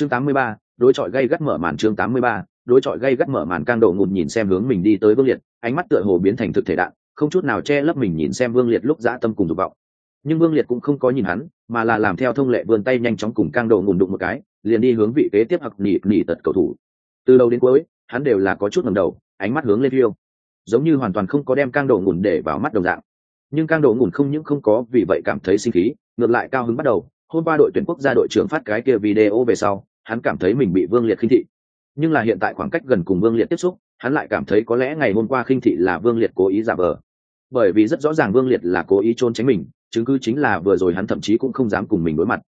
chương 83, đối chọi gây gắt mở màn chương 83, đối chọi gây gắt mở màn cang độ ngụm nhìn xem hướng mình đi tới vương liệt ánh mắt tựa hồ biến thành thực thể đạn không chút nào che lấp mình nhìn xem vương liệt lúc dã tâm cùng dục vọng. Nhưng vương liệt cũng không có nhìn hắn mà là làm theo thông lệ vươn tay nhanh chóng cùng cang độ ngụm đụng một cái liền đi hướng vị kế tiếp hoặc nỉ nỉ tật cầu thủ. Từ đầu đến cuối hắn đều là có chút ngầm đầu ánh mắt hướng lên phiêu. Giống như hoàn toàn không có đem cang độ ngụm để vào mắt đồng dạng. Nhưng cang độ ngụm không những không có vì vậy cảm thấy sinh khí ngược lại cao hứng bắt đầu hôm qua đội tuyển quốc gia đội trưởng phát cái kia video về sau, hắn cảm thấy mình bị vương liệt khinh thị. Nhưng là hiện tại khoảng cách gần cùng vương liệt tiếp xúc, hắn lại cảm thấy có lẽ ngày hôm qua khinh thị là vương liệt cố ý giả vờ. Bởi vì rất rõ ràng vương liệt là cố ý trốn tránh mình, chứng cứ chính là vừa rồi hắn thậm chí cũng không dám cùng mình đối mặt.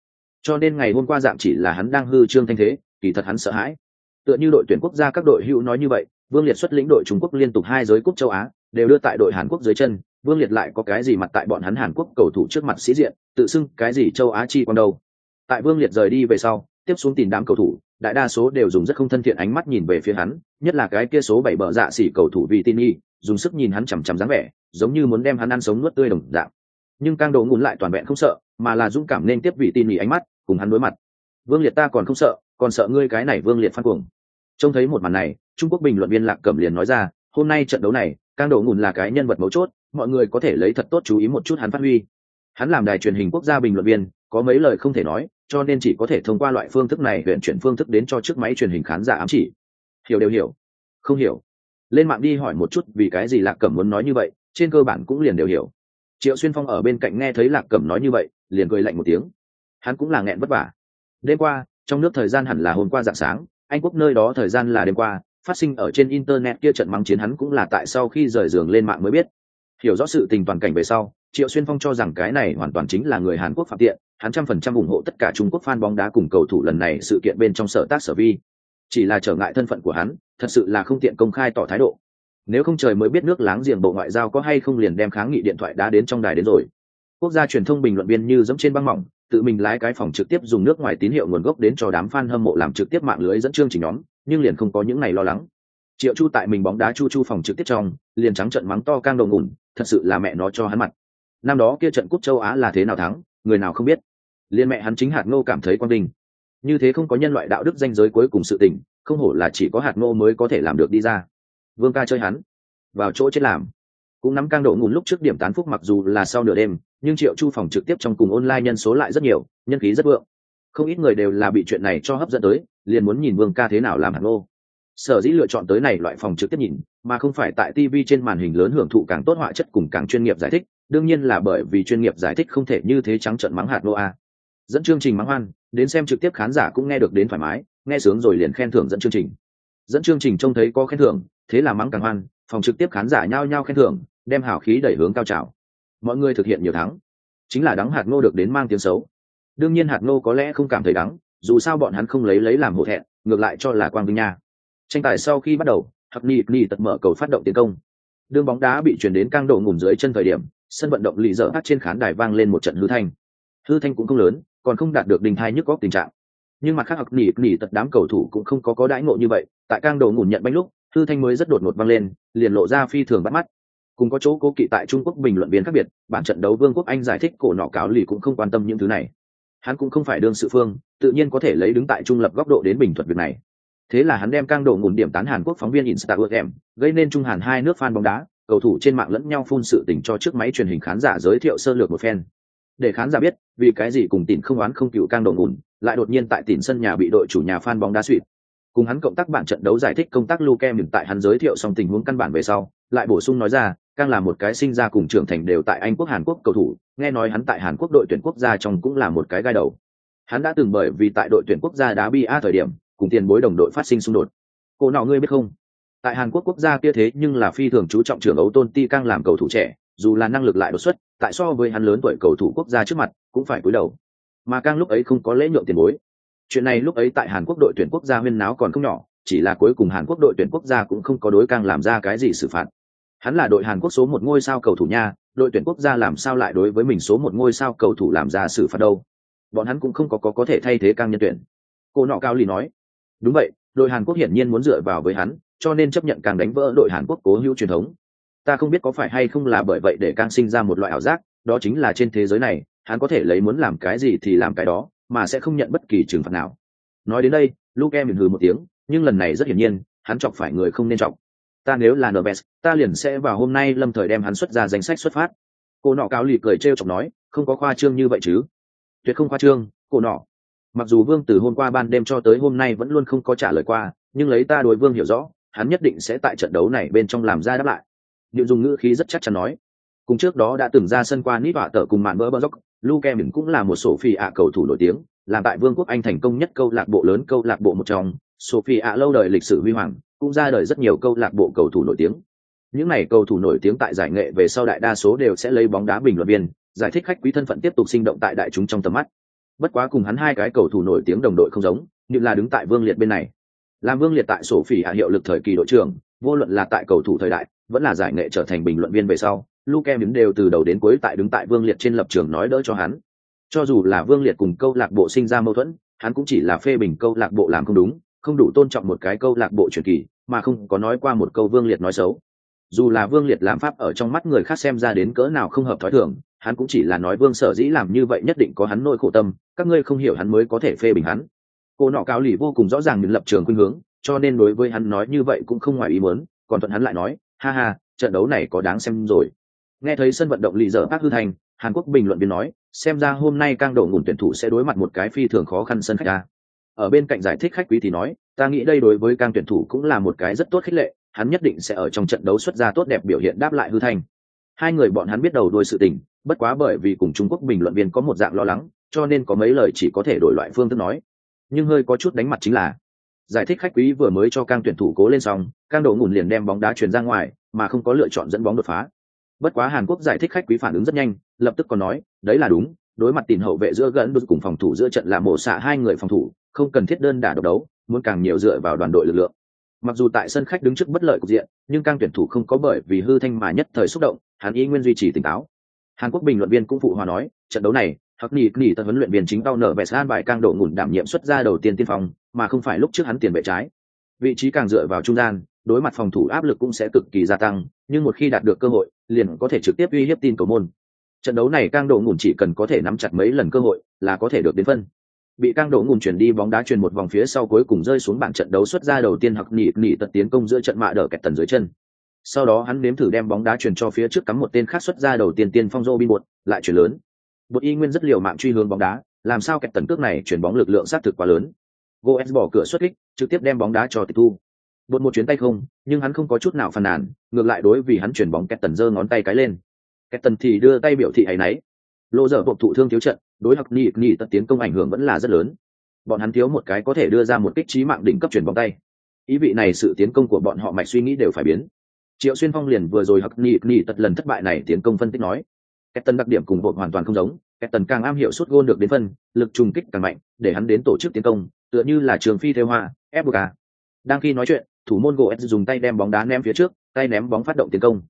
Cho nên ngày hôm qua dạng chỉ là hắn đang hư trương thanh thế, kỳ thật hắn sợ hãi. Tựa như đội tuyển quốc gia các đội hữu nói như vậy, vương liệt xuất lĩnh đội trung quốc liên tục hai giới cúp châu á đều đưa tại đội hàn quốc dưới chân, vương liệt lại có cái gì mặt tại bọn hắn hàn quốc cầu thủ trước mặt sĩ diện, tự xưng cái gì châu á chi quan đâu. Tại vương liệt rời đi về sau, tiếp xuống tìm đám cầu thủ, đại đa số đều dùng rất không thân thiện ánh mắt nhìn về phía hắn, nhất là cái kia số bảy bờ dạ xỉ cầu thủ vì tin y dùng sức nhìn hắn chằm chằm dáng vẻ, giống như muốn đem hắn ăn sống nuốt tươi đồng dạng. Nhưng cang đồ ngún lại toàn vẹn không sợ, mà là dũng cảm nên tiếp vị tin y ánh mắt, cùng hắn đối mặt. Vương liệt ta còn không sợ, còn sợ ngươi cái này vương liệt phát cuồng. Trông thấy một màn này, trung quốc bình luận viên lạc cẩm liền nói ra, hôm nay trận đấu này cang đổ ngùn là cái nhân vật mấu chốt, mọi người có thể lấy thật tốt chú ý một chút hắn phát huy. Hắn làm đài truyền hình quốc gia bình luận viên, có mấy lời không thể nói, cho nên chỉ có thể thông qua loại phương thức này huyện chuyển phương thức đến cho chiếc máy truyền hình khán giả ám chỉ. Hiểu đều hiểu. Không hiểu. Lên mạng đi hỏi một chút vì cái gì lạc cẩm muốn nói như vậy, trên cơ bản cũng liền đều hiểu. Triệu xuyên phong ở bên cạnh nghe thấy lạc cẩm nói như vậy, liền cười lạnh một tiếng. Hắn cũng là nghẹn vất vả. Đêm qua, trong nước thời gian hẳn là hôm qua dạng sáng, anh quốc nơi đó thời gian là đêm qua phát sinh ở trên internet kia trận mắng chiến hắn cũng là tại sau khi rời giường lên mạng mới biết. Hiểu rõ sự tình toàn cảnh về sau, triệu xuyên phong cho rằng cái này hoàn toàn chính là người hàn quốc phạm tiện, hắn trăm phần trăm ủng hộ tất cả trung quốc fan bóng đá cùng cầu thủ lần này sự kiện bên trong sở tác sở vi. Chỉ là trở ngại thân phận của hắn, thật sự là không tiện công khai tỏ thái độ. Nếu không trời mới biết nước láng giềng bộ ngoại giao có hay không liền đem kháng nghị điện thoại đã đến trong đài đến rồi. Quốc gia truyền thông bình luận viên như giống trên băng mỏng, tự mình lái cái phòng trực tiếp dùng nước ngoài tín hiệu nguồn gốc đến cho đám fan hâm mộ làm trực tiếp mạng lưới dẫn chương trình nhóm nhưng liền không có những ngày lo lắng. Triệu chu tại mình bóng đá chu chu phòng trực tiếp trong, liền trắng trận mắng to cang đầu ngủn, thật sự là mẹ nó cho hắn mặt. Năm đó kia trận cúp châu á là thế nào thắng, người nào không biết. Liên mẹ hắn chính hạt ngô cảm thấy quan đình như thế không có nhân loại đạo đức danh giới cuối cùng sự tình, không hổ là chỉ có hạt ngô mới có thể làm được đi ra. Vương ca chơi hắn. Vào chỗ chết làm. Cũng nắm cang độ ngùn lúc trước điểm tán phúc mặc dù là sau nửa đêm, nhưng triệu chu phòng trực tiếp trong cùng online nhân số lại rất nhiều, nhân khí rất vượng. Không ít người đều là bị chuyện này cho hấp dẫn tới liền muốn nhìn vương ca thế nào làm hạt ngô. Sở dĩ lựa chọn tới này loại phòng trực tiếp nhìn, mà không phải tại tv trên màn hình lớn hưởng thụ càng tốt họa chất cùng càng chuyên nghiệp giải thích, đương nhiên là bởi vì chuyên nghiệp giải thích không thể như thế trắng trận mắng hạt nô a. Dẫn chương trình mắng hoan, đến xem trực tiếp khán giả cũng nghe được đến thoải mái, nghe sướng rồi liền khen thưởng dẫn chương trình. Dẫn chương trình trông thấy có khen thưởng, thế là mắng càng hoan, phòng trực tiếp khán giả nhao nhao khen thưởng, đem hào khí đẩy hướng cao trào. Mọi người thực hiện nhiều thắng. Chính là đắng hạt ngô được đến mang tiếng xấu. Đương nhiên hạt ngô có lẽ không cảm thấy đắng dù sao bọn hắn không lấy lấy làm hổ thẹn, ngược lại cho là quang vinh nha. Tranh tài sau khi bắt đầu, hắc ni ni tật mở cầu phát động tiến công. Đường bóng đá bị chuyển đến cang độ ngủm dưới chân thời điểm, sân vận động lì dở hát trên khán đài vang lên một trận hư thanh. Hư thanh cũng không lớn, còn không đạt được đình thai nhức góc tình trạng. Nhưng mặt khác hặc nỉ nỉ tật đám cầu thủ cũng không có có đãi ngộ như vậy, tại cang đầu ngủn nhận bánh lúc, hư thanh mới rất đột ngột vang lên, liền lộ ra phi thường bắt mắt. Cùng có chỗ cố kỵ tại trung quốc bình luận viên khác biệt, bản trận đấu vương quốc anh giải thích cổ nọ cáo lì cũng không quan tâm những thứ này hắn cũng không phải đương sự phương tự nhiên có thể lấy đứng tại trung lập góc độ đến bình thuật việc này. Thế là hắn đem cang độ ngủn điểm tán hàn quốc phóng viên instagram gây nên trung hàn hai nước fan bóng đá cầu thủ trên mạng lẫn nhau phun sự tình cho chiếc máy truyền hình khán giả giới thiệu sơ lược một phen. Để khán giả biết vì cái gì cùng tỉn không oán không cựu cang độ ngủn lại đột nhiên tại tỉn sân nhà bị đội chủ nhà fan bóng đá suỵt cùng hắn cộng tác bạn trận đấu giải thích công tác Luke mỉm tại hắn giới thiệu xong tình huống căn bản về sau, lại bổ sung nói ra, càng là một cái sinh ra cùng trưởng thành đều tại Anh quốc Hàn Quốc cầu thủ, nghe nói hắn tại Hàn Quốc đội tuyển quốc gia trong cũng là một cái gai đầu. Hắn đã từng bởi vì tại đội tuyển quốc gia đá bia thời điểm, cùng tiền bối đồng đội phát sinh xung đột. Cô nọ ngươi biết không? Tại hàn quốc quốc gia kia thế nhưng là phi thường chú trọng trưởng ấu tôn ti cang làm cầu thủ trẻ dù là năng lực lại đột xuất tại so với hắn lớn tuổi cầu thủ quốc gia trước mặt cũng phải cúi đầu. Mà cang lúc ấy không có lễ nhượng tiền bối. Chuyện này lúc ấy tại hàn quốc đội tuyển quốc gia huyên náo còn không nhỏ chỉ là cuối cùng hàn quốc đội tuyển quốc gia cũng không có đối cang làm ra cái gì xử phạt hắn là đội hàn quốc số một ngôi sao cầu thủ nha đội tuyển quốc gia làm sao lại đối với mình số một ngôi sao cầu thủ làm ra xử phạt đâu? Bọn hắn cũng không có có, có thể thay thế căng nhân tuyển. Cô nọ cao lì nói đúng vậy đội hàn quốc hiển nhiên muốn dựa vào với hắn cho nên chấp nhận càng đánh vỡ đội hàn quốc cố hữu truyền thống. Ta không biết có phải hay không là bởi vậy để càng sinh ra một loại ảo giác đó chính là trên thế giới này hắn có thể lấy muốn làm cái gì thì làm cái đó mà sẽ không nhận bất kỳ trừng phạt nào. Nói đến đây luke mỉm hừ một tiếng nhưng lần này rất hiển nhiên hắn chọc phải người không nên chọc ta nếu là Nerves, ta liền sẽ vào hôm nay lâm thời đem hắn xuất ra danh sách xuất phát. Cô nọ cáo lì cười trêu chọc nói không có khoa trương như vậy chứ. Tuyệt không khoa trương cô nọ. Mặc dù vương từ hôm qua ban đêm cho tới hôm nay vẫn luôn không có trả lời qua nhưng lấy ta đối vương hiểu rõ hắn nhất định sẽ tại trận đấu này bên trong làm ra đáp lại. Điệu dùng ngữ khí rất chắc chắn nói. Cùng trước đó đã từng ra sân qua nít họa tờ cùng mạn mỡ bơ dốc luke mình cũng là một sổ phi ạ cầu thủ nổi tiếng làm tại vương quốc anh thành công nhất câu lạc bộ lớn câu lạc bộ một trong. Sophie ạ lâu đời lịch sử huy hoàng cũng ra đời rất nhiều câu lạc bộ cầu thủ nổi tiếng. Những này cầu thủ nổi tiếng tại giải nghệ về sau đại đa số đều sẽ lấy bóng đá bình luận viên, giải thích khách quý thân phận tiếp tục sinh động tại đại chúng trong tầm mắt. Bất quá cùng hắn hai cái cầu thủ nổi tiếng đồng đội không giống, như là đứng tại vương liệt bên này. Làm vương liệt tại sổ phỉ hạ hiệu lực thời kỳ đội trưởng, vô luận là tại cầu thủ thời đại, vẫn là giải nghệ trở thành bình luận viên về sau, luke đứng đều từ đầu đến cuối tại đứng tại vương liệt trên lập trường nói đỡ cho hắn. Cho dù là vương liệt cùng câu lạc bộ sinh ra mâu thuẫn, hắn cũng chỉ là phê bình câu lạc bộ làm không đúng không đủ tôn trọng một cái câu lạc bộ truyền kỳ, mà không có nói qua một câu vương liệt nói xấu. Dù là vương liệt làm pháp ở trong mắt người khác xem ra đến cỡ nào không hợp thói thường, hắn cũng chỉ là nói vương sở dĩ làm như vậy nhất định có hắn nỗi khổ tâm, các ngươi không hiểu hắn mới có thể phê bình hắn. Cô nọ cáo lì vô cùng rõ ràng những lập trường khuynh hướng, cho nên đối với hắn nói như vậy cũng không ngoài ý muốn, còn thuận hắn lại nói, ha ha, trận đấu này có đáng xem rồi. Nghe thấy sân vận động lì dở bác hư thành, hàn quốc bình luận viên nói, xem ra hôm nay cang đổ ngủn tuyển thủ sẽ đối mặt một cái phi thường khó khăn sân khách ta ở bên cạnh giải thích khách quý thì nói, ta nghĩ đây đối với cang tuyển thủ cũng là một cái rất tốt khích lệ, hắn nhất định sẽ ở trong trận đấu xuất ra tốt đẹp biểu hiện đáp lại hư thành. hai người bọn hắn biết đầu đuôi sự tình, bất quá bởi vì cùng trung quốc bình luận viên có một dạng lo lắng, cho nên có mấy lời chỉ có thể đổi loại phương thức nói nhưng hơi có chút đánh mặt chính là, giải thích khách quý vừa mới cho cang tuyển thủ cố lên xong, cang đổ ngủn liền đem bóng đá chuyển ra ngoài, mà không có lựa chọn dẫn bóng đột phá bất quá hàn quốc giải thích khách quý phản ứng rất nhanh, lập tức còn nói, đấy là đúng, đối mặt tiền hậu vệ giữa gần đột cùng phòng thủ giữa trận là mổ xạ hai người phòng thủ không cần thiết đơn đả độc đấu, muốn càng nhiều dựa vào đoàn đội lực lượng. Mặc dù tại sân khách đứng trước bất lợi cục diện, nhưng cang tuyển thủ không có bởi vì hư thanh mà nhất thời xúc động, hắn ý nguyên duy trì tỉnh táo. Hàn quốc bình luận viên cũng phụ hòa nói, trận đấu này, hắc nỉ nỉ tân huấn luyện viên chính tao nở vẻ san bài cang độ ngủn đảm nhiệm xuất ra đầu tiên tiên phòng mà không phải lúc trước hắn tiền vệ trái. Vị trí càng dựa vào trung gian, đối mặt phòng thủ áp lực cũng sẽ cực kỳ gia tăng, nhưng một khi đạt được cơ hội, liền có thể trực tiếp uy hiếp tin cầu môn. Trận đấu này cang độ ngủn chỉ cần có thể nắm chặt mấy lần cơ hội, là có thể được đến phân bị cang đổ ngủn chuyển đi bóng đá truyền một vòng phía sau cuối cùng rơi xuống bảng trận đấu xuất ra đầu tiên hoặc nỉ nỉ tật tiến công giữa trận mạ đỡ kẹt tần dưới chân. Sau đó hắn nếm thử đem bóng đá chuyển cho phía trước cắm một tên khác xuất ra đầu tiên tiên phong rô bin bột lại chuyển lớn. Bột y nguyên rất liều mạng truy hướng bóng đá, làm sao kẹt tần cước này chuyển bóng lực lượng sát thực quá lớn. Goes bỏ cửa xuất kích, trực tiếp đem bóng đá cho tịch thu. Bột một chuyến tay không, nhưng hắn không có chút nào phàn nàn, ngược lại đối vì hắn chuyển bóng kẹt tần giơ ngón tay cái lên. Kẹt tần thì đưa tay biểu thị hay náy lộ dở bộc thụ thương thiếu trận, đối hợp nhị nhị tật tiến công ảnh hưởng vẫn là rất lớn. Bọn hắn thiếu một cái có thể đưa ra một kích trí mạng đỉnh cấp chuyển bóng tay. Ý vị này sự tiến công của bọn họ mạch suy nghĩ đều phải biến. Triệu xuyên phong liền vừa rồi hợp nhị nhị tật lần thất bại này tiến công phân tích nói cái tần đặc điểm cùng bột hoàn toàn không giống cái tần càng am hiểu suốt gôn được đến phân, lực trùng kích càng mạnh, để hắn đến tổ chức tiến công, tựa như là trường phi theo hoa fbk à. đang khi nói chuyện, thủ môn gỗ dùng tay đem bóng đá ném phía trước, tay ném bóng phát động tiến công.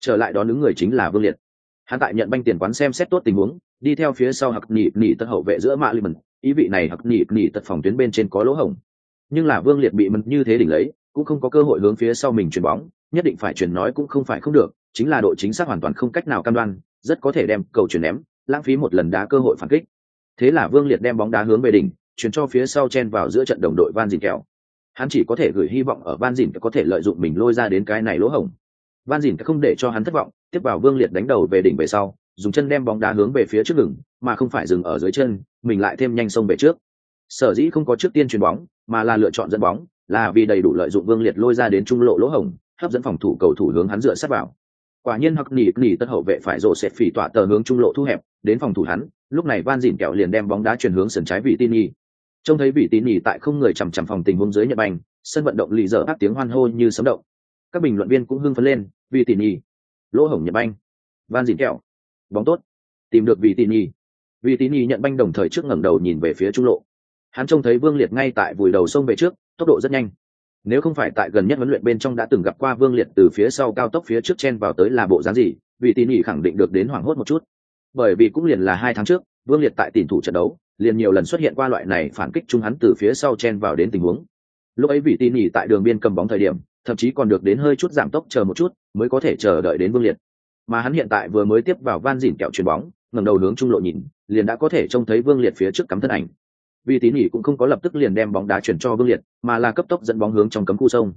Trở lại đó đứng người chính là vương liệt hắn tại nhận banh tiền quán xem xét tốt tình huống, đi theo phía sau hặc nỉ nỉ tật hậu vệ giữa mạ limen ý vị này hặc nỉ nỉ tật phòng tuyến bên trên có lỗ hổng. Nhưng là vương liệt bị mật như thế đỉnh lấy, cũng không có cơ hội hướng phía sau mình chuyền bóng, nhất định phải chuyển nói cũng không phải không được, chính là độ chính xác hoàn toàn không cách nào cam đoan, rất có thể đem cầu chuyển ném, lãng phí một lần đá cơ hội phản kích. Thế là vương liệt đem bóng đá hướng về đỉnh, chuyển cho phía sau chen vào giữa trận đồng đội van dìn kẹo. Hắn chỉ có thể gửi hy vọng ở van dìn có thể lợi dụng mình lôi ra đến cái này lỗ hổng. Van dìn không để cho hắn thất vọng tiếp vào vương liệt đánh đầu về đỉnh về sau, dùng chân đem bóng đá hướng về phía trước ngừng, mà không phải dừng ở dưới chân, mình lại thêm nhanh sông về trước. Sở dĩ không có trước tiên chuyền bóng, mà là lựa chọn dẫn bóng, là vì đầy đủ lợi dụng vương liệt lôi ra đến trung lộ lỗ hổng, hấp dẫn phòng thủ cầu thủ hướng hắn dựa sát vào. Quả nhiên hoặc nỉ nỉ tất hậu vệ phải rộ xẹt phỉ tỏa tờ hướng trung lộ thu hẹp, đến phòng thủ hắn, lúc này van dìn kẹo liền đem bóng đá chuyển hướng sườn trái vị tin nhi trông thấy vị tin nhi tại không người chằm chằm phòng tình huống dưới nhật bành, sân vận động lì dở các tiếng hoan hô như sấm động. Các bình luận viên cũng hưng phấn lên vì tỉ nhi lỗ hổng nhận banh. Van dìn kẹo. Bóng tốt. Tìm được vị tín nhi vị tín nhi nhận banh đồng thời trước ngẩng đầu nhìn về phía trung lộ. Hắn trông thấy vương liệt ngay tại vùi đầu sông về trước, tốc độ rất nhanh. Nếu không phải tại gần nhất huấn luyện bên trong đã từng gặp qua vương liệt từ phía sau cao tốc phía trước chen vào tới là bộ dáng gì vị tín nhi khẳng định được đến hoảng hốt một chút. Bởi vì cũng liền là hai tháng trước, vương liệt tại tỉnh thủ trận đấu, liền nhiều lần xuất hiện qua loại này phản kích chung hắn từ phía sau chen vào đến tình huống. Lúc ấy vị tín nhi tại đường biên cầm bóng thời điểm thậm chí còn được đến hơi chút giảm tốc chờ một chút, mới có thể chờ đợi đến vương liệt. Mà hắn hiện tại vừa mới tiếp vào van dỉn kẹo chuyền bóng, ngẩng đầu hướng trung lộ nhìn, liền đã có thể trông thấy vương liệt phía trước cắm thân ảnh. Vì tín nhỉ cũng không có lập tức liền đem bóng đá chuyển cho vương liệt, mà là cấp tốc dẫn bóng hướng trong cấm khu sông.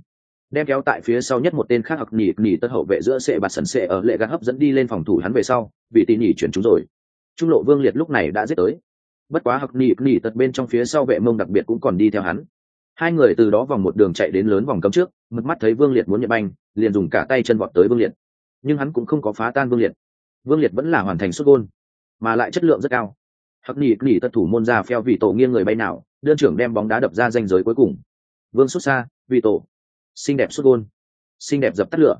Đem kéo tại phía sau nhất một tên khác học nhỉ nhỉ tất hậu vệ giữa sệ bạt sần sệ ở lệ gác hấp dẫn đi lên phòng thủ hắn về sau, vì tín nhỉ chuyển chúng rồi. Trung lộ vương liệt lúc này đã giết tới. Bất quá học nhỉ nhỉ tật bên trong phía sau vệ mông đặc biệt cũng còn đi theo hắn hai người từ đó vòng một đường chạy đến lớn vòng cấm trước mực mắt thấy vương liệt muốn nhận banh, liền dùng cả tay chân vọt tới vương liệt. Nhưng hắn cũng không có phá tan vương liệt. Vương liệt vẫn là hoàn thành xuất gôn, mà lại chất lượng rất cao. Hắc nỉ nỉ tật thủ môn ra phèo vì tổ nghiêng người bay nào, đơn trưởng đem bóng đá đập ra danh giới cuối cùng. Vương xuất xa vì tổ. Xinh đẹp xuất gôn. Xinh đẹp dập tắt lửa.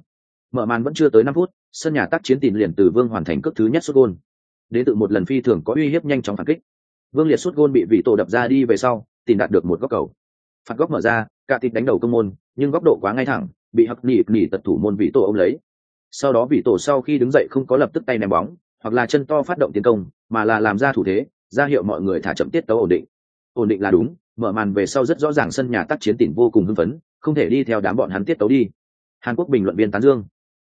Mở màn vẫn chưa tới năm phút, sân nhà tác chiến tìm liền từ vương hoàn thành cước thứ nhất xuất gôn. Đến tự một lần phi thường có uy hiếp nhanh chóng phản kích. Vương liệt xuất gôn bị vị tổ đập ra đi về sau tìm đạt được một góc cầu phạt góc mở ra cạ tịt đánh đầu công môn, nhưng góc độ quá ngay thẳng, bị hắc nỉ nỉ tật thủ môn vị tổ ông lấy. Sau đó vị tổ sau khi đứng dậy không có lập tức tay ném bóng, hoặc là chân to phát động tiến công, mà là làm ra thủ thế, ra hiệu mọi người thả chậm tiết tấu ổn định. Ổn định là đúng, mở màn về sau rất rõ ràng sân nhà tác chiến tỉnh vô cùng hưng phấn, không thể đi theo đám bọn hắn tiết tấu đi. Hàn quốc bình luận viên tán dương.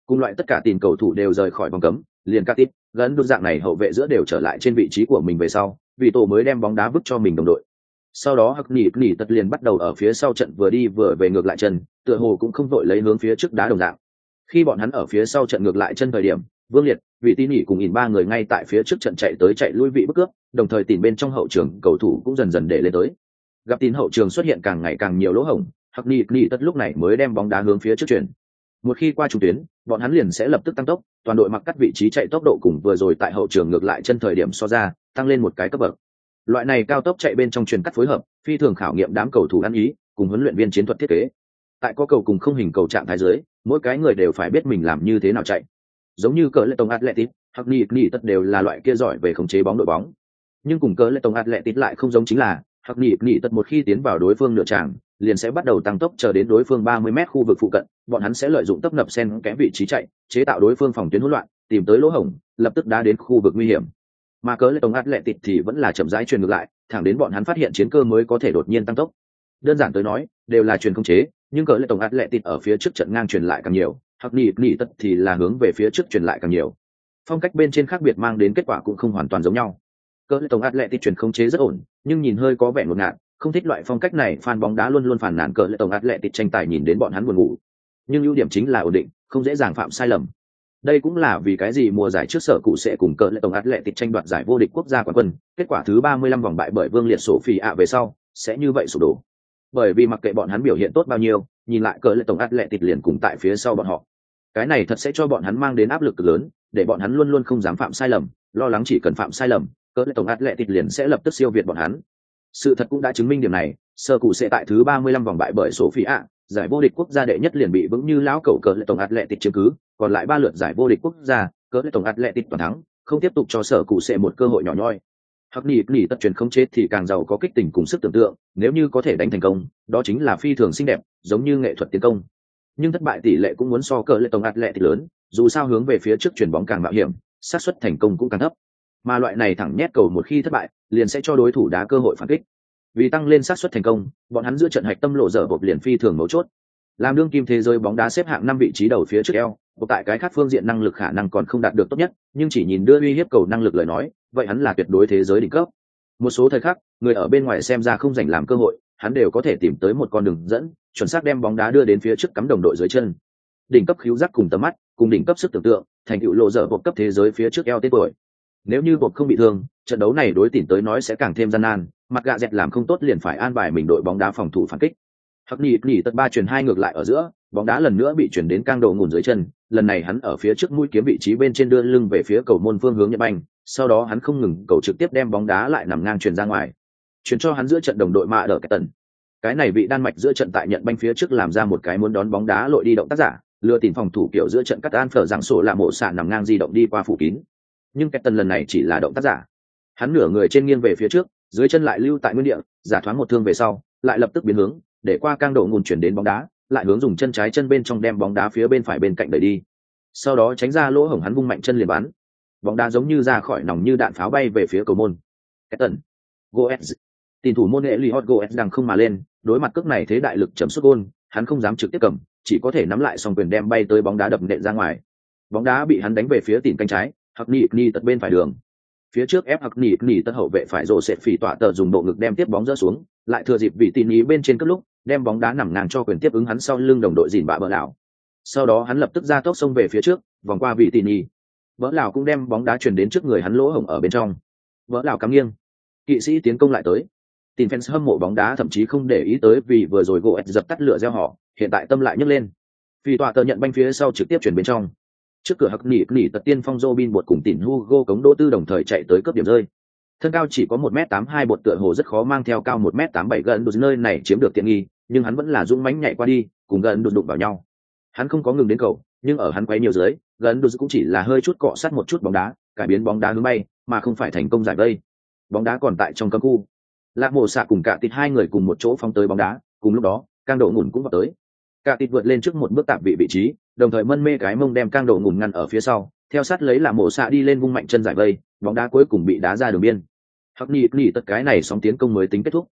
Cùng loại tất cả tiền cầu thủ đều rời khỏi vòng cấm, liền cắt tít gắn đột dạng này hậu vệ giữa đều trở lại trên vị trí của mình về sau vì tổ mới đem bóng đá vứt cho mình đồng đội sau đó hắc nỉ nỉ tật liền bắt đầu ở phía sau trận vừa đi vừa về ngược lại chân, tựa hồ cũng không vội lấy hướng phía trước đá đồng dạng. Khi bọn hắn ở phía sau trận ngược lại chân thời điểm, vương liệt, vị tin nỉ cùng nhìn ba người ngay tại phía trước trận chạy tới chạy lui vị bức cướp, đồng thời tìm bên trong hậu trường, cầu thủ cũng dần dần để lên tới. Gặp tin hậu trường xuất hiện càng ngày càng nhiều lỗ hổng, hắc nỉ nỉ tất lúc này mới đem bóng đá hướng phía trước chuyển. Một khi qua trung tuyến, bọn hắn liền sẽ lập tức tăng tốc, toàn đội mặc cắt vị trí chạy tốc độ cùng vừa rồi tại hậu trường ngược lại chân thời điểm so ra, tăng lên một cái cấp bậc loại này cao tốc chạy bên trong truyền cắt phối hợp, phi thường khảo nghiệm đám cầu thủ ăn ý, cùng huấn luyện viên chiến thuật thiết kế. Tại có cầu cùng không hình cầu trạng thái dưới, mỗi cái người đều phải biết mình làm như thế nào chạy. Giống như cờ lệ tổng atletic hoặc ni ni tất đều là loại kia giỏi về khống chế bóng đội bóng. Nhưng cùng cờ lệ tổng atletic lại không giống chính là, hoặc ni ni tất một khi tiến vào đối phương nửa tràng, liền sẽ bắt đầu tăng tốc chờ đến đối phương 30 mét khu vực phụ cận, bọn hắn sẽ lợi dụng tốc nập sen kẽ vị trí chạy, chế tạo đối phương phòng tuyến hỗn loạn, tìm tới lỗ hổng, lập tức đá đến khu vực nguy hiểm mà cớ lệ tổng át lệ tịt thì vẫn là chậm rãi truyền ngược lại, thẳng đến bọn hắn phát hiện chiến cơ mới có thể đột nhiên tăng tốc. Đơn giản tới nói, đều là truyền không chế, nhưng cớ lệ tổng át lệ tịt ở phía trước trận ngang truyền lại càng nhiều, hoặc nỉ nỉ tất thì là hướng về phía trước truyền lại càng nhiều. Phong cách bên trên khác biệt mang đến kết quả cũng không hoàn toàn giống nhau. Cớ lệ tổng át lệ tịt truyền không chế rất ổn, nhưng nhìn hơi có vẻ ngột ngạt, không thích loại phong cách này, fan bóng đá luôn luôn phản nản cỡ lệ tổng át lệ tịt tranh tài nhìn đến bọn hắn buồn ngủ. Nhưng ưu điểm chính là ổn định, không dễ dàng phạm sai lầm đây cũng là vì cái gì mùa giải trước sở cụ sẽ cùng cờ lệ tổng át lệ tịch tranh đoạt giải vô địch quốc gia quán quân, kết quả thứ ba mươi lăm vòng bại bởi vương liệt sổ phi ạ về sau, sẽ như vậy sụp đổ. Bởi vì mặc kệ bọn hắn biểu hiện tốt bao nhiêu, nhìn lại cờ lệ tổng át lệ tịch liền cùng tại phía sau bọn họ. Cái này thật sẽ cho bọn hắn mang đến áp lực lớn, để bọn hắn luôn luôn không dám phạm sai lầm, lo lắng chỉ cần phạm sai lầm cờ lệ tổng át lệ tịch liền sẽ lập tức siêu việt bọn hắn. Sự thật cũng đã chứng minh điểm này, sở cụ sẽ tại thứ ba mươi lăm vòng bại bởi sổ phi ạ giải vô địch quốc gia đệ nhất liền bị vững như lão cầu cờ lệ tổng atletic chiếm cứ, còn lại ba lượt giải vô địch quốc gia, cờ lệ tổng atletic toàn thắng, không tiếp tục cho sở cụ sẽ một cơ hội nhỏ nhoi. Hắc nỉ nỉ tất truyền không chết thì càng giàu có kích tình cùng sức tưởng tượng, nếu như có thể đánh thành công, đó chính là phi thường xinh đẹp, giống như nghệ thuật tiến công. Nhưng thất bại tỷ lệ cũng muốn so cờ lệ tổng atletic lớn, dù sao hướng về phía trước chuyển bóng càng mạo hiểm, xác suất thành công cũng càng thấp. Mà loại này thẳng nhét cầu một khi thất bại, liền sẽ cho đối thủ đá cơ hội phản kích vì tăng lên xác suất thành công, bọn hắn giữa trận hạch tâm lộ dở bột liền phi thường mấu chốt. Làm đương kim thế giới bóng đá xếp hạng năm vị trí đầu phía trước eo bộ tại cái khác phương diện năng lực khả năng còn không đạt được tốt nhất, nhưng chỉ nhìn đưa uy hiếp cầu năng lực lời nói, vậy hắn là tuyệt đối thế giới đỉnh cấp. Một số thời khắc, người ở bên ngoài xem ra không dành làm cơ hội, hắn đều có thể tìm tới một con đường dẫn, chuẩn xác đem bóng đá đưa đến phía trước cắm đồng đội dưới chân. Đỉnh cấp khiếu giác cùng tầm mắt, cùng đỉnh cấp sức tưởng tượng, thành tựu lộ dở bột cấp thế giới phía trước eo tên tuổi. Nếu như bột không bị thương, trận đấu này đối tỉnh tới nói sẽ càng thêm gian nan mặt gạ dẹt làm không tốt liền phải an bài mình đội bóng đá phòng thủ phản kích. Hắc nhị nhị tật ba chuyển hai ngược lại ở giữa, bóng đá lần nữa bị chuyển đến cang đầu ngủn dưới chân, lần này hắn ở phía trước mũi kiếm vị trí bên trên đưa lưng về phía cầu môn phương hướng nhật banh, sau đó hắn không ngừng cầu trực tiếp đem bóng đá lại nằm ngang truyền ra ngoài, chuyển cho hắn giữa trận đồng đội mạ đỡ cái tần. Cái này bị đan mạch giữa trận tại nhận banh phía trước làm ra một cái muốn đón bóng đá lội đi động tác giả, lừa tìm phòng thủ kiểu giữa trận cắt an phở rằng sổ là mộ xạ nằm ngang di động đi qua phủ kín. Nhưng cái tần lần này chỉ là động tác giả. Hắn nửa người trên nghiêng về phía trước dưới chân lại lưu tại nguyên địa, giả thoáng một thương về sau, lại lập tức biến hướng, để qua cang độ ngùn chuyển đến bóng đá, lại hướng dùng chân trái chân bên trong đem bóng đá phía bên phải bên cạnh đẩy đi. Sau đó tránh ra lỗ hổng hắn vung mạnh chân liền bắn. Bóng đá giống như ra khỏi nòng như đạn pháo bay về phía cầu môn. Cái goetz. Tiền thủ môn nghệ li hot goetz đang không mà lên, đối mặt cước này thế đại lực chấm xuất gôn, hắn không dám trực tiếp cầm, chỉ có thể nắm lại xong quyền đem bay tới bóng đá đập nện ra ngoài. Bóng đá bị hắn đánh về phía tìm cánh trái hoặc ni ni tật bên phải đường phía trước ép hặc nỉ nỉ tân hậu vệ phải rồ sệt phỉ tỏa tờ dùng bộ ngực đem tiếp bóng rỡ xuống, lại thừa dịp vị tin ý bên trên cất lúc, đem bóng đá nằm ngang cho quyền tiếp ứng hắn sau lưng đồng đội dìn bạ bỡ lão sau đó hắn lập tức ra tốc xông về phía trước, vòng qua vị tin ý. Bỡ lão cũng đem bóng đá chuyển đến trước người hắn lỗ hổng ở bên trong. Bỡ lão cắm nghiêng. Kỵ sĩ tiến công lại tới. Tin fans hâm mộ bóng đá thậm chí không để ý tới vì vừa rồi gỗ dập tắt lửa gieo họ, hiện tại tâm lại nhấc lên. Vì tọa tờ nhận banh phía sau trực tiếp chuyển bên trong trước cửa hắc nỉ nỉ tật tiên phong Robin bột cùng tỉn Hugo cống đỗ tư đồng thời chạy tới cướp điểm rơi. Thân cao chỉ có một m tám hai bột tựa hồ rất khó mang theo cao một m tám bảy gần đột nơi này chiếm được tiện nghi, nhưng hắn vẫn là dũng mánh nhảy qua đi, cùng gần đột đụng vào nhau. Hắn không có ngừng đến cầu, nhưng ở hắn quay nhiều dưới, gần đột cũng chỉ là hơi chút cọ sát một chút bóng đá, cải biến bóng đá hướng bay, mà không phải thành công giải vây. Bóng đá còn tại trong cấm khu. Lạc mổ xạ cùng cả tịt hai người cùng một chỗ phóng tới bóng đá, cùng lúc đó cang độ ngủn cũng vào tới. Cả tịt vượt lên trước một bước tạm vị vị trí đồng thời mân mê cái mông đem cang độ ngủn ngăn ở phía sau, theo sát lấy là mổ xạ đi lên vung mạnh chân giải vây, bóng đá cuối cùng bị đá ra đường biên. Hắc nhị nhị tất cái này sóng tiến công mới tính kết thúc.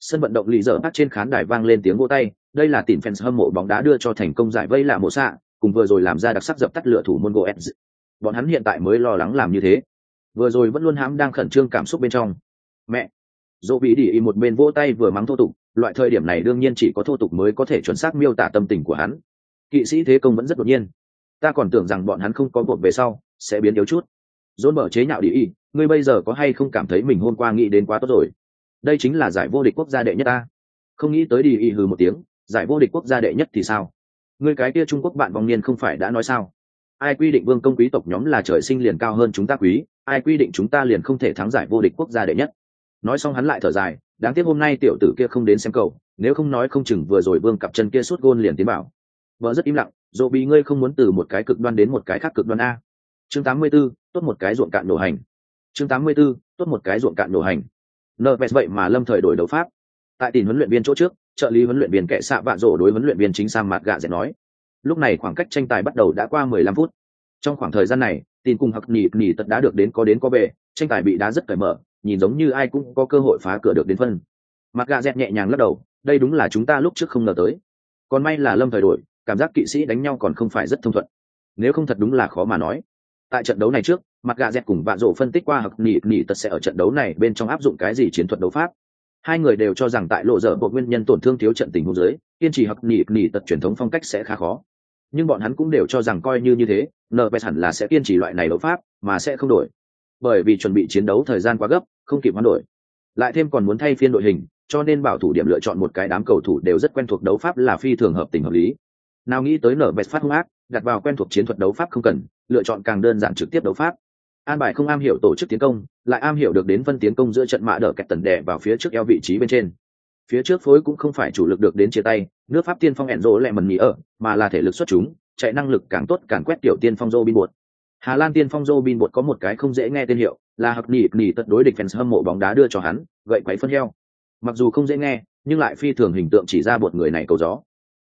Sân vận động lì dở bắt trên khán đài vang lên tiếng vô tay, đây là tìm fans hâm mộ bóng đá đưa cho thành công giải vây là mổ xạ, cùng vừa rồi làm ra đặc sắc dập tắt lửa thủ môn goetz. Bọn hắn hiện tại mới lo lắng làm như thế. Vừa rồi vẫn luôn hãm đang khẩn trương cảm xúc bên trong. Mẹ! Dỗ bị đi một bên vỗ tay vừa mắng thô tục, loại thời điểm này đương nhiên chỉ có thô tục mới có thể chuẩn xác miêu tả tâm tình của hắn kỵ sĩ thế công vẫn rất đột nhiên. Ta còn tưởng rằng bọn hắn không có cuộc về sau, sẽ biến yếu chút. Dôn mở chế nhạo đi y, ngươi bây giờ có hay không cảm thấy mình hôm qua nghĩ đến quá tốt rồi? Đây chính là giải vô địch quốc gia đệ nhất ta. Không nghĩ tới đi y hừ một tiếng, giải vô địch quốc gia đệ nhất thì sao? Ngươi cái kia trung quốc bạn vong niên không phải đã nói sao? Ai quy định vương công quý tộc nhóm là trời sinh liền cao hơn chúng ta quý, ai quy định chúng ta liền không thể thắng giải vô địch quốc gia đệ nhất? Nói xong hắn lại thở dài, đáng tiếc hôm nay tiểu tử kia không đến xem cầu, nếu không nói không chừng vừa rồi vương cặp chân kia suốt gôn liền tiến bảo vợ rất im lặng dỗ bị ngươi không muốn từ một cái cực đoan đến một cái khác cực đoan a. Chương 84, tốt một cái ruộng cạn nổ hành. Chương 84, tốt một cái ruộng cạn nổ hành. Nợ vẹt vậy mà lâm thời đổi đấu pháp. Tại tìm huấn luyện viên chỗ trước trợ lý huấn luyện viên kệ xạ vạ rổ đối huấn luyện viên chính sang mặt gạ dẹt nói. Lúc này khoảng cách tranh tài bắt đầu đã qua 15 phút. Trong khoảng thời gian này tin cùng hặc nỉ nỉ tật đã được đến có đến có về tranh tài bị đá rất cởi mở nhìn giống như ai cũng có cơ hội phá cửa được đến phân. Mặt gà dẹt nhẹ nhàng lắc đầu đây đúng là chúng ta lúc trước không ngờ tới. Còn may là lâm thời đổi cảm giác kỵ sĩ đánh nhau còn không phải rất thông thuận. Nếu không thật đúng là khó mà nói. Tại trận đấu này trước, mặt gà dẹt cùng vạ rộ phân tích qua hoặc nỉ nỉ tật sẽ ở trận đấu này bên trong áp dụng cái gì chiến thuật đấu pháp. Hai người đều cho rằng tại lộ dở bộ nguyên nhân tổn thương thiếu trận tình hôn giới kiên trì hoặc nỉ nỉ tật truyền thống phong cách sẽ khá khó. Nhưng bọn hắn cũng đều cho rằng coi như như thế nợ hẳn là sẽ kiên trì loại này đấu pháp, mà sẽ không đổi. Bởi vì chuẩn bị chiến đấu thời gian quá gấp, không kịp hoán đổi. Lại thêm còn muốn thay phiên đội hình, cho nên bảo thủ điểm lựa chọn một cái đám cầu thủ đều rất quen thuộc đấu pháp là phi thường hợp tình hợp lý nào nghĩ tới nở bẹt phát hung ác, đặt vào quen thuộc chiến thuật đấu pháp không cần, lựa chọn càng đơn giản trực tiếp đấu pháp. An bài không am hiểu tổ chức tiến công, lại am hiểu được đến phân tiến công giữa trận mạ đỡ kẹt tần đẻ vào phía trước eo vị trí bên trên. Phía trước phối cũng không phải chủ lực được đến chia tay, nước pháp tiên phong hẹn rỗ lẹ mần nhì ở, mà là thể lực xuất chúng, chạy năng lực càng tốt càng quét tiểu tiên phong dô bin bột hà lan tiên phong dô bin bột có một cái không dễ nghe tên hiệu, là hặc nỉ nỉ tật đối địch fans hâm mộ bóng đá đưa cho hắn, gậy quấy phân heo. Mặc dù không dễ nghe, nhưng lại phi thường hình tượng chỉ ra bột người này cầu gió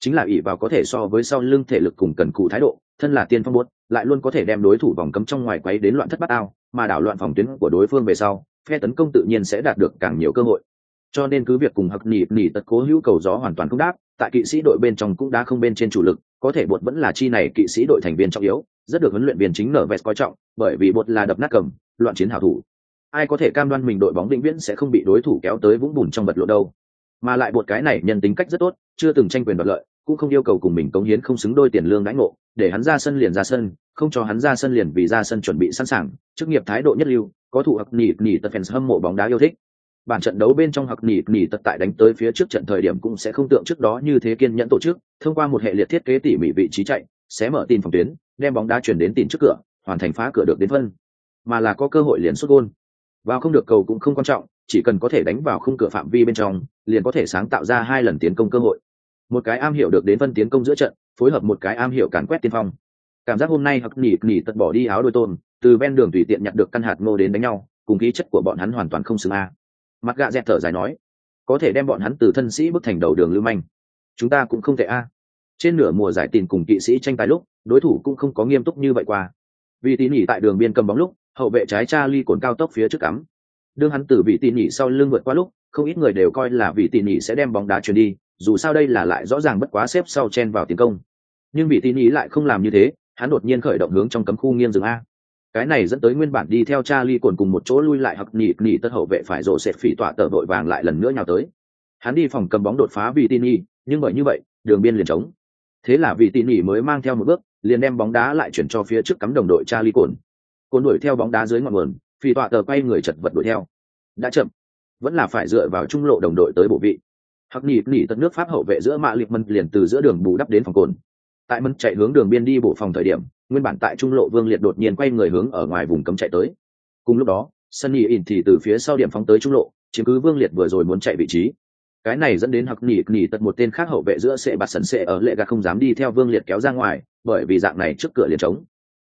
chính là ỷ vào có thể so với sau lưng thể lực cùng cần cụ thái độ, thân là tiên phong buốt, lại luôn có thể đem đối thủ vòng cấm trong ngoài quấy đến loạn thất bát ao, mà đảo loạn phòng tuyến của đối phương về sau, phe tấn công tự nhiên sẽ đạt được càng nhiều cơ hội. Cho nên cứ việc cùng hặc nỉ nỉ tật cố hữu cầu gió hoàn toàn không đáp, tại kỵ sĩ đội bên trong cũng đã không bên trên chủ lực, có thể bột vẫn là chi này kỵ sĩ đội thành viên trọng yếu, rất được huấn luyện viên chính nở vest coi trọng, bởi vì bột là đập nát cầm, loạn chiến hảo thủ. Ai có thể cam đoan mình đội bóng định viễn sẽ không bị đối thủ kéo tới vũng bùn trong bật lộ đâu. Mà lại bột cái này nhân tính cách rất tốt, chưa từng tranh quyền đoạt lợi cũng không yêu cầu cùng mình cống hiến không xứng đôi tiền lương đãi ngộ, để hắn ra sân liền ra sân, không cho hắn ra sân liền vì ra sân chuẩn bị sẵn sàng, chức nghiệp thái độ nhất lưu, có thủ hặc nỉ nỉ tật fans hâm mộ bóng đá yêu thích. Bản trận đấu bên trong hặc nỉ nỉ tật tại đánh tới phía trước trận thời điểm cũng sẽ không tượng trước đó như thế kiên nhẫn tổ chức, thông qua một hệ liệt thiết kế tỉ mỉ vị trí chạy, sẽ mở tin phòng tuyến, đem bóng đá chuyển đến tìm trước cửa, hoàn thành phá cửa được đến phân. Mà là có cơ hội liền xuất gôn. Vào không được cầu cũng không quan trọng, chỉ cần có thể đánh vào khung cửa phạm vi bên trong, liền có thể sáng tạo ra hai lần tiến công cơ hội một cái am hiểu được đến phân tiến công giữa trận, phối hợp một cái am hiểu càn quét tiên phong. Cảm giác hôm nay hặc nỉ nỉ tật bỏ đi áo đôi tôn, từ ven đường tùy tiện nhặt được căn hạt ngô đến đánh nhau, cùng khí chất của bọn hắn hoàn toàn không xứng a. Mặt gạ dẹt thở dài nói, có thể đem bọn hắn từ thân sĩ bước thành đầu đường lưu manh. Chúng ta cũng không thể a. Trên nửa mùa giải tiền cùng kỵ sĩ tranh tài lúc, đối thủ cũng không có nghiêm túc như vậy qua. Vì tỉ nỉ tại đường biên cầm bóng lúc, hậu vệ trái cha ly cồn cao tốc phía trước cắm. Đương hắn từ vị tỉ nỉ sau lưng vượt qua lúc, không ít người đều coi là vị tỉ nỉ sẽ đem bóng đá chuyển đi dù sao đây là lại rõ ràng bất quá xếp sau chen vào tiến công. Nhưng vị tin ý lại không làm như thế, hắn đột nhiên khởi động hướng trong cấm khu nghiêng rừng a. Cái này dẫn tới nguyên bản đi theo Charlie cồn cùng một chỗ lui lại hoặc nhị nhị tất hậu vệ phải rộ sệt phỉ tỏa tờ đội vàng lại lần nữa nhào tới. Hắn đi phòng cầm bóng đột phá vì tin ý, nhưng bởi như vậy, đường biên liền trống. Thế là vì tin ý mới mang theo một bước, liền đem bóng đá lại chuyển cho phía trước cắm đồng đội Charlie cồn cồn đuổi theo bóng đá dưới ngọn nguồn, phỉ tỏa tờ quay người chật vật đuổi theo. Đã chậm, vẫn là phải dựa vào trung lộ đồng đội tới bộ vị hoặc nhị nhị tận nước pháp hậu vệ giữa mạ liệt mân liền từ giữa đường bù đắp đến phòng cồn. Tại mân chạy hướng đường biên đi bộ phòng thời điểm, nguyên bản tại trung lộ vương liệt đột nhiên quay người hướng ở ngoài vùng cấm chạy tới. Cùng lúc đó, sunny in thì từ phía sau điểm phóng tới trung lộ, chiếm cứ vương liệt vừa rồi muốn chạy vị trí. Cái này dẫn đến hoặc nhị nhị tật một tên khác hậu vệ giữa sệ bạt sần sệ ở lệ gà không dám đi theo vương liệt kéo ra ngoài, bởi vì dạng này trước cửa liền trống.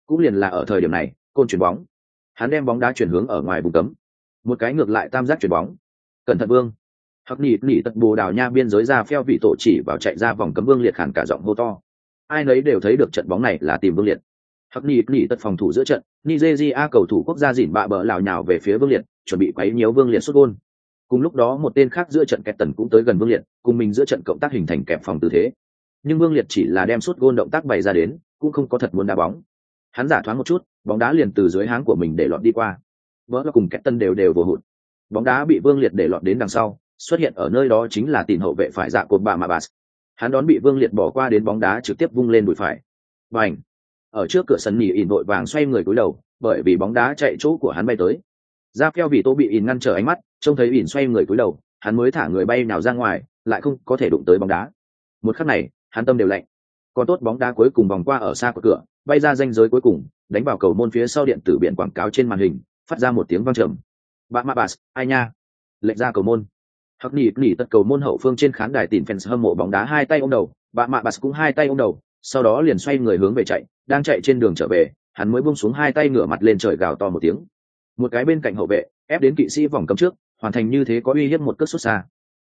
Cũng liền là ở thời điểm này, côn chuyển bóng. Hắn đem bóng đá chuyển hướng ở ngoài vùng cấm. Một cái ngược lại tam giác chuyển bóng. Cẩn thận vương hoặc nhị nhị tật bồ đào nha biên giới ra pheo vị tổ chỉ vào chạy ra vòng cấm vương liệt khản cả giọng hô to. Ai nấy đều thấy được trận bóng này là tìm vương liệt. Hoặc nhị nhị tật phòng thủ giữa trận, nigeria cầu thủ quốc gia dỉn bạ bờ lào nhào về phía vương liệt, chuẩn bị quấy nhiễu vương liệt xuất gôn. Cùng lúc đó một tên khác giữa trận kẹt tần cũng tới gần vương liệt, cùng mình giữa trận cộng tác hình thành kẹp phòng tư thế. Nhưng vương liệt chỉ là đem suốt gôn động tác bày ra đến, cũng không có thật muốn đá bóng. Hắn giả thoáng một chút, bóng đá liền từ dưới háng của mình để lọt đi qua. Vỡ cùng kẹt tân đều đều vừa hụt. Bóng đá bị vương liệt để lọt đến đằng sau xuất hiện ở nơi đó chính là tìm hậu vệ phải dạ cột bà mà bà. Hắn đón bị vương liệt bỏ qua đến bóng đá trực tiếp vung lên đùi phải. Và ảnh ở trước cửa sân nhì ỉn vội vàng xoay người cúi đầu, bởi vì bóng đá chạy chỗ của hắn bay tới. Ra keo vì tô bị ỉn ngăn trở ánh mắt, trông thấy ỉn xoay người cúi đầu, hắn mới thả người bay nào ra ngoài, lại không có thể đụng tới bóng đá. Một khắc này, hắn tâm đều lạnh. Còn tốt bóng đá cuối cùng vòng qua ở xa của cửa, bay ra danh giới cuối cùng, đánh vào cầu môn phía sau điện tử biển quảng cáo trên màn hình, phát ra một tiếng vang trầm. Bạn ma ai nha? Lệnh ra cầu môn hắc nỉ nỉ tật cầu môn hậu phương trên khán đài tìm fans hâm mộ bóng đá hai tay ôm đầu bạn mạ bà cũng hai tay ôm đầu, sau đó liền xoay người hướng về chạy, đang chạy trên đường trở về, hắn mới buông xuống hai tay ngửa mặt lên trời gào to một tiếng. Một cái bên cạnh hậu vệ, ép đến kỵ sĩ vòng cấm trước, hoàn thành như thế có uy hiếp một cất xuất xa.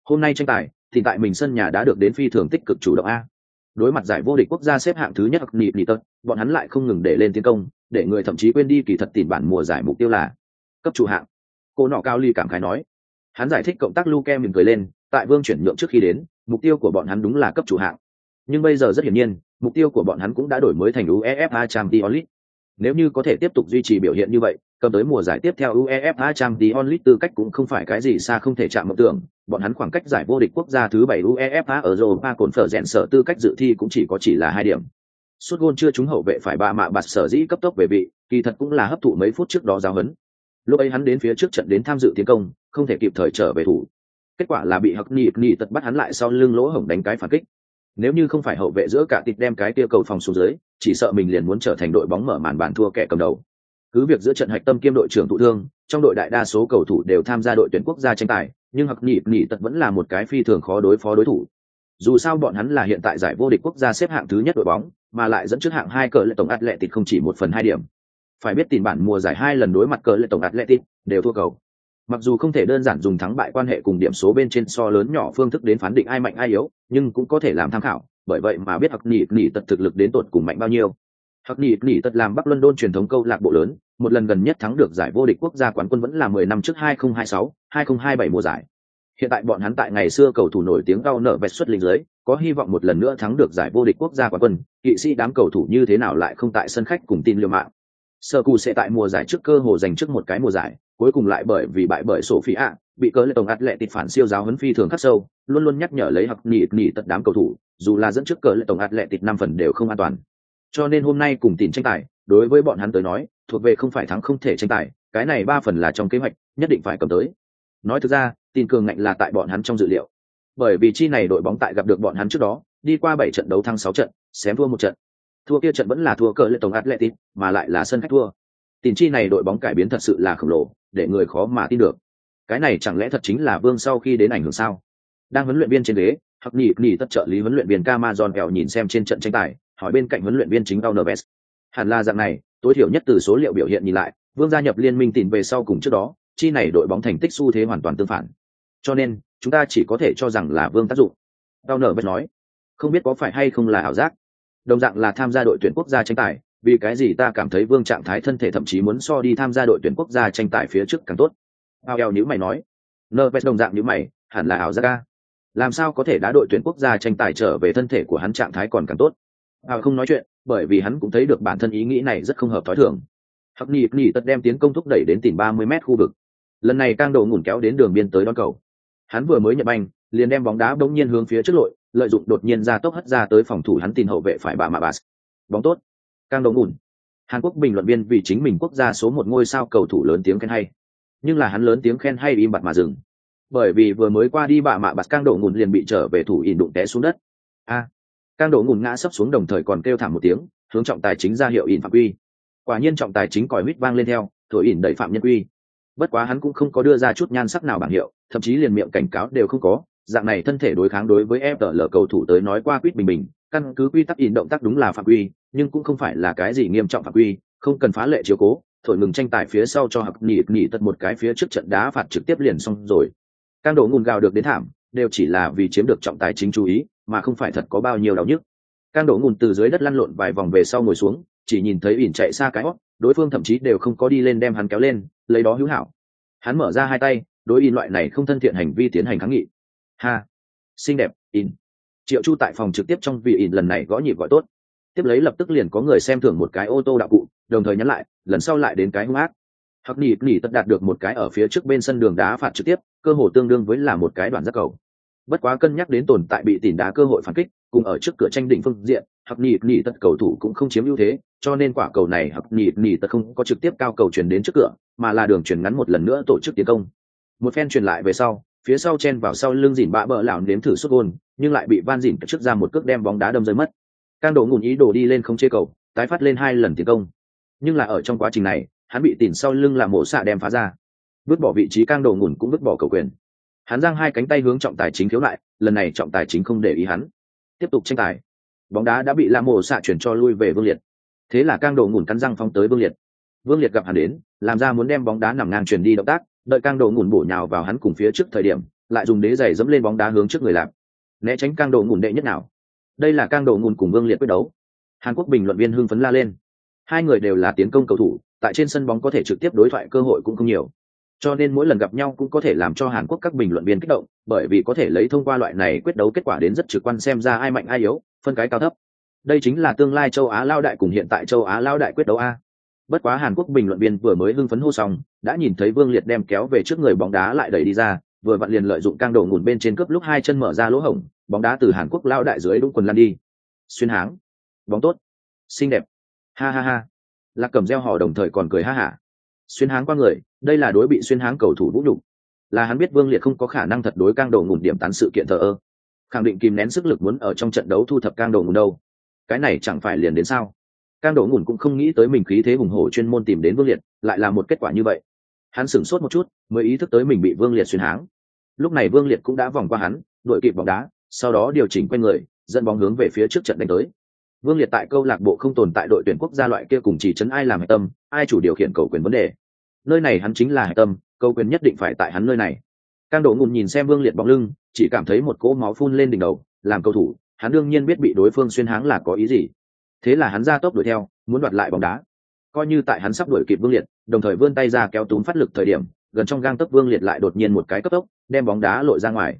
Hôm nay tranh tài, thì tại mình sân nhà đã được đến phi thường tích cực chủ động a. Đối mặt giải vô địch quốc gia xếp hạng thứ nhất nhị nhị tật bọn hắn lại không ngừng để lên tiến công, để người thậm chí quên đi kỳ thật tìm bản mùa giải mục tiêu là cấp chủ hạng. Cô nọ cao ly cảm khái nói hắn giải thích cộng tác luke mỉm cười lên, tại vương chuyển nhượng trước khi đến, mục tiêu của bọn hắn đúng là cấp chủ hạng. Nhưng bây giờ rất hiển nhiên, mục tiêu của bọn hắn cũng đã đổi mới thành uefa champions league. Nếu như có thể tiếp tục duy trì biểu hiện như vậy, cầm tới mùa giải tiếp theo uefa champions league tư cách cũng không phải cái gì xa không thể chạm mộng tưởng. Bọn hắn khoảng cách giải vô địch quốc gia thứ bảy uefa ở europa cồn phở rẽn sở tư cách dự thi cũng chỉ có chỉ là hai điểm. Suốt gôn chưa trúng hậu vệ phải ba mạ bạt sở dĩ cấp tốc về vị, kỳ thật cũng là hấp thụ mấy phút trước đó giáo hấn. lúc ấy hắn đến phía trước trận đến tham dự tiến công không thể kịp thời trở về thủ. Kết quả là bị hắc nị nị tật bắt hắn lại sau lưng lỗ hổng đánh cái phản kích. Nếu như không phải hậu vệ giữa cả tịt đem cái tiêu cầu phòng xuống dưới, chỉ sợ mình liền muốn trở thành đội bóng mở màn bàn thua kẻ cầm đầu. Cứ việc giữa trận hạch tâm kiêm đội trưởng thụ thương, trong đội đại đa số cầu thủ đều tham gia đội tuyển quốc gia tranh tài, nhưng hặc nhị nhị tật vẫn là một cái phi thường khó đối phó đối thủ. Dù sao bọn hắn là hiện tại giải vô địch quốc gia xếp hạng thứ nhất đội bóng, mà lại dẫn trước hạng hai cờ lệ tổng atletic không chỉ một phần hai điểm. Phải biết tìm bản mùa giải hai lần đối mặt cờ lệ tổng atletic đều thua cầu mặc dù không thể đơn giản dùng thắng bại quan hệ cùng điểm số bên trên so lớn nhỏ phương thức đến phán định ai mạnh ai yếu nhưng cũng có thể làm tham khảo bởi vậy mà biết hặc nhị nhị tật thực lực đến tột cùng mạnh bao nhiêu. Hặc nhị nhị tật làm bắc london truyền thống câu lạc bộ lớn một lần gần nhất thắng được giải vô địch quốc gia quán quân vẫn là mười năm trước 2026, 2027 mùa giải. Hiện tại bọn hắn tại ngày xưa cầu thủ nổi tiếng cao nở vẹt xuất linh giới có hy vọng một lần nữa thắng được giải vô địch quốc gia quán quân kỵ sĩ đám cầu thủ như thế nào lại không tại sân khách cùng tin liều mạng. Sơ cù sẽ tại mùa giải trước cơ hồ giành trước một cái mùa giải cuối cùng lại bởi vì bại bởi sổ phi ạ, bị cớ lệ tổng ạt lệ tịt phản siêu giáo huấn phi thường khắc sâu, luôn luôn nhắc nhở lấy học nhị nhị tật đám cầu thủ, dù là dẫn trước cờ lệ tổng ạt lệ tịt năm phần đều không an toàn. Cho nên hôm nay cùng tìm tranh tài, đối với bọn hắn tới nói, thuộc về không phải thắng không thể tranh tài, cái này ba phần là trong kế hoạch, nhất định phải cầm tới. Nói thực ra, tin cường ngạnh là tại bọn hắn trong dự liệu. Bởi vì chi này đội bóng tại gặp được bọn hắn trước đó, đi qua bảy trận đấu thắng sáu trận, xém thua một trận. Thua kia trận vẫn là thua cờ lệ tổng atletic mà lại là sân khách thua. Tin chi này đội bóng cải biến thật sự là khổng lồ để người khó mà tin được. Cái này chẳng lẽ thật chính là vương sau khi đến ảnh hưởng sao? Đang huấn luyện viên trên ghế hoặc nhị nhị tất trợ lý huấn luyện viên Camazon kẹo nhìn xem trên trận tranh tài, hỏi bên cạnh huấn luyện viên chính Alves hẳn là dạng này, tối thiểu nhất từ số liệu biểu hiện nhìn lại, vương gia nhập liên minh tìm về sau cùng trước đó, chi này đội bóng thành tích xu thế hoàn toàn tương phản. Cho nên, chúng ta chỉ có thể cho rằng là vương tác dụng. Đau nở nói, không biết có phải hay không là ảo giác. Đồng dạng là tham gia đội tuyển quốc gia tranh tài vì cái gì ta cảm thấy vương trạng thái thân thể thậm chí muốn so đi tham gia đội tuyển quốc gia tranh tài phía trước càng tốt? Ao eo nhữ mày nói. Nơ vest đồng dạng nhữ mày, hẳn là ảo ra ca làm sao có thể đá đội tuyển quốc gia tranh tài trở về thân thể của hắn trạng thái còn càng tốt? Ao không nói chuyện, bởi vì hắn cũng thấy được bản thân ý nghĩ này rất không hợp t h ó i thường hắc nhị nhị tật đem tiến công thúc đẩy đến tìm ba mươi m khu vực. Lần này càng đổ ngủn kéo đến đường biên tới đón cầu. Hắn vừa mới nhập banh, liền đem bóng đá bỗng nhiên hướng phía trước lội, lợi dụng đột nhiên ra tốc hất ra tới phòng thủ hắn tin hậu vệ phải bà mạ bà bóng tốt càng độ ngủn hàn quốc bình luận viên vì chính mình quốc gia số một ngôi sao cầu thủ lớn tiếng khen hay. Nhưng là hắn lớn tiếng khen hay im bặt mà dừng. Bởi vì vừa mới qua đi bạ mạ bạt cang độ ngủn liền bị trở về thủ ỉn đụng té xuống đất. A. À, càng độ ngủn ngã sấp xuống đồng thời còn kêu thảm một tiếng hướng trọng tài chính ra hiệu ỉn phạm quy. Quả nhiên trọng tài chính còi huýt vang lên theo thổi ỉn đẩy phạm nhân quy. Bất quá hắn cũng không có đưa ra chút nhan sắc nào bảng hiệu thậm chí liền miệng cảnh cáo đều không có. Dạng này thân thể đối kháng đối với fl cầu thủ tới nói qua quýt bình bình căn cứ quy tắc ỉn động tác đúng là phạm quy, nhưng cũng không phải là cái gì nghiêm trọng phạm quy, không cần phá lệ chiếu cố, thổi ngừng tranh tài phía sau cho hặc nhị nhị tật một cái phía trước trận đá phạt trực tiếp liền xong rồi. Càng đổ ngùn gào được đến thảm, đều chỉ là vì chiếm được trọng tài chính chú ý, mà không phải thật có bao nhiêu đau nhức. Càng đổ ngùn từ dưới đất lăn lộn vài vòng về sau ngồi xuống, chỉ nhìn thấy ỉn chạy xa cái hót, đối phương thậm chí đều không có đi lên đem hắn kéo lên, lấy đó hữu hảo. Hắn mở ra hai tay, đối in loại này không thân thiện hành vi tiến hành kháng nghị. Ha! Xinh đẹp in triệu chu tại phòng trực tiếp trong vị in lần này gõ nhịp gọi tốt. Tiếp lấy lập tức liền có người xem thưởng một cái ô tô đạo cụ, đồng thời nhắn lại, lần sau lại đến cái hung ác. Hắc nỉ nỉ tất đạt được một cái ở phía trước bên sân đường đá phạt trực tiếp, cơ hồ tương đương với là một cái đoạn giác cầu. Bất quá cân nhắc đến tồn tại bị tỉn đá cơ hội phản kích, cùng ở trước cửa tranh định phương diện, hắc nỉ nỉ tất cầu thủ cũng không chiếm ưu thế, cho nên quả cầu này hắc nỉ nỉ tất không có trực tiếp cao cầu chuyển đến trước cửa, mà là đường chuyển ngắn một lần nữa tổ chức tiến công. Một phen truyền lại về sau phía sau chen vào sau lưng dìn bạ bỡ lảo nếm thử xuất gôn, nhưng lại bị van dìn trước ra một cước đem bóng đá đâm rơi mất. Cang đổ ngủn ý đồ đi lên không chế cầu, tái phát lên hai lần tiến công. Nhưng là ở trong quá trình này, hắn bị tỉn sau lưng làm mổ xạ đem phá ra. Vứt bỏ vị trí cang đổ ngủn cũng vứt bỏ cầu quyền. Hắn giang hai cánh tay hướng trọng tài chính thiếu lại, lần này trọng tài chính không để ý hắn. Tiếp tục tranh tài. Bóng đá đã bị la mổ xạ chuyển cho lui về vương liệt. Thế là cang đổ ngủn cắn răng phóng tới vương liệt vương liệt gặp hắn đến, làm ra muốn đem bóng đá nằm ngang chuyển đi động tác, đợi Cang Đồ ngủn bổ nhào vào hắn cùng phía trước thời điểm, lại dùng đế giày dẫm lên bóng đá hướng trước người làm né tránh Cang Đồ ngủn đệ nhất nào? Đây là Cang Đồ ngủn cùng vương liệt quyết đấu. Hàn quốc bình luận viên hưng phấn la lên. Hai người đều là tiến công cầu thủ, tại trên sân bóng có thể trực tiếp đối thoại cơ hội cũng không nhiều. Cho nên mỗi lần gặp nhau cũng có thể làm cho hàn quốc các bình luận viên kích động, bởi vì có thể lấy thông qua loại này quyết đấu kết quả đến rất trực quan xem ra ai mạnh ai yếu, phân cái cao thấp. Đây chính là tương lai châu á lao đại cùng hiện tại châu á lao đại quyết đấu a bất quá hàn quốc bình luận viên vừa mới hưng phấn hô xong, đã nhìn thấy vương liệt đem kéo về trước người bóng đá lại đẩy đi ra, vừa vặn liền lợi dụng cang đổ ngủn bên trên cướp lúc hai chân mở ra lỗ hổng, bóng đá từ hàn quốc lao đại dưới đúng quần lăn đi. Xuyên háng, bóng tốt, xinh đẹp, ha ha ha. Lạc cầm reo hò đồng thời còn cười ha hả. Xuyên háng qua người, đây là đối bị xuyên háng cầu thủ vũ nhục. Là hắn biết vương liệt không có khả năng thật đối cang đầu ngủn điểm tán sự kiện thờ ơ. Khẳng định kìm nén sức lực muốn ở trong trận đấu thu thập cang đầu ngủn đâu. Cái này chẳng phải liền đến sao? Cang đầu ngủn cũng không nghĩ tới mình khí thế hùng hổ chuyên môn tìm đến vương liệt, lại là một kết quả như vậy. Hắn sửng sốt một chút, mới ý thức tới mình bị vương liệt xuyên háng. Lúc này vương liệt cũng đã vòng qua hắn, đội kịp bóng đá, sau đó điều chỉnh quanh người, dẫn bóng hướng về phía trước trận đánh tới. Vương liệt tại câu lạc bộ không tồn tại đội tuyển quốc gia loại kia cùng chỉ chấn ai làm hạch tâm, ai chủ điều khiển cầu quyền vấn đề. Nơi này hắn chính là hạch tâm, cầu quyền nhất định phải tại hắn nơi này. Cang đổ ngùn nhìn xem vương liệt bóng lưng, chỉ cảm thấy một cỗ máu phun lên đỉnh đầu, làm cầu thủ, hắn đương nhiên biết bị đối phương xuyên háng là có ý gì thế là hắn ra tốc đuổi theo, muốn đoạt lại bóng đá. Coi như tại hắn sắp đuổi kịp vương liệt, đồng thời vươn tay ra kéo túm phát lực thời điểm, gần trong gang tấc vương liệt lại đột nhiên một cái cấp tốc, đem bóng đá lội ra ngoài.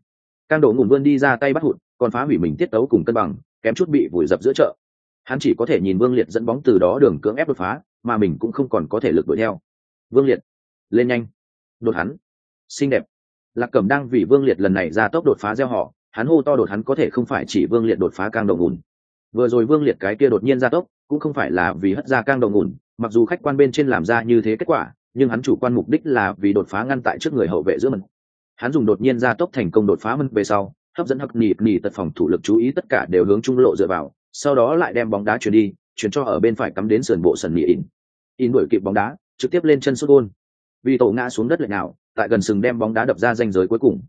Càng đổ ngùn vươn đi ra tay bắt hụt, còn phá hủy mình tiết tấu cùng cân bằng, kém chút bị vùi dập giữa chợ. Hắn chỉ có thể nhìn vương liệt dẫn bóng từ đó đường cưỡng ép đột phá, mà mình cũng không còn có thể lực đuổi theo. Vương liệt, lên nhanh. Đột hắn. Xinh đẹp. Lạc cẩm đang vì vương liệt lần này ra tốc đột phá gieo họ, hắn hô to đột hắn có thể không phải chỉ vương liệt đột phá càng đầu ngùn vừa rồi vương liệt cái kia đột nhiên ra tốc, cũng không phải là vì hất ra càng đầu ngủn, mặc dù khách quan bên trên làm ra như thế kết quả, nhưng hắn chủ quan mục đích là vì đột phá ngăn tại trước người hậu vệ giữa mình. Hắn dùng đột nhiên ra tốc thành công đột phá mân về sau, hấp dẫn hắc nỉ nỉ tật phòng thủ lực chú ý tất cả đều hướng trung lộ dựa vào, sau đó lại đem bóng đá chuyển đi, chuyển cho ở bên phải cắm đến sườn bộ sần nỉ in in đuổi kịp bóng đá, trực tiếp lên chân sút gôn. Vì tổ ngã xuống đất lệch nào, tại gần sừng đem bóng đá đập ra danh giới cuối cùng.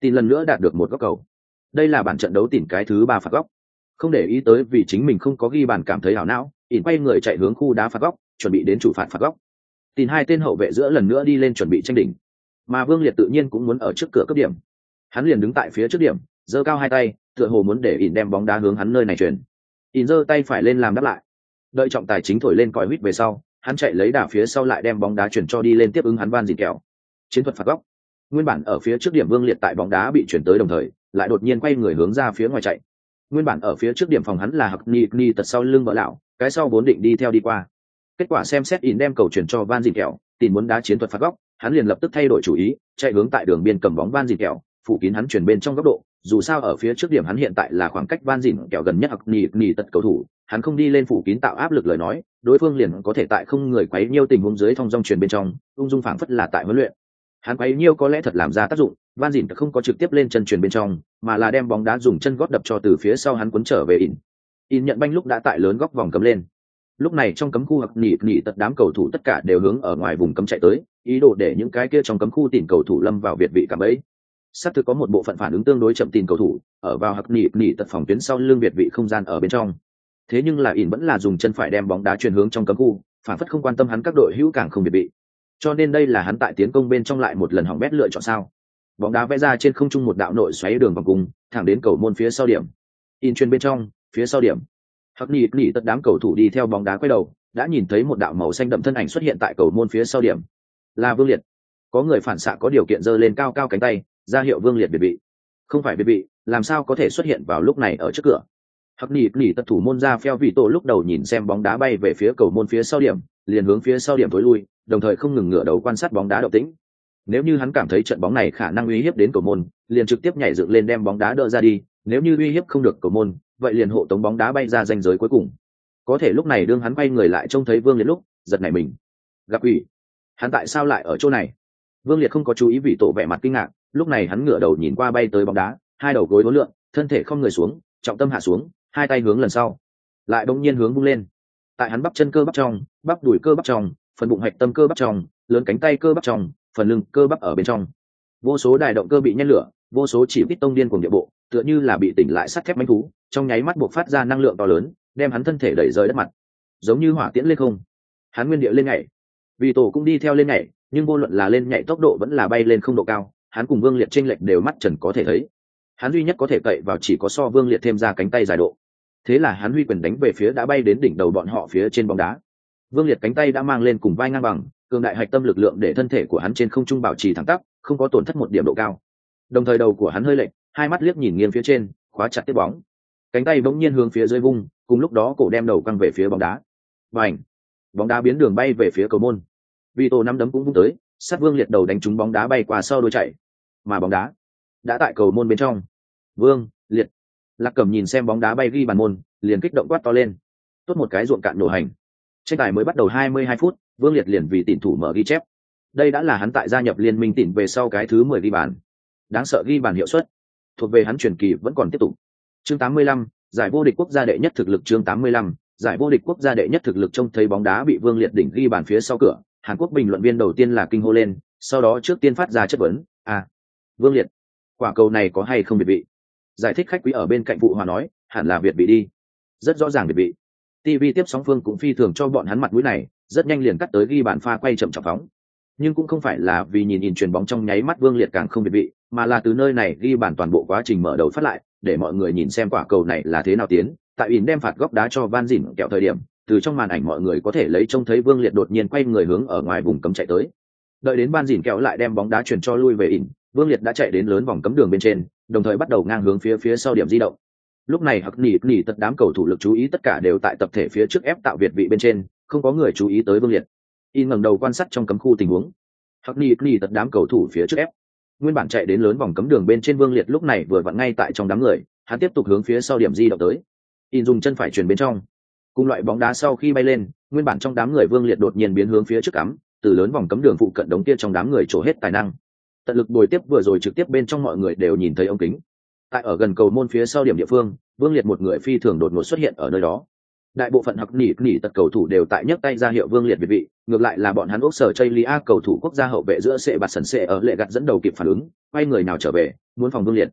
Tin lần nữa đạt được một góc cầu. Đây là bản trận đấu tìm cái thứ ba phạt góc không để ý tới vì chính mình không có ghi bàn cảm thấy hảo não, ỉn quay người chạy hướng khu đá phạt góc, chuẩn bị đến chủ phạt phạt góc. Tin hai tên hậu vệ giữa lần nữa đi lên chuẩn bị tranh đỉnh. Mà vương liệt tự nhiên cũng muốn ở trước cửa cấp điểm. Hắn liền đứng tại phía trước điểm, giơ cao hai tay, tựa hồ muốn để ỉn đem bóng đá hướng hắn nơi này chuyển. Ỉn giơ tay phải lên làm đáp lại. Đợi trọng tài chính thổi lên còi huýt về sau, hắn chạy lấy đà phía sau lại đem bóng đá chuyển cho đi lên tiếp ứng hắn van dịt kẹo. Chiến thuật phạt góc. Nguyên bản ở phía trước điểm vương liệt tại bóng đá bị chuyển tới đồng thời, lại đột nhiên quay người hướng ra phía ngoài chạy nguyên bản ở phía trước điểm phòng hắn là hặc ni ni tật sau lưng vợ lão, cái sau vốn định đi theo đi qua. Kết quả xem xét in đem cầu chuyển cho van dìn kẹo tìm muốn đá chiến thuật phạt góc, hắn liền lập tức thay đổi chủ ý, chạy hướng tại đường biên cầm bóng van dìn kẹo, phủ kín hắn chuyển bên trong góc độ, dù sao ở phía trước điểm hắn hiện tại là khoảng cách van dìn kẹo gần nhất hặc ni ni tật cầu thủ, hắn không đi lên phủ kín tạo áp lực lời nói, đối phương liền có thể tại không người quấy nhiêu tình huống dưới thong dong truyền bên trong, ung dung phảng phất là tại huấn luyện. Hắn quấy nhiêu có lẽ thật làm ra tác dụng van dìn không có trực tiếp lên chân truyền bên trong, mà là đem bóng đá dùng chân gót đập cho từ phía sau hắn cuốn trở về in in nhận banh lúc đã tại lớn góc vòng cấm lên. Lúc này trong cấm khu hoặc nỉ nỉ tật đám cầu thủ tất cả đều hướng ở ngoài vùng cấm chạy tới, ý đồ để những cái kia trong cấm khu tìm cầu thủ lâm vào việt vị cảm ấy. Xác thực có một bộ phận phản ứng tương đối chậm tìm cầu thủ, ở vào hoặc nỉ nỉ tật phòng tuyến sau lưng việt vị không gian ở bên trong. Thế nhưng là in vẫn là dùng chân phải đem bóng đá chuyển hướng trong cấm khu, phản phất không quan tâm hắn các đội hữu càng không việt vị. Cho nên đây là hắn tại tiến công bên trong lại một lần hỏng bét lựa chọn sao bóng đá vẽ ra trên không trung một đạo nội xoáy đường vòng cung, thẳng đến cầu môn phía sau điểm. In chuyên bên trong, phía sau điểm. Hắc nỉ nỉ tất đám cầu thủ đi theo bóng đá quay đầu, đã nhìn thấy một đạo màu xanh đậm thân ảnh xuất hiện tại cầu môn phía sau điểm. Là vương liệt. Có người phản xạ có điều kiện giơ lên cao cao cánh tay, ra hiệu vương liệt biệt bị. Không phải biệt bị, làm sao có thể xuất hiện vào lúc này ở trước cửa? Hắc nỉ nỉ tật thủ môn ra pheo vị tổ lúc đầu nhìn xem bóng đá bay về phía cầu môn phía sau điểm, liền hướng phía sau điểm tối lui, đồng thời không ngừng ngửa đầu quan sát bóng đá động tĩnh nếu như hắn cảm thấy trận bóng này khả năng uy hiếp đến cầu môn, liền trực tiếp nhảy dựng lên đem bóng đá đỡ ra đi, nếu như uy hiếp không được cầu môn, vậy liền hộ tống bóng đá bay ra danh giới cuối cùng. Có thể lúc này đương hắn quay người lại trông thấy vương liệt lúc, giật nảy mình. Gặp ủy hắn tại sao lại ở chỗ này? Vương liệt không có chú ý vì tổ vẻ mặt kinh ngạc, lúc này hắn ngửa đầu nhìn qua bay tới bóng đá, hai đầu gối hối lượng thân thể không người xuống, trọng tâm hạ xuống, hai tay hướng lần sau. Lại đ nhiên hướng vung lên. Tại hắn bắp chân cơ bắp trong, bắp đùi cơ bắp trong, phần bụng hạch tâm cơ bắp trong, lớn cánh tay cơ bắp trong phần lưng cơ bắp ở bên trong. Vô số đài động cơ bị nhen lửa, vô số chỉ vít tông điên cùng địa bộ, tựa như là bị tỉnh lại sắt thép manh thú, trong nháy mắt buộc phát ra năng lượng to lớn, đem hắn thân thể đẩy rời đất mặt. Giống như hỏa tiễn lên không. Hắn nguyên địa lên nhảy. Vì tổ cũng đi theo lên nhảy, nhưng vô luận là lên nhảy tốc độ vẫn là bay lên không độ cao, hắn cùng vương liệt tranh lệch đều mắt trần có thể thấy. Hắn duy nhất có thể cậy vào chỉ có so vương liệt thêm ra cánh tay dài độ. Thế là hắn huy quyền đánh về phía đã bay đến đỉnh đầu bọn họ phía trên bóng đá. Vương liệt cánh tay đã mang lên cùng vai ngang bằng cường đại hạch tâm lực lượng để thân thể của hắn trên không trung bảo trì thẳng tắp, không có tổn thất một điểm độ cao. Đồng thời đầu của hắn hơi lệch, hai mắt liếc nhìn nghiêng phía trên, khóa chặt tiếp bóng. Cánh tay bỗng nhiên hướng phía dưới vung, cùng lúc đó cổ đem đầu căng về phía bóng đá. Và ảnh bóng đá biến đường bay về phía cầu môn. Vì tổ năm đấm cũng vung tới, sát vương liệt đầu đánh trúng bóng đá bay qua sau đôi chạy. Mà bóng đá đã tại cầu môn bên trong. Vương, liệt. Lạc cầm nhìn xem bóng đá bay ghi bàn môn, liền kích động quát to lên. Tốt một cái ruộng cạn nổ hành tranh tài mới bắt đầu 22 phút vương liệt liền vì tỉn thủ mở ghi chép. Đây đã là hắn tại gia nhập liên minh tỉn về sau cái thứ 10 ghi bàn. Đáng sợ ghi bàn hiệu suất. Thuộc về hắn truyền kỳ vẫn còn tiếp tục. Chương 85, giải vô địch quốc gia đệ nhất thực lực chương 85, giải vô địch quốc gia đệ nhất thực lực trông thấy bóng đá bị vương liệt đỉnh ghi bàn phía sau cửa hàn quốc bình luận viên đầu tiên là kinh hô lên sau đó trước tiên phát ra chất vấn à vương liệt quả cầu này có hay không biệt vị? Giải thích khách quý ở bên cạnh vụ hòa nói hẳn là việt vị đi. Rất rõ ràng bị vị tv tiếp sóng phương cũng phi thường cho bọn hắn mặt mũi này, rất nhanh liền cắt tới ghi bàn pha quay chậm chậm phóng. Nhưng cũng không phải là vì nhìn nhìn chuyền bóng trong nháy mắt vương liệt càng không biệt vị, mà là từ nơi này ghi bàn toàn bộ quá trình mở đầu phát lại, để mọi người nhìn xem quả cầu này là thế nào tiến. Tại ỉn đem phạt góc đá cho van Dìn kẹo thời điểm, từ trong màn ảnh mọi người có thể lấy trông thấy vương liệt đột nhiên quay người hướng ở ngoài vùng cấm chạy tới. Đợi đến van Dìn kẹo lại đem bóng đá chuyển cho lui về ỉn vương liệt đã chạy đến lớn vòng cấm đường bên trên, đồng thời bắt đầu ngang hướng phía phía sau điểm di động lúc này hặc nỉ nỉ tật đám cầu thủ lực chú ý tất cả đều tại tập thể phía trước ép tạo việt vị bên trên, không có người chú ý tới vương liệt. In ngẩng đầu quan sát trong cấm khu tình huống. Hặc nỉ nỉ tật đám cầu thủ phía trước ép. Nguyên bản chạy đến lớn vòng cấm đường bên trên vương liệt lúc này vừa vặn ngay tại trong đám người, hắn tiếp tục hướng phía sau điểm di động tới. In dùng chân phải truyền bên trong. Cùng loại bóng đá sau khi bay lên, nguyên bản trong đám người vương liệt đột nhiên biến hướng phía trước cắm, từ lớn vòng cấm đường phụ cận đống kia trong đám người trổ hết tài năng. Tận lực bồi tiếp vừa rồi trực tiếp bên trong mọi người đều nhìn thấy ông kính tại ở gần cầu môn phía sau điểm địa phương, vương liệt một người phi thường đột ngột xuất hiện ở nơi đó. Đại bộ phận học nỉ nỉ tật cầu thủ đều tại nhấc tay ra hiệu vương liệt việt vị, ngược lại là bọn hắn ốc sở chây lia cầu thủ quốc gia hậu vệ giữa sệ bạt sần sệ ở lệ gặt dẫn đầu kịp phản ứng, quay người nào trở về, muốn phòng vương liệt.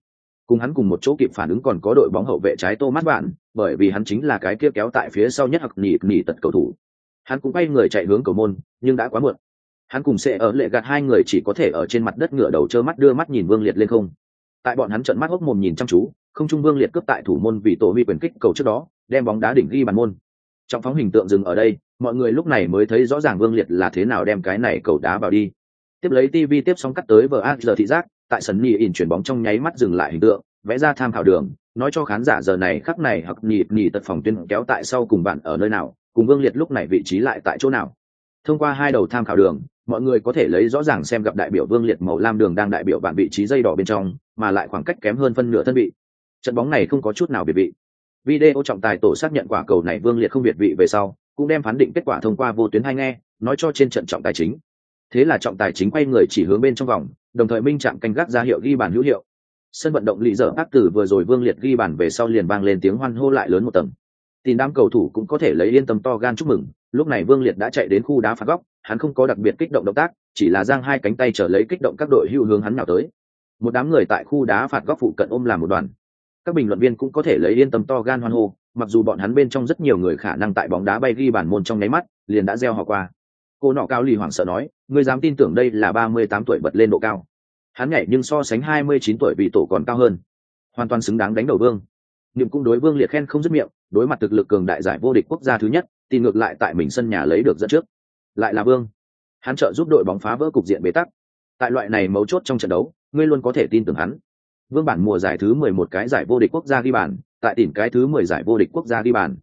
Cùng hắn cùng một chỗ kịp phản ứng còn có đội bóng hậu vệ trái tô mát bạn bởi vì hắn chính là cái kia kéo tại phía sau nhất học nỉ nỉ tật cầu thủ. Hắn cũng quay người chạy hướng cầu môn, nhưng đã quá muộn. Hắn cùng sệ ở lệ gạt hai người chỉ có thể ở trên mặt đất ngửa đầu trơ mắt đưa mắt nhìn vương liệt lên không tại bọn hắn trận mắt hốc mồm nhìn chăm chú, không trung vương liệt cướp tại thủ môn vì tổ huy quyền kích cầu trước đó, đem bóng đá đỉnh ghi bàn môn. Trong phóng hình tượng dừng ở đây, mọi người lúc này mới thấy rõ ràng vương liệt là thế nào đem cái này cầu đá vào đi. Tiếp lấy tv tiếp xong cắt tới vờ a giờ thị giác, tại sân nhì ỉn chuyển bóng trong nháy mắt dừng lại hình tượng, vẽ ra tham khảo đường, nói cho khán giả giờ này khắc này hoặc nhì nhì tật phòng tuyên kéo tại sau cùng bạn ở nơi nào, cùng vương liệt lúc này vị trí lại tại chỗ nào thông qua hai đầu tham khảo đường, mọi người có thể lấy rõ ràng xem gặp đại biểu vương liệt màu lam đường đang đại biểu bản vị trí dây đỏ bên trong, mà lại khoảng cách kém hơn phân nửa thân vị. Trận bóng này không có chút nào biệt vị. Video trọng tài tổ xác nhận quả cầu này vương liệt không biệt vị về sau, cũng đem phán định kết quả thông qua vô tuyến hay nghe, nói cho trên trận trọng tài chính. Thế là trọng tài chính quay người chỉ hướng bên trong vòng, đồng thời minh chạm canh gác ra hiệu ghi bàn hữu hiệu. Sân vận động lì dở ác tử vừa rồi vương liệt ghi bàn về sau liền vang lên tiếng hoan hô lại lớn một tầng. Tin đám cầu thủ cũng có thể lấy yên tâm to gan chúc mừng lúc này vương liệt đã chạy đến khu đá phạt góc, hắn không có đặc biệt kích động động tác, chỉ là giang hai cánh tay trở lấy kích động các đội hưu hướng hắn nào tới. Một đám người tại khu đá phạt góc phụ cận ôm làm một đoàn. Các bình luận viên cũng có thể lấy yên tâm to gan hoan hô, mặc dù bọn hắn bên trong rất nhiều người khả năng tại bóng đá bay ghi bàn môn trong nháy mắt, liền đã gieo họ qua. Cô nọ cao lì hoảng sợ nói, ngươi dám tin tưởng đây là ba mươi tám tuổi bật lên độ cao? Hắn nhảy nhưng so sánh hai mươi chín tuổi bị tổ còn cao hơn. Hoàn toàn xứng đáng đánh đầu vương. Niệm cũng đối vương liệt khen không dứt miệng, đối mặt thực lực cường đại giải vô địch quốc gia thứ nhất tin ngược lại tại mình sân nhà lấy được dẫn trước. Lại là vương. Hắn trợ giúp đội bóng phá vỡ cục diện bế tắc. Tại loại này mấu chốt trong trận đấu, ngươi luôn có thể tin tưởng hắn. Vương bản mùa giải thứ mười một cái giải vô địch quốc gia ghi bàn, tại tỉnh cái thứ mười giải vô địch quốc gia ghi bàn.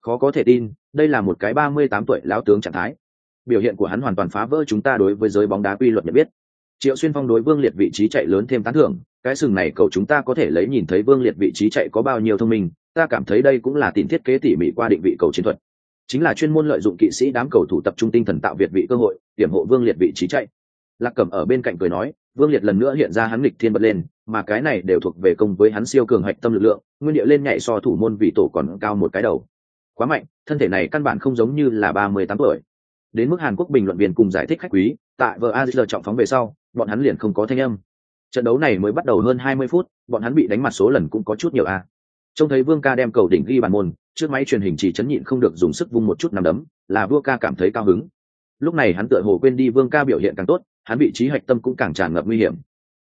Khó có thể tin, đây là một cái ba mươi tám tuổi lão tướng trạng thái. Biểu hiện của hắn hoàn toàn phá vỡ chúng ta đối với giới bóng đá quy luật nhận biết. Triệu xuyên phong đối vương liệt vị trí chạy lớn thêm tán thưởng, cái sừng này cầu chúng ta có thể lấy nhìn thấy vương liệt vị trí chạy có bao nhiêu thông minh, ta cảm thấy đây cũng là tìm thiết kế tỉ mỉ qua định vị cầu chiến thuật chính là chuyên môn lợi dụng kỵ sĩ đám cầu thủ tập trung tinh thần tạo việt vị cơ hội điểm hộ vương liệt vị trí chạy. Lạc cẩm ở bên cạnh cười nói, vương liệt lần nữa hiện ra hắn nghịch thiên bật lên, mà cái này đều thuộc về công với hắn siêu cường hạch tâm lực lượng, nguyên địa lên nhảy so thủ môn vị tổ còn cao một cái đầu. Quá mạnh, thân thể này căn bản không giống như là ba mươi tám tuổi. Đến mức hàn quốc bình luận viên cùng giải thích khách quý, tại vờ a trọng phóng về sau, bọn hắn liền không có thanh âm. Trận đấu này mới bắt đầu hơn hai mươi phút, bọn hắn bị đánh mặt số lần cũng có chút nhiều a trông thấy vương ca đem cầu đỉnh ghi bàn môn, trước máy truyền hình chỉ chấn nhịn không được dùng sức vung một chút nằm đấm, là vua ca cảm thấy cao hứng. Lúc này hắn tựa hồ quên đi vương ca biểu hiện càng tốt, hắn bị trí hạch tâm cũng càng tràn ngập nguy hiểm.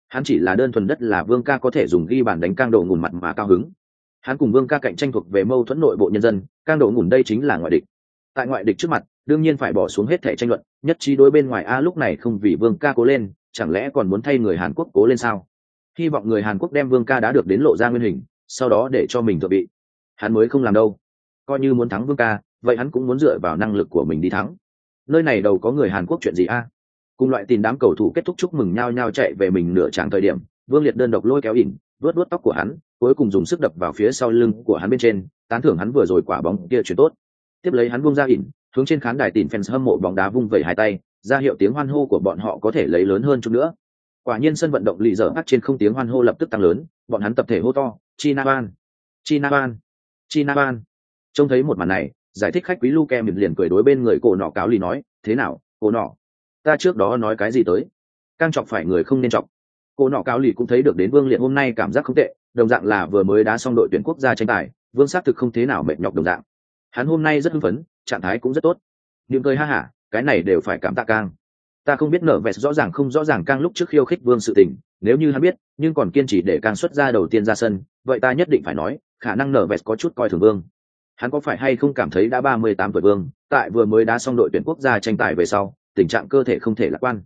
Hắn chỉ là đơn thuần đất là vương ca có thể dùng ghi bàn đánh cang độ ngùn mặt mà cao hứng. Hắn cùng vương ca cạnh tranh thuộc về mâu thuẫn nội bộ nhân dân, cang độ ngùn đây chính là ngoại địch. Tại ngoại địch trước mặt, đương nhiên phải bỏ xuống hết thẻ tranh luận, nhất trí đối bên ngoài, a, lúc này không vì vương ca cố lên, chẳng lẽ còn muốn thay người hàn quốc cố lên sao? Hy vọng người hàn quốc đem vương ca đã được đến lộ ra nguyên hình sau đó để cho mình thượng bị. Hắn mới không làm đâu. Coi như muốn thắng vương ca, vậy hắn cũng muốn dựa vào năng lực của mình đi thắng. Nơi này đâu có người hàn quốc chuyện gì a? Cùng loại tìm đám cầu thủ kết thúc chúc mừng nhau nhau chạy về mình nửa tràng thời điểm, vương liệt đơn độc lôi kéo ỉn, vuốt vuốt tóc của hắn, cuối cùng dùng sức đập vào phía sau lưng của hắn bên trên, tán thưởng hắn vừa rồi quả bóng kia chuyển tốt. Tiếp lấy hắn buông ra ỉn, hướng trên khán đài tìm fans hâm mộ bóng đá vung vẩy hai tay, ra hiệu tiếng hoan hô của bọn họ có thể lấy lớn hơn chút nữa quả nhiên sân vận động lì dở bắt trên không tiếng hoan hô lập tức tăng lớn, bọn hắn tập thể hô to china ban! China ban! China ban! Trông thấy một màn này, giải thích khách quý luke mỉm liền cười đối bên người cổ nọ cáo lì nói, thế nào, cổ nọ? Ta trước đó nói cái gì tới? Càng chọc phải người không nên chọc. Cô nọ cáo lì cũng thấy được đến vương liệt hôm nay cảm giác không tệ, đồng dạng là vừa mới đá xong đội tuyển quốc gia tranh tài, vương xác thực không thế nào mệt nhọc đồng dạng. Hắn hôm nay rất hưng phấn, trạng thái cũng rất tốt. Nhưng cười ha hả, cái này đều phải cảm tạ cang ta không biết nở vẹt rõ ràng không rõ ràng cang lúc trước khiêu khích vương sự tình, nếu như hắn biết, nhưng còn kiên trì để cang xuất ra đầu tiên ra sân, vậy ta nhất định phải nói, khả năng nở vẹt có chút coi thường vương. Hắn có phải hay không cảm thấy đã ba mươi tám tuổi vương, tại vừa mới đá xong đội tuyển quốc gia tranh tài về sau, tình trạng cơ thể không thể lạc quan.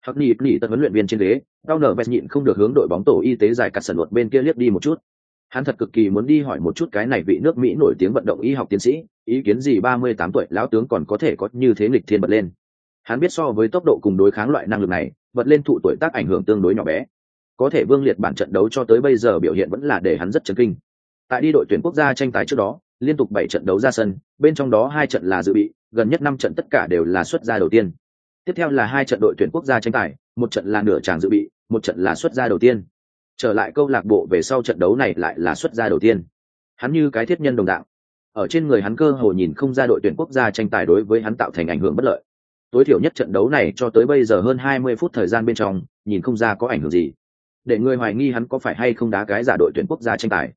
Hắc nhị nhị tận huấn luyện viên trên ghế, đau nở vẹt nhịn không được hướng đội bóng tổ y tế giải cắt sần luật bên kia liếc đi một chút. Hắn thật cực kỳ muốn đi hỏi một chút cái này vị nước mỹ nổi tiếng vận động y học tiến sĩ, ý kiến gì ba mươi tám tuổi lão tướng còn có thể có như thế nghịch thiên bật lên hắn biết so với tốc độ cùng đối kháng loại năng lực này, vật lên thụ tuổi tác ảnh hưởng tương đối nhỏ bé. Có thể vương liệt bản trận đấu cho tới bây giờ biểu hiện vẫn là để hắn rất chấn kinh. Tại đi đội tuyển quốc gia tranh tài trước đó, liên tục bảy trận đấu ra sân, bên trong đó hai trận là dự bị, gần nhất năm trận tất cả đều là xuất gia đầu tiên. Tiếp theo là hai trận đội tuyển quốc gia tranh tài, một trận là nửa tràng dự bị, một trận là xuất gia đầu tiên. Trở lại câu lạc bộ về sau trận đấu này lại là xuất gia đầu tiên. Hắn như cái thiết nhân đồng đạo. Ở trên người hắn cơ hồ nhìn không ra đội tuyển quốc gia tranh tài đối với hắn tạo thành ảnh hưởng bất lợi tối thiểu nhất trận đấu này cho tới bây giờ hơn hai mươi phút thời gian bên trong, nhìn không ra có ảnh hưởng gì. Để người hoài nghi hắn có phải hay không đá cái giả đội tuyển quốc gia tranh tài.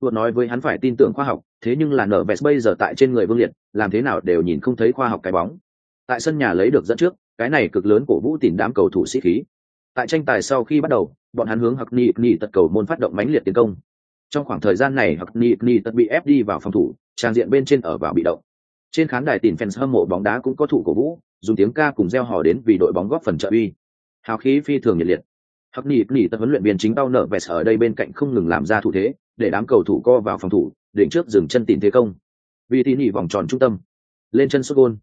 Tuột nói với hắn phải tin tưởng khoa học, thế nhưng là nở vẹt bây giờ tại trên người vương liệt, làm thế nào đều nhìn không thấy khoa học cái bóng. Tại sân nhà lấy được dẫn trước, cái này cực lớn cổ vũ tìm đám cầu thủ sĩ khí. Tại tranh tài sau khi bắt đầu, bọn hắn hướng Hạc ni ni tật cầu môn phát động mãnh liệt tiến công. Trong khoảng thời gian này Hạc ni ni tật bị ép đi vào phòng thủ, trang diện bên trên ở vào bị động. Trên khán đài tìm fans hâm mộ bóng đá cũng có thủ cổ vũ dùng tiếng ca cùng reo hò đến vì đội bóng góp phần trợ uy. Hào khí phi thường nhiệt liệt. Hắc ni ni tật huấn luyện viên chính đau nở vẹt ở đây bên cạnh không ngừng làm ra thủ thế, để đám cầu thủ co vào phòng thủ định trước dừng chân tìm thế công. Vì tỉ nỉ vòng tròn trung tâm. Lên chân sút gôn.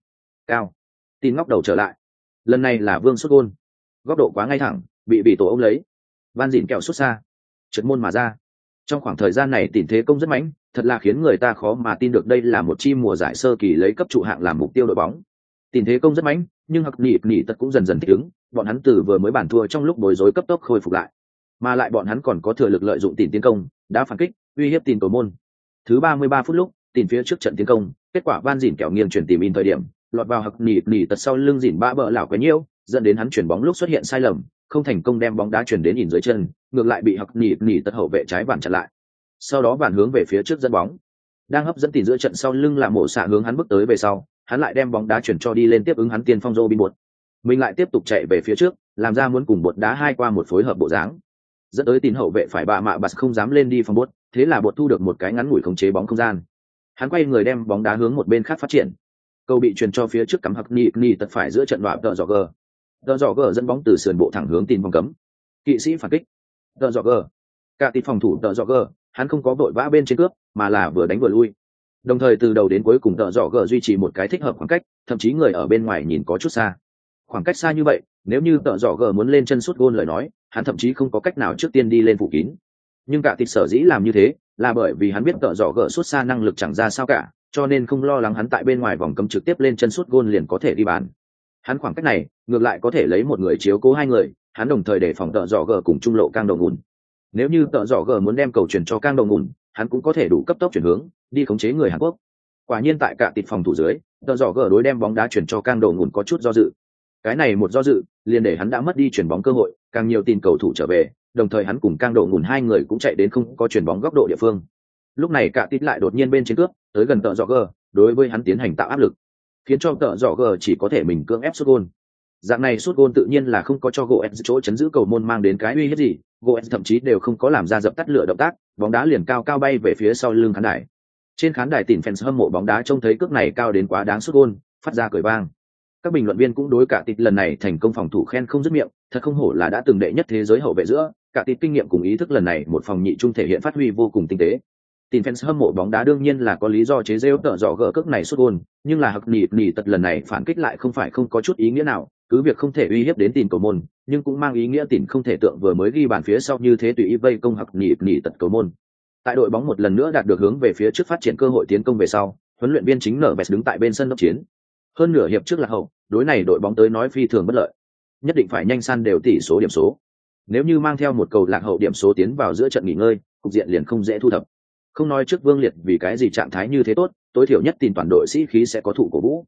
Cao. Tin ngóc đầu trở lại. Lần này là vương sút gôn. Góc độ quá ngay thẳng, bị bị tổ ông lấy. Van dịn kẹo xuất xa. Trượt môn mà ra. Trong khoảng thời gian này tìm thế công rất mạnh thật là khiến người ta khó mà tin được đây là một chi mùa giải sơ kỳ lấy cấp trụ hạng làm mục tiêu đội bóng tình thế công rất mãnh, nhưng hặc nỉ nỉ tật cũng dần dần thích ứng, bọn hắn từ vừa mới bản thua trong lúc bối rối cấp tốc khôi phục lại. Mà lại bọn hắn còn có thừa lực lợi dụng tìm tiến công, đã phản kích, uy hiếp tìm cầu môn. Thứ ba mươi ba phút lúc tìm phía trước trận tiến công, kết quả van dỉn kẹo nghiêng chuyển tìm in thời điểm, lọt vào hặc nỉ nỉ tật sau lưng dỉn ba bờ lảo quấy nhiễu, dẫn đến hắn chuyển bóng lúc xuất hiện sai lầm, không thành công đem bóng đá chuyển đến nhìn dưới chân, ngược lại bị hặc nỉ nỉ tật hậu vệ trái vạn chặn lại. Sau đó vạn hướng về phía trước dẫn bóng. Đang hấp dẫn tìm giữa trận sau lưng là mổ xạ hướng hắn bước tới về sau hắn lại đem bóng đá chuyển cho đi lên tiếp ứng hắn tiền phong rô bin bột mình lại tiếp tục chạy về phía trước, làm ra muốn cùng bột đá hai qua một phối hợp bộ dáng. Dẫn tới tín hậu vệ phải bạ mạ bạt không dám lên đi phòng bốt thế là bột thu được một cái ngắn ngủi khống chế bóng không gian. Hắn quay người đem bóng đá hướng một bên khác phát triển. Cầu bị truyền cho phía trước cắm hặc ni ni tật phải giữa trận đoạn tợ dọ gờ. Tợ dọ gờ dẫn bóng từ sườn bộ thẳng hướng tin vòng cấm. Kỵ sĩ phản kích. Tợ dọ gờ. Cả tịt phòng thủ tợ dọ gờ, hắn không có vội vã bên trên cướp, mà là vừa đánh vừa lui đồng thời từ đầu đến cuối cùng tợ dọ gờ duy trì một cái thích hợp khoảng cách, thậm chí người ở bên ngoài nhìn có chút xa. Khoảng cách xa như vậy, nếu như tợ dọ gờ muốn lên chân suốt gôn lời nói, hắn thậm chí không có cách nào trước tiên đi lên phủ kín. Nhưng cả tịch sở dĩ làm như thế, là bởi vì hắn biết tợ dọ gờ suốt xa năng lực chẳng ra sao cả, cho nên không lo lắng hắn tại bên ngoài vòng cấm trực tiếp lên chân suốt gôn liền có thể đi bàn. Hắn khoảng cách này, ngược lại có thể lấy một người chiếu cố hai người, hắn đồng thời để phòng tợ dọ gờ cùng trung lộ cang đầu ngùn nếu như tợ dọ gờ muốn đem cầu chuyển cho cang đầu ngùn hắn cũng có thể đủ cấp tốc chuyển hướng, đi khống chế người hàn quốc. Quả nhiên tại cả tịt phòng thủ dưới tợ dò gờ đối đem bóng đá chuyển cho cang đầu ngủn có chút do dự. Cái này một do dự, liền để hắn đã mất đi chuyển bóng cơ hội, càng nhiều tin cầu thủ trở về, đồng thời hắn cùng cang đầu ngủn hai người cũng chạy đến không có chuyển bóng góc độ địa phương. Lúc này cả tít lại đột nhiên bên trên cướp, tới gần tợ dò gờ, đối với hắn tiến hành tạo áp lực, khiến cho tợ dò gờ chỉ có thể mình cưỡng ép sút gôn. Dạng này sút gôn tự nhiên là không có cho goetz chỗ chấn giữ cầu môn mang đến cái uy hiếp gì, goetz thậm chí đều không có làm ra dập tắt lửa động tác bóng đá liền cao cao bay về phía sau lưng khán đài. Trên khán đài tìm fans hâm mộ bóng đá trông thấy cước này cao đến quá đáng sút gôn phát ra cười vang. Các bình luận viên cũng đối cả tịt lần này thành công phòng thủ khen không dứt miệng thật không hổ là đã từng đệ nhất thế giới hậu vệ giữa cả tịt kinh nghiệm cùng ý thức lần này một phòng nhị trung thể hiện phát huy vô cùng tinh tế. Tin fans hâm mộ bóng đá đương nhiên là có lý do chế giễu tợ dọ gỡ cước này xuất gôn, nhưng là hặc nỉ nỉ tật lần này phản kích lại không phải không có chút ý nghĩa nào, cứ việc không thể uy hiếp đến tìm cầu môn, nhưng cũng mang ý nghĩa tìm không thể tượng vừa mới ghi bàn phía sau như thế tùy ý vây công hoặc nhị nhị tật cầu môn. Tại đội bóng một lần nữa đạt được hướng về phía trước phát triển cơ hội tiến công về sau, huấn luyện viên chính nở vẹt đứng tại bên sân đốc chiến. Hơn nửa hiệp trước là hậu, đối này đội bóng tới nói phi thường bất lợi. Nhất định phải nhanh săn đều tỷ số điểm số. Nếu như mang theo một cầu lạc hậu điểm số tiến vào giữa trận nghỉ ngơi, cục diện liền không dễ thu thập không nói trước vương liệt vì cái gì trạng thái như thế tốt tối thiểu nhất tìm toàn đội sĩ khí sẽ có thủ cổ vũ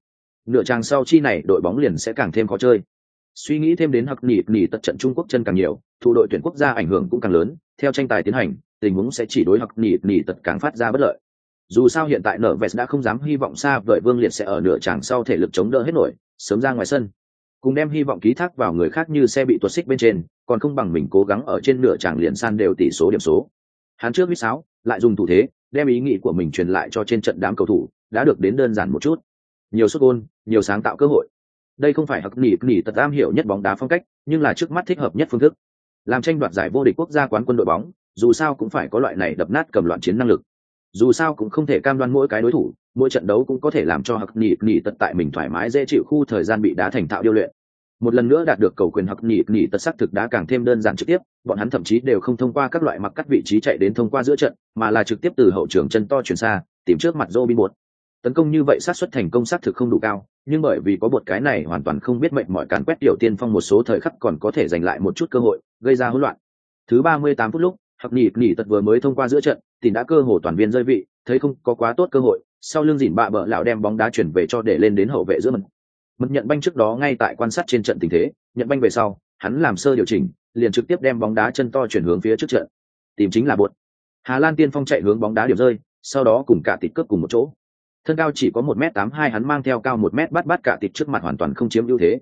nửa trang sau chi này đội bóng liền sẽ càng thêm khó chơi. Suy nghĩ thêm đến hặc nỉ nỉ tật trận trung quốc chân càng nhiều, thủ đội tuyển quốc gia ảnh hưởng cũng càng lớn, theo tranh tài tiến hành, tình huống sẽ chỉ đối hặc nỉ nỉ tật càng phát ra bất lợi. Dù sao hiện tại nở vẹt đã không dám hy vọng xa vời vương liệt sẽ ở nửa tràng sau thể lực chống đỡ hết nổi, sớm ra ngoài sân. Cùng đem hy vọng ký thác vào người khác như xe bị tuột xích bên trên, còn không bằng mình cố gắng ở trên nửa tràng liền san đều tỷ số điểm số. Hắn trước huýt sáo, lại dùng thủ thế, đem ý nghĩ của mình truyền lại cho trên trận đám cầu thủ, đã được đến đơn giản một chút nhiều xuất gôn nhiều sáng tạo cơ hội. Đây không phải hặc nỉ nỉ tật am hiểu nhất bóng đá phong cách, nhưng là trước mắt thích hợp nhất phương thức. Làm tranh đoạt giải vô địch quốc gia quán quân đội bóng, dù sao cũng phải có loại này đập nát cầm loạn chiến năng lực. Dù sao cũng không thể cam đoan mỗi cái đối thủ, mỗi trận đấu cũng có thể làm cho hặc nỉ nỉ tật tại mình thoải mái dễ chịu khu thời gian bị đá thành thạo điêu luyện. Một lần nữa đạt được cầu quyền hặc nỉ nỉ tật sắc thực đã càng thêm đơn giản trực tiếp, bọn hắn thậm chí đều không thông qua các loại mặc cắt vị trí chạy đến thông qua giữa trận, mà là trực tiếp từ hậu trường chân to chuyển xa, tìm trước mặt Robin bột tấn công như vậy sát xuất thành công xác thực không đủ cao, nhưng bởi vì có bột cái này hoàn toàn không biết mệnh mọi cán quét tiểu tiên phong một số thời khắc còn có thể giành lại một chút cơ hội, gây ra hỗn loạn. Thứ ba mươi tám phút lúc hặc nỉ nỉ tật vừa mới thông qua giữa trận tìm đã cơ hồ toàn viên rơi vị, thấy không có quá tốt cơ hội, sau lưng dỉn bạ bợ lão đem bóng đá chuyển về cho để lên đến hậu vệ giữa mình mật nhận banh trước đó ngay tại quan sát trên trận tình thế, nhận banh về sau, hắn làm sơ điều chỉnh, liền trực tiếp đem bóng đá chân to chuyển hướng phía trước trận. Tìm chính là bột. Hà lan tiên phong chạy hướng bóng đá điểm rơi, sau đó cùng cả tịt cướp cùng một chỗ thân cao chỉ có một m tám hai, hắn mang theo cao một m bắt bắt cả tịt trước mặt hoàn toàn không chiếm ưu thế.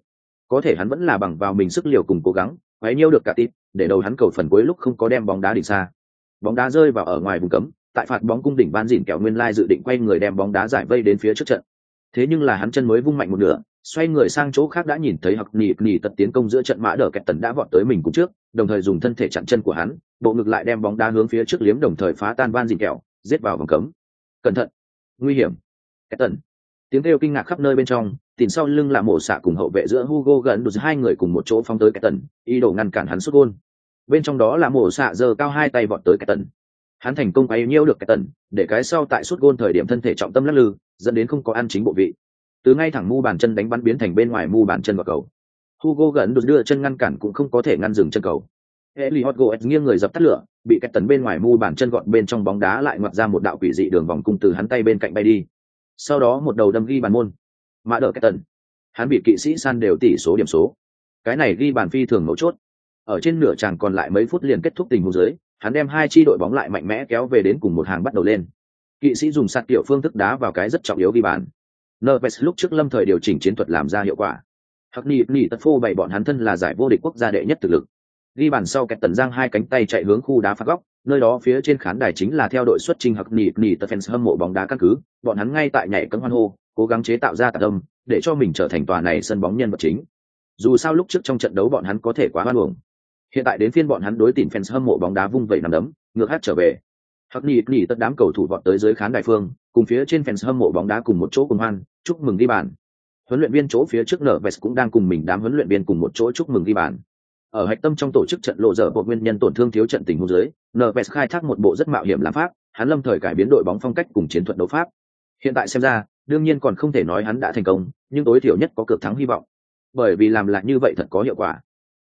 Có thể hắn vẫn là bằng vào mình sức liều cùng cố gắng, quấy nhiêu được cả tịt để đầu hắn cầu phần cuối lúc không có đem bóng đá đỉnh xa. Bóng đá rơi vào ở ngoài vùng cấm, tại phạt bóng cung đỉnh ban dìn kẹo nguyên lai dự định quay người đem bóng đá giải vây đến phía trước trận. Thế nhưng là hắn chân mới vung mạnh một nửa, xoay người sang chỗ khác đã nhìn thấy học nỉ nỉ tật tiến công giữa trận mã đờ kẹt tần đã vọt tới mình cũng trước, đồng thời dùng thân thể chặn chân của hắn, bộ ngực lại đem bóng đá hướng phía trước liếm đồng thời phá tan van dìn kẹo, giết vào vòng cấm. Cẩn thận! Nguy hiểm! Cái tần. Tiếng kêu kinh ngạc khắp nơi bên trong tìm sau lưng là mổ xạ cùng hậu vệ giữa hugo gần đột hai người cùng một chỗ phóng tới cái tần ý đồ ngăn cản hắn xuất gôn. Bên trong đó là mổ xạ giờ cao hai tay vọt tới cái tần. Hắn thành công quay nhiêu được cái tần để cái sau tại suốt gôn thời điểm thân thể trọng tâm lắc lư dẫn đến không có ăn chính bộ vị. Từ ngay thẳng mu bàn chân đánh bắn biến thành bên ngoài mu bàn chân vào cầu. Hugo gần đột đưa chân ngăn cản cũng không có thể ngăn dừng chân cầu. Eli Hot Goetz nghiêng người dập tắt lửa, bị cái tần bên ngoài mu bàn chân gọn bên trong bóng đá lại ngoặt ra một đạo quỷ dị đường vòng cung từ hắn tay bên cạnh bay đi. Sau đó một đầu đâm ghi bàn môn. Mã đỡ cái tần. Hắn bị kỵ sĩ san đều tỷ số điểm số. Cái này ghi bàn phi thường mấu chốt. Ở trên nửa chàng còn lại mấy phút liền kết thúc tình huống dưới, hắn đem hai chi đội bóng lại mạnh mẽ kéo về đến cùng một hàng bắt đầu lên. Kỵ sĩ dùng sạt tiểu phương thức đá vào cái rất trọng yếu ghi bàn. Nerves lúc trước lâm thời điều chỉnh chiến thuật làm ra hiệu quả. Hắc Nị Nị tật phô bày bọn hắn thân là giải vô địch quốc gia đệ nhất thực lực ghi bàn sau kẹt tần giang hai cánh tay chạy hướng khu đá phạt góc nơi đó phía trên khán đài chính là theo đội xuất trình hặc nỉ nỉ tờ fans hâm mộ bóng đá căn cứ, bọn hắn ngay tại nhảy cấm hoan hô, cố gắng chế tạo ra tạc âm, để cho mình trở thành tòa này sân bóng nhân vật chính. Dù sao lúc trước trong trận đấu bọn hắn có thể quá hoan hồng hiện tại đến phiên bọn hắn đối tìm fans hâm mộ bóng đá vung vẩy nằm đấm, ngược hát trở về. Hặc nỉ nỉ tất đám cầu thủ vọt tới dưới khán đài phương, cùng phía trên fans hâm mộ bóng đá cùng một chỗ cùng hoan, chúc mừng đi bàn. Huấn luyện viên chỗ phía trước nở vest cũng đang cùng mình đám huấn luyện viên cùng một chỗ chúc mừng ghi bàn ở hạch tâm trong tổ chức trận lộ dở bộ nguyên nhân tổn thương thiếu trận tình huống dưới nves khai thác một bộ rất mạo hiểm làm pháp, hắn lâm thời cải biến đội bóng phong cách cùng chiến thuật đấu pháp. Hiện tại xem ra, đương nhiên còn không thể nói hắn đã thành công, nhưng tối thiểu nhất có cược thắng hy vọng. Bởi vì làm lại như vậy thật có hiệu quả.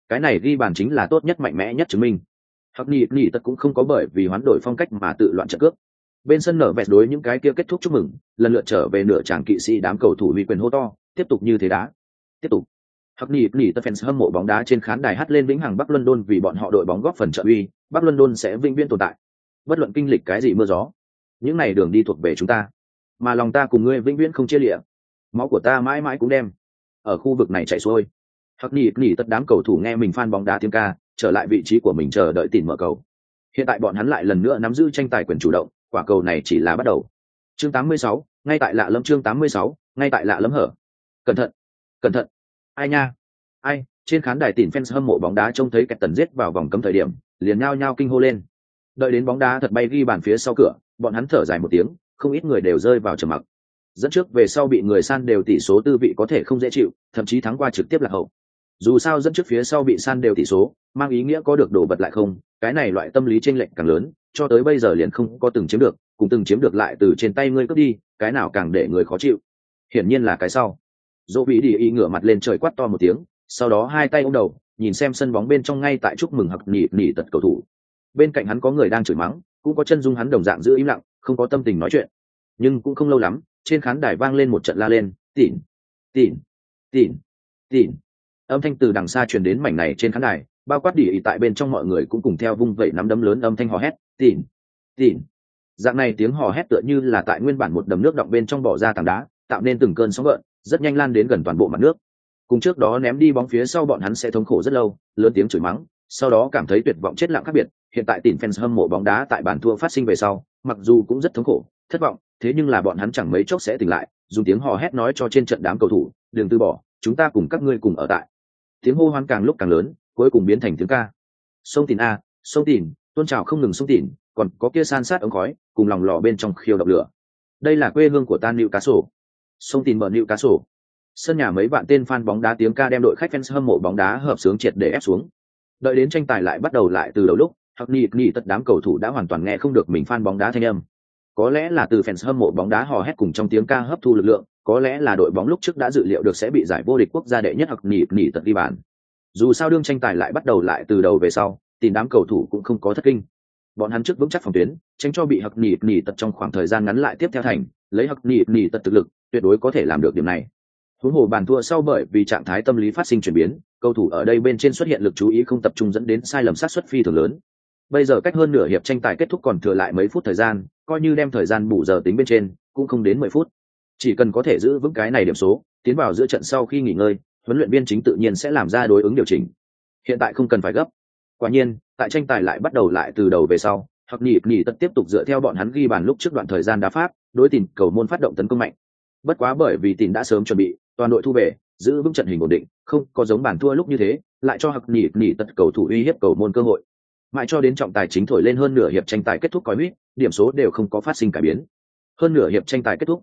Cái này ghi bàn chính là tốt nhất mạnh mẽ nhất chứng minh. Hoặc nhị nhị tất cũng không có bởi vì hoán đổi phong cách mà tự loạn trận cướp. Bên sân nở vẹt đối những cái kia kết thúc chúc mừng, lần lượt trở về nửa tràng kỵ sĩ đám cầu thủ uy quyền hô to, tiếp tục như thế đá. Tiếp tục. Hắc Nỉ Nỉ Tật fans hâm mộ bóng đá trên khán đài hát lên vĩnh hằng Bắc London vì bọn họ đội bóng góp phần trợ uy, Bắc London sẽ vĩnh viễn tồn tại. Bất luận kinh lịch cái gì mưa gió, những này đường đi thuộc về chúng ta, mà lòng ta cùng ngươi vĩnh viễn không chia liệt. Máu của ta mãi mãi cũng đem ở khu vực này chạy xuôi. Hắc Nỉ Nỉ Tật đám cầu thủ nghe mình fan bóng đá tiếng ca, trở lại vị trí của mình chờ đợi tìm mở cầu. Hiện tại bọn hắn lại lần nữa nắm giữ tranh tài quyền chủ động, quả cầu này chỉ là bắt đầu. Chương 86, ngay tại lạ lâm chương 86, ngay tại lạ lâm hở. Cẩn thận, cẩn thận ai nha? Ai, trên khán đài tìm fans hâm mộ bóng đá trông thấy kẹt tần giết vào vòng cấm thời điểm, liền nhao nhao kinh hô lên. Đợi đến bóng đá thật bay ghi bàn phía sau cửa, bọn hắn thở dài một tiếng, không ít người đều rơi vào trầm mặc. Dẫn trước về sau bị người san đều tỷ số tư vị có thể không dễ chịu, thậm chí thắng qua trực tiếp là hậu. Dù sao dẫn trước phía sau bị san đều tỷ số, mang ý nghĩa có được đổ bật lại không, cái này loại tâm lý tranh lệch càng lớn, cho tới bây giờ liền không có từng chiếm được, cùng từng chiếm được lại từ trên tay ngươi cướp đi, cái nào càng để người khó chịu. Hiển nhiên là cái sau dỗ bị đi y ngửa mặt lên trời quát to một tiếng, sau đó hai tay ôm đầu, nhìn xem sân bóng bên trong ngay tại chúc mừng hặc nỉ nỉ tật cầu thủ. Bên cạnh hắn có người đang chửi mắng, cũng có chân dung hắn đồng dạng giữ im lặng, không có tâm tình nói chuyện. Nhưng cũng không lâu lắm, trên khán đài vang lên một trận la lên, tỉn tỉn tỉn tỉn. Âm thanh từ đằng xa truyền đến mảnh này trên khán đài, bao quát đỉ tại bên trong mọi người cũng cùng theo vung vẩy nắm đấm lớn âm thanh hò hét, tỉn tỉn. Dạng này tiếng hò hét tựa như là tại nguyên bản một đầm nước động bên trong bỏ ra tảng đá, tạo nên từng cơn sóng gợn rất nhanh lan đến gần toàn bộ mặt nước. Cùng trước đó ném đi bóng phía sau bọn hắn sẽ thống khổ rất lâu, lớn tiếng chửi mắng, sau đó cảm thấy tuyệt vọng chết lặng khác biệt, hiện tại tìm fans hâm mộ bóng đá tại bản thua phát sinh về sau, mặc dù cũng rất thống khổ, thất vọng, thế nhưng là bọn hắn chẳng mấy chốc sẽ tỉnh lại, dùng tiếng hò hét nói cho trên trận đám cầu thủ, đừng từ bỏ, chúng ta cùng các ngươi cùng ở tại. Tiếng hô hoan càng lúc càng lớn, cuối cùng biến thành tiếng ca. Sông tìm a, sông tìm tôn trào không ngừng sông tìm còn có kia san sát ống khói, cùng lòng lò bên trong khiêu độc lửa. Đây là quê hương của ta nịu cá sổ sông tìm bờ nịu cá sổ. Sân nhà mấy bạn tên fan bóng đá tiếng ca đem đội khách fans hâm mộ bóng đá hợp sướng triệt để ép xuống. Đợi đến tranh tài lại bắt đầu lại từ đầu lúc hoặc nhịp nhị tất đám cầu thủ đã hoàn toàn nghe không được mình fan bóng đá thanh âm. Có lẽ là từ fans hâm mộ bóng đá hò hét cùng trong tiếng ca hấp thu lực lượng, có lẽ là đội bóng lúc trước đã dự liệu được sẽ bị giải vô địch quốc gia đệ nhất hoặc nhịp nhị tật đi bàn. Dù sao đương tranh tài lại bắt đầu lại từ đầu về sau, tìm đám cầu thủ cũng không có thất kinh. Bọn hắn trước vững chắc phòng tuyến, tránh cho bị hặc nhị nhị tật trong khoảng thời gian ngắn lại tiếp theo thành, lấy hặc nhị nhị tật thực lực tuyệt đối có thể làm được điểm này. Huống hồ bàn thua sau bởi vì trạng thái tâm lý phát sinh chuyển biến, cầu thủ ở đây bên trên xuất hiện lực chú ý không tập trung dẫn đến sai lầm sát xuất phi thường lớn. Bây giờ cách hơn nửa hiệp tranh tài kết thúc còn thừa lại mấy phút thời gian, coi như đem thời gian bù giờ tính bên trên, cũng không đến mười phút. Chỉ cần có thể giữ vững cái này điểm số, tiến vào giữa trận sau khi nghỉ ngơi, huấn luyện viên chính tự nhiên sẽ làm ra đối ứng điều chỉnh. Hiện tại không cần phải gấp. Quả nhiên, tại tranh tài lại bắt đầu lại từ đầu về sau hoặc nhịp nhị tất tiếp tục dựa theo bọn hắn ghi bàn lúc trước đoạn thời gian đá pháp, đối tìm cầu môn phát động tấn công mạnh bất quá bởi vì tìm đã sớm chuẩn bị, toàn đội thu về, giữ vững trận hình ổn định, không có giống bản thua lúc như thế, lại cho hặc nhị nhị tật cầu thủ uy hiếp cầu môn cơ hội. Mãi cho đến trọng tài chính thổi lên hơn nửa hiệp tranh tài kết thúc có huýt, điểm số đều không có phát sinh cải biến. Hơn nửa hiệp tranh tài kết thúc,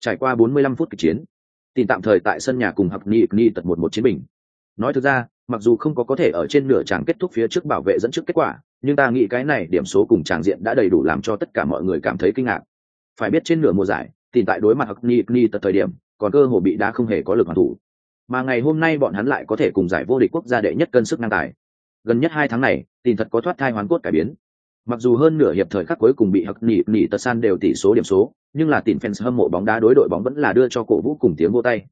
trải qua 45 phút kịch chiến tìm tạm thời tại sân nhà cùng hặc nhị nhị tật một một chiến bình. Nói thực ra, mặc dù không có có thể ở trên nửa tràng kết thúc phía trước bảo vệ dẫn trước kết quả, nhưng ta nghĩ cái này điểm số cùng tràng diện đã đầy đủ làm cho tất cả mọi người cảm thấy kinh ngạc. Phải biết trên nửa mùa giải tìm tại đối mặt học ni ni tật thời điểm, còn cơ hồ bị đá không hề có lực hoàn thủ. Mà ngày hôm nay bọn hắn lại có thể cùng giải vô địch quốc gia đệ nhất cân sức năng tài. Gần nhất hai tháng này tìm thật có thoát thai hoàn cốt cải biến. Mặc dù hơn nửa hiệp thời khắc cuối cùng bị hặc nỉ nỉ tật san đều tỷ số điểm số, nhưng là tìm fans hâm mộ bóng đá đối đội bóng vẫn là đưa cho cổ vũ cùng tiếng vô tay.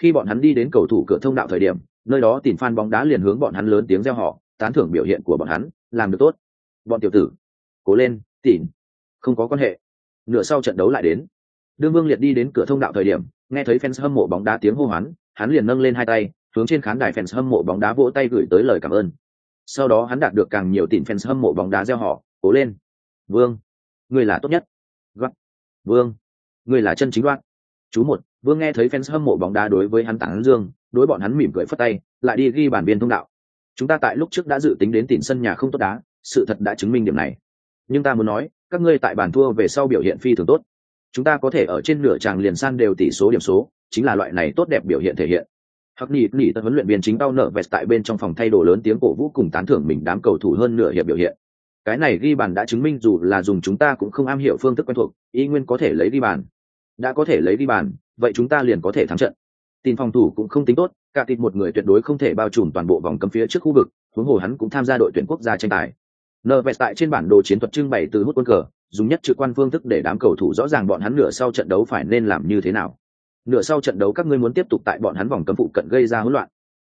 Khi bọn hắn đi đến cầu thủ cửa thông đạo thời điểm, nơi đó tìm fan bóng đá liền hướng bọn hắn lớn tiếng reo họ tán thưởng biểu hiện của bọn hắn, làm được tốt. Bọn tiểu tử, cố lên tìm không có quan hệ. Nửa sau trận đấu lại đến đương vương liệt đi đến cửa thông đạo thời điểm nghe thấy fans hâm mộ bóng đá tiếng hô hoán hắn liền nâng lên hai tay hướng trên khán đài fans hâm mộ bóng đá vỗ tay gửi tới lời cảm ơn. Sau đó hắn đạt được càng nhiều tin fans hâm mộ bóng đá gieo họ cố lên. Vương người là tốt nhất. Đoạn, vương người là chân chính Đoạn. chú một vương nghe thấy fans hâm mộ bóng đá đối với hắn tặng dương đối bọn hắn mỉm cười phất tay lại đi ghi bản biên thông đạo. Chúng ta tại lúc trước đã dự tính đến tìm sân nhà không tốt đá sự thật đã chứng minh điểm này. Nhưng ta muốn nói các ngươi tại bàn thua về sau biểu hiện phi thường tốt chúng ta có thể ở trên nửa tràng liền san đều tỷ số điểm số, chính là loại này tốt đẹp biểu hiện thể hiện. Hắc nỉ nỉ tân huấn luyện viên chính đau nợ vẹt tại bên trong phòng thay đồ lớn tiếng cổ vũ cùng tán thưởng mình đám cầu thủ hơn nửa hiệp biểu hiện. Cái này ghi bàn đã chứng minh dù là dùng chúng ta cũng không am hiểu phương thức quen thuộc, y nguyên có thể lấy ghi bàn. Đã có thể lấy ghi bàn, vậy chúng ta liền có thể thắng trận. Tin phòng thủ cũng không tính tốt, cả thịt một người tuyệt đối không thể bao trùm toàn bộ vòng cấm phía trước khu vực, huống hồ hắn cũng tham gia đội tuyển quốc gia tranh tài nờ vẹt tại trên bản đồ chiến thuật trưng bày từ hút quân cờ, dùng nhất trực quan phương thức để đám cầu thủ rõ ràng bọn hắn nửa sau trận đấu phải nên làm như thế nào. Nửa sau trận đấu các ngươi muốn tiếp tục tại bọn hắn vòng cấm phụ cận gây ra hỗn loạn.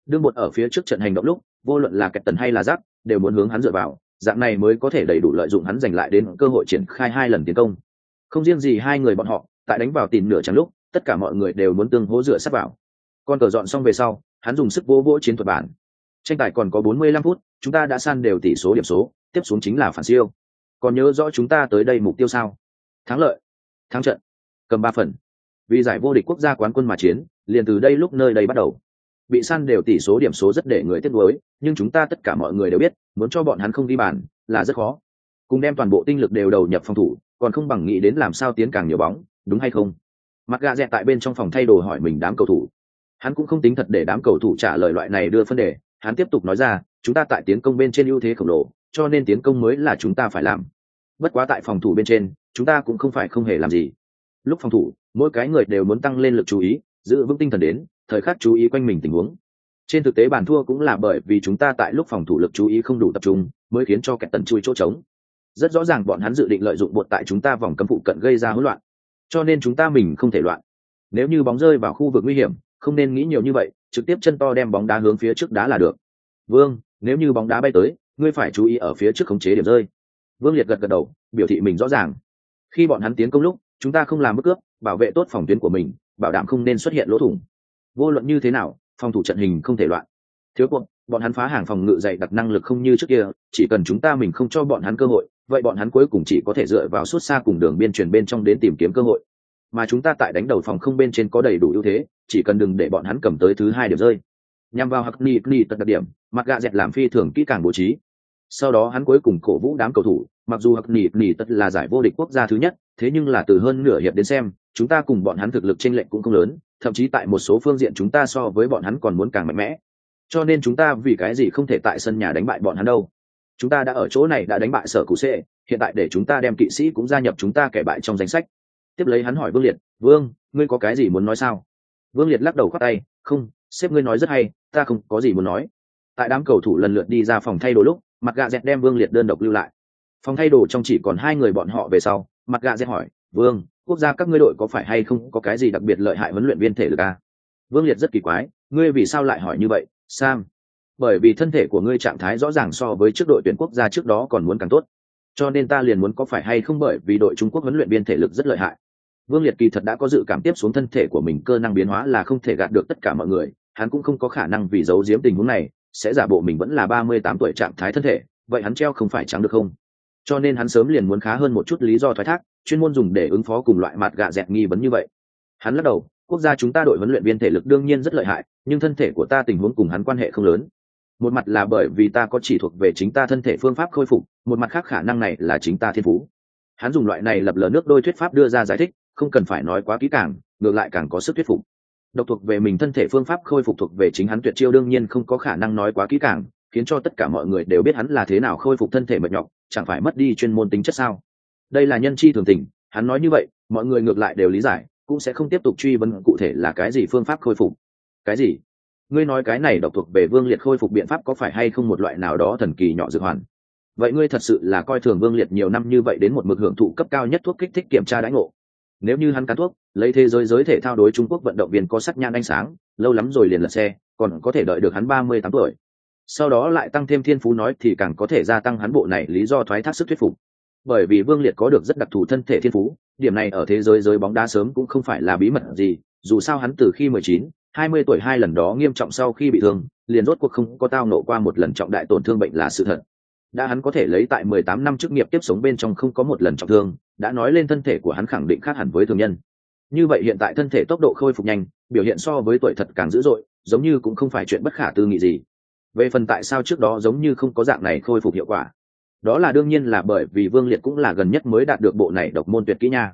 Đương một ở phía trước trận hành động lúc, vô luận là kẹt tần hay là giáp, đều muốn hướng hắn dựa vào, dạng này mới có thể đầy đủ lợi dụng hắn giành lại đến cơ hội triển khai hai lần tiến công. Không riêng gì hai người bọn họ, tại đánh vào tìm nửa trắng lúc, tất cả mọi người đều muốn tương hỗ dựa sát vào. Con cờ dọn xong về sau, hắn dùng sức vỗ vỗ chiến thuật bản. Tranh tài còn có 45 phút, chúng ta đã san đều tỷ số điểm số tiếp xuống chính là phản siêu. Còn nhớ rõ chúng ta tới đây mục tiêu sao? Thắng lợi, thắng trận, cầm ba phần. Vì giải vô địch quốc gia quán quân mà chiến, liền từ đây lúc nơi đây bắt đầu. Bị săn đều tỷ số điểm số rất để người tiếc nuối, nhưng chúng ta tất cả mọi người đều biết, muốn cho bọn hắn không đi bàn là rất khó. Cùng đem toàn bộ tinh lực đều đầu nhập phòng thủ, còn không bằng nghĩ đến làm sao tiến càng nhiều bóng, đúng hay không? Mặt gà dẹt tại bên trong phòng thay đồ hỏi mình đám cầu thủ. Hắn cũng không tính thật để đám cầu thủ trả lời loại này đưa phân đề, hắn tiếp tục nói ra, chúng ta tại tiến công bên trên ưu thế khổng lồ cho nên tiến công mới là chúng ta phải làm. Bất quá tại phòng thủ bên trên, chúng ta cũng không phải không hề làm gì. Lúc phòng thủ, mỗi cái người đều muốn tăng lên lực chú ý, giữ vững tinh thần đến, thời khắc chú ý quanh mình tình huống. Trên thực tế bàn thua cũng là bởi vì chúng ta tại lúc phòng thủ lực chú ý không đủ tập trung, mới khiến cho kẻ tần chui chỗ trống. Rất rõ ràng bọn hắn dự định lợi dụng bột tại chúng ta vòng cấm phụ cận gây ra hỗn loạn. Cho nên chúng ta mình không thể loạn. Nếu như bóng rơi vào khu vực nguy hiểm, không nên nghĩ nhiều như vậy, trực tiếp chân to đem bóng đá hướng phía trước đá là được. Vương, nếu như bóng đá bay tới ngươi phải chú ý ở phía trước khống chế điểm rơi. Vương liệt gật gật đầu, biểu thị mình rõ ràng. Khi bọn hắn tiến công lúc, chúng ta không làm bất cướp, bảo vệ tốt phòng tuyến của mình, bảo đảm không nên xuất hiện lỗ thủng. Vô luận như thế nào, phòng thủ trận hình không thể loạn. Thiếu cuộc bọn hắn phá hàng phòng ngự dày đặc năng lực không như trước kia, chỉ cần chúng ta mình không cho bọn hắn cơ hội, vậy bọn hắn cuối cùng chỉ có thể dựa vào suốt xa cùng đường biên truyền bên trong đến tìm kiếm cơ hội. Mà chúng ta tại đánh đầu phòng không bên trên có đầy đủ ưu thế, chỉ cần đừng để bọn hắn cầm tới thứ hai điểm rơi nhằm vào hắc ni ni tật đặc điểm mặt gạ dẹt làm phi thường kỹ càng bố trí. Sau đó hắn cuối cùng cổ vũ đám cầu thủ, mặc dù hắc nỉ nỉ tật là giải vô địch quốc gia thứ nhất, thế nhưng là từ hơn nửa hiệp đến xem, chúng ta cùng bọn hắn thực lực chênh lệch cũng không lớn, thậm chí tại một số phương diện chúng ta so với bọn hắn còn muốn càng mạnh mẽ. Cho nên chúng ta vì cái gì không thể tại sân nhà đánh bại bọn hắn đâu? Chúng ta đã ở chỗ này đã đánh bại sở cụ sệ hiện tại để chúng ta đem kỵ sĩ cũng gia nhập chúng ta kẻ bại trong danh sách. Tiếp lấy hắn hỏi vương liệt, vương, ngươi có cái gì muốn nói sao? Vương liệt lắc đầu khoác tay, không, sếp ngươi nói rất hay ta không có gì muốn nói. Tại đám cầu thủ lần lượt đi ra phòng thay đồ lúc, mặt gạ dẹt đem vương liệt đơn độc lưu lại. Phòng thay đồ trong chỉ còn hai người bọn họ về sau, mặt gạ dẹt hỏi, vương, quốc gia các ngươi đội có phải hay không có cái gì đặc biệt lợi hại huấn luyện viên thể lực à? vương liệt rất kỳ quái, ngươi vì sao lại hỏi như vậy, sam? Bởi vì thân thể của ngươi trạng thái rõ ràng so với trước đội tuyển quốc gia trước đó còn muốn càng tốt. Cho nên ta liền muốn có phải hay không bởi vì đội trung quốc huấn luyện viên thể lực rất lợi hại. Vương liệt kỳ thật đã có dự cảm tiếp xuống thân thể của mình cơ năng biến hóa là không thể gạt được tất cả mọi người hắn cũng không có khả năng vì giấu giếm tình huống này, sẽ giả bộ mình vẫn là ba mươi tám tuổi trạng thái thân thể, vậy hắn treo không phải trắng được không? Cho nên hắn sớm liền muốn khá hơn một chút lý do thoái thác, chuyên môn dùng để ứng phó cùng loại mặt gạ dẹt nghi vấn như vậy. Hắn lắc đầu, quốc gia chúng ta đội huấn luyện viên thể lực đương nhiên rất lợi hại, nhưng thân thể của ta tình huống cùng hắn quan hệ không lớn. Một mặt là bởi vì ta có chỉ thuộc về chính ta thân thể phương pháp khôi phục, một mặt khác khả năng này là chính ta thiên phú. Hắn dùng loại này lập lờ nước đôi thuyết pháp đưa ra giải thích, không cần phải nói quá kỹ càng, ngược lại càng có sức thuyết phục độc thuộc về mình thân thể phương pháp khôi phục thuộc về chính hắn tuyệt chiêu đương nhiên không có khả năng nói quá kỹ càng, khiến cho tất cả mọi người đều biết hắn là thế nào khôi phục thân thể mệt nhọc, chẳng phải mất đi chuyên môn tính chất sao? Đây là nhân chi thường tình, hắn nói như vậy, mọi người ngược lại đều lý giải, cũng sẽ không tiếp tục truy vấn cụ thể là cái gì phương pháp khôi phục. Cái gì? Ngươi nói cái này độc thuộc về vương liệt khôi phục biện pháp có phải hay không một loại nào đó thần kỳ nhỏ dược hoàn? Vậy ngươi thật sự là coi thường vương liệt nhiều năm như vậy đến một mực hưởng thụ cấp cao nhất thuốc kích thích kiểm tra đãi ngộ nếu như hắn cán thuốc, lấy thế giới giới thể thao đối trung quốc vận động viên có sắc nhan ánh sáng, lâu lắm rồi liền lật xe, còn có thể đợi được hắn ba mươi tám tuổi. Sau đó lại tăng thêm thiên phú nói thì càng có thể gia tăng hắn bộ này lý do thoái thác sức thuyết phục. Bởi vì vương liệt có được rất đặc thù thân thể thiên phú, điểm này ở thế giới giới bóng đá sớm cũng không phải là bí mật gì, dù sao hắn từ khi mười chín, hai mươi tuổi hai lần đó nghiêm trọng sau khi bị thương, liền rốt cuộc không có tao nộ qua một lần trọng đại tổn thương bệnh là sự thật đã hắn có thể lấy tại mười tám năm chức nghiệp tiếp sống bên trong không có một lần trọng thương, đã nói lên thân thể của hắn khẳng định khác hẳn với thường nhân. Như vậy hiện tại thân thể tốc độ khôi phục nhanh, biểu hiện so với tuổi thật càng dữ dội, giống như cũng không phải chuyện bất khả tư nghị gì. Về phần tại sao trước đó giống như không có dạng này khôi phục hiệu quả, đó là đương nhiên là bởi vì vương liệt cũng là gần nhất mới đạt được bộ này độc môn tuyệt kỹ nha.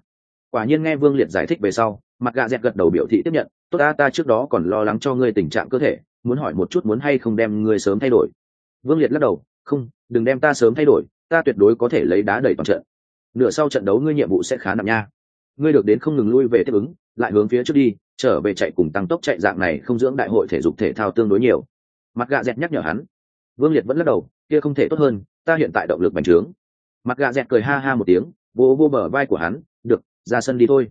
Quả nhiên nghe vương liệt giải thích về sau, mặt gà dẹt gật đầu biểu thị tiếp nhận, tốt ta ta trước đó còn lo lắng cho ngươi tình trạng cơ thể, muốn hỏi một chút muốn hay không đem ngươi sớm thay đổi. Vương liệt lắc đầu không đừng đem ta sớm thay đổi ta tuyệt đối có thể lấy đá đẩy toàn trận. Nửa sau trận đấu ngươi nhiệm vụ sẽ khá nặng nha. Ngươi được đến không ngừng lui về tiếp ứng lại hướng phía trước đi trở về chạy cùng tăng tốc chạy dạng này không dưỡng đại hội thể dục thể thao tương đối nhiều. Mặt gạ dẹt nhắc nhở hắn. Vương liệt vẫn lắc đầu kia không thể tốt hơn ta hiện tại động lực bành trướng. Mặt gạ dẹt cười ha ha một tiếng vô vô bờ vai của hắn được ra sân đi thôi.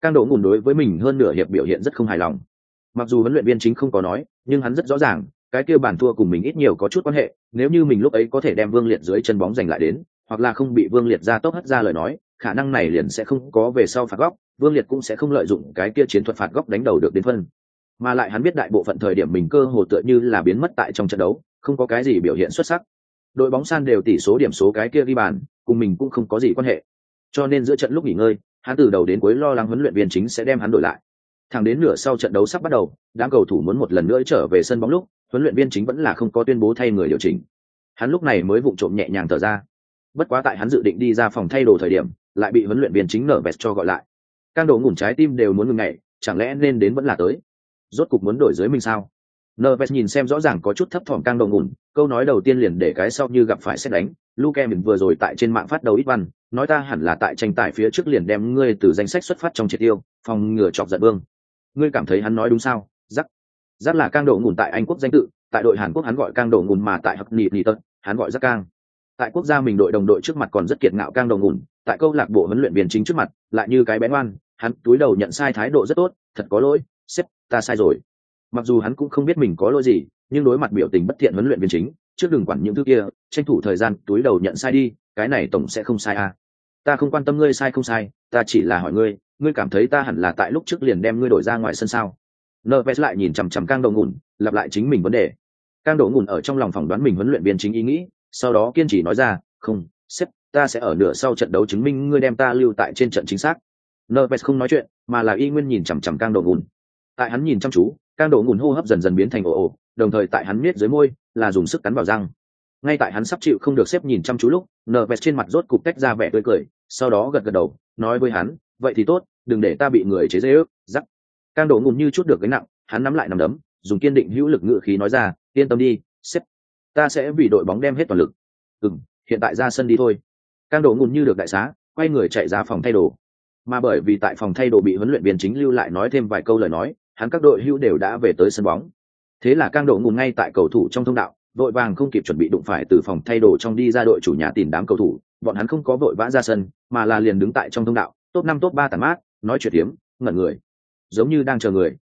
Cang Độ ngủn đối với mình hơn nửa hiệp biểu hiện rất không hài lòng. Mặc dù huấn luyện viên chính không có nói, nhưng hắn rất rõ ràng, cái kia bản thua cùng mình ít nhiều có chút quan hệ, nếu như mình lúc ấy có thể đem Vương Liệt dưới chân bóng giành lại đến, hoặc là không bị Vương Liệt ra tốc hất ra lời nói, khả năng này liền sẽ không có về sau phạt góc, Vương Liệt cũng sẽ không lợi dụng cái kia chiến thuật phạt góc đánh đầu được đến phân. Mà lại hắn biết đại bộ phận thời điểm mình cơ hồ tựa như là biến mất tại trong trận đấu, không có cái gì biểu hiện xuất sắc. Đội bóng san đều tỷ số điểm số cái kia ghi bàn, cùng mình cũng không có gì quan hệ. Cho nên giữa trận lúc nghỉ ngơi, hắn từ đầu đến cuối lo lắng huấn luyện viên chính sẽ đem hắn đổi lại thẳng đến nửa sau trận đấu sắp bắt đầu đám cầu thủ muốn một lần nữa trở về sân bóng lúc huấn luyện viên chính vẫn là không có tuyên bố thay người điều chỉnh hắn lúc này mới vụng trộm nhẹ nhàng thở ra bất quá tại hắn dự định đi ra phòng thay đồ thời điểm lại bị huấn luyện viên chính nở vẹt cho gọi lại càng đồ ngủn trái tim đều muốn ngừng ngày chẳng lẽ nên đến vẫn là tới rốt cục muốn đổi dưới mình sao Nở vẹt nhìn xem rõ ràng có chút thấp thỏm căng đồ ngủn, câu nói đầu tiên liền để cái sau như gặp phải xét đánh. Luke mình vừa rồi tại trên mạng phát đầu ít văn, nói ta hẳn là tại tranh tài phía trước liền đem ngươi từ danh sách xuất phát trong triệt tiêu, phòng ngừa chọc giận vương. Ngươi cảm thấy hắn nói đúng sao? giắc giác là cang đầu ngùn tại Anh quốc danh tự, tại đội Hàn Quốc hắn gọi cang đầu ngùn mà tại hắc Nị Nị Tật, hắn gọi Rắc Cang. Tại quốc gia mình đội đồng đội trước mặt còn rất kiệt ngạo cang đầu ngủn, tại câu lạc bộ huấn luyện viên chính trước mặt, lại như cái bén ngoan, hắn túi đầu nhận sai thái độ rất tốt, thật có lỗi, sếp, ta sai rồi mặc dù hắn cũng không biết mình có lỗi gì nhưng đối mặt biểu tình bất thiện huấn luyện viên chính trước đừng quản những thứ kia tranh thủ thời gian túi đầu nhận sai đi cái này tổng sẽ không sai à. ta không quan tâm ngươi sai không sai ta chỉ là hỏi ngươi ngươi cảm thấy ta hẳn là tại lúc trước liền đem ngươi đổi ra ngoài sân sao nợ vest lại nhìn chằm chằm cang đầu ngủn lặp lại chính mình vấn đề. Cang đầu ngủn ở trong lòng phỏng đoán mình huấn luyện viên chính ý nghĩ, sau đó kiên trì nói ra, không, sếp, ta sẽ ở nửa sau trận đấu chứng minh ngươi đem ta lưu tại trên trận chính xác. Nợ vest không nói chuyện, mà là y nguyên nhìn chằm chằm cang đầu ngủn tại hắn nhìn chăm chú, cang độ Ngủn hô hấp dần dần biến thành ồ ồ, đồng thời tại hắn miết dưới môi là dùng sức cắn vào răng. Ngay tại hắn sắp chịu không được xếp nhìn chăm chú lúc nở vẹt trên mặt rốt cục tách ra vẻ tươi cười, sau đó gật gật đầu, nói với hắn, vậy thì tốt, đừng để ta bị người chế dễ ước giắc. Cang độ ngùn như chút được cái nặng hắn nắm lại nắm đấm dùng kiên định hữu lực ngữ khí nói ra yên tâm đi xếp ta sẽ vì đội bóng đem hết toàn lực. Ừm, hiện tại ra sân đi thôi. Cang độ ngùn như được đại xá quay người chạy ra phòng thay đồ. Mà bởi vì tại phòng thay đồ bị huấn luyện viên chính lưu lại nói thêm vài câu lời nói hắn các đội hữu đều đã về tới sân bóng. Thế là cang độ ngủ ngay tại cầu thủ trong thông đạo đội vàng không kịp chuẩn bị đụng phải từ phòng thay đồ trong đi ra đội chủ nhà tìm đám cầu thủ bọn hắn không có vội vã ra sân mà là liền đứng tại trong thông đạo top năm top ba tản mát nói chuyện tiếm ngẩn người giống như đang chờ người.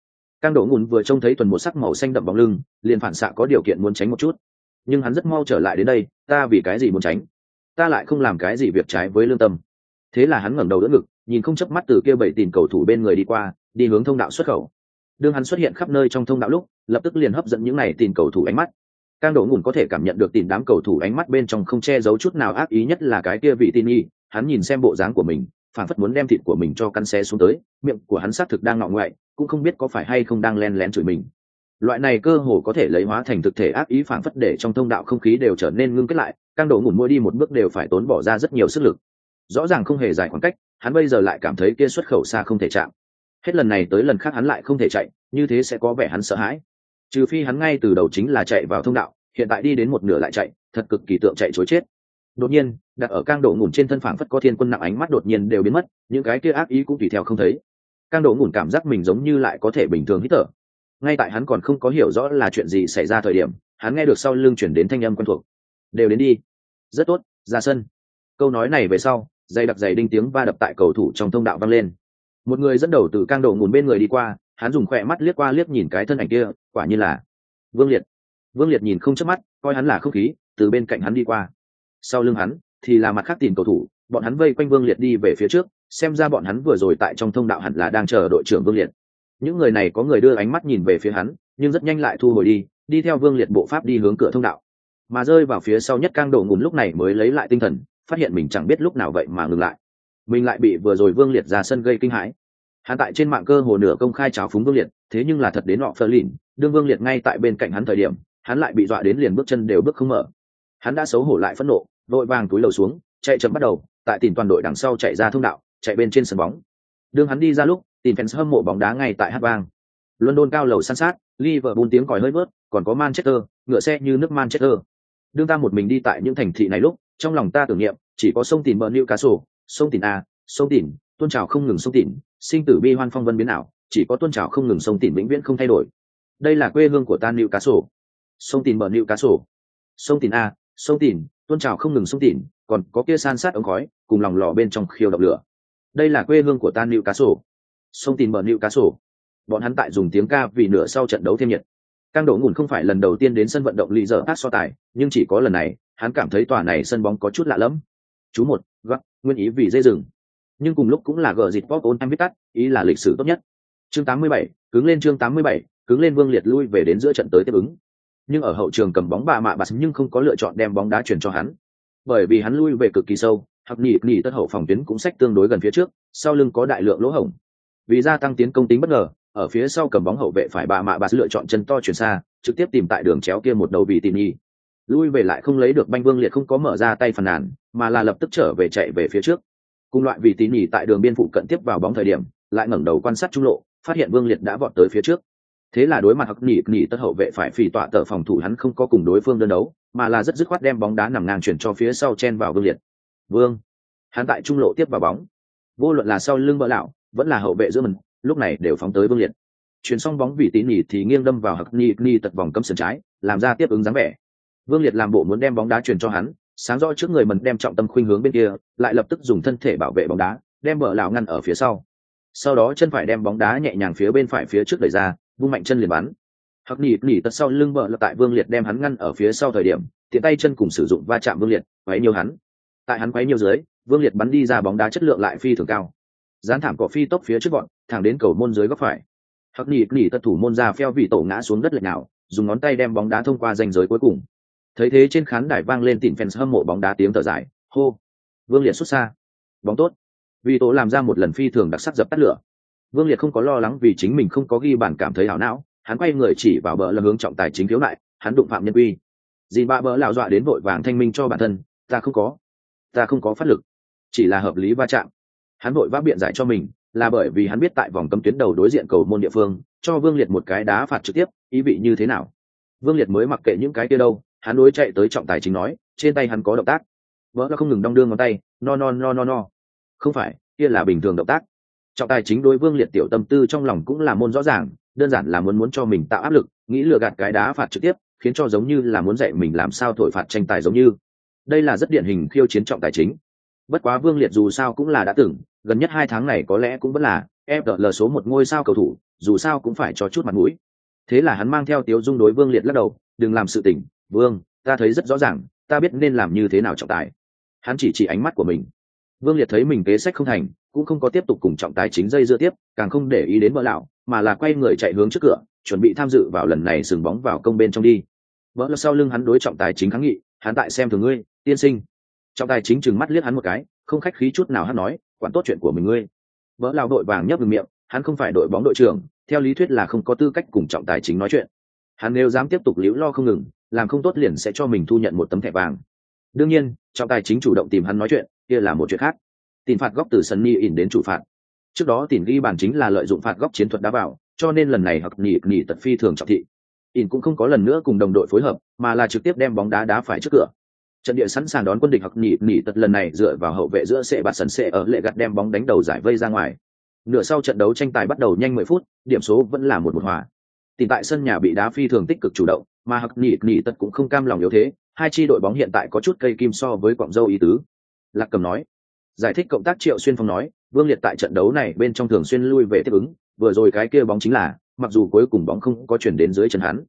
Cang Đổ ngùn vừa trông thấy tuần một sắc màu xanh đậm bóng lưng, liền phản xạ có điều kiện muốn tránh một chút. Nhưng hắn rất mau trở lại đến đây, ta vì cái gì muốn tránh? Ta lại không làm cái gì việc trái với lương tâm. Thế là hắn ngẩng đầu đỡ ngực, nhìn không chớp mắt từ kia bảy tìm cầu thủ bên người đi qua, đi hướng thông đạo xuất khẩu. Đương hắn xuất hiện khắp nơi trong thông đạo lúc, lập tức liền hấp dẫn những này tìm cầu thủ ánh mắt. Cang đổ ngùn có thể cảm nhận được tìm đám cầu thủ ánh mắt bên trong không che giấu chút nào ác ý nhất là cái kia vị tin y, hắn nhìn xem bộ dáng của mình phản phất muốn đem thịt của mình cho căn xe xuống tới, miệng của hắn xác thực đang ngọ ngoại, cũng không biết có phải hay không đang len lén chửi mình. Loại này cơ hồ có thể lấy hóa thành thực thể ác ý phản phất để trong thông đạo không khí đều trở nên ngưng kết lại càng đổ ngủn môi đi một bước đều phải tốn bỏ ra rất nhiều sức lực. Rõ ràng không hề dài khoảng cách, hắn bây giờ lại cảm thấy kia xuất khẩu xa không thể chạm. Hết lần này tới lần khác hắn lại không thể chạy, như thế sẽ có vẻ hắn sợ hãi. Trừ phi hắn ngay từ đầu chính là chạy vào thông đạo, hiện tại đi đến một nửa lại chạy, thật cực kỳ tượng chạy chối chết đột nhiên, đặt ở cang độ ngủn trên thân phảng phất có thiên quân nặng ánh mắt đột nhiên đều biến mất, những cái kia ác ý cũng tùy theo không thấy. Cang độ ngủn cảm giác mình giống như lại có thể bình thường hít thở. Ngay tại hắn còn không có hiểu rõ là chuyện gì xảy ra thời điểm, hắn nghe được sau lưng chuyển đến thanh âm quen thuộc. Đều đến đi. Rất tốt, ra sân. Câu nói này về sau, dày đặc dày đinh tiếng va đập tại cầu thủ trong thông đạo vang lên. Một người dẫn đầu từ cang độ ngủn bên người đi qua, hắn dùng khỏe mắt liếc qua liếc nhìn cái thân ảnh kia, quả như là vương liệt. Vương liệt nhìn không chớp mắt, coi hắn là không khí, từ bên cạnh hắn đi qua sau lưng hắn thì là mặt khác tìm cầu thủ, bọn hắn vây quanh vương liệt đi về phía trước, xem ra bọn hắn vừa rồi tại trong thông đạo hẳn là đang chờ đội trưởng vương liệt. Những người này có người đưa ánh mắt nhìn về phía hắn, nhưng rất nhanh lại thu hồi đi đi theo vương liệt bộ pháp đi hướng cửa thông đạo. Mà rơi vào phía sau nhất cang đổ ngùn lúc này mới lấy lại tinh thần, phát hiện mình chẳng biết lúc nào vậy mà ngừng lại. Mình lại bị vừa rồi vương liệt ra sân gây kinh hãi. Hắn tại trên mạng cơ hồ nửa công khai trào phúng vương liệt, thế nhưng là thật đến họ phơ lìn, đương vương liệt ngay tại bên cạnh hắn thời điểm, hắn lại bị dọa đến liền bước chân đều bước không mở. Hắn đã xấu hổ lại phẫn nộ vội vàng túi lầu xuống chạy chậm bắt đầu tại tìm toàn đội đằng sau chạy ra thông đạo chạy bên trên sân bóng. Đương hắn đi ra lúc tìm fans hâm mộ bóng đá ngay tại hát vang. London cao lầu san sát liverpool tiếng còi hơi vớt, còn có manchester ngựa xe như nước manchester. Đương ta một mình đi tại những thành thị này lúc trong lòng ta tưởng niệm chỉ có sông tìm bờ new cá sổ sông tìm a sông tìm tôn trào không ngừng sông tìm sinh tử bi hoan phong vân biến ảo chỉ có tôn trào không ngừng sông tìm vĩnh viễn không thay đổi. Đây là quê hương của ta new cá sổ sông tìm bờ new cá sổ sông tìm a sông Tỉn, tôn trào không ngừng sông Tỉn, còn có kia san sát ống khói cùng lòng lò bên trong khiêu động lửa đây là quê hương của ta nịu cá sổ sông tỉn mở nịu cá sổ bọn hắn tại dùng tiếng ca vì nửa sau trận đấu thêm nhiệt Cang đổ ngủn không phải lần đầu tiên đến sân vận động lì dở Hát so tài, nhưng chỉ có lần này, hắn cảm thấy tòa này sân bóng có chút lạ lẫm. Chú một, gắt, nguyên ý vì dây rừng. Nhưng cùng lúc cũng là gờ dịt pop ôn em viết tắt, ý là lịch sử tốt nhất. Chương 87, cứng lên chương 87, cứng lên Vương Liệt lui về đến giữa trận tới tiếp ứng. Nhưng ở hậu trường cầm bóng bà mạ bạt nhưng không có lựa chọn đem bóng đá chuyển cho hắn. Bởi vì hắn lui về cực kỳ sâu, hoặc nhị nhị tất hậu phòng tuyến cũng sách tương đối gần phía trước, sau lưng có đại lượng lỗ hổng. Vì gia tăng tiến công tính bất ngờ, ở phía sau cầm bóng hậu vệ phải bà mạ bà lựa chọn chân to chuyển xa trực tiếp tìm tại đường chéo kia một đầu vì tìm nhi lui về lại không lấy được banh vương liệt không có mở ra tay phàn nàn mà là lập tức trở về chạy về phía trước cùng loại vì tín nhì tại đường biên phụ cận tiếp vào bóng thời điểm lại ngẩng đầu quan sát trung lộ phát hiện vương liệt đã vọt tới phía trước thế là đối mặt hắc nhị nhị tất hậu vệ phải phì tọa tờ phòng thủ, hắn không có cùng đối phương đơn đấu, mà là rất dứt khoát đem bóng đá nằm ngang chuyển cho phía sau chen vào vương liệt. Vương! Hắn tại trung lộ tiếp vào bóng. Vô luận là sau lưng bỡ lão, vẫn là hậu vệ giữa mình, lúc này đều phóng tới vương liệt. Chuyển xong bóng vị tín nhỉ thì nghiêng đâm vào hặc ni ni tật vòng cấm sườn trái, làm ra tiếp ứng dáng vẻ. Vương liệt làm bộ muốn đem bóng đá chuyển cho hắn, sáng rõ trước người mình đem trọng tâm khuynh hướng bên kia, lại lập tức dùng thân thể bảo vệ bóng đá, đem vợ lão ngăn ở phía sau. Sau đó chân phải đem bóng đá nhẹ nhàng phía bên phải phía trước đẩy ra vung mạnh chân liền bắn. Hắc nỉ nỉ tật sau lưng vợ lập tại vương liệt đem hắn ngăn ở phía sau thời điểm, tiện tay chân cùng sử dụng va chạm vương liệt, quấy nhiều hắn. Tại hắn quấy nhiều dưới, vương liệt bắn đi ra bóng đá chất lượng lại phi thường cao. Dán thảm cỏ phi tốc phía trước bọn, thẳng đến cầu môn dưới góc phải. Hắc nỉ nỉ tật thủ môn ra pheo vị tổ ngã xuống đất lệch nào, dùng ngón tay đem bóng đá thông qua ranh giới cuối cùng. Thấy thế trên khán đài vang lên tìm fans hâm mộ bóng đá tiếng thở dài. Hô. Vương liệt xuất xa. Bóng tốt. Vì tổ làm ra một lần phi thường đặc sắc dập tắt lửa vương liệt không có lo lắng vì chính mình không có ghi bản cảm thấy hảo não, hắn quay người chỉ vào bờ là hướng trọng tài chính thiếu lại hắn đụng phạm nhân quy dì ba bờ lão dọa đến vội vàng thanh minh cho bản thân, ta không có, ta không có phát lực, chỉ là hợp lý va chạm. Hắn vội vã biện giải cho mình, là bởi vì hắn biết tại vòng cấm tuyến đầu đối diện cầu môn địa phương, cho vương liệt một cái đá phạt trực tiếp, ý vị như thế nào? Vương liệt mới mặc kệ những cái kia đâu, hắn đối chạy tới trọng tài chính nói, trên tay hắn có động tác. Vỡ là không ngừng đong đương ngón tay, no no no no no. Không phải, kia là bình thường động tác trọng tài chính đối vương liệt tiểu tâm tư trong lòng cũng là môn rõ ràng, đơn giản là muốn muốn cho mình tạo áp lực, nghĩ lừa gạt cái đá phạt trực tiếp, khiến cho giống như là muốn dạy mình làm sao thổi phạt tranh tài giống như. Đây là rất điển hình khiêu chiến trọng tài chính. Bất quá vương liệt dù sao cũng là đã từng, gần nhất hai tháng này có lẽ cũng vẫn là fl số một ngôi sao cầu thủ, dù sao cũng phải cho chút mặt mũi. Thế là hắn mang theo tiếu dung đối vương liệt lắc đầu, đừng làm sự tình, vương, ta thấy rất rõ ràng, ta biết nên làm như thế nào trọng tài. Hắn chỉ chỉ ánh mắt của mình. Vương liệt thấy mình kế sách không thành cũng không có tiếp tục cùng trọng tài chính dây dưa tiếp, càng không để ý đến vợ lão, mà là quay người chạy hướng trước cửa, chuẩn bị tham dự vào lần này sừng bóng vào công bên trong đi. Vợ lão sau lưng hắn đối trọng tài chính kháng nghị, hắn tại xem thường ngươi, tiên sinh. Trọng tài chính trừng mắt liếc hắn một cái, không khách khí chút nào hắn nói, quản tốt chuyện của mình ngươi. Vợ lão đội vàng nhấp ngừng miệng, hắn không phải đội bóng đội trưởng, theo lý thuyết là không có tư cách cùng trọng tài chính nói chuyện. Hắn nếu dám tiếp tục liễu lo không ngừng, làm không tốt liền sẽ cho mình thu nhận một tấm thẻ vàng. Đương nhiên, trọng tài chính chủ động tìm hắn nói chuyện, kia là một chuyện khác tìm phạt góc từ sân ni ỉn đến chủ phạt. Trước đó tìm ghi bàn chính là lợi dụng phạt góc chiến thuật đá vào, cho nên lần này hặc nhị nhị tật phi thường trọng thị. Ỉn cũng không có lần nữa cùng đồng đội phối hợp, mà là trực tiếp đem bóng đá đá phải trước cửa. Trận địa sẵn sàng đón quân địch hặc nhị nhị tật lần này dựa vào hậu vệ giữa sệ bạt sần sệ ở lệ gặt đem bóng đánh đầu giải vây ra ngoài. Nửa sau trận đấu tranh tài bắt đầu nhanh mười phút, điểm số vẫn là một một hòa. Tìm tại sân nhà bị đá phi thường tích cực chủ động, mà hặc nhị nhị tật cũng không cam lòng yếu thế, hai chi đội bóng hiện tại có chút cây kim so với quảng dâu ý tứ. Lạc cầm nói giải thích cộng tác triệu xuyên phong nói, vương liệt tại trận đấu này bên trong thường xuyên lui về tiếp ứng, vừa rồi cái kia bóng chính là, mặc dù cuối cùng bóng không có chuyển đến dưới chân hắn,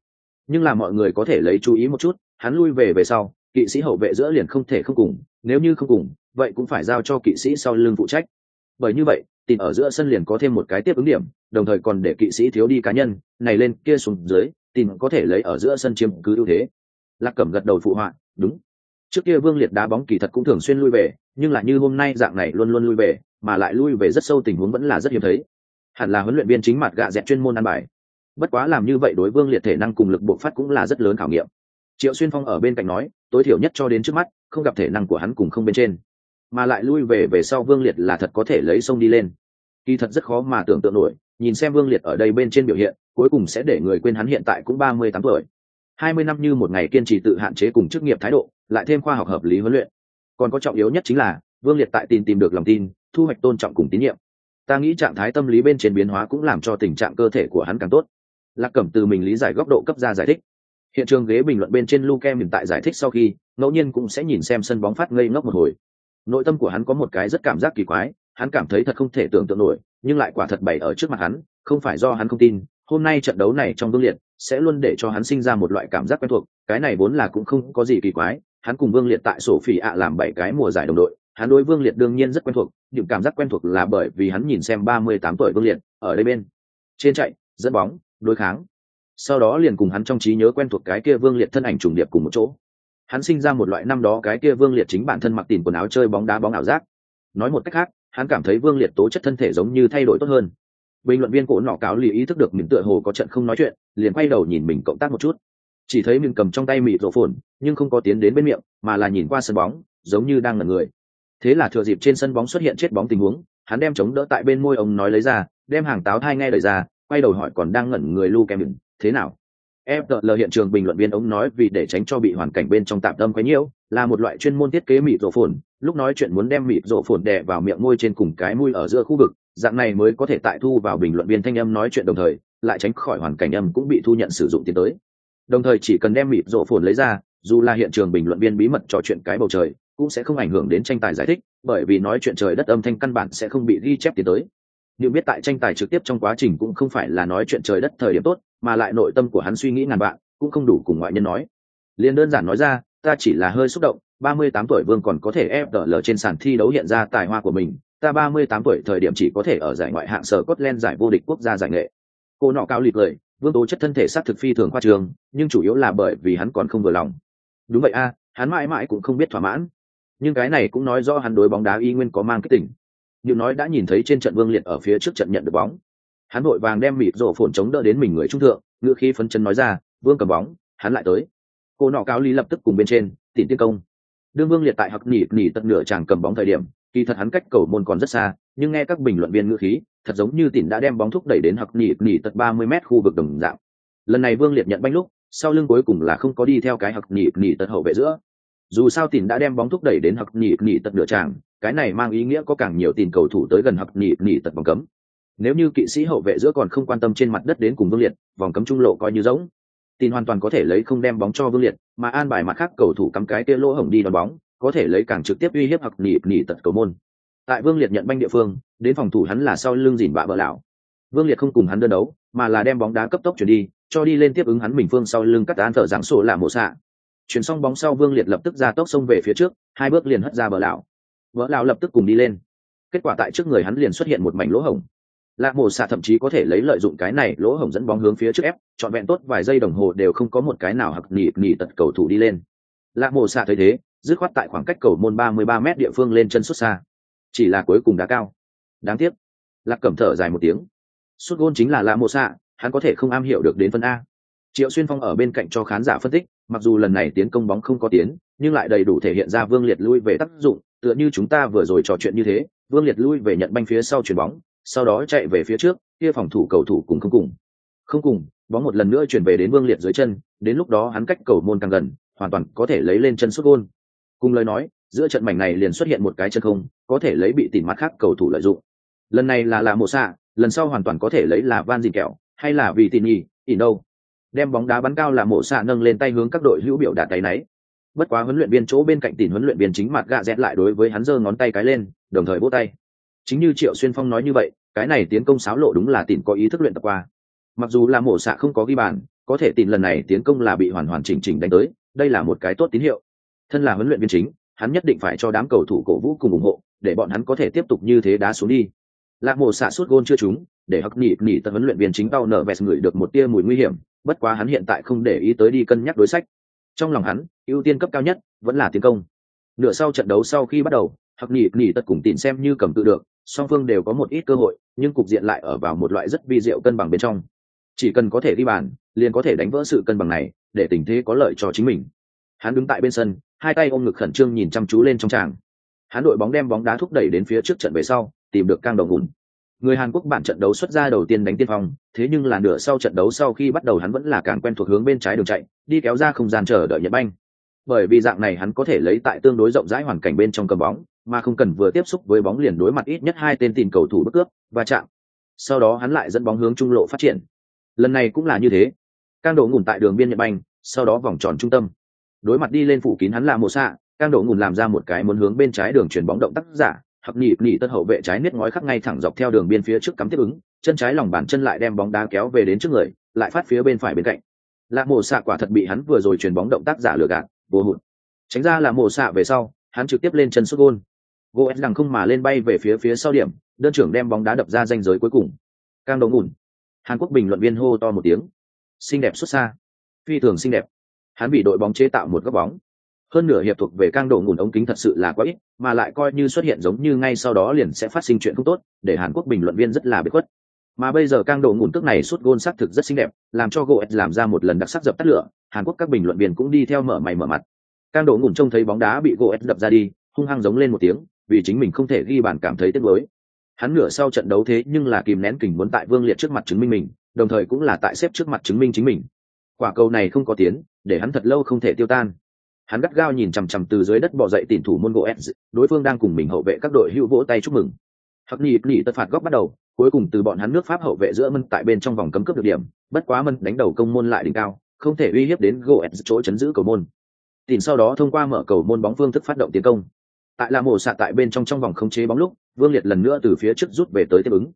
nhưng là mọi người có thể lấy chú ý một chút, hắn lui về về sau, kỵ sĩ hậu vệ giữa liền không thể không cùng, nếu như không cùng, vậy cũng phải giao cho kỵ sĩ sau lưng phụ trách. Bởi như vậy, tìm ở giữa sân liền có thêm một cái tiếp ứng điểm, đồng thời còn để kỵ sĩ thiếu đi cá nhân, này lên, kia xuống dưới, tìm có thể lấy ở giữa sân chiếm cứ ưu thế. Lạc cẩm gật đầu phụ họa, đúng trước kia vương liệt đá bóng kỳ thật cũng thường xuyên lui về, nhưng là như hôm nay dạng này luôn luôn lui về, mà lại lui về rất sâu tình huống vẫn là rất hiếm thấy. Hẳn là huấn luyện viên chính mặt gạ dẹt chuyên môn ăn bài. Bất quá làm như vậy đối vương liệt thể năng cùng lực bộc phát cũng là rất lớn khảo nghiệm. Triệu xuyên phong ở bên cạnh nói, tối thiểu nhất cho đến trước mắt, không gặp thể năng của hắn cùng không bên trên. Mà lại lui về về sau vương liệt là thật có thể lấy sông đi lên. Kỳ thật rất khó mà tưởng tượng nổi, nhìn xem vương liệt ở đây bên trên biểu hiện, cuối cùng sẽ để người quên hắn hiện tại cũng ba mươi tám tuổi hai mươi năm như một ngày kiên trì tự hạn chế cùng chức nghiệp thái độ, lại thêm khoa học hợp lý huấn luyện. Còn có trọng yếu nhất chính là, vương liệt tại tin tìm được lòng tin, thu hoạch tôn trọng cùng tín nhiệm. Ta nghĩ trạng thái tâm lý bên trên biến hóa cũng làm cho tình trạng cơ thể của hắn càng tốt. Lạc cẩm từ mình lý giải góc độ cấp ra giải thích. Hiện trường ghế bình luận bên trên luke mình tại giải thích sau khi, ngẫu nhiên cũng sẽ nhìn xem sân bóng phát ngây ngốc một hồi. Nội tâm của hắn có một cái rất cảm giác kỳ quái, hắn cảm thấy thật không thể tưởng tượng nổi, nhưng lại quả thật bày ở trước mặt hắn, không phải do hắn không tin. Hôm nay trận đấu này trong vương liệt sẽ luôn để cho hắn sinh ra một loại cảm giác quen thuộc, cái này vốn là cũng không có gì kỳ quái, hắn cùng vương liệt tại sổ phỉ ạ làm bảy cái mùa giải đồng đội, hắn đối vương liệt đương nhiên rất quen thuộc những cảm giác quen thuộc là bởi vì hắn nhìn xem ba mươi tám tuổi vương liệt, ở đây bên, trên chạy, dẫn bóng, đối kháng. Sau đó liền cùng hắn trong trí nhớ quen thuộc cái kia vương liệt thân ảnh trùng điệp cùng một chỗ. Hắn sinh ra một loại năm đó cái kia vương liệt chính bản thân mặc tìm quần áo chơi bóng đá bóng ảo giác. Nói một cách khác, hắn cảm thấy vương liệt tố chất thân thể giống như thay đổi tốt hơn bình luận viên cổ nọ cáo lì ý thức được mình tựa hồ có trận không nói chuyện, liền quay đầu nhìn mình cộng tác một chút. Chỉ thấy mình cầm trong tay mịt rổ phồn, nhưng không có tiến đến bên miệng, mà là nhìn qua sân bóng, giống như đang ngẩn người. Thế là thừa dịp trên sân bóng xuất hiện chết bóng tình huống, hắn đem chống đỡ tại bên môi ông nói lấy ra, đem hàng táo thai nghe lời ra, quay đầu hỏi còn đang ngẩn người lu kem thế nào? Fl hiện trường bình luận viên ông nói vì để tránh cho bị hoàn cảnh bên trong tạm tâm quấy nhiễu là một loại chuyên môn thiết kế mịt rổ phồn, lúc nói chuyện muốn đem mịt rổ phồn đè vào miệng môi trên cùng cái mũi ở giữa khu vực dạng này mới có thể tại thu vào bình luận viên thanh âm nói chuyện đồng thời, lại tránh khỏi hoàn cảnh âm cũng bị thu nhận sử dụng tiến tới. Đồng thời chỉ cần đem mịp rộ phồn lấy ra, dù là hiện trường bình luận viên bí mật trò chuyện cái bầu trời, cũng sẽ không ảnh hưởng đến tranh tài giải thích, bởi vì nói chuyện trời đất âm thanh căn bản sẽ không bị ghi chép tiến tới. Nhưng biết tại tranh tài trực tiếp trong quá trình cũng không phải là nói chuyện trời đất thời điểm tốt, mà lại nội tâm của hắn suy nghĩ ngàn bạn cũng không đủ cùng ngoại nhân nói. Liền đơn giản nói ra, ta chỉ là hơi xúc động, ba mươi tám tuổi vương còn có thể ép lờ trên sàn thi đấu hiện ra tài hoa của mình ta ba mươi tám tuổi thời điểm chỉ có thể ở giải ngoại hạng sở Scotland giải vô địch quốc gia giải nghệ. Cô nọ cao lịch lời, vương tố chất thân thể sát thực phi thường khoa trường nhưng chủ yếu là bởi vì hắn còn không vừa lòng. Đúng vậy a, hắn mãi mãi cũng không biết thỏa mãn. Nhưng cái này cũng nói rõ hắn đối bóng đá y nguyên có mang cái tỉnh điều nói đã nhìn thấy trên trận vương liệt ở phía trước trận nhận được bóng. Hắn vội vàng đem mịt rổ phồn chống đỡ đến mình người trung thượng ngựa khí phấn chân nói ra, vương cầm bóng, hắn lại tới. Cô nọ cáo lý lập tức cùng bên trên tìm tiên công. Đương vương liệt tại học nỉ nỉ tận nửa chàng cầm bóng thời điểm kỳ thật hắn cách cầu môn còn rất xa, nhưng nghe các bình luận viên ngữ khí, thật giống như tỉn đã đem bóng thúc đẩy đến hoặc nỉ nỉ tận ba mươi m khu vực đồng dạng. Lần này vương liệt nhận banh lúc, sau lưng cuối cùng là không có đi theo cái hoặc nỉ nỉ tận hậu vệ giữa. Dù sao tỉn đã đem bóng thúc đẩy đến hoặc nỉ nỉ tận nửa tràng, cái này mang ý nghĩa có càng nhiều tiền cầu thủ tới gần hoặc nỉ nỉ tận vòng cấm. Nếu như kỵ sĩ hậu vệ giữa còn không quan tâm trên mặt đất đến cùng vương liệt, vòng cấm trung lộ coi như giống tin hoàn toàn có thể lấy không đem bóng cho vương liệt, mà an bài mặt khác cầu thủ cắm cái kia lỗ hổng đi đón bóng có thể lấy càng trực tiếp uy hiếp hoặc nỉ nỉ tật cầu môn. Tại vương liệt nhận banh địa phương, đến phòng thủ hắn là sau lưng dìn bạ bờ lão. Vương liệt không cùng hắn đơn đấu, mà là đem bóng đá cấp tốc chuyển đi, cho đi lên tiếp ứng hắn bình phương sau lưng cắt án thở giảng sổ là mộ xạ. Chuyển xong bóng sau vương liệt lập tức ra tốc xông về phía trước, hai bước liền hất ra bờ lão. Vợ lão lập tức cùng đi lên. Kết quả tại trước người hắn liền xuất hiện một mảnh lỗ hổng. Lạ mổ xạ thậm chí có thể lấy lợi dụng cái này lỗ hổng dẫn bóng hướng phía trước ép, trọn vẹn tốt vài giây đồng hồ đều không có một cái nào hặc nỉ nỉ tật cầu thủ đi lên. Lạ mổ xạ thấy thế dứt khoát tại khoảng cách cầu môn ba mươi ba m địa phương lên chân xuất xa. Chỉ là cuối cùng đá cao. Đáng tiếc. Lạc cẩm thở dài một tiếng. Suốt gôn chính là lạ mộ xạ hắn có thể không am hiểu được đến phân a. Triệu xuyên phong ở bên cạnh cho khán giả phân tích, mặc dù lần này tiến công bóng không có tiến, nhưng lại đầy đủ thể hiện ra vương liệt lui về tác dụng, tựa như chúng ta vừa rồi trò chuyện như thế, vương liệt lui về nhận banh phía sau chuyền bóng, sau đó chạy về phía trước, kia phòng thủ cầu thủ cùng không cùng. Không cùng, bóng một lần nữa chuyển về đến vương liệt dưới chân, đến lúc đó hắn cách cầu môn càng gần, hoàn toàn có thể lấy lên chân xuất gôn cùng lời nói, giữa trận mảnh này liền xuất hiện một cái chân không, có thể lấy bị tìm mắt khác cầu thủ lợi dụng. Lần này là là mộ xạ lần sau hoàn toàn có thể lấy là van dì kẹo, hay là vì tin nhì ỉ đâu. Đem bóng đá bắn cao là mộ xạ nâng lên tay hướng các đội hữu biểu đạt tay náy. Bất quá huấn luyện viên chỗ bên cạnh tìm huấn luyện viên chính mặt gạ dẹt lại đối với hắn giơ ngón tay cái lên, đồng thời vỗ tay. Chính như triệu xuyên phong nói như vậy, cái này tiến công sáo lộ đúng là tìm có ý thức luyện tập qua. Mặc dù là mổ xạ không có ghi bàn, có thể tìm lần này tiến công là bị hoàn hoàn chỉnh chỉnh đánh tới, đây là một cái tốt tín hiệu thân là huấn luyện viên chính, hắn nhất định phải cho đám cầu thủ cổ vũ cùng ủng hộ, để bọn hắn có thể tiếp tục như thế đá xuống đi. Lạc Mộ xạ suốt gôn chưa trúng, để hắc nỉ nỉ tân huấn luyện viên chính tao nở vẹt ngửi được một tia mùi nguy hiểm, bất quá hắn hiện tại không để ý tới đi cân nhắc đối sách. Trong lòng hắn, ưu tiên cấp cao nhất vẫn là tiến công. Nửa sau trận đấu sau khi bắt đầu, hắc nỉ nỉ tất cùng tìm xem như cầm tự được, song phương đều có một ít cơ hội, nhưng cục diện lại ở vào một loại rất vi diệu cân bằng bên trong. Chỉ cần có thể đi bàn, liền có thể đánh vỡ sự cân bằng này, để tình thế có lợi cho chính mình. Hắn đứng tại bên sân hai tay ôm ngực khẩn trương nhìn chăm chú lên trong tràng. Hắn đội bóng đem bóng đá thúc đẩy đến phía trước trận về sau, tìm được cang Đồng Hùng. người hàn quốc bản trận đấu xuất ra đầu tiên đánh tiên phong, thế nhưng là nửa sau trận đấu sau khi bắt đầu hắn vẫn là càng quen thuộc hướng bên trái đường chạy, đi kéo ra không gian chờ đợi nhật banh. Bởi vì dạng này hắn có thể lấy tại tương đối rộng rãi hoàn cảnh bên trong cầm bóng, mà không cần vừa tiếp xúc với bóng liền đối mặt ít nhất hai tên tìm cầu thủ bất cướp và chạm. Sau đó hắn lại dẫn bóng hướng trung lộ phát triển. Lần này cũng là như thế. Cang đổ ngủn tại đường biên nhật banh, sau đó vòng tròn trung tâm đối mặt đi lên phủ kín hắn là một xạ, cang đổ ngùn làm ra một cái muốn hướng bên trái đường chuyển bóng động tác giả hoặc nhị nhị tân hậu vệ trái nết ngói khắc ngay thẳng dọc theo đường biên phía trước cắm tiếp ứng, chân trái lòng bàn chân lại đem bóng đá kéo về đến trước người, lại phát phía bên phải bên cạnh. Lạ mổ xạ quả thật bị hắn vừa rồi chuyền bóng động tác giả lừa gạt, vô hụt. Tránh ra là mổ xạ về sau, hắn trực tiếp lên chân xuất gôn. Goes đằng không mà lên bay về phía phía sau điểm, đơn trưởng đem bóng đá đập ra danh giới cuối cùng. Càng đầu ngủn hàn quốc bình luận viên hô to một tiếng. Xinh đẹp xuất xa. Phi thường xinh đẹp hắn bị đội bóng chế tạo một góc bóng. Hơn nửa hiệp thuộc về cang độ ngủn ống kính thật sự là quá ít, mà lại coi như xuất hiện giống như ngay sau đó liền sẽ phát sinh chuyện không tốt, để hàn quốc bình luận viên rất là bất khuất. Mà bây giờ cang độ ngủn tức này suốt gôn xác thực rất xinh đẹp, làm cho goet làm ra một lần đặc sắc dập tắt lửa, hàn quốc các bình luận viên cũng đi theo mở mày mở mặt. Cang độ ngủn trông thấy bóng đá bị goet đập ra đi, hung hăng giống lên một tiếng, vì chính mình không thể ghi bàn cảm thấy tiếc nuối. Hắn nửa sau trận đấu thế nhưng là kìm nén kình muốn tại vương liệt trước mặt chứng minh mình, đồng thời cũng là tại xếp trước mặt chứng minh chính mình quả cầu này không có tiến, để hắn thật lâu không thể tiêu tan. Hắn gắt gao nhìn chằm chằm từ dưới đất bỏ dậy tìm thủ môn gỗ s. Đối phương đang cùng mình hậu vệ các đội hữu vỗ tay chúc mừng. Hắc nhị nhị tật phạt góc bắt đầu, cuối cùng từ bọn hắn nước pháp hậu vệ giữa mân tại bên trong vòng cấm cướp được điểm, bất quá mân đánh đầu công môn lại đỉnh cao, không thể uy hiếp đến gỗ s chỗ chấn giữ cầu môn. Tìm sau đó thông qua mở cầu môn bóng phương thức phát động tiến công. Tại là mổ xạ tại bên trong trong vòng không chế bóng lúc, vương liệt lần nữa từ phía trước rút về tới tiếp ứng.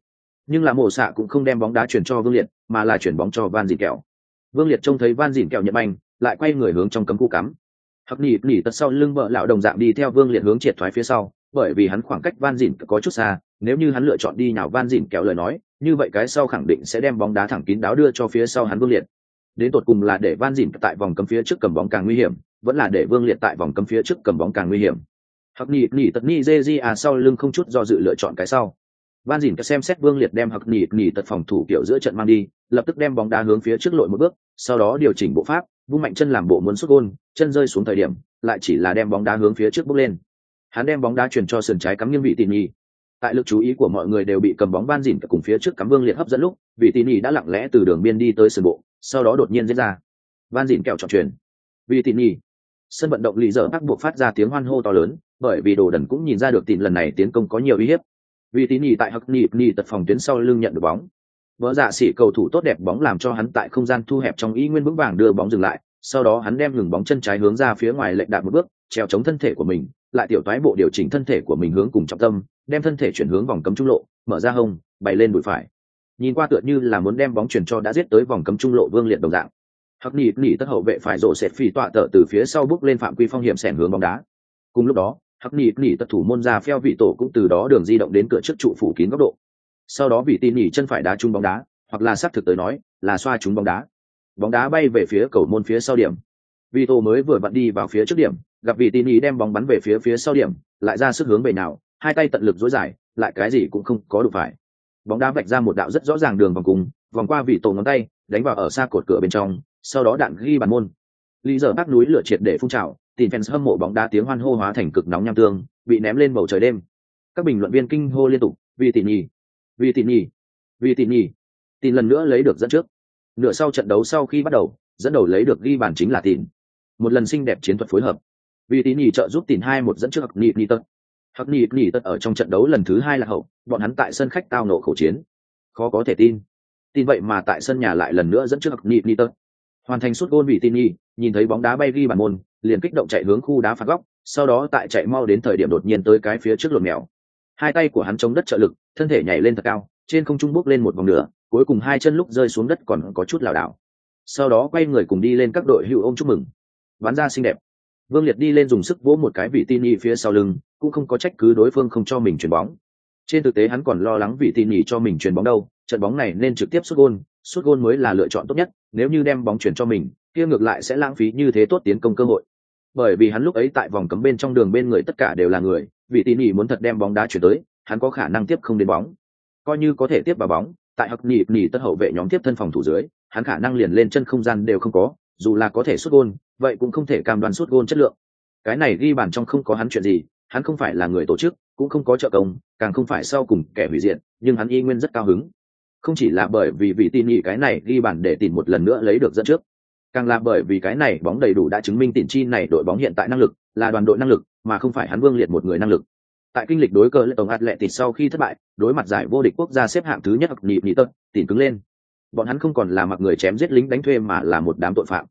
Nhưng là mổ xạ cũng không đem bóng đá chuyển cho vương liệt, mà là chuyển bóng cho van dìn kẹo vương liệt trông thấy van dìn kẹo nhận banh lại quay người hướng trong cấm khu cắm. Hắc nỉ nỉ tật sau lưng vợ lão đồng dạng đi theo vương liệt hướng triệt thoái phía sau, bởi vì hắn khoảng cách van dìn có chút xa, nếu như hắn lựa chọn đi nào van dìn kẹo lời nói, như vậy cái sau khẳng định sẽ đem bóng đá thẳng kín đáo đưa cho phía sau hắn vương liệt. Đến tột cùng là để van dìn tại vòng cấm phía trước cầm bóng càng nguy hiểm, vẫn là để vương liệt tại vòng cấm phía trước cầm bóng càng nguy hiểm. Hắc nỉ nỉ tật ni dê di à sau lưng không chút do dự lựa chọn cái sau van dìn xem xét vương liệt đem hặc nỉ nỉ tật phòng thủ kiểu giữa trận mang đi, lập tức đem bóng đá hướng phía trước lội một bước, sau đó điều chỉnh bộ pháp, vung mạnh chân làm bộ muốn xuất gôn, chân rơi xuống thời điểm, lại chỉ là đem bóng đá hướng phía trước bước lên. Hắn đem bóng đá chuyển cho sườn trái cắm nghiêng vị tỉ nhì tại lực chú ý của mọi người đều bị cầm bóng van dìn cùng phía trước cắm vương liệt hấp dẫn lúc, vị tỉ nhì đã lặng lẽ từ đường biên đi tới sườn bộ, sau đó đột nhiên diễn ra. Van dìn kẹo trọng truyền. Vị tỉ nhì sân vận động lì dở bắt buộc phát ra tiếng hoan hô to lớn, bởi vì đồ đần cũng nhìn ra được tìm lần này tiến công có nhiều uy hiếp vì tín nhì tại hắc nhì nhì tật phòng tuyến sau lưng nhận được bóng. Vỡ dạ xỉ cầu thủ tốt đẹp bóng làm cho hắn tại không gian thu hẹp trong ý nguyên vững vàng đưa bóng dừng lại, sau đó hắn đem ngừng bóng chân trái hướng ra phía ngoài lệnh đạp một bước, treo chống thân thể của mình, lại tiểu toái bộ điều chỉnh thân thể của mình hướng cùng trọng tâm, đem thân thể chuyển hướng vòng cấm trung lộ, mở ra hông, bày lên bụi phải. Nhìn qua tựa như là muốn đem bóng chuyển cho đã giết tới vòng cấm trung lộ vương liệt đồng dạng. Hắc nỉ nỉ tất hậu vệ phải rộ sệt phi tọa tở từ phía sau bước lên phạm quy phong hiểm sẻn hướng bóng đá. Cùng lúc đó hắc nỉ nỉ tật thủ môn ra pheo vị tổ cũng từ đó đường di động đến cửa trước trụ phủ kín góc độ. Sau đó vị tin nỉ chân phải đá trúng bóng đá, hoặc là xác thực tới nói, là xoa trúng bóng đá. Bóng đá bay về phía cầu môn phía sau điểm. Vị tổ mới vừa vặn đi vào phía trước điểm, gặp vị tin nỉ đem bóng bắn về phía phía sau điểm, lại ra sức hướng về nào, hai tay tận lực dối dài lại cái gì cũng không có đủ phải. Bóng đá vạch ra một đạo rất rõ ràng đường vòng cùng, vòng qua vị tổ ngón tay, đánh vào ở xa cột cửa bên trong, sau đó đạn ghi bàn môn. Lý giờ bác núi lửa triệt để phun trào tìm fans hâm mộ bóng đá tiếng hoan hô hóa thành cực nóng nham tương, bị ném lên bầu trời đêm. Các bình luận viên kinh hô liên tục, vì tỉ nhì vì tỉ nhì vì tỉ nhì tin lần nữa lấy được dẫn trước. Nửa sau trận đấu sau khi bắt đầu, dẫn đầu lấy được ghi bàn chính là tin. Một lần xinh đẹp chiến thuật phối hợp. Vì tỉ nhì trợ giúp tin hai một dẫn trước hặc nhị nhị tật. Hặc nhị nhị tật ở trong trận đấu lần thứ hai là hậu, bọn hắn tại sân khách tao nộ khẩu chiến. Khó có thể tin. Tin vậy mà tại sân nhà lại lần nữa dẫn trước hặc nhị nhị tật. Hoàn thành suốt gôn vì tin nhì nhìn thấy bóng đá bay ghi bàn môn, liền kích động chạy hướng khu đá phạt góc, sau đó tại chạy mau đến thời điểm đột nhiên tới cái phía trước lột mèo. Hai tay của hắn chống đất trợ lực, thân thể nhảy lên thật cao, trên không trung bước lên một vòng nửa, cuối cùng hai chân lúc rơi xuống đất còn có chút lảo đảo. Sau đó quay người cùng đi lên các đội hữu ôm chúc mừng. Bán ra xinh đẹp. Vương liệt đi lên dùng sức vỗ một cái vị tin nhì phía sau lưng, cũng không có trách cứ đối phương không cho mình chuyền bóng. Trên thực tế hắn còn lo lắng vị tin nhì cho mình chuyền bóng đâu, trận bóng này nên trực tiếp xuất gôn xuất gôn mới là lựa chọn tốt nhất, nếu như đem bóng chuyển cho mình kia ngược lại sẽ lãng phí như thế tốt tiến công cơ hội. Bởi vì hắn lúc ấy tại vòng cấm bên trong đường bên người tất cả đều là người vị tin nhì muốn thật đem bóng đá chuyển tới, hắn có khả năng tiếp không đến bóng. Coi như có thể tiếp vào bóng, tại hặc nhị nhị tất hậu vệ nhóm tiếp thân phòng thủ dưới, hắn khả năng liền lên chân không gian đều không có, dù là có thể xuất gôn, vậy cũng không thể cam đoan xuất gôn chất lượng. Cái này ghi bàn trong không có hắn chuyện gì, hắn không phải là người tổ chức, cũng không có trợ công, càng không phải sau cùng kẻ hủy diện nhưng hắn y nguyên rất cao hứng. Không chỉ là bởi vì vị tin nhị cái này ghi bàn để tìm một lần nữa lấy được dẫn trước càng là bởi vì cái này bóng đầy đủ đã chứng minh tiền chi này đội bóng hiện tại năng lực là đoàn đội năng lực mà không phải hắn vương liệt một người năng lực. Tại kinh lịch đối cờ lệ tổng lệ tịt sau khi thất bại đối mặt giải vô địch quốc gia xếp hạng thứ nhất nhịp nhị tật tìm cứng lên. Bọn hắn không còn là mặc người chém giết lính đánh thuê mà là một đám tội phạm.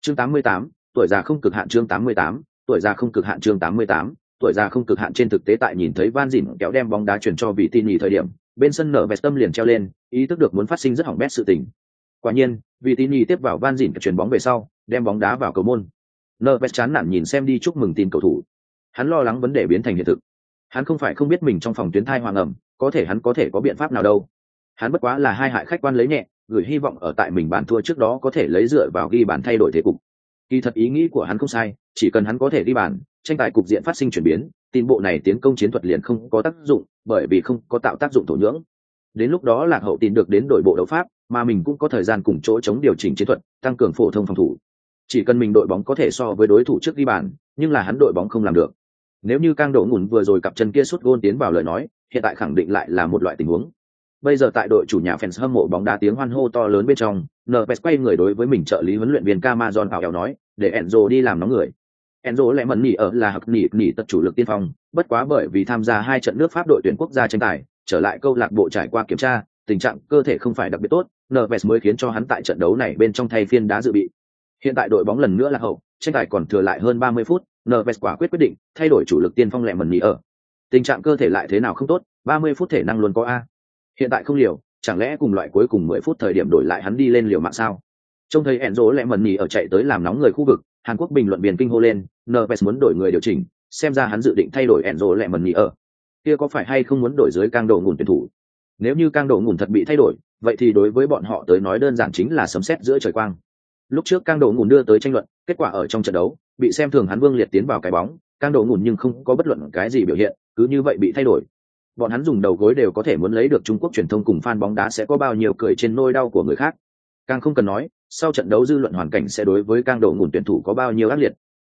Chương 88, tuổi già không cực hạn chương 88, tuổi già không cực hạn chương 88, tuổi già không cực hạn trên thực tế tại nhìn thấy van dìn kéo đem bóng đá chuyển cho vị tin nhì thời điểm bên sân nở vẹt tâm liền treo lên ý thức được muốn phát sinh rất hỏng bét sự tình quả nhiên vị tín nhì tiếp vào van dỉn chuyển bóng về sau, đem bóng đá vào cầu môn. Nơ vẹt chán nản nhìn xem đi chúc mừng tin cầu thủ. Hắn lo lắng vấn đề biến thành hiện thực. Hắn không phải không biết mình trong phòng tuyến thai hoàng ẩm, có thể hắn có thể có biện pháp nào đâu. Hắn bất quá là hai hại khách quan lấy nhẹ, gửi hy vọng ở tại mình bàn thua trước đó có thể lấy dựa vào ghi bàn thay đổi thế cục. Kỳ thật ý nghĩ của hắn không sai, chỉ cần hắn có thể ghi bàn, tranh tài cục diện phát sinh chuyển biến, tin bộ này tiến công chiến thuật liền không có tác dụng, bởi vì không có tạo tác dụng thổ nhưỡng đến lúc đó lạc hậu tin được đến đội bộ đấu pháp, mà mình cũng có thời gian cùng chỗ chống điều chỉnh chiến thuật, tăng cường phổ thông phòng thủ. Chỉ cần mình đội bóng có thể so với đối thủ trước ghi bàn, nhưng là hắn đội bóng không làm được. Nếu như cang đổ ngủn vừa rồi cặp chân kia suốt gôn tiến vào lời nói, hiện tại khẳng định lại là một loại tình huống. Bây giờ tại đội chủ nhà fans hâm mộ bóng đá tiếng hoan hô to lớn bên trong npes quay người đối với mình trợ lý huấn luyện viên camazon bảo eo nói, để enzo đi làm nóng người. Enzo lại mẩn nỉ ở là hặc nỉ nỉ tật chủ lực tiên phong, bất quá bởi vì tham gia hai trận nước pháp đội tuyển quốc gia tranh tài trở lại câu lạc bộ trải qua kiểm tra tình trạng cơ thể không phải đặc biệt tốt Nerves mới khiến cho hắn tại trận đấu này bên trong thay phiên đá dự bị hiện tại đội bóng lần nữa là hậu tranh tài còn thừa lại hơn 30 phút Nerves quả quyết quyết định thay đổi chủ lực tiên phong lẹ mần nhì ở. Tình trạng cơ thể lại thế nào không tốt, 30 phút thể năng luôn có a. Hiện tại không liều, chẳng lẽ cùng loại cuối cùng 10 phút thời điểm đổi lại hắn đi lên liều mạng sao? Trông thấy Enzo lẹ mần nhì ở chạy tới làm nóng người khu vực, Hàn Quốc bình luận viên kinh hô lên, Nerves muốn đổi người điều chỉnh, xem ra hắn dự định thay đổi Enzo lẹ mần nhì ở. Kia có phải hay không muốn đổi dưới cang độ ngủn tuyển thủ? Nếu như cang độ ngủn thật bị thay đổi, vậy thì đối với bọn họ tới nói đơn giản chính là sấm sét giữa trời quang. Lúc trước cang độ ngủn đưa tới tranh luận, kết quả ở trong trận đấu, bị xem thường hắn vương liệt tiến vào cái bóng cang đổ ngủn nhưng không có bất luận cái gì biểu hiện cứ như vậy bị thay đổi bọn hắn dùng đầu gối đều có thể muốn lấy được trung quốc truyền thông cùng fan bóng đá sẽ có bao nhiêu cười trên nôi đau của người khác càng không cần nói sau trận đấu dư luận hoàn cảnh sẽ đối với cang đổ ngủn tuyển thủ có bao nhiêu ác liệt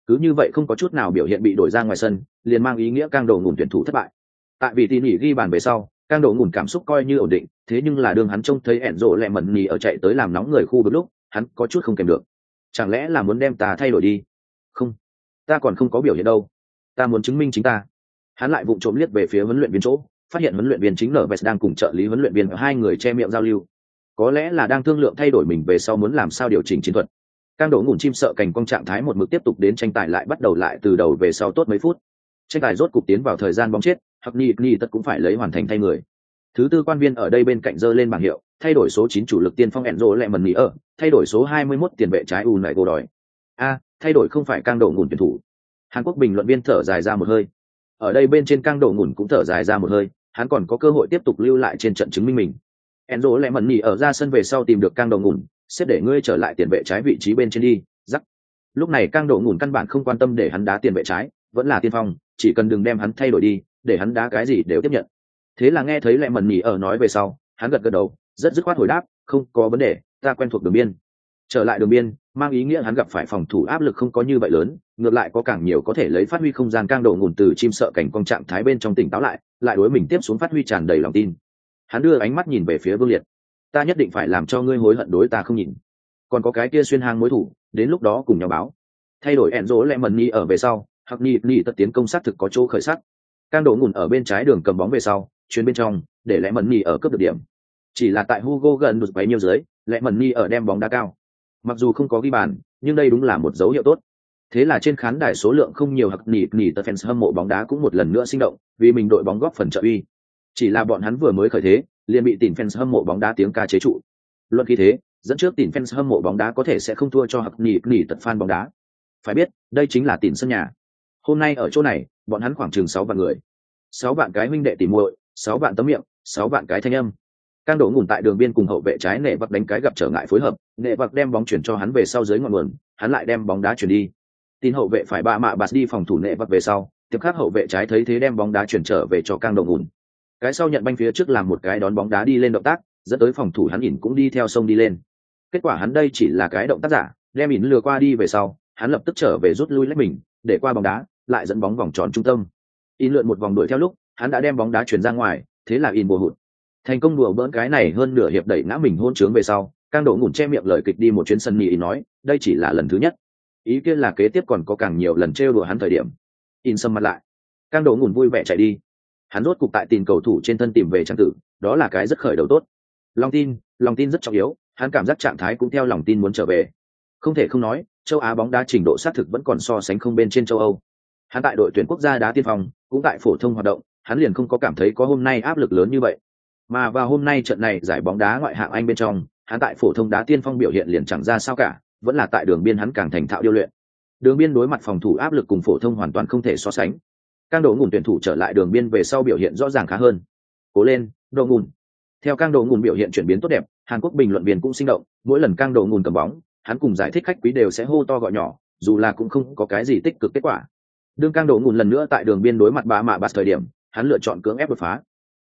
cứ như vậy không có chút nào biểu hiện bị đổi ra ngoài sân liền mang ý nghĩa cang đổ ngủn tuyển thủ thất bại tại vì tỉ mỉ ghi bàn về sau càng độ ngủn cảm xúc coi như ổn định, thế nhưng là đường hắn trông thấy ẻn rộ lẹ mẩn nhì ở chạy tới làm nóng người khu vực lúc, hắn có chút không kèm được. Chẳng lẽ là muốn đem ta thay đổi đi? Không. Ta còn không có biểu hiện đâu. Ta muốn chứng minh chính ta. Hắn lại vụng trộm liếc về phía huấn luyện viên chỗ, phát hiện huấn luyện viên chính nở vest đang cùng trợ lý huấn luyện viên hai người che miệng giao lưu. Có lẽ là đang thương lượng thay đổi mình về sau muốn làm sao điều chỉnh chiến thuật. Càng đổ ngủn chim sợ cảnh quang trạng thái một mực tiếp tục đến tranh tài lại bắt đầu lại từ đầu về sau tốt mấy phút tranh tài rốt cục tiến vào thời gian bóng chết, hoặc ni ni tất cũng phải lấy hoàn thành thay người. Thứ tư quan viên ở đây bên cạnh dơ lên bảng hiệu, thay đổi số chín chủ lực tiên phong enzo lẹ mần nghỉ ở, thay đổi số hai mươi 21 tiền vệ trái u lại gồ đòi. A, thay đổi không phải cang độ ngủn tuyển thủ. Hàn quốc bình luận viên thở dài ra một hơi. Ở đây bên trên cang độ ngủn cũng thở dài ra một hơi, hắn còn có cơ hội tiếp tục lưu lại trên trận chứng minh mình. Enzo lẹ mần nhỉ ở ra sân về sau tìm được cang độ ngủn, xếp để ngươi trở lại tiền vệ trái vị trí bên trên đi, giắc. Lúc này cang độ ngủn căn bản không quan tâm để hắn đá tiền vệ trái, vẫn là tiên phong chỉ cần đừng đem hắn thay đổi đi, để hắn đá cái gì đều tiếp nhận. Thế là nghe thấy lẹ mẩn nhỉ ở nói về sau, hắn gật gật đầu, rất dứt khoát hồi đáp, không có vấn đề, ta quen thuộc đường biên. Trở lại đường biên, mang ý nghĩa hắn gặp phải phòng thủ áp lực không có như vậy lớn, ngược lại có càng nhiều có thể lấy phát huy không gian cang độ ngùn từ chim sợ cảnh quang trạng thái bên trong tỉnh táo lại lại đối mình tiếp xuống phát huy tràn đầy lòng tin. Hắn đưa ánh mắt nhìn về phía vương liệt. Ta nhất định phải làm cho ngươi hối hận đối ta không nhìn. Còn có cái kia xuyên hang mối thủ, đến lúc đó cùng nhau báo. Thay đổi ẹn rỗ lẹ mần ni ở về sau hoặc ni ni tất tiến công sát thực có chỗ khởi sắc can độ ngủn ở bên trái đường cầm bóng về sau, chuyến bên trong, để lẽ mẩn ni ở cấp được điểm. Chỉ là tại hugo gần một bấy nhiêu dưới lẽ mẩn ni ở đem bóng đá cao. Mặc dù không có ghi bàn, nhưng đây đúng là một dấu hiệu tốt. Thế là trên khán đài số lượng không nhiều hoặc nỉ nỉ tờ fans hâm mộ bóng đá cũng một lần nữa sinh động, vì mình đội bóng góp phần trợ uy. Chỉ là bọn hắn vừa mới khởi thế, liền bị tìm fans hâm mộ bóng đá tiếng ca chế trụ. Luận khi thế, dẫn trước tìm fans hâm mộ bóng đá có thể sẽ không thua cho hoặc nỉ nỉ tật fan bóng đá. Phải biết, đây chính là tìm sân nhà hôm nay ở chỗ này bọn hắn khoảng chừng sáu vạn người sáu vạn cái huynh đệ tìm muội sáu vạn tấm miệng sáu vạn cái thanh âm Cang đổ ngủn tại đường biên cùng hậu vệ trái nệ vật đánh cái gặp trở ngại phối hợp, nệ vật đem bóng chuyển cho hắn về sau dưới ngọn nguồn, hắn lại đem bóng đá chuyển đi. Tin hậu vệ phải ba mạ bạt đi phòng thủ nệ vật về sau, tiếp khác hậu vệ trái thấy thế đem bóng đá chuyển trở về cho Cang đổ ngủn. Cái sau nhận banh phía trước làm một cái đón bóng đá đi lên động tác, dẫn tới phòng thủ hắn ỉn cũng đi theo sông đi lên. Kết quả hắn đây chỉ là cái động tác giả, đem ỉn lừa qua đi về sau, hắn lập tức trở về rút lui lấy mình, để qua bóng đá, lại dẫn bóng vòng tròn trung tâm. In lượn một vòng đuổi theo lúc, hắn đã đem bóng đá chuyển ra ngoài, thế là in bùa hụt. Thành công đùa bỡn cái này hơn nửa hiệp đẩy ngã mình hôn trướng về sau Cang đổ ngủn che miệng lời kịch đi một chuyến sân nhì nói đây chỉ là lần thứ nhất. Ý kiến là kế tiếp còn có càng nhiều lần trêu đùa hắn thời điểm. In sầm mặt lại. Cang đổ ngủn vui vẻ chạy đi. Hắn rốt cục tại tìm cầu thủ trên thân tìm về trang tử đó là cái rất khởi đầu tốt. Lòng tin lòng tin rất trọng yếu hắn cảm giác trạng thái cũng theo lòng tin muốn trở về. Không thể không nói châu á bóng đá trình độ xác thực vẫn còn so sánh không bên trên châu âu hắn tại đội tuyển quốc gia đá tiên phong cũng tại phổ thông hoạt động hắn liền không có cảm thấy có hôm nay áp lực lớn như vậy mà vào hôm nay trận này giải bóng đá ngoại hạng Anh bên trong, hắn tại phổ thông đá tiên phong biểu hiện liền chẳng ra sao cả, vẫn là tại đường biên hắn càng thành thạo điêu luyện. Đường biên đối mặt phòng thủ áp lực cùng phổ thông hoàn toàn không thể so sánh. Cang độ ngủn tuyển thủ trở lại đường biên về sau biểu hiện rõ ràng khá hơn. Cố lên, Đồ ngủn Theo Cang độ ngủn biểu hiện chuyển biến tốt đẹp, Hàn Quốc bình luận viên cũng sinh động, mỗi lần Cang độ ngủn cầm bóng, hắn cùng giải thích khách quý đều sẽ hô to gọi nhỏ, dù là cũng không có cái gì tích cực kết quả. Đương Cang đổ Ngùn lần nữa tại đường biên đối mặt bà mạ bạt thời điểm, hắn lựa chọn cưỡng ép đột phá.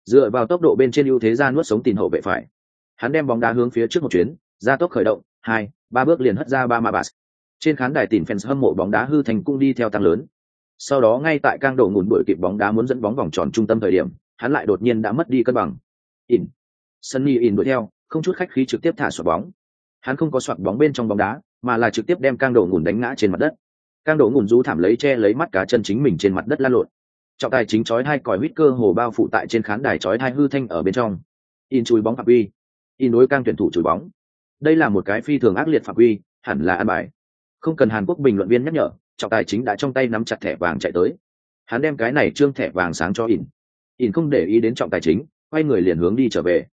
Dựa vào tốc độ bên trên ưu thế ra nuốt sống tìm hậu vệ phải. Hắn đem bóng đá hướng phía trước một chuyến ra tốc khởi động hai ba bước liền hất ra ba mạ bạt. Trên khán đài tìm fans hâm mộ bóng đá hư thành cung đi theo tăng lớn. Sau đó ngay tại cang đổ ngủn đuổi kịp bóng đá muốn dẫn bóng vòng tròn trung tâm thời điểm hắn lại đột nhiên đã mất đi cân bằng. In. Sunny in đuổi theo không chút khách khí trực tiếp thả xoạc bóng. Hắn không có xoạc bóng bên trong bóng đá mà là trực tiếp đem cang đổ ngủn đánh ngã trên mặt đất cang đổ ngùn rú thảm lấy che lấy mắt cá chân chính mình trên mặt đất lăn lộn. Trọng tài chính chói hai còi huýt cơ hồ bao phủ tại trên khán đài chói hai hư thanh ở bên trong. In chùi bóng phạm uy in đối cang tuyển thủ chùi bóng. Đây là một cái phi thường ác liệt phạm uy hẳn là ăn bài. Không cần hàn quốc bình luận viên nhắc nhở, trọng tài chính đã trong tay nắm chặt thẻ vàng chạy tới. Hắn đem cái này trương thẻ vàng sáng cho in. In không để ý đến trọng tài chính, quay người liền hướng đi trở về.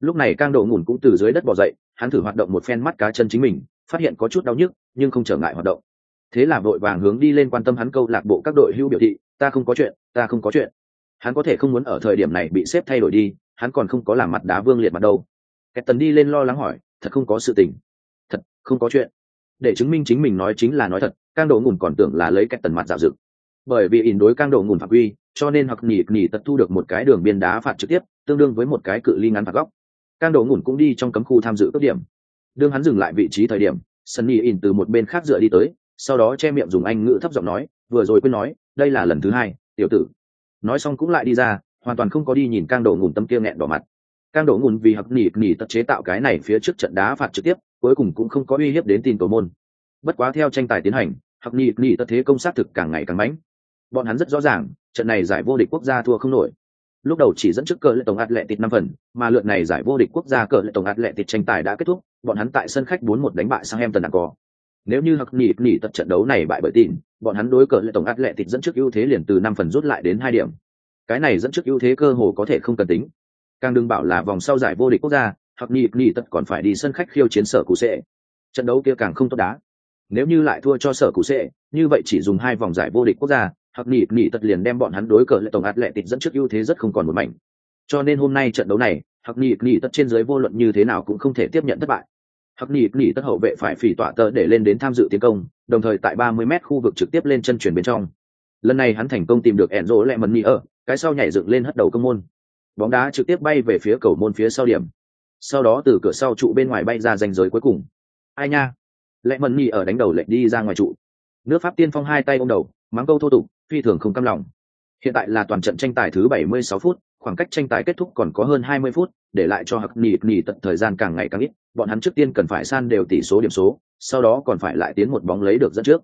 Lúc này cang độ Ngùn cũng từ dưới đất bò dậy, hắn thử hoạt động một phen mắt cá chân chính mình, phát hiện có chút đau nhức, nhưng không trở ngại hoạt động thế là vội vàng hướng đi lên quan tâm hắn câu lạc bộ các đội hưu biểu thị, ta không có chuyện, ta không có chuyện. Hắn có thể không muốn ở thời điểm này bị xếp thay đổi đi, hắn còn không có làm mặt đá vương liệt mặt đâu. Kẹt tần đi lên lo lắng hỏi, thật không có sự tình? Thật, không có chuyện. Để chứng minh chính mình nói chính là nói thật, cang độ ngùn còn tưởng là lấy kẹt tần mặt dạo dựng. Bởi vì ỉn đối cang độ ngùn phạm quy, cho nên hoặc nỉ nỉ tật thu được một cái đường biên đá phạt trực tiếp, tương đương với một cái cự ly ngắn phạt góc. Cang độ ngùn cũng đi trong cấm khu tham dự cấp điểm. Đương hắn dừng lại vị trí thời điểm sân nỉ in từ một bên khác dựa đi tới sau đó che miệng dùng anh ngữ thấp giọng nói, vừa rồi quên nói, đây là lần thứ hai, tiểu tử. Nói xong cũng lại đi ra, hoàn toàn không có đi nhìn cang đổ ngùn tâm kia nghẹn đỏ mặt. Cang đổ ngùn vì hặc nỉ nỉ tật chế tạo cái này phía trước trận đá phạt trực tiếp, cuối cùng cũng không có uy hiếp đến tin cầu môn. Bất quá theo tranh tài tiến hành hặc nỉ nỉ tật thế công sát thực càng ngày càng mãnh bọn hắn rất rõ ràng, trận này giải vô địch quốc gia thua không nổi. Lúc đầu chỉ dẫn trước cờ lệ tổng ạt lệ tịt năm phần, mà lượt này giải vô địch quốc gia cờ lệ tổng ạt lệ tịt tranh tài đã kết thúc, bọn hắn tại sân khách bốn một đánh bại sang em tần đàn cò nếu như hặc nỉ nỉ tật trận đấu này bại bởi tin, bọn hắn đối cờ lệ tổng át lệ tịt dẫn trước ưu thế liền từ năm phần rút lại đến hai điểm. Cái này dẫn trước ưu thế cơ hồ có thể không cần tính. Càng đừng bảo là vòng sau giải vô địch quốc gia hoặc nỉ nỉ tật còn phải đi sân khách khiêu chiến sở cụ sệ. Trận đấu kia càng không tốt đá. Nếu như lại thua cho sở cụ sệ, như vậy chỉ dùng hai vòng giải vô địch quốc gia hoặc nỉ nỉ tật liền đem bọn hắn đối cờ lệ tổng át lệ tịt dẫn trước ưu thế rất không còn một mảnh. Cho nên hôm nay trận đấu này hoặc nỉ nỉ tật trên dưới vô luận như thế nào cũng không thể tiếp nhận thất bại hoặc nỉ nỉ tất hậu vệ phải phỉ tọa tờ để lên đến tham dự tiến công, đồng thời tại 30 m khu vực trực tiếp lên chân chuyển bên trong. Lần này hắn thành công tìm được Enzo lẹ mần nỉ ở, cái sau nhảy dựng lên hất đầu công môn. Bóng đá trực tiếp bay về phía cầu môn phía sau điểm. Sau đó từ cửa sau trụ bên ngoài bay ra danh giới cuối cùng. Ai nha? Lẹ mần nhi ở đánh đầu lệnh đi ra ngoài trụ. Nước pháp tiên phong hai tay ôm đầu, mắng câu thô tục, phi thường không căm lòng. Hiện tại là toàn trận tranh tài thứ 76 phút khoảng cách tranh tài kết thúc còn có hơn 20 phút, để lại cho Hắc nỉ nỉ tận thời gian càng ngày càng ít, bọn hắn trước tiên cần phải san đều tỷ số điểm số, sau đó còn phải lại tiến một bóng lấy được dẫn trước.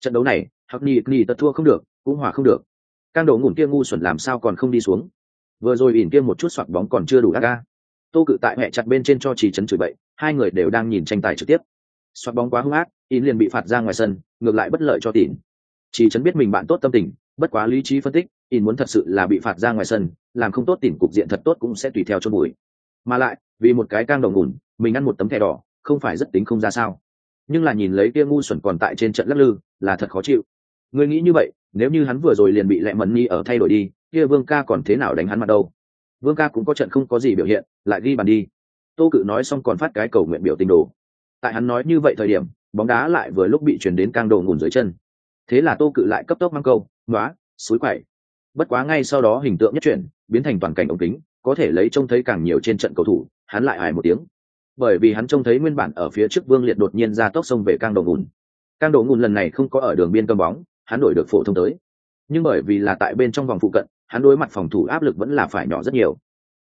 Trận đấu này, Hắc nỉ nỉ thua không được, cũng hòa không được. Cang đổ ngủn kia ngu xuẩn làm sao còn không đi xuống? Vừa rồi ỉn kia một chút soạt bóng còn chưa đủ ga. Tô cự tại mẹ chặt bên trên cho chỉ trấn chửi bậy, hai người đều đang nhìn tranh tài trực tiếp. Soạt bóng quá hung ác, ỉn liền bị phạt ra ngoài sân, ngược lại bất lợi cho tỉn chỉ trấn biết mình bạn tốt tâm tình, bất quá lý trí phân tích, ỉn muốn thật sự là bị phạt ra ngoài sân làm không tốt tìm cục diện thật tốt cũng sẽ tùy theo cho bụi mà lại, vì một cái cang đồng ngủn, mình ăn một tấm thẻ đỏ, không phải rất tính không ra sao. Nhưng là nhìn lấy kia ngu xuẩn còn tại trên trận lắc lư, là thật khó chịu. Người nghĩ như vậy, nếu như hắn vừa rồi liền bị lẹ mẩn nhi ở thay đổi đi, kia vương ca còn thế nào đánh hắn mặt đâu? Vương ca cũng có trận không có gì biểu hiện, lại ghi bàn đi. Tô cự nói xong còn phát cái cầu nguyện biểu tình đồ. Tại hắn nói như vậy thời điểm, bóng đá lại vừa lúc bị chuyển đến cang đồ ngủn dưới chân. Thế là tô cự lại cấp tốc mang câu nói suối quậy bất quá ngay sau đó hình tượng nhất chuyển biến thành toàn cảnh ống kính, có thể lấy trông thấy càng nhiều trên trận cầu thủ, hắn lại hài một tiếng. Bởi vì hắn trông thấy nguyên bản ở phía trước vương liệt đột nhiên ra tốc sông về cang đầu ngùn. Cang đầu ngùn lần này không có ở đường biên cầm bóng, hắn đổi được phổ thông tới. Nhưng bởi vì là tại bên trong vòng phụ cận, hắn đối mặt phòng thủ áp lực vẫn là phải nhỏ rất nhiều.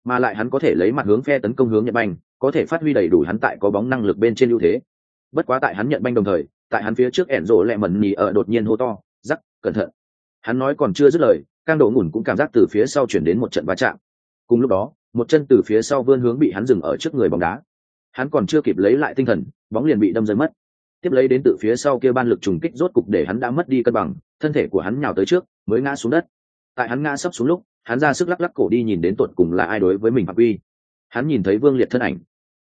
Mà lại hắn có thể lấy mặt hướng phe tấn công hướng nhận banh, có thể phát huy đầy đủ hắn tại có bóng năng lực bên trên ưu thế. Bất quá tại hắn nhận banh đồng thời, tại hắn phía trước ẻn rộ lẹ mẩn nhì ở đột nhiên hô to, rắc, cẩn thận. Hắn nói còn chưa dứt lời cang Độ ngủn cũng cảm giác từ phía sau chuyển đến một trận va chạm. Cùng lúc đó một chân từ phía sau vươn hướng bị hắn dừng ở trước người bóng đá. Hắn còn chưa kịp lấy lại tinh thần bóng liền bị đâm rơi mất. Tiếp lấy đến từ phía sau kia ban lực trùng kích rốt cục để hắn đã mất đi cân bằng thân thể của hắn nhào tới trước mới ngã xuống đất. Tại hắn ngã sấp xuống lúc hắn ra sức lắc lắc cổ đi nhìn đến tuột cùng là ai đối với mình phạm uy hắn nhìn thấy vương liệt thân ảnh.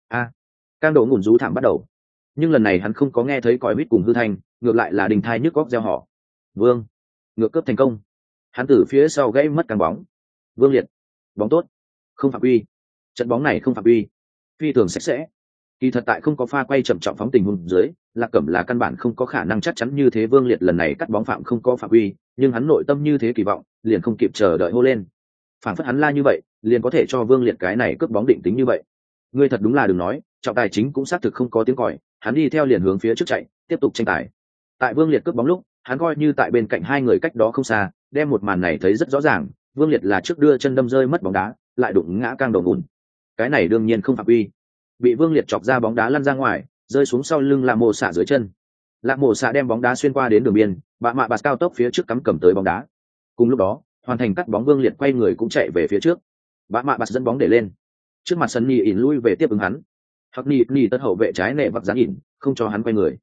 A à, cang Độ Ngủn rú thảm bắt đầu. Nhưng lần này hắn không có nghe thấy còi huýt cùng hư thanh ngược lại là đình thai nhức góc reo họ. Vương ngược cướp thành công hắn từ phía sau gãy mất càng bóng. Vương liệt, bóng tốt, không phạm uy trận bóng này không phạm uy phi thường sạch sẽ. Kỳ thật tại không có pha quay chậm trọng phóng tình huống dưới, lạc cẩm là căn bản không có khả năng chắc chắn như thế vương liệt lần này cắt bóng phạm không có phạm uy nhưng hắn nội tâm như thế kỳ vọng, liền không kịp chờ đợi hô lên. Phản phất hắn la như vậy, liền có thể cho vương liệt cái này cướp bóng định tính như vậy. Ngươi thật đúng là đừng nói, trọng tài chính cũng xác thực không có tiếng còi, hắn đi theo liền hướng phía trước chạy, tiếp tục tranh tài. Tại vương liệt cướp bóng lúc, hắn coi như tại bên cạnh hai người cách đó không xa đem một màn này thấy rất rõ ràng, vương liệt là trước đưa chân đâm rơi mất bóng đá, lại đụng ngã cang đầu ngùn cái này đương nhiên không phạm vi bị vương liệt chọc ra bóng đá lăn ra ngoài, rơi xuống sau lưng lạc mồ xạ dưới chân. Lạc mồ xạ đem bóng đá xuyên qua đến đường biên, bạ mạ bạt cao tốc phía trước cắm cầm tới bóng đá. Cùng lúc đó, hoàn thành cắt bóng vương liệt quay người cũng chạy về phía trước. Bạ mạ bạt dẫn bóng để lên. Trước mặt sân nhì ỉn lui về tiếp ứng hắn. Hắc nhì nhì tất hậu vệ trái nệ vặt dán ỉn, không cho hắn quay người.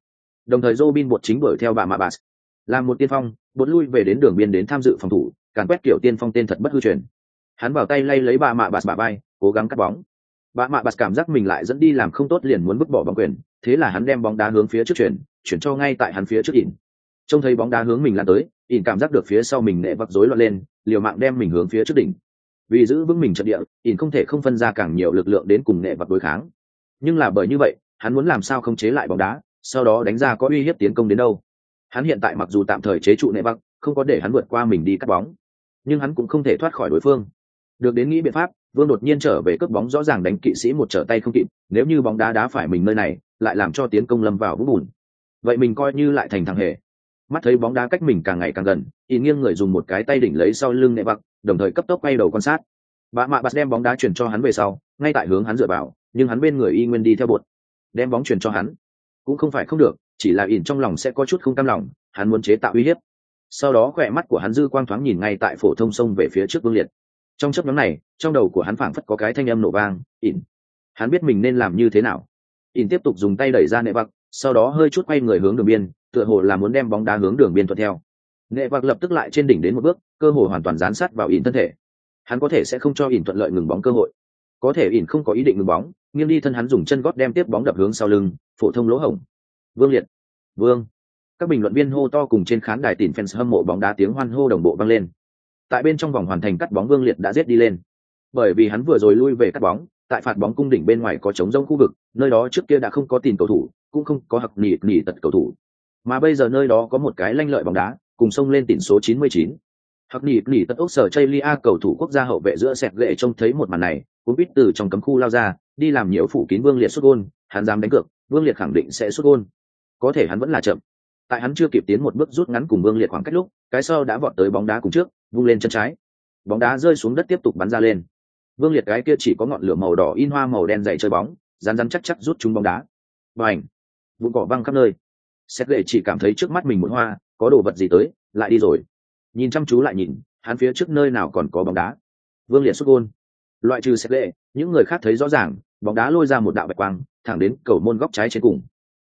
Đồng thời Robin bột chính đuổi theo bà mạ bạt làm một tiên phong bột lui về đến đường biên đến tham dự phòng thủ, càn quét kiểu tiên phong tên thật bất hư truyền. Hắn vào tay lay lấy bà mạ bạt bà bay cố gắng cắt bóng. Bà mạ bạt cảm giác mình lại dẫn đi làm không tốt liền muốn vứt bỏ bóng quyền, thế là hắn đem bóng đá hướng phía trước chuyển chuyển cho ngay tại hắn phía trước ỉn. Trông thấy bóng đá hướng mình lan tới, ỉn cảm giác được phía sau mình nệ vặc rối loạn lên, liều mạng đem mình hướng phía trước đỉnh. Vì giữ vững mình trận địa, ỉn không thể không phân ra càng nhiều lực lượng đến cùng nệ vặc đối kháng. Nhưng là bởi như vậy, hắn muốn làm sao không chế lại bóng đá, sau đó đánh ra có uy hiếp tiến công đến đâu? Hắn hiện tại mặc dù tạm thời chế trụ nệ bắc không có để hắn vượt qua mình đi cắt bóng, nhưng hắn cũng không thể thoát khỏi đối phương. Được đến nghĩ biện pháp, vương đột nhiên trở về cướp bóng rõ ràng đánh kỵ sĩ một trở tay không kịp, nếu như bóng đá đá phải mình nơi này, lại làm cho tiến công lâm vào vũng bùn. Vậy mình coi như lại thành thằng hề. Mắt thấy bóng đá cách mình càng ngày càng gần, y nghiêng người dùng một cái tay đỉnh lấy sau lưng nệ bạc đồng thời cấp tốc quay đầu quan sát. Bà mạ bạt đem bóng đá chuyển cho hắn về sau, ngay tại hướng hắn dựa vào, nhưng hắn bên người y nguyên đi theo bột. Đem bóng chuyển cho hắn. Cũng không phải không được chỉ là ỉn trong lòng sẽ có chút không cam lòng, hắn muốn chế tạo uy hiếp. Sau đó khỏe mắt của hắn dư quang thoáng nhìn ngay tại phổ thông sông về phía trước vương liệt. Trong chấp nhóm này, trong đầu của hắn phảng phất có cái thanh âm nổ vang, ỉn, hắn biết mình nên làm như thế nào. Ỉn tiếp tục dùng tay đẩy ra nệ vặc, sau đó hơi chút quay người hướng đường biên, tựa hồ là muốn đem bóng đá hướng đường biên thuận theo. Nệ vặc lập tức lại trên đỉnh đến một bước, cơ hồ hoàn toàn dán sát vào ỉn thân thể. Hắn có thể sẽ không cho ỉn thuận lợi ngừng bóng cơ hội. Có thể ỉn không có ý định ngừng bóng, nghiêng đi thân hắn dùng chân gót đem tiếp bóng đập hướng sau lưng, phổ thông lỗ hổng vương liệt. Vương. Các bình luận viên hô to cùng trên khán đài tìm fans hâm mộ bóng đá tiếng hoan hô đồng bộ vang lên. Tại bên trong vòng hoàn thành cắt bóng vương liệt đã giết đi lên. Bởi vì hắn vừa rồi lui về cắt bóng, tại phạt bóng cung đỉnh bên ngoài có trống rông khu vực, nơi đó trước kia đã không có tìm cầu thủ, cũng không có hặc nỉ nỉ tật cầu thủ. Mà bây giờ nơi đó có một cái lanh lợi bóng đá, cùng xông lên tỉnh số 99. hặc nỉ nỉ tật ốc sở chaylia cầu thủ quốc gia hậu vệ giữa sẹt lệ trông thấy một màn này cũng biết từ trong cấm khu lao ra, đi làm nhiễu phủ kín vương liệt xuất gôn, hắn dám đánh cược, vương liệt khẳng định sẽ xuất gôn có thể hắn vẫn là chậm. Tại hắn chưa kịp tiến một bước rút ngắn cùng vương liệt khoảng cách lúc, cái sau đã vọt tới bóng đá cùng trước, vung lên chân trái. Bóng đá rơi xuống đất tiếp tục bắn ra lên. Vương liệt cái kia chỉ có ngọn lửa màu đỏ in hoa màu đen dày chơi bóng rán rán chắc chắc rút chúng bóng đá. Và ảnh vụ cỏ văng khắp nơi. Xét lệ chỉ cảm thấy trước mắt mình một hoa, có đồ vật gì tới, lại đi rồi. Nhìn chăm chú lại nhìn, hắn phía trước nơi nào còn có bóng đá. Vương liệt xuất gôn. Loại trừ xét lệ, những người khác thấy rõ ràng, bóng đá lôi ra một đạo bạch quang, thẳng đến cầu môn góc trái trên cùng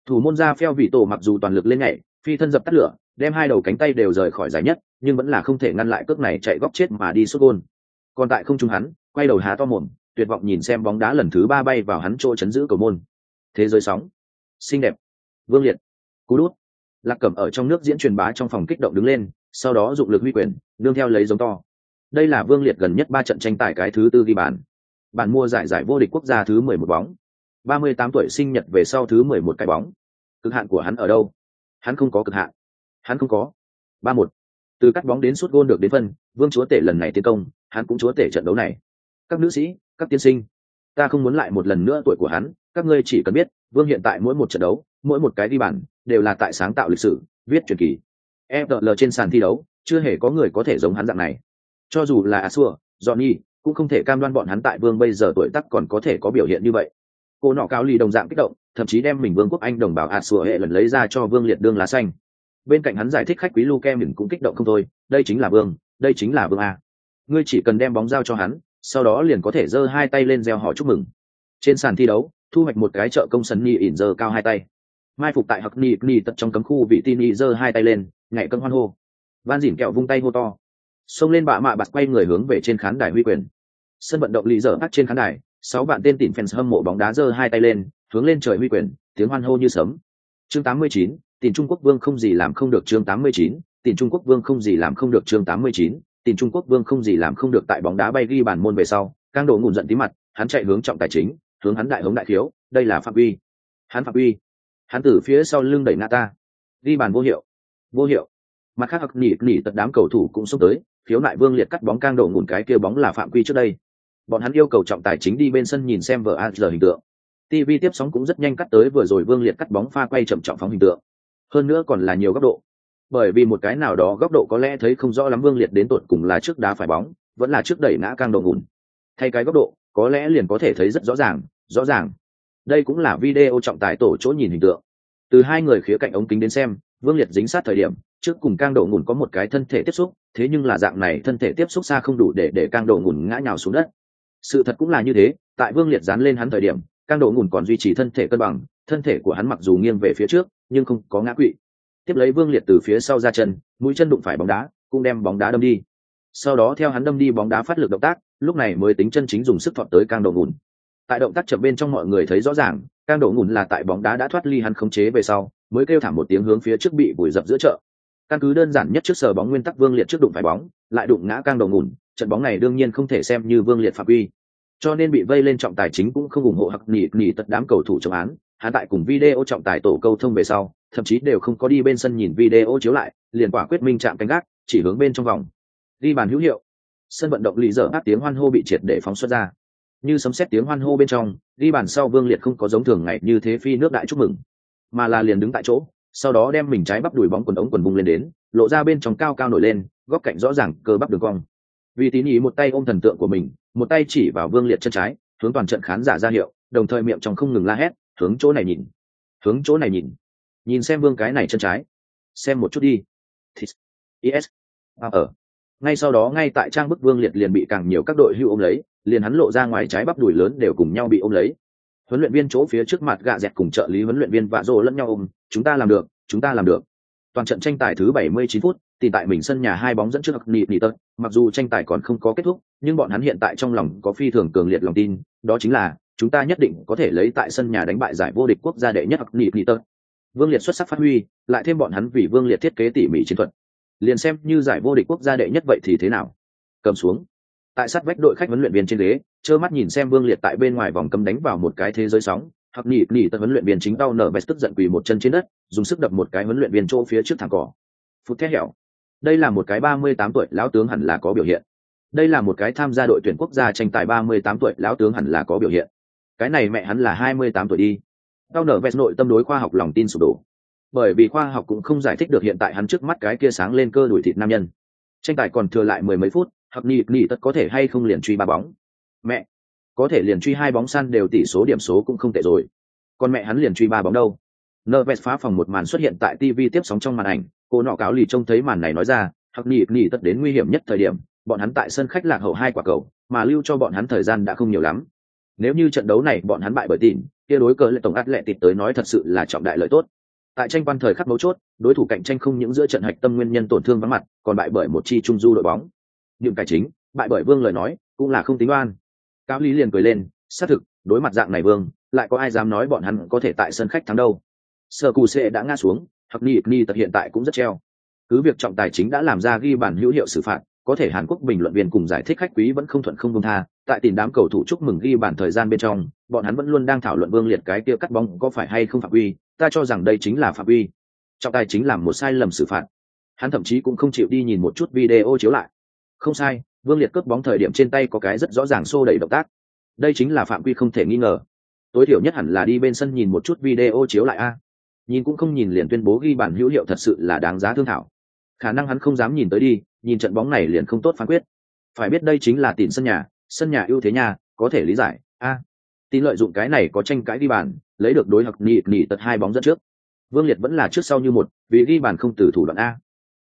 thủ môn ra pheo vị tổ mặc dù toàn lực lên nhảy, phi thân dập tắt lửa, đem hai đầu cánh tay đều rời khỏi giải nhất, nhưng vẫn là không thể ngăn lại cước này chạy góc chết mà đi xuất gôn. Còn tại không trung hắn, quay đầu há to mồm, tuyệt vọng nhìn xem bóng đá lần thứ ba bay vào hắn chỗ chấn giữ cầu môn. Thế giới sóng. Xinh đẹp. Vương liệt. Cú đút. Lạc cẩm ở trong nước diễn truyền bá trong phòng kích động đứng lên, sau đó dụng lực huy quyền, nương theo lấy giống to. Đây là vương liệt gần nhất ba trận tranh tài cái thứ tư ghi bàn. Bản mua giải giải vô địch quốc gia thứ mười một bóng ba mươi tám tuổi sinh nhật về sau thứ mười một cái bóng. Cực hạn của hắn ở đâu? Hắn không có cực hạn. Hắn không có. Ba một. Từ cắt bóng đến suốt gôn được đến phân, vương chúa tể lần này tiến công, hắn cũng chúa tể trận đấu này. Các nữ sĩ, các tiên sinh, ta không muốn lại một lần nữa tuổi của hắn, các ngươi chỉ cần biết, vương hiện tại mỗi một trận đấu, mỗi một cái đi bàn, đều là tại sáng tạo lịch sử, viết truyền kỳ. Fl trên sàn thi đấu, chưa hề có người có thể giống hắn dạng này. Cho dù là asua, johnny, cũng không thể cam đoan bọn hắn tại vương bây giờ tuổi tắc còn có thể có biểu hiện như vậy cô nọ cao ly đồng dạng kích động, thậm chí đem mình vương quốc anh đồng bào asua hệ lần lấy ra cho vương liệt đương lá xanh. Bên cạnh hắn giải thích khách quý luke mình cũng kích động không thôi, đây chính là vương, đây chính là vương a. Ngươi chỉ cần đem bóng giao cho hắn, sau đó liền có thể giơ hai tay lên gieo họ chúc mừng. Trên sàn thi đấu, thu hoạch một cái chợ công sân ni ỉn giơ cao hai tay. Mai phục tại hặc ni ni tật trong cấm khu vị tin ni giơ hai tay lên, nhảy cân hoan hô. Van dỉn kẹo vung tay hô to. Xông lên bạ mạ bạt quay người hướng về trên khán đài huy quyền. Sân vận động lì dở bắt trên khán đài sáu bạn tên tìm fans hâm mộ bóng đá giơ hai tay lên hướng lên trời huy quyền tiếng hoan hô như sấm. Chương 89, tìm trung quốc vương không gì làm không được chương 89, tìm trung quốc vương không gì làm không được chương 89, tìm trung quốc vương không gì làm không được tại bóng đá bay ghi bàn môn về sau cang đổ ngủn giận tí mặt hắn chạy hướng trọng tài chính hướng hắn đại hống đại thiếu đây là phạm uy hắn phạm uy hắn từ phía sau lưng đẩy nata ta. Ghi bàn vô hiệu. Vô hiệu. Mặt khác hặc nỉ nỉ tật đám cầu thủ cũng xông tới phiếu nại vương liệt cắt bóng cang đổ ngủn cái kia bóng là phạm quy trước đây bọn hắn yêu cầu trọng tài chính đi bên sân nhìn xem vở a hình tượng. Tv tiếp sóng cũng rất nhanh cắt tới vừa rồi vương liệt cắt bóng pha quay chậm trọng phóng hình tượng. Hơn nữa còn là nhiều góc độ. Bởi vì một cái nào đó góc độ có lẽ thấy không rõ lắm vương liệt đến tột cùng là trước đá phải bóng, vẫn là trước đẩy ngã cang đổ ngùn. Thay cái góc độ, có lẽ liền có thể thấy rất rõ ràng rõ ràng. Đây cũng là video trọng tài tổ chỗ nhìn hình tượng. Từ hai người khía cạnh ống kính đến xem, vương liệt dính sát thời điểm, trước cùng cang đổ ngủn có một cái thân thể tiếp xúc, thế nhưng là dạng này thân thể tiếp xúc xa không đủ để để cang đổ ngủn ngã nhào xuống đất sự thật cũng là như thế, tại vương liệt dán lên hắn thời điểm cang độ ngùn còn duy trì thân thể cân bằng, thân thể của hắn mặc dù nghiêng về phía trước, nhưng không có ngã quỵ. Tiếp lấy vương liệt từ phía sau ra chân, mũi chân đụng phải bóng đá, cũng đem bóng đá đâm đi. Sau đó theo hắn đâm đi bóng đá phát lực động tác, lúc này mới tính chân chính dùng sức thọt tới cang độ ngùn. Tại động tác chậm bên trong mọi người thấy rõ ràng cang độ ngùn là tại bóng đá đã thoát ly hắn khống chế về sau, mới kêu thảm một tiếng hướng phía trước bị vùi dập giữa chợ. Căn cứ đơn giản nhất trước sờ bóng nguyên tắc vương liệt trước đụng phải bóng, lại đụng ngã cang đầu ngủn trận bóng này đương nhiên không thể xem như vương liệt phạm uy cho nên bị vây lên trọng tài chính cũng không ủng hộ hoặc nỉ nỉ tất đám cầu thủ trọng án. Hạ tại cùng video trọng tài tổ câu thông về sau, thậm chí đều không có đi bên sân nhìn video chiếu lại, liền quả quyết minh chạm canh gác, chỉ hướng bên trong vòng. Đi bàn hữu hiệu. Sân vận động lý dở các tiếng hoan hô bị triệt để phóng xuất ra. Như sấm xét tiếng hoan hô bên trong đi bàn sau vương liệt không có giống thường ngày như thế phi nước đại chúc mừng, mà là liền đứng tại chỗ, sau đó đem mình trái bắp đùi bóng quần ống quần bung lên đến, lộ ra bên trong cao cao nổi lên, góc cạnh rõ ràng cơ bắp đường cong vì tín ý một tay ôm thần tượng của mình một tay chỉ vào vương liệt chân trái hướng toàn trận khán giả ra hiệu đồng thời miệng trong không ngừng la hét hướng chỗ này nhìn hướng chỗ này nhìn nhìn xem vương cái này chân trái xem một chút đi. Thịt. is à, ở. Ngay sau đó ngay tại trang bức vương liệt liền bị càng nhiều các đội hưu ôm lấy liền hắn lộ ra ngoài trái bắp đùi lớn đều cùng nhau bị ôm lấy. Huấn luyện viên chỗ phía trước mặt gạ dẹt cùng trợ lý huấn luyện viên vạ rồ lẫn nhau ôm chúng ta làm được chúng ta làm được toàn trận tranh tài thứ 79 phút, thì tại mình sân nhà hai bóng dẫn trước học nị nị tật, mặc dù tranh tài còn không có kết thúc, nhưng bọn hắn hiện tại trong lòng có phi thường cường liệt lòng tin, đó chính là, chúng ta nhất định có thể lấy tại sân nhà đánh bại giải vô địch quốc gia đệ nhất học nị nị tật. Vương liệt xuất sắc phát huy, lại thêm bọn hắn vì vương liệt thiết kế tỉ mỉ chiến thuật. Liền xem như giải vô địch quốc gia đệ nhất vậy thì thế nào? Cầm xuống. Tại sát vách đội khách huấn luyện viên trên ghế, trơ mắt nhìn xem vương liệt tại bên ngoài vòng cấm đánh vào một cái thế giới sóng hoặc nhị nhị tật huấn luyện viên chính đau nở vest tức giận quỳ một chân trên đất dùng sức đập một cái huấn luyện viên chỗ phía trước thẳng cỏ phút thét hẻo đây là một cái ba mươi tám tuổi lão tướng hẳn là có biểu hiện đây là một cái tham gia đội tuyển quốc gia tranh tài ba mươi tám tuổi lão tướng hẳn là có biểu hiện cái này mẹ hắn là hai mươi tám tuổi đi Tao nở vẹt nội tâm đối khoa học lòng tin sụp đổ. Bởi vì khoa học cũng không giải thích được hiện tại hắn trước mắt cái kia sáng lên cơ đuổi thịt nam nhân. Tranh tài còn thừa lại mười mấy phút, hoặc nhị nhị tất có thể hay không liền truy ba bóng. Mẹ, có thể liền truy hai bóng săn đều tỷ số điểm số cũng không tệ rồi. Còn mẹ hắn liền truy ba bóng đâu? Nerves phá phòng một màn xuất hiện tại TV tiếp sóng trong màn ảnh, cô nọ cáo lì trông thấy màn này nói ra, hoặc nhị nhị tất đến nguy hiểm nhất thời điểm, bọn hắn tại sân khách lạc hậu hai quả cầu, mà lưu cho bọn hắn thời gian đã không nhiều lắm. Nếu như trận đấu này bọn hắn bại bởi tỉn, kia đối cờ lệ tổng át lệ tịt tới nói thật sự là trọng đại lợi tốt. Tại tranh quan thời khắc mấu chốt, đối thủ cạnh tranh không những giữa trận hạch tâm nguyên nhân tổn thương vắng mặt, còn bại bởi một chi trung du đội bóng. những cái chính, bại bởi Vương lời nói, cũng là không tính oan. Cao Lý liền cười lên, xác thực, đối mặt dạng này Vương, lại có ai dám nói bọn hắn có thể tại sân khách thắng đâu? Sở Cù Sệ đã ngã xuống, hoặc Ni Ni tật hiện tại cũng rất treo. Cứ việc trọng tài chính đã làm ra ghi bản hữu hiệu xử phạt, có thể Hàn Quốc bình luận viên cùng giải thích khách quý vẫn không thuận không công tha, tại tìm đám cầu thủ chúc mừng ghi bản thời gian bên trong, bọn hắn vẫn luôn đang thảo luận Vương Liệt cái kia cắt bóng có phải hay không phạm quy, ta cho rằng đây chính là phạm quy. Trọng tài chính làm một sai lầm xử phạt. Hắn thậm chí cũng không chịu đi nhìn một chút video chiếu lại. Không sai, Vương Liệt cướp bóng thời điểm trên tay có cái rất rõ ràng xô đẩy động tác. Đây chính là phạm quy không thể nghi ngờ. Tối thiểu nhất hẳn là đi bên sân nhìn một chút video chiếu lại a. Nhìn cũng không nhìn liền tuyên bố ghi bản hữu hiệu thật sự là đáng giá thương thảo. Khả năng hắn không dám nhìn tới đi, nhìn trận bóng này liền không tốt phán quyết phải biết đây chính là tìm sân nhà sân nhà ưu thế nhà có thể lý giải a tin lợi dụng cái này có tranh cãi ghi bàn lấy được đối hợp nhị nhị tật hai bóng dẫn trước vương liệt vẫn là trước sau như một vì ghi bàn không từ thủ đoạn a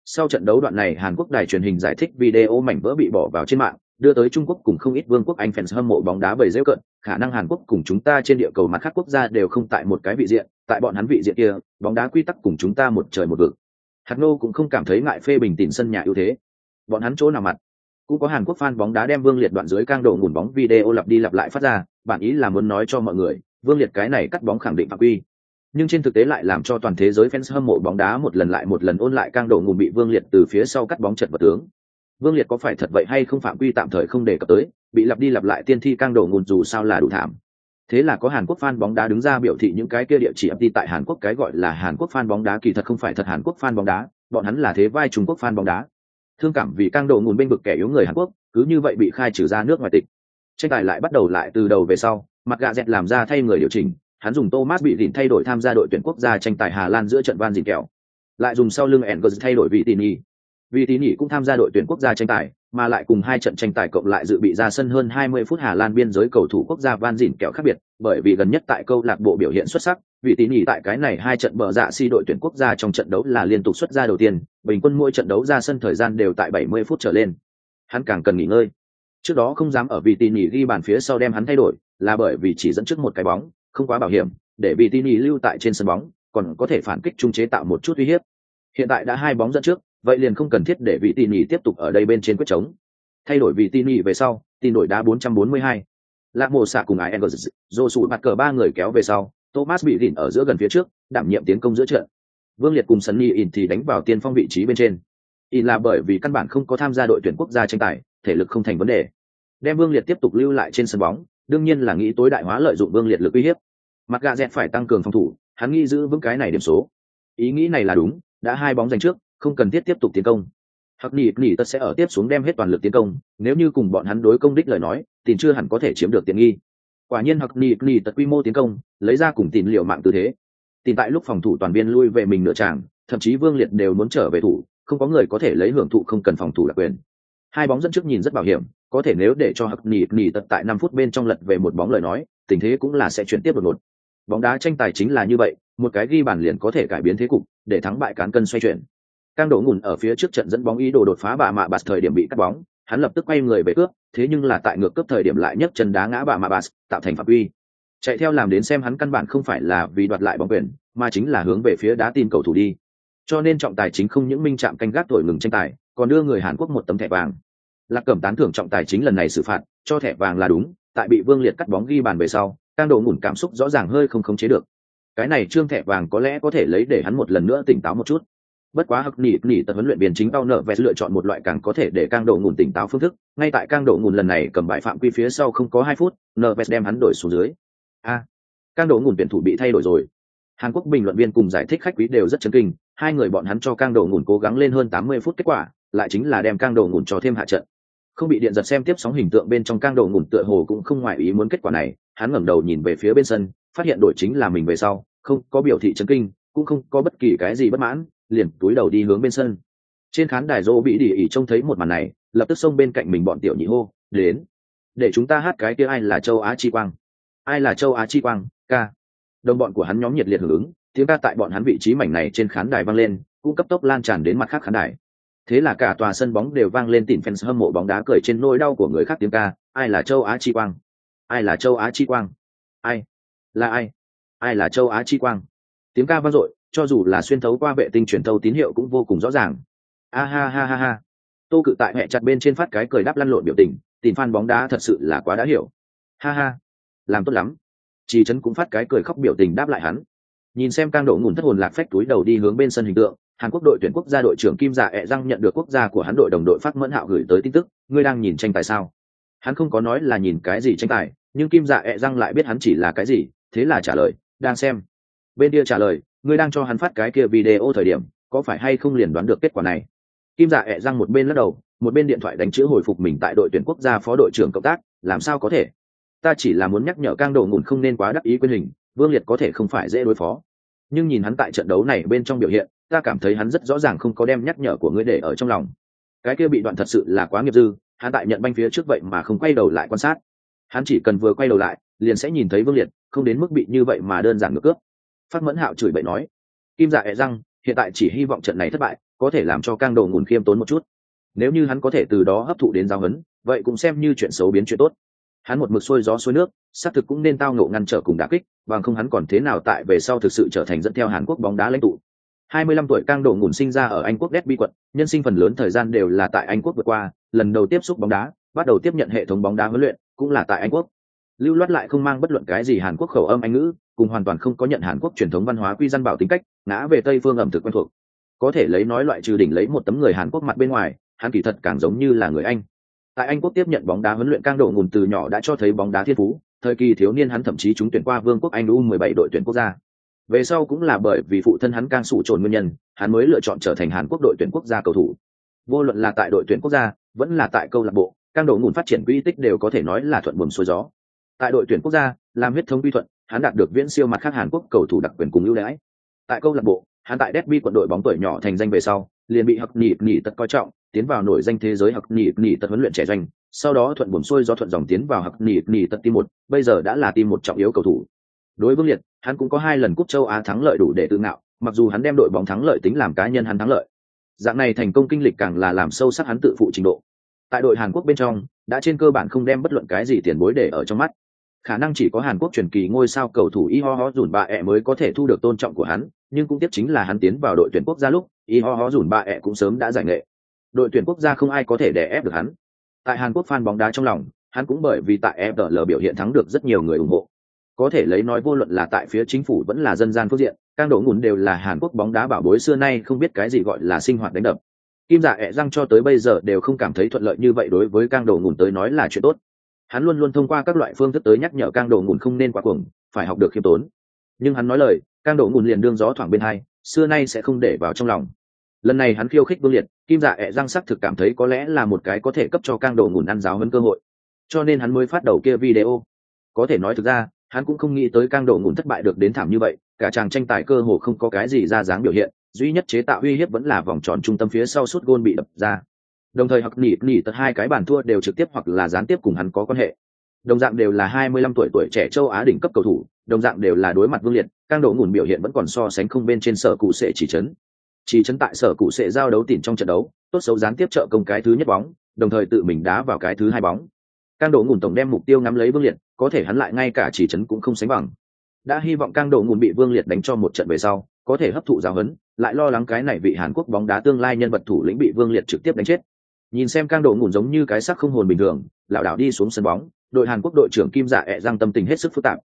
sau trận đấu đoạn này, hàn quốc đài truyền hình giải thích video mảnh vỡ bị bỏ vào trên mạng, đưa tới trung quốc cùng không ít vương quốc anh fans hâm mộ bóng đá bầy rêu cận. Khả năng hàn quốc cùng chúng ta trên địa cầu mặt khác quốc gia đều không tại một cái vị diện, tại bọn hắn vị diện kia, bóng đá quy tắc cùng chúng ta một trời một vực. Hạt nô cũng không cảm thấy ngại phê bình tìm sân nhà ưu thế. Bọn hắn chỗ nào mặt? Cũng có hàn quốc fan bóng đá đem vương liệt đoạn dưới cang độ ngủn bóng video lặp đi lặp lại phát ra, bản ý là muốn nói cho mọi người, vương liệt cái này cắt bóng khẳng định phạm quy nhưng trên thực tế lại làm cho toàn thế giới fans hâm mộ bóng đá một lần lại một lần ôn lại cang độ ngùng bị vương liệt từ phía sau cắt bóng trận vật tướng. Vương liệt có phải thật vậy hay không phạm quy tạm thời không đề cập tới, bị lặp đi lặp lại tiên thi cang độ ngùng dù sao là đủ thảm. Thế là có hàn quốc fan bóng đá đứng ra biểu thị những cái kia địa chỉ đi tại hàn quốc, cái gọi là hàn quốc fan bóng đá kỳ thật không phải thật hàn quốc fan bóng đá, bọn hắn là thế vai trung quốc fan bóng đá. Thương cảm vì cang độ ngùng bên vực kẻ yếu người hàn quốc, cứ như vậy bị khai trừ ra nước ngoài tịch. Tranh tài lại bắt đầu lại từ đầu về sau, mặt gạ dẹt làm ra thay người điều chỉnh hắn dùng thomas bị đỉnh thay đổi tham gia đội tuyển quốc gia tranh tài hà lan giữa trận van dìn kẹo lại dùng sau lưng engels thay đổi vị tỉ nhỉ vị tỉ nhỉ cũng tham gia đội tuyển quốc gia tranh tài mà lại cùng hai trận tranh tài cộng lại dự bị ra sân hơn 20 phút Hà Lan biên giới cầu thủ quốc gia Van Dìn kẹo khác biệt, bởi vì gần nhất tại câu lạc bộ biểu hiện xuất sắc, vị Tini nhỉ tại cái này hai trận bờ dạ si đội tuyển quốc gia trong trận đấu là liên tục xuất ra đầu tiên, bình quân mỗi trận đấu ra sân thời gian đều tại 70 phút trở lên. Hắn càng cần nghỉ ngơi. Trước đó không dám ở vị Tini nhỉ ghi bàn phía sau đem hắn thay đổi, là bởi vì chỉ dẫn trước một cái bóng, không quá bảo hiểm, để vị nhỉ lưu tại trên sân bóng, còn có thể phản kích trung chế tạo một chút uy hiếp. Hiện tại đã hai bóng dẫn trước, vậy liền không cần thiết để vị nhỉ tiếp tục ở đây bên trên quyết chống thay đổi vị nhỉ về sau tin đổi đá 442. lạc mồ xạ cùng ai engels dô sụt mặt cờ ba người kéo về sau thomas bị đỉnh ở giữa gần phía trước đảm nhiệm tiến công giữa trận vương liệt cùng sunny in thì đánh vào tiên phong vị trí bên trên in là bởi vì căn bản không có tham gia đội tuyển quốc gia tranh tài thể lực không thành vấn đề đem vương liệt tiếp tục lưu lại trên sân bóng đương nhiên là nghĩ tối đại hóa lợi dụng vương liệt lực uy hiếp. Mặt gà dẹt phải tăng cường phòng thủ, hắn nghĩ giữ vững cái này điểm số. Ý nghĩ này là đúng, đã hai bóng giành trước, không cần thiết tiếp tục tiến công. Hoặc nỉ nỉ tất sẽ ở tiếp xuống đem hết toàn lực tiến công, nếu như cùng bọn hắn đối công đích lời nói tìm chưa hẳn có thể chiếm được tiện nghi. Quả nhiên hoặc nỉ nỉ tất quy mô tiến công, lấy ra cùng tìm liệu mạng tư thế. Tìm tại lúc phòng thủ toàn viên lui về mình nửa tràng, thậm chí vương liệt đều muốn trở về thủ, không có người có thể lấy hưởng thụ không cần phòng thủ đặc quyền. Hai bóng dẫn trước nhìn rất bảo hiểm có thể nếu để cho hặc nỉ nỉ tật tại năm phút bên trong lật về một bóng lời nói tình thế cũng là sẽ chuyển tiếp đột ngột bóng đá tranh tài chính là như vậy một cái ghi bàn liền có thể cải biến thế cục để thắng bại cán cân xoay chuyển Cang đổ ngủn ở phía trước trận dẫn bóng ý đồ đột phá bà mạ bạt thời điểm bị cắt bóng, hắn lập tức quay người về cướp, thế nhưng là tại ngược cướp thời điểm lại nhấc chân đá ngã bà mạ bạt, tạo thành phạm uy. Chạy theo làm đến xem hắn căn bản không phải là vì đoạt lại bóng quyền, mà chính là hướng về phía đá tin cầu thủ đi. Cho nên trọng tài chính không những minh chạm canh gác tuổi ngừng tranh tài, còn đưa người Hàn Quốc một tấm thẻ vàng. Lạc Cẩm tán thưởng trọng tài chính lần này xử phạt, cho thẻ vàng là đúng, tại bị Vương Liệt cắt bóng ghi bàn về sau, Cang độ ngủn cảm xúc rõ ràng hơi không khống chế được. Cái này trương thẻ vàng có lẽ có thể lấy để hắn một lần nữa tỉnh táo một chút. Bất quá hắc nỉ nỉ tật huấn luyện viên chính bao nợ vẹt lựa chọn một loại càng có thể để cang độ ngủn tỉnh táo phương thức ngay tại cang độ ngủn lần này cầm bại phạm quy phía sau không có hai phút nợ vẹt đem hắn đổi xuống dưới. A à, cang độ ngủn tuyển thủ bị thay đổi rồi. Hàn quốc bình luận viên cùng giải thích khách quý đều rất chấn kinh hai người bọn hắn cho cang độ ngủn cố gắng lên hơn tám mươi phút kết quả lại chính là đem cang độ ngủn cho thêm hạ trận không bị điện giật xem tiếp sóng hình tượng bên trong cang đầu ngủn tựa hồ cũng không ngoại ý muốn kết quả này, hắn ngẩng đầu nhìn về phía bên sân, phát hiện đội chính là mình về sau, không có biểu thị chấn kinh, cũng không có bất kỳ cái gì bất mãn, liền túi đầu đi hướng bên sân. Trên khán đài dỗ bị đỉ ỉ trông thấy một màn này, lập tức xông bên cạnh mình bọn tiểu nhị hô, đến, để chúng ta hát cái kia ai là châu á chi quang, ai là châu á chi quang, ca. Đồng bọn của hắn nhóm nhiệt liệt hưởng ứng, tiếng ca tại bọn hắn vị trí mảnh này trên khán đài vang lên, cũng cấp tốc lan tràn đến mặt khác khán đài thế là cả tòa sân bóng đều vang lên tìm fans hâm mộ bóng đá cười trên nỗi đau của người khác tiếng ca, ai là châu á chi quang? Ai là châu á chi quang? Ai? Là ai? Ai là châu á chi quang? Tiếng ca vang dội, cho dù là xuyên thấu qua vệ tinh truyền thâu tín hiệu cũng vô cùng rõ ràng. A ha ha ha ha. Tô cự tại hẹ chặt bên trên phát cái cười đáp lăn lộn biểu tình tìm fan bóng đá thật sự là quá đã hiểu. Ha ha. Làm tốt lắm. Chỉ trấn cũng phát cái cười khóc biểu tình đáp lại hắn. Nhìn xem cang độ ngủn thất hồn lạc phách túi đầu đi hướng bên sân hình tượng hàn quốc đội tuyển quốc gia đội trưởng kim dạ ẹ răng nhận được quốc gia của hắn đội đồng đội phát mẫn hạo gửi tới tin tức, ngươi đang nhìn tranh tài sao? Hắn không có nói là nhìn cái gì tranh tài, nhưng kim dạ ẹ răng lại biết hắn chỉ là cái gì, thế là trả lời, đang xem. Bên kia trả lời, ngươi đang cho hắn phát cái kia video thời điểm, có phải hay không liền đoán được kết quả này? Kim dạ ẹ răng một bên lắc đầu, một bên điện thoại đánh chữ hồi phục mình tại đội tuyển quốc gia phó đội trưởng cộng tác, làm sao có thể? Ta chỉ là muốn nhắc nhở cang Đồ ngủn không nên quá đắc ý quên hình, vương liệt có thể không phải dễ đối phó. Nhưng nhìn hắn tại trận đấu này bên trong biểu hiện ta cảm thấy hắn rất rõ ràng không có đem nhắc nhở của ngươi để ở trong lòng. Cái kia bị đoạn thật sự là quá nghiệp dư, hắn tại nhận banh phía trước vậy mà không quay đầu lại quan sát. Hắn chỉ cần vừa quay đầu lại, liền sẽ nhìn thấy vương liệt, không đến mức bị như vậy mà đơn giản ngược cướp. Phát mẫn hạo chửi bậy nói, kim dạ e răng hiện tại chỉ hy vọng trận này thất bại, có thể làm cho cang đầu ngùn khiêm tốn một chút. Nếu như hắn có thể từ đó hấp thụ đến giáo huấn, vậy cũng xem như chuyện xấu biến chuyện tốt. Hắn một mực xuôi gió xuôi nước, xác thực cũng nên tao ngộ ngăn trở cùng đà kích, bằng không hắn còn thế nào tại về sau thực sự trở thành dẫn theo hàn quốc bóng đá lãnh tụ. 25 tuổi cang độ ngủn sinh ra ở anh quốc derby quận, nhân sinh phần lớn thời gian đều là tại anh quốc vượt qua, lần đầu tiếp xúc bóng đá, bắt đầu tiếp nhận hệ thống bóng đá huấn luyện, cũng là tại anh quốc. Lưu loát lại không mang bất luận cái gì hàn quốc khẩu âm anh ngữ, cùng hoàn toàn không có nhận hàn quốc truyền thống văn hóa quy dân bảo tính cách, ngã về tây phương ẩm thực quen thuộc. Có thể lấy nói loại trừ đỉnh lấy một tấm người hàn quốc mặt bên ngoài, hắn kỳ thật càng giống như là người anh. Tại anh quốc tiếp nhận bóng đá huấn luyện cang độ ngùn từ nhỏ đã cho thấy bóng đá thiên phú, thời kỳ thiếu niên hắn thậm chí trúng tuyển qua vương quốc anh u 17 đội tuyển quốc gia về sau cũng là bởi vì phụ thân hắn càng sủ trồn nguyên nhân, hắn mới lựa chọn trở thành hàn quốc đội tuyển quốc gia cầu thủ. Vô luận là tại đội tuyển quốc gia, vẫn là tại câu lạc bộ càng đổ ngủn phát triển quy tích đều có thể nói là thuận buồm xuôi gió. Tại đội tuyển quốc gia, làm huyết thống quy thuận, hắn đạt được viễn siêu mặt khác hàn quốc cầu thủ đặc quyền cùng ưu đãi. Tại câu lạc bộ, hắn tại derby quận đội bóng tuổi nhỏ thành danh về sau, liền bị hặc nhị nhị tật coi trọng, tiến vào nổi danh thế giới hặc nhị nhị tật huấn luyện trẻ doanh. Sau đó thuận buồm xuôi do thuận dòng tiến vào hặc nhị nhị tật team một, bây giờ đã là team một trọng yếu cầu thủ đối vương liệt, hắn cũng có hai lần cúp châu á thắng lợi đủ để tự ngạo, mặc dù hắn đem đội bóng thắng lợi tính làm cá nhân hắn thắng lợi. Dạng này thành công kinh lịch càng là làm sâu sắc hắn tự phụ trình độ. Tại đội hàn quốc bên trong, đã trên cơ bản không đem bất luận cái gì tiền bối để ở trong mắt. Khả năng chỉ có hàn quốc truyền kỳ ngôi sao cầu thủ y ho ho dùn bà ẹ mới có thể thu được tôn trọng của hắn, nhưng cũng tiếp chính là hắn tiến vào đội tuyển quốc gia lúc, y ho ho dùn bà ẹ cũng sớm đã giải nghệ. Đội tuyển quốc gia không ai có thể đè ép được hắn. Tại hàn quốc fan bóng đá trong lòng, hắn cũng bởi vì tại fl biểu hiện thắng được rất nhiều người ủng hộ có thể lấy nói vô luận là tại phía chính phủ vẫn là dân gian phương diện càng đổ ngùn đều là hàn quốc bóng đá bảo bối xưa nay không biết cái gì gọi là sinh hoạt đánh đập. Kim dạ ẹ răng cho tới bây giờ đều không cảm thấy thuận lợi như vậy đối với càng đổ ngùn tới nói là chuyện tốt. Hắn luôn luôn thông qua các loại phương thức tới nhắc nhở càng đổ ngùn không nên quá cuồng, phải học được khiêm tốn. Nhưng hắn nói lời càng đổ ngùn liền đương gió thoảng bên hai, xưa nay sẽ không để vào trong lòng. Lần này hắn khiêu khích vương liệt, kim dạ ẹ răng sắc thực cảm thấy có lẽ là một cái có thể cấp cho càng đổ ngùn ăn giáo hơn cơ hội. Cho nên hắn mới phát đầu kia video. Có thể nói thực ra hắn cũng không nghĩ tới cang độ ngủn thất bại được đến thảm như vậy, cả chàng tranh tài cơ hồ không có cái gì ra dáng biểu hiện, duy nhất chế tạo uy hiếp vẫn là vòng tròn trung tâm phía sau suốt gôn bị đập ra. Đồng thời hoặc nỉ nỉ tật hai cái bàn thua đều trực tiếp hoặc là gián tiếp cùng hắn có quan hệ. Đồng dạng đều là hai mươi lăm tuổi tuổi trẻ châu á đỉnh cấp cầu thủ, đồng dạng đều là đối mặt vương liệt, cang độ ngủn biểu hiện vẫn còn so sánh không bên trên sở cụ sệ chỉ chấn chỉ chấn tại sở cụ sệ giao đấu tỉn trong trận đấu, tốt xấu gián tiếp trợ công cái thứ nhất bóng, đồng thời tự mình đá vào cái thứ hai bóng cang độ ngùn tổng đem mục tiêu ngắm lấy vương liệt, có thể hắn lại ngay cả chỉ trấn cũng không sánh bằng. Đã hy vọng cang độ ngùn bị vương liệt đánh cho một trận về sau, có thể hấp thụ giáo huấn, lại lo lắng cái này vị hàn quốc bóng đá tương lai nhân vật thủ lĩnh bị vương liệt trực tiếp đánh chết. Nhìn xem cang độ ngủn giống như cái sắc không hồn bình thường, lảo đảo đi xuống sân bóng, đội hàn quốc đội trưởng kim dạ ẹ răng tâm tình hết sức phức tạp.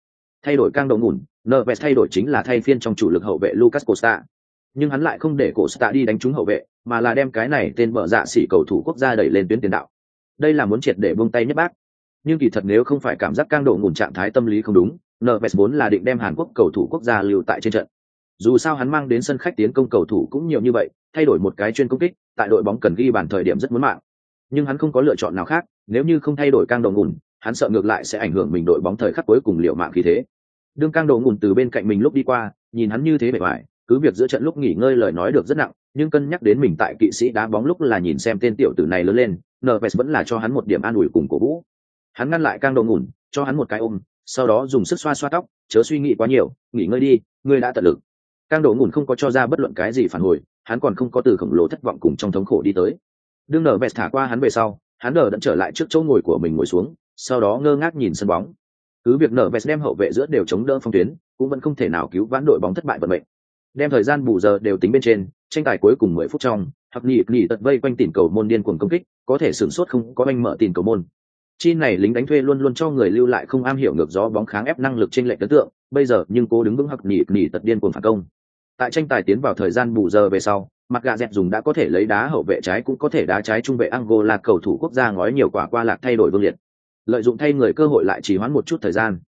Thay đổi cang độ ngủn nợ vẹt thay đổi chính là thay phiên trong chủ lực hậu vệ lucas costa. Nhưng hắn lại không để costa đi đánh trúng hậu vệ, mà là đem cái này tên bợ dạ xỉ cầu thủ quốc gia đẩy lên tuyến tiền đạo. Đây là muốn triệt để buông tay nhất bác nhưng kỳ thật nếu không phải cảm giác căng độ ngủn trạng thái tâm lý không đúng nợ vốn là định đem hàn quốc cầu thủ quốc gia lưu tại trên trận. Dù sao hắn mang đến sân khách tiến công cầu thủ cũng nhiều như vậy, thay đổi một cái chuyên công kích, tại đội bóng cần ghi bàn thời điểm rất muốn mạng. Nhưng hắn không có lựa chọn nào khác, nếu như không thay đổi cang độ ngủn, hắn sợ ngược lại sẽ ảnh hưởng mình đội bóng thời khắc cuối cùng liệu mạng khí thế. Đương cang độ ngủn từ bên cạnh mình lúc đi qua, nhìn hắn như thế bề ngoài, cứ việc giữa trận lúc nghỉ ngơi lời nói được rất nặng, nhưng cân nhắc đến mình tại kỵ sĩ đá bóng lúc là nhìn xem tên tiểu tử này lớn lên Neves vẫn là cho hắn một điểm an ủi cùng cổ vũ hắn ngăn lại cang đầu ngủn cho hắn một cái ôm, sau đó dùng sức xoa xoa tóc, chớ suy nghĩ quá nhiều, nghỉ ngơi đi, ngươi đã tận lực. Cang đầu ngủn không có cho ra bất luận cái gì phản hồi, hắn còn không có từ khổng lồ thất vọng cùng trong thống khổ đi tới. Đương nở vẹt thả qua hắn về sau, hắn nở đẫn trở lại trước chỗ ngồi của mình ngồi xuống, sau đó ngơ ngác nhìn sân bóng. Cứ việc nở vẹt đem hậu vệ giữa đều chống đỡ phong tuyến, cũng vẫn không thể nào cứu vãn đội bóng thất bại vận mệnh. Đem thời gian bù giờ đều tính bên trên, tranh tài cuối cùng mười phút trong hoặc nhị nhị tật vây quanh tìm cầu môn điên cuồng công kích, có thể sửng sốt không có anh mở tìm cầu môn chi này lính đánh thuê luôn luôn cho người lưu lại không am hiểu ngược gió bóng kháng ép năng lực trên lệch ấn tượng, bây giờ nhưng cố đứng vững hặc nỉ nỉ tật điên cuồng phản công. Tại tranh tài tiến vào thời gian bù giờ về sau, mặt gà dẹt dùng đã có thể lấy đá hậu vệ trái cũng có thể đá trái trung vệ angola cầu thủ quốc gia ngói nhiều quả qua lạc thay đổi vương liệt. Lợi dụng thay người cơ hội lại chỉ hoãn một chút thời gian.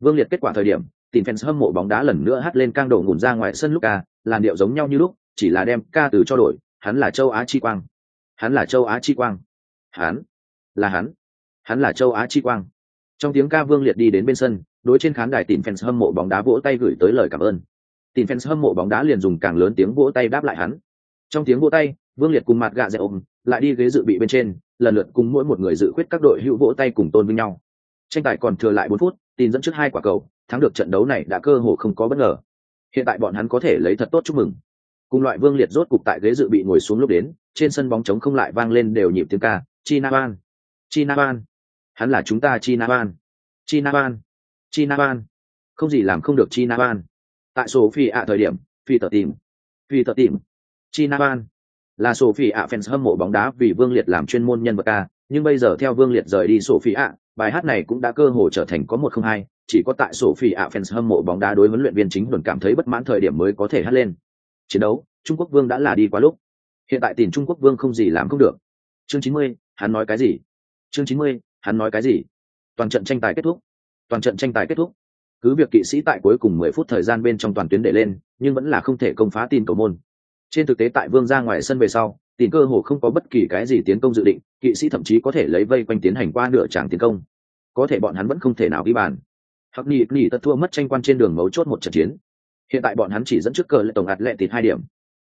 Vương liệt kết quả thời điểm, tìm fans hâm mộ bóng đá lần nữa hắt lên cang đổ ngủn ra ngoài sân lúc ca, làn điệu giống nhau như lúc, chỉ là đem ca từ cho đổi, hắn là châu á chi quang. Hắn là châu á chi quang. Hắn? Là hắn hắn là châu á chi quang. Trong tiếng ca vương liệt đi đến bên sân, đối trên khán đài tìm fans hâm mộ bóng đá vỗ tay gửi tới lời cảm ơn. Tìm fans hâm mộ bóng đá liền dùng càng lớn tiếng vỗ tay đáp lại hắn. Trong tiếng vỗ tay, vương liệt cùng mặt gạ dẹ ôm, lại đi ghế dự bị bên trên, lần lượt cùng mỗi một người dự khuyết các đội hữu vỗ tay cùng tôn vinh nhau. Tranh tài còn thừa lại bốn phút, tin dẫn trước hai quả cầu, thắng được trận đấu này đã cơ hồ không có bất ngờ. Hiện tại bọn hắn có thể lấy thật tốt chúc mừng. Cùng loại vương liệt rốt cục tại ghế dự bị ngồi xuống lúc đến, trên sân bóng trống không lại vang lên đều nhịp tiếng ca, chi na ban chi na ban hắn là chúng ta chi na ban chi na ban chi na ban không gì làm không được chi na ban tại số phi ạ thời điểm phi tờ tìm phi tờ tìm chi na ban là sophie ạ fans hâm mộ bóng đá vì vương liệt làm chuyên môn nhân vật ca nhưng bây giờ theo vương liệt rời đi sophie ạ bài hát này cũng đã cơ hồ trở thành có một không hai, chỉ có tại sophie ạ fans hâm mộ bóng đá đối huấn luyện viên chính luận cảm thấy bất mãn thời điểm mới có thể hát lên. Chiến đấu, trung quốc vương đã là đi quá lúc. Hiện tại tìm trung quốc vương không gì làm không được. Chương chín mươi, hắn nói cái gì? Chương chín mươi hắn nói cái gì? Toàn trận tranh tài kết thúc. Toàn trận tranh tài kết thúc. Cứ việc kỵ sĩ tại cuối cùng mười phút thời gian bên trong toàn tuyến để lên, nhưng vẫn là không thể công phá tin cầu môn. Trên thực tế tại vương ra ngoài sân về sau tìm cơ hồ không có bất kỳ cái gì tiến công dự định, kỵ sĩ thậm chí có thể lấy vây quanh tiến hành qua nửa tràng tiến công. Có thể bọn hắn vẫn không thể nào ghi bàn. Hắc nhị nhị tật thua mất tranh quan trên đường mấu chốt một trận chiến. Hiện tại bọn hắn chỉ dẫn trước cờ lệ tổng ạt lệ tịt hai điểm.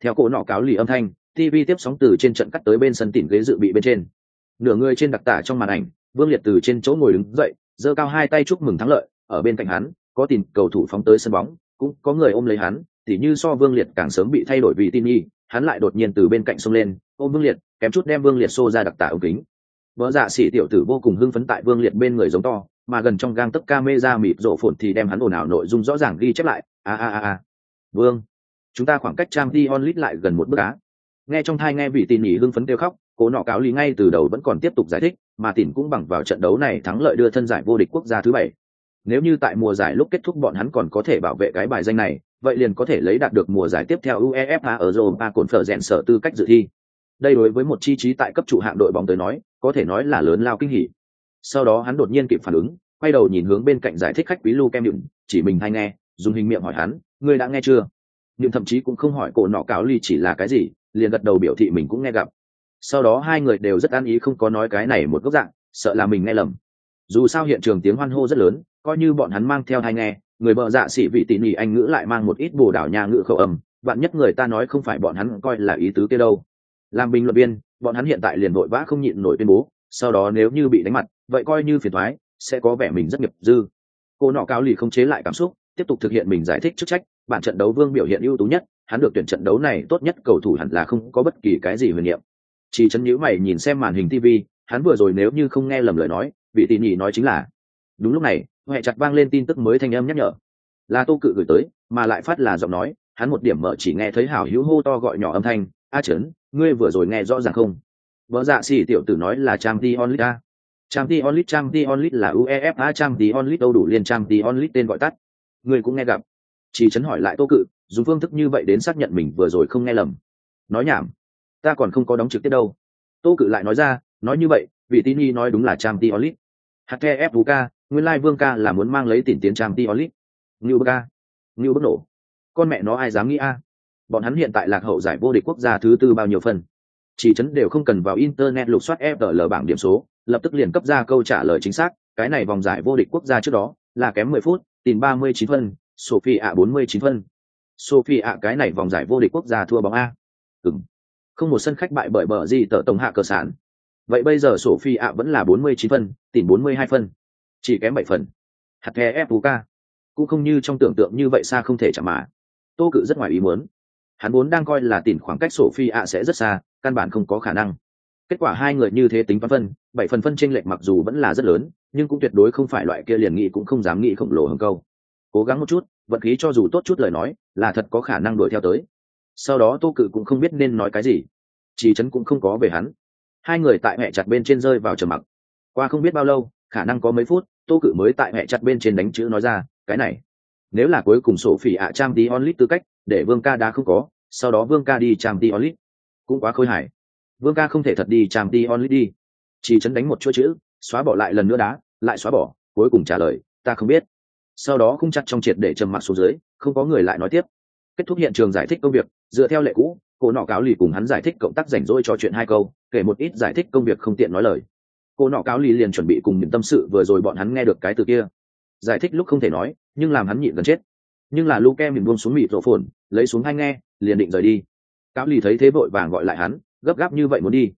Theo cổ nọ cáo lì âm thanh tv tiếp sóng từ trên trận cắt tới bên sân tìm ghế dự bị bên trên. Nửa người trên đặc tả trong màn ảnh vương liệt từ trên chỗ ngồi đứng dậy, giơ cao hai tay chúc mừng thắng lợi, ở bên cạnh hắn, có tìm cầu thủ phóng tới sân bóng, cũng có người ôm lấy hắn, tỉ như so vương liệt càng sớm bị thay đổi vì tin nhi hắn lại đột nhiên từ bên cạnh sông lên, ôm vương liệt, kém chút đem vương liệt xô ra đặc tả ống kính. Vợ dạ sĩ tiểu tử vô cùng hưng phấn tại vương liệt bên người giống to, mà gần trong gang tấc ca mê ra rộ phồn thì đem hắn ồn ào nội dung rõ ràng ghi chép lại, a a a a. Vương, chúng ta khoảng cách trang t onlit lại gần một bước á. Nghe trong thai nghe vị tin nhỉ hưng phấn kêu khóc, cố nọ cáo lý ngay từ đầu vẫn còn tiếp tục giải thích mà tỉn cũng bằng vào trận đấu này thắng lợi đưa thân giải vô địch quốc gia thứ bảy. Nếu như tại mùa giải lúc kết thúc bọn hắn còn có thể bảo vệ cái bài danh này, vậy liền có thể lấy đạt được mùa giải tiếp theo uefa ở europa cồn phở rèn sở tư cách dự thi. Đây đối với một chi trí tại cấp trụ hạng đội bóng tới nói, có thể nói là lớn lao kinh hỉ. Sau đó hắn đột nhiên kịp phản ứng, quay đầu nhìn hướng bên cạnh giải thích khách quý lu kem nhựng chỉ mình hay nghe, dùng hình miệng hỏi hắn, ngươi đã nghe chưa? Nhưng thậm chí cũng không hỏi cổ nọ cáo ly chỉ là cái gì, liền gật đầu biểu thị mình cũng nghe gặp sau đó hai người đều rất an ý không có nói cái này một góc dạng, sợ là mình nghe lầm. Dù sao hiện trường tiếng hoan hô rất lớn, coi như bọn hắn mang theo hai nghe, người bợ dạ sĩ vị tỉ mỉ anh ngữ lại mang một ít bồ đảo nhà ngữ khẩu âm, bạn nhất người ta nói không phải bọn hắn coi là ý tứ kia đâu. Làm bình luận viên, bọn hắn hiện tại liền vội vã không nhịn nổi tuyên bố, sau đó nếu như bị đánh mặt, vậy coi như phiền thoái sẽ có vẻ mình rất nghiệp dư. Cô nọ cao lì không chế lại cảm xúc, tiếp tục thực hiện mình giải thích chức trách, bản trận đấu vương biểu hiện ưu tú nhất, hắn được tuyển trận đấu này tốt nhất cầu thủ hẳn là không có bất kỳ cái gì huyền niệm chỉ chân nhữ mày nhìn xem màn hình tv hắn vừa rồi nếu như không nghe lầm lời nói, vị tỉ nhỉ nói chính là, đúng lúc này huệ chặt vang lên tin tức mới thanh âm nhắc nhở. Là tô cự gửi tới, mà lại phát là giọng nói, hắn một điểm mở chỉ nghe thấy hảo hữu hô to gọi nhỏ âm thanh, a trấn ngươi vừa rồi nghe rõ ràng không? Vợ dạ xỉ tiểu tử nói là trang t onlit a. Trang t onlit, trang t onlit là uefa, trang t onlit đâu đủ liên trang t onlit tên gọi tắt. Ngươi cũng nghe gặp. Chỉ chấn hỏi lại tô cự, dùng phương thức như vậy đến xác nhận mình vừa rồi không nghe lầm. Nói nhảm ta còn không có đóng trực tiếp đâu. Tô cự lại nói ra nói như vậy vị tín y nói đúng là trang t Vũ Ca, nguyên lai vương ca là muốn mang lấy tiền tiến trang t onlit ngưu bức ca ngưu bức nổ. Con mẹ nó ai dám nghĩ a? Bọn hắn hiện tại lạc hậu giải vô địch quốc gia thứ tư bao nhiêu phần? Chỉ chấn đều không cần vào internet lục soát fl bảng điểm số lập tức liền cấp ra câu trả lời chính xác. Cái này vòng giải vô địch quốc gia trước đó là kém mười phút tìm ba mươi chín phân sophie ạ bốn mươi chín phân. Sophie ạ cái này vòng giải vô địch quốc gia thua bóng a. Ừng không một sân khách bại bởi bờ gì tờ tổng hạ cơ sản vậy bây giờ sophie ạ vẫn là bốn mươi chín phân tìm bốn mươi hai phân. Chỉ kém bảy phần. Hạt the fuk cũng không như trong tưởng tượng như vậy xa không thể chạm mà. Tô cự rất ngoài ý muốn. Hắn vốn đang coi là tìm khoảng cách sophie ạ sẽ rất xa, căn bản không có khả năng. Kết quả hai người như thế tính toán phân, bảy phần phân tranh lệch mặc dù vẫn là rất lớn, nhưng cũng tuyệt đối không phải loại kia liền nghĩ cũng không dám nghĩ khổng lồ hơn câu. Cố gắng một chút, vận khí cho dù tốt chút lời nói, là thật có khả năng đuổi theo tới sau đó tô cự cũng không biết nên nói cái gì. Chỉ trấn cũng không có về hắn. Hai người tại mẹ chặt bên trên rơi vào trầm mặc. Qua không biết bao lâu, khả năng có mấy phút, tô cự mới tại mẹ chặt bên trên đánh chữ nói ra, cái này, nếu là cuối cùng sổ phỉ ạ, trang đi onlit tư cách, để vương ca đã không có, sau đó vương ca đi trang đi onlit. Cũng quá khôi hài. Vương ca không thể thật đi trang đi onlit đi. Chỉ chấn đánh một chuỗi chữ, xóa bỏ lại lần nữa đá, lại xóa bỏ, cuối cùng trả lời, ta không biết. Sau đó không chặt trong triệt để trầm mặc xuống dưới, không có người lại nói tiếp kết thúc hiện trường giải thích công việc, dựa theo lệ cũ, cô nọ cáo lì cùng hắn giải thích cộng tác rảnh rỗi trò chuyện hai câu, kể một ít giải thích công việc không tiện nói lời. Cô nọ cáo lì liền chuẩn bị cùng những tâm sự vừa rồi bọn hắn nghe được cái từ kia. Giải thích lúc không thể nói, nhưng làm hắn nhịn gần chết. Nhưng là lu ke mình buông xuống mịt rộ phồn, lấy xuống hay nghe, liền định rời đi. Cáo lì thấy thế vội vàng gọi lại hắn, gấp gáp như vậy muốn đi.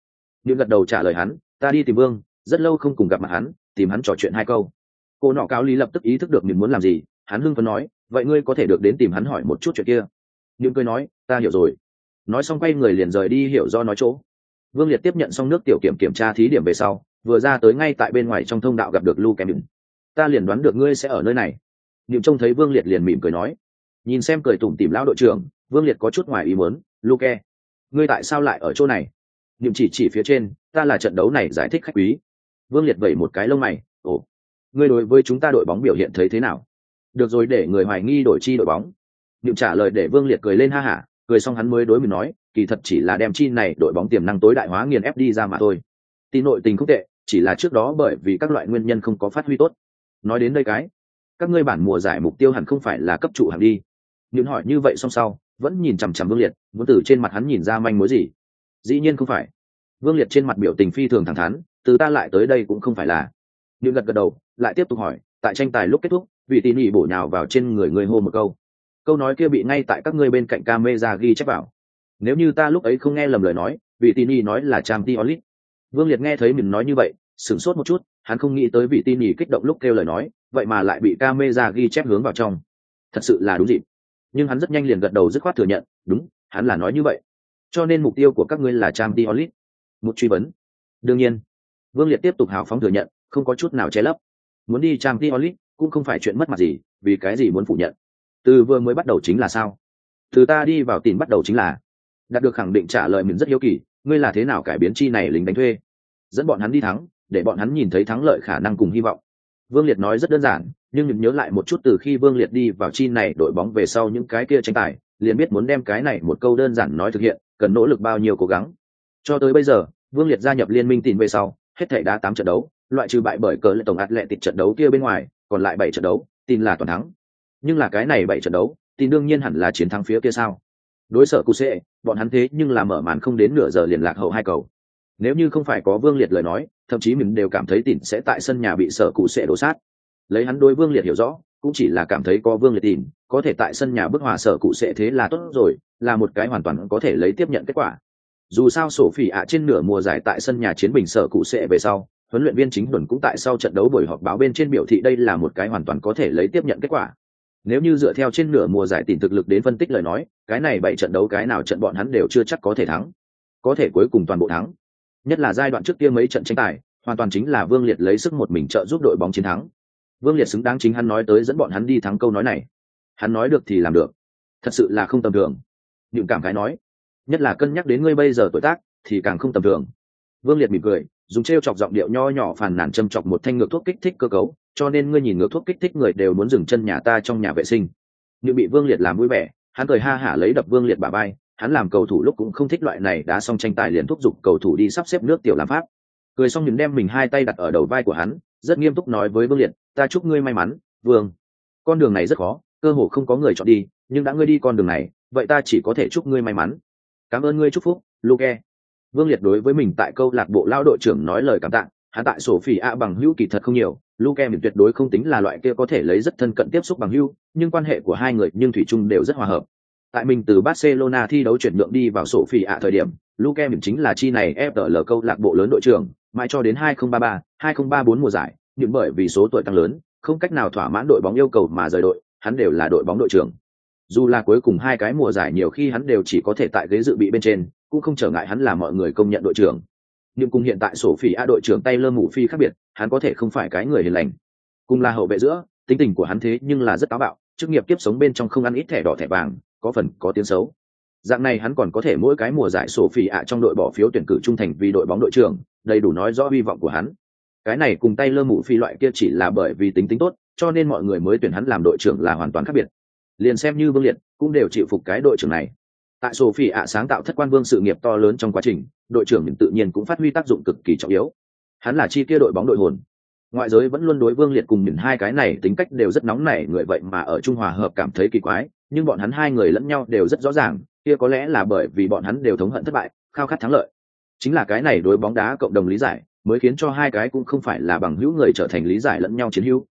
Nhưng gật đầu trả lời hắn, ta đi tìm vương, rất lâu không cùng gặp mặt hắn, tìm hắn trò chuyện hai câu. Cô nọ cáo lý lập tức ý thức được mình muốn làm gì, hắn hưng phấn nói vậy ngươi có thể được đến tìm hắn hỏi một chút chuyện kia. Nhưng cười nói, ta hiểu rồi. Nói xong quay người liền rời đi hiểu do nói chỗ. Vương liệt tiếp nhận xong nước tiểu kiểm kiểm tra thí điểm về sau, vừa ra tới ngay tại bên ngoài trong thông đạo gặp được lu kèm ta liền đoán được ngươi sẽ ở nơi này. Niệm trông thấy vương liệt liền mỉm cười nói. Nhìn xem cười tủm tìm lão đội trưởng, vương liệt có chút ngoài ý muốn luke ngươi tại sao lại ở chỗ này? Niệm chỉ chỉ phía trên, ta là trận đấu này giải thích khách quý. Vương liệt vẩy một cái lông mày, ồ, ngươi đối với chúng ta đội bóng biểu hiện thấy thế nào? Được rồi, để người hoài nghi đổi chi đội bóng. Niệm trả lời để vương liệt cười lên ha hả, cười xong hắn mới đối mình nói, kỳ thật chỉ là đem chi này đội bóng tiềm năng tối đại hóa nghiền ép đi ra mà thôi. Tin nội tình không tệ, chỉ là trước đó bởi vì các loại nguyên nhân không có phát huy tốt. Nói đến đây cái, các ngươi bản mùa giải mục tiêu hẳn không phải là cấp trụ hạng đi. Nhưng hỏi như vậy xong sau, vẫn nhìn chằm chằm vương liệt, muốn từ trên mặt hắn nhìn ra manh mối gì? Dĩ nhiên không phải. Vương liệt trên mặt biểu tình phi thường thẳng thắn, từ ta lại tới đây cũng không phải là. Nhưng gật gật đầu, lại tiếp tục hỏi, tại tranh tài lúc kết thúc vị tỉ nỉ bổ nhào vào trên người ngươi hô một câu. Câu nói kia bị ngay tại các ngươi bên cạnh ca mê ra ghi chép vào. Nếu như ta lúc ấy không nghe lầm lời nói, vị tỉ nỉ nói là trang t olit vương liệt nghe thấy mình nói như vậy, sửng sốt một chút, hắn không nghĩ tới vị tỉ nỉ kích động lúc kêu lời nói, vậy mà lại bị ca mê ra ghi chép hướng vào trong. Thật sự là đúng dịp. Nhưng hắn rất nhanh liền gật đầu dứt khoát thừa nhận, đúng, hắn là nói như vậy. Cho nên mục tiêu của các ngươi là trang t onlit một truy vấn. Đương nhiên, vương liệt tiếp tục hào phóng thừa nhận, không có chút nào che lấp. Muốn đi trang t onlit cũng không phải chuyện mất mặt gì, vì cái gì muốn phủ nhận? Từ vừa mới bắt đầu chính là sao? Từ ta đi vào tìm bắt đầu chính là. Đạt được khẳng định trả lời mình rất hiếu kỳ, ngươi là thế nào cải biến chi này lính đánh thuê? Dẫn bọn hắn đi thắng, để bọn hắn nhìn thấy thắng lợi khả năng cùng hy vọng. Vương liệt nói rất đơn giản, nhưng mình nhớ lại một chút từ khi vương liệt đi vào chi này đội bóng về sau những cái kia tranh tài, liền biết muốn đem cái này một câu đơn giản nói thực hiện, cần nỗ lực bao nhiêu cố gắng. Cho tới bây giờ, vương liệt gia nhập liên minh tìm về sau, hết thể đá tám trận đấu, loại trừ bại bởi cờ lệ tổng ạt lệ tịch trận đấu kia bên ngoài còn lại bảy trận đấu, tin là toàn thắng. Nhưng là cái này bảy trận đấu, tin đương nhiên hẳn là chiến thắng phía kia sao? Đối sở cụ sệ bọn hắn thế nhưng là mở màn không đến nửa giờ liền lạc hậu hai cầu. Nếu như không phải có vương liệt lời nói, thậm chí mình đều cảm thấy tỉn sẽ tại sân nhà bị sở cụ sệ đổ sát. Lấy hắn đối vương liệt hiểu rõ, cũng chỉ là cảm thấy có vương liệt tỉn có thể tại sân nhà bức hòa sở cụ sệ thế là tốt rồi, là một cái hoàn toàn có thể lấy tiếp nhận kết quả. Dù sao sổ phỉ ạ trên nửa mùa giải tại sân nhà chiến bình sở cụ sệ về sau huấn luyện viên chính đồn cũng tại sau trận đấu buổi họp báo bên trên biểu thị đây là một cái hoàn toàn có thể lấy tiếp nhận kết quả. Nếu như dựa theo trên nửa mùa giải tìm thực lực đến phân tích lời nói, cái này bảy trận đấu cái nào trận bọn hắn đều chưa chắc có thể thắng. Có thể cuối cùng toàn bộ thắng. Nhất là giai đoạn trước kia mấy trận tranh tài, hoàn toàn chính là vương liệt lấy sức một mình trợ giúp đội bóng chiến thắng. Vương liệt xứng đáng chính hắn nói tới dẫn bọn hắn đi thắng câu nói này. Hắn nói được thì làm được. Thật sự là không tầm thường. Những cảm khái nói, nhất là cân nhắc đến ngươi bây giờ tuổi tác, thì càng không tầm thường vương liệt mỉm cười, dùng t r e o chọc giọng điệu nho nhỏ phàn nàn châm chọc một thanh ngược thuốc kích thích cơ cấu, cho nên ngươi nhìn ngược thuốc kích thích người đều muốn dừng chân nhà ta trong nhà vệ sinh. Nhưng bị vương liệt làm vui vẻ, hắn cười ha hả lấy đập vương liệt bà bay hắn làm cầu thủ lúc cũng không thích loại này đã xong tranh tài liền thúc giục cầu thủ đi sắp xếp nước tiểu làm pháp. Cười xong nhìn đem mình hai tay đặt ở đầu vai của hắn, rất nghiêm túc nói với vương liệt, ta chúc ngươi may mắn, vương. Con đường này rất khó, cơ hồ không có người chọn đi, nhưng đã ngươi đi con đường này, vậy ta chỉ có thể chúc ngươi may mắn. Cảm ơn ngươi chúc phúc, luke vương liệt đối với mình tại câu lạc bộ lao đội trưởng nói lời cảm tạ hắn tại sổ phỉ ạ bằng hữu kỳ thật không nhiều luke mình tuyệt đối không tính là loại kia có thể lấy rất thân cận tiếp xúc bằng hữu nhưng quan hệ của hai người nhưng thủy chung đều rất hòa hợp. Tại mình từ barcelona thi đấu chuyển nhượng đi vào sổ phỉ ạ thời điểm luke mình chính là chi này fl câu lạc bộ lớn đội trưởng mãi cho đến 2033, 2034 mùa giải nhưng bởi vì số tuổi tăng lớn không cách nào thỏa mãn đội bóng yêu cầu mà rời đội hắn đều là đội bóng đội trưởng. Dù là cuối cùng hai cái mùa giải nhiều khi hắn đều chỉ có thể tại ghế dự bị bên trên cũng không trở ngại hắn là mọi người công nhận đội trưởng. Nhưng cùng hiện tại sổ phỉ a đội trưởng tay lơ mù phi khác biệt, hắn có thể không phải cái người hiền lành. Cùng là hậu vệ giữa, tính tình của hắn thế nhưng là rất táo bạo, chức nghiệp tiếp sống bên trong không ăn ít thẻ đỏ thẻ vàng, có phần có tiếng xấu. Dạng này hắn còn có thể mỗi cái mùa giải sổ phỉ ạ trong đội bỏ phiếu tuyển cử trung thành vì đội bóng đội trưởng, đầy đủ nói rõ hy vọng của hắn. Cái này cùng tay lơ mù phi loại kia chỉ là bởi vì tính tính tốt, cho nên mọi người mới tuyển hắn làm đội trưởng là hoàn toàn khác biệt. Liền xem như vương liệt, cũng đều chịu phục cái đội trưởng này tại sophie ạ sáng tạo thất quan vương sự nghiệp to lớn trong quá trình, đội trưởng tự nhiên cũng phát huy tác dụng cực kỳ trọng yếu. Hắn là chi kia đội bóng đội hồn. Ngoại giới vẫn luôn đối vương liệt cùng mình hai cái này tính cách đều rất nóng nảy, người vậy mà ở trung hòa hợp cảm thấy kỳ quái, nhưng bọn hắn hai người lẫn nhau đều rất rõ ràng, kia có lẽ là bởi vì bọn hắn đều thống hận thất bại, khao khát thắng lợi. Chính là cái này đối bóng đá cộng đồng lý giải, mới khiến cho hai cái cũng không phải là bằng hữu người trở thành lý giải lẫn nhau chiến hữu.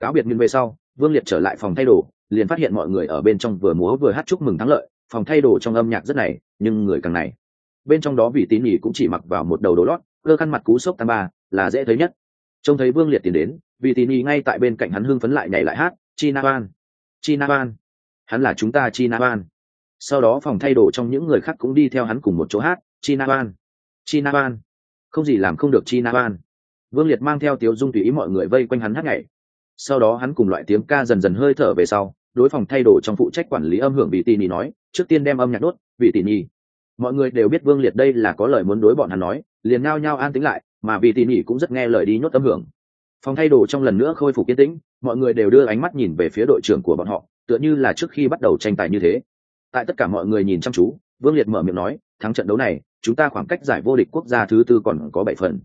Cáo biệt nhưng về sau, vương liệt trở lại phòng thay đồ, liền phát hiện mọi người ở bên trong vừa múa vừa hát chúc mừng thắng lợi phòng thay đồ trong âm nhạc rất này, nhưng người càng này. Bên trong đó vị tín nhì cũng chỉ mặc vào một đầu đồ lót, cơ khăn mặt cú sốc tam ba, là dễ thấy nhất. Trông thấy vương liệt tiến đến, vị tín nhì ngay tại bên cạnh hắn hưng phấn lại nhảy lại hát, chi na ban, chi na ban. Hắn là chúng ta chi na ban. Sau đó phòng thay đồ trong những người khác cũng đi theo hắn cùng một chỗ hát, chi na ban, chi na ban. Không gì làm không được chi na ban. Vương liệt mang theo tiếu dung tùy ý mọi người vây quanh hắn hát nhảy. Sau đó hắn cùng loại tiếng ca dần dần hơi thở về sau đối phòng thay đồ trong phụ trách quản lý âm hưởng vị tỉ nhi nói trước tiên đem âm nhạc đốt vị tỉ nhi mọi người đều biết vương liệt đây là có lời muốn đối bọn hắn nói liền ngao nhao an tính lại mà vị tỉ nhi cũng rất nghe lời đi nhốt âm hưởng phòng thay đồ trong lần nữa khôi phục yên tĩnh mọi người đều đưa ánh mắt nhìn về phía đội trưởng của bọn họ tựa như là trước khi bắt đầu tranh tài như thế tại tất cả mọi người nhìn chăm chú vương liệt mở miệng nói thắng trận đấu này chúng ta khoảng cách giải vô địch quốc gia thứ tư còn có bảy phần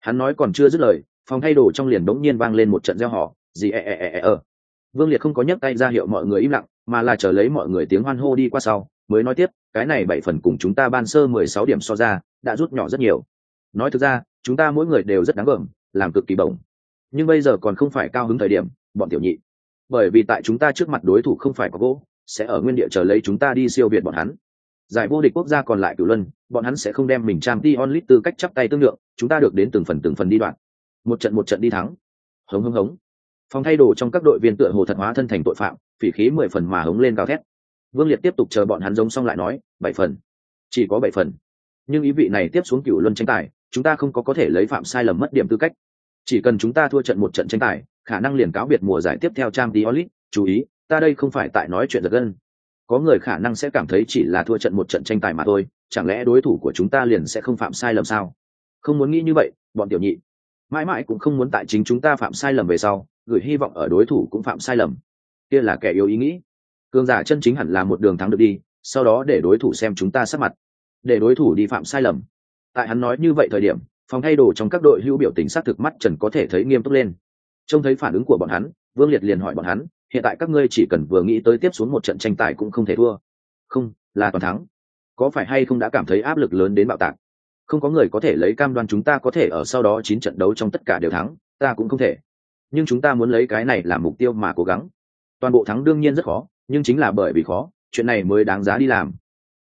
hắn nói còn chưa dứt lời phòng thay đồ trong liền đống nhiên vang lên một trận gieo họ gì e e e e e vương liệt không có nhấc tay ra hiệu mọi người im lặng, mà là chờ lấy mọi người tiếng hoan hô đi qua sau, mới nói tiếp, cái này bảy phần cùng chúng ta ban sơ mười sáu điểm so ra, đã rút nhỏ rất nhiều. Nói thực ra, chúng ta mỗi người đều rất đáng gờm, làm cực kỳ bổng. Nhưng bây giờ còn không phải cao hứng thời điểm, bọn tiểu nhị. Bởi vì tại chúng ta trước mặt đối thủ không phải có gỗ, sẽ ở nguyên địa chờ lấy chúng ta đi siêu việt bọn hắn. Giải vô địch quốc gia còn lại cửu luân, bọn hắn sẽ không đem mình trang đi onlit tư cách chắp tay tương lượng, chúng ta được đến từng phần từng phần đi đoạn. Một trận một trận đi thắng. Hống hống hống phòng thay đồ trong các đội viên tựa hồ thật hóa thân thành tội phạm, phỉ khí mười phần mà hống lên cao thét. Vương liệt tiếp tục chờ bọn hắn giống xong lại nói, bảy phần. Chỉ có bảy phần. Nhưng ý vị này tiếp xuống cựu luân tranh tài, chúng ta không có có thể lấy phạm sai lầm mất điểm tư cách. Chỉ cần chúng ta thua trận một trận tranh tài, khả năng liền cáo biệt mùa giải tiếp theo trang diolit chú ý, ta đây không phải tại nói chuyện giật gân. Có người khả năng sẽ cảm thấy chỉ là thua trận một trận tranh tài mà thôi, chẳng lẽ đối thủ của chúng ta liền sẽ không phạm sai lầm sao? Không muốn nghĩ như vậy, bọn tiểu nhị. Mãi mãi cũng không muốn tại chính chúng ta phạm sai lầm về sau gửi hy vọng ở đối thủ cũng phạm sai lầm. Kia là kẻ yếu ý nghĩ. Cường giả chân chính hẳn là một đường thắng được đi, sau đó để đối thủ xem chúng ta sát mặt. Để đối thủ đi phạm sai lầm. Tại hắn nói như vậy thời điểm, phòng thay đồ trong các đội hữu biểu tình xác thực mắt trần có thể thấy nghiêm túc lên. Trông thấy phản ứng của bọn hắn, vương liệt liền hỏi bọn hắn, hiện tại các ngươi chỉ cần vừa nghĩ tới tiếp xuống một trận tranh tài cũng không thể thua. Không, là toàn thắng. Có phải hay không đã cảm thấy áp lực lớn đến bạo tạc? Không có người có thể lấy cam đoan chúng ta có thể ở sau đó chín trận đấu trong tất cả đều thắng, ta cũng không thể nhưng chúng ta muốn lấy cái này làm mục tiêu mà cố gắng toàn bộ thắng đương nhiên rất khó nhưng chính là bởi vì khó chuyện này mới đáng giá đi làm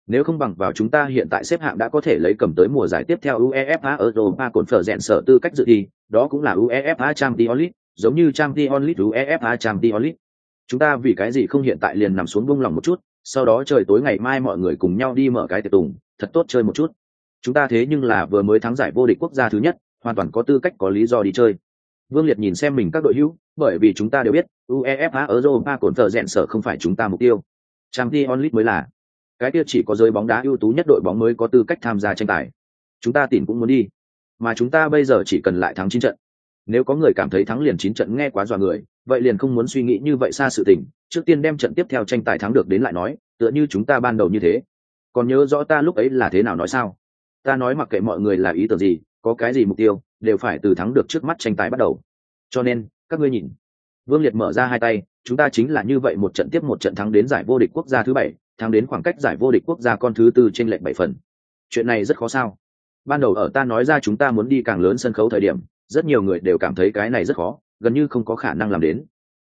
nếu không bằng vào chúng ta hiện tại xếp hạng đã có thể lấy cầm tới mùa giải tiếp theo UEFA Europa cồn phở rèn sở tư cách dự thi, đó cũng là UEFA Champions League, giống như Champions League UEFA Champions League. Chúng ta vì cái gì không hiện tại liền nằm xuống buông lòng một chút, sau đó trời tối ngày mai mọi người cùng nhau đi mở cái tiệc tùng, thật tốt chơi một chút. Chúng ta thế nhưng là vừa mới thắng giải vô địch quốc gia thứ nhất, hoàn toàn có tư cách có lý do đi chơi. Vương Liệt nhìn xem mình các đội hữu, bởi vì chúng ta đều biết, UEFA Europa cồn tờ rèn sở không phải chúng ta mục tiêu. Champions League mới là. Cái kia chỉ có giới bóng đá ưu tú nhất đội bóng mới có tư cách tham gia tranh tài. Chúng ta tìm cũng muốn đi, mà chúng ta bây giờ chỉ cần lại thắng chín trận. Nếu có người cảm thấy thắng liền chín trận nghe quá dọa người, vậy liền không muốn suy nghĩ như vậy xa sự tình, trước tiên đem trận tiếp theo tranh tài thắng được đến lại nói, tựa như chúng ta ban đầu như thế. Còn nhớ rõ ta lúc ấy là thế nào nói sao? Ta nói mặc kệ mọi người là ý tưởng gì, có cái gì mục tiêu, đều phải từ thắng được trước mắt tranh tài bắt đầu. Cho nên, các ngươi nhìn. Vương liệt mở ra hai tay, chúng ta chính là như vậy một trận tiếp một trận thắng đến giải vô địch quốc gia thứ bảy, thắng đến khoảng cách giải vô địch quốc gia con thứ tư trên lệnh bảy phần. Chuyện này rất khó sao. Ban đầu ở ta nói ra chúng ta muốn đi càng lớn sân khấu thời điểm, rất nhiều người đều cảm thấy cái này rất khó, gần như không có khả năng làm đến.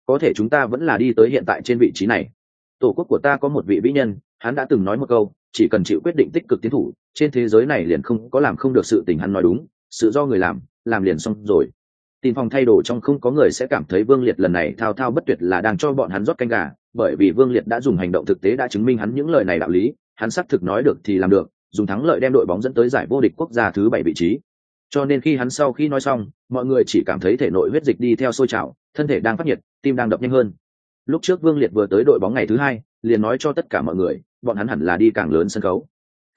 Có thể chúng ta vẫn là đi tới hiện tại trên vị trí này. Tổ quốc của ta có một vị vĩ nhân, hắn đã từng nói một câu, chỉ cần chịu quyết định tích cực tiến thủ, trên thế giới này liền không có làm không được sự tình hắn nói đúng sự do người làm làm liền xong rồi. Tìm phòng thay đồ trong không có người sẽ cảm thấy vương liệt lần này thao thao bất tuyệt là đang cho bọn hắn rót canh gà, bởi vì vương liệt đã dùng hành động thực tế đã chứng minh hắn những lời này đạo lý, hắn xác thực nói được thì làm được, dùng thắng lợi đem đội bóng dẫn tới giải vô địch quốc gia thứ bảy vị trí. Cho nên khi hắn sau khi nói xong, mọi người chỉ cảm thấy thể nội huyết dịch đi theo sôi trào, thân thể đang phát nhiệt, tim đang đập nhanh hơn. Lúc trước vương liệt vừa tới đội bóng ngày thứ hai, liền nói cho tất cả mọi người, bọn hắn hẳn là đi càng lớn sân khấu.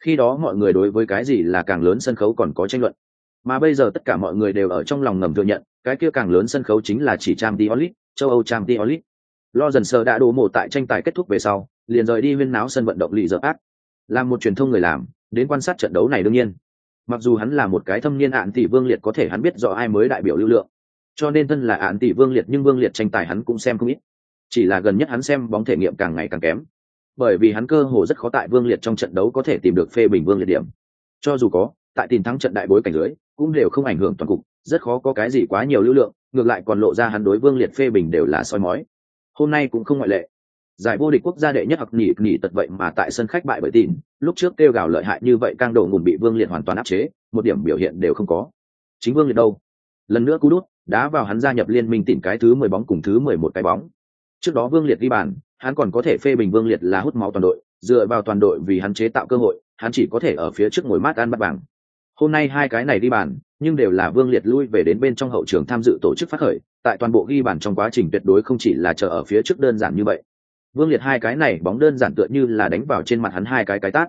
Khi đó mọi người đối với cái gì là càng lớn sân khấu còn có tranh luận mà bây giờ tất cả mọi người đều ở trong lòng ngầm thừa nhận, cái kia càng lớn sân khấu chính là chỉ trang diolit châu âu trang diolit lo dần sờ đã đổ mộ tại tranh tài kết thúc về sau, liền rời đi huyên náo sân vận động lì dở ác. Làm một truyền thông người làm, đến quan sát trận đấu này đương nhiên. Mặc dù hắn là một cái thâm niên ạn tỷ vương liệt có thể hắn biết rõ ai mới đại biểu lưu lượng. Cho nên thân là ạn tỷ vương liệt nhưng vương liệt tranh tài hắn cũng xem không ít. Chỉ là gần nhất hắn xem bóng thể nghiệm càng ngày càng kém. Bởi vì hắn cơ hồ rất khó tại vương liệt trong trận đấu có thể tìm được phê bình vương liệt điểm. Cho dù có tại tìm thắng trận đại bối cảnh dưới, cũng đều không ảnh hưởng toàn cục, rất khó có cái gì quá nhiều lưu lượng, ngược lại còn lộ ra hắn đối vương liệt phê bình đều là soi mói. Hôm nay cũng không ngoại lệ. Giải vô địch quốc gia đệ nhất hoặc nhỉ nhỉ tật vậy mà tại sân khách bại bởi tin, lúc trước kêu gào lợi hại như vậy càng đổ ngùng bị vương liệt hoàn toàn áp chế, một điểm biểu hiện đều không có. Chính vương liệt đâu? Lần nữa cú đút, đá vào hắn gia nhập liên minh tìm cái thứ mười bóng cùng thứ mười một cái bóng. Trước đó vương liệt ghi bàn, hắn còn có thể phê bình vương liệt là hút máu toàn đội, dựa vào toàn đội vì hắn chế tạo cơ hội, hắn chỉ có thể ở phía trước ngồi mát ăn bắt bảng hôm nay hai cái này ghi bàn, nhưng đều là vương liệt lui về đến bên trong hậu trường tham dự tổ chức phát khởi, tại toàn bộ ghi bàn trong quá trình tuyệt đối không chỉ là chờ ở phía trước đơn giản như vậy. Vương liệt hai cái này bóng đơn giản tựa như là đánh vào trên mặt hắn hai cái cái tát.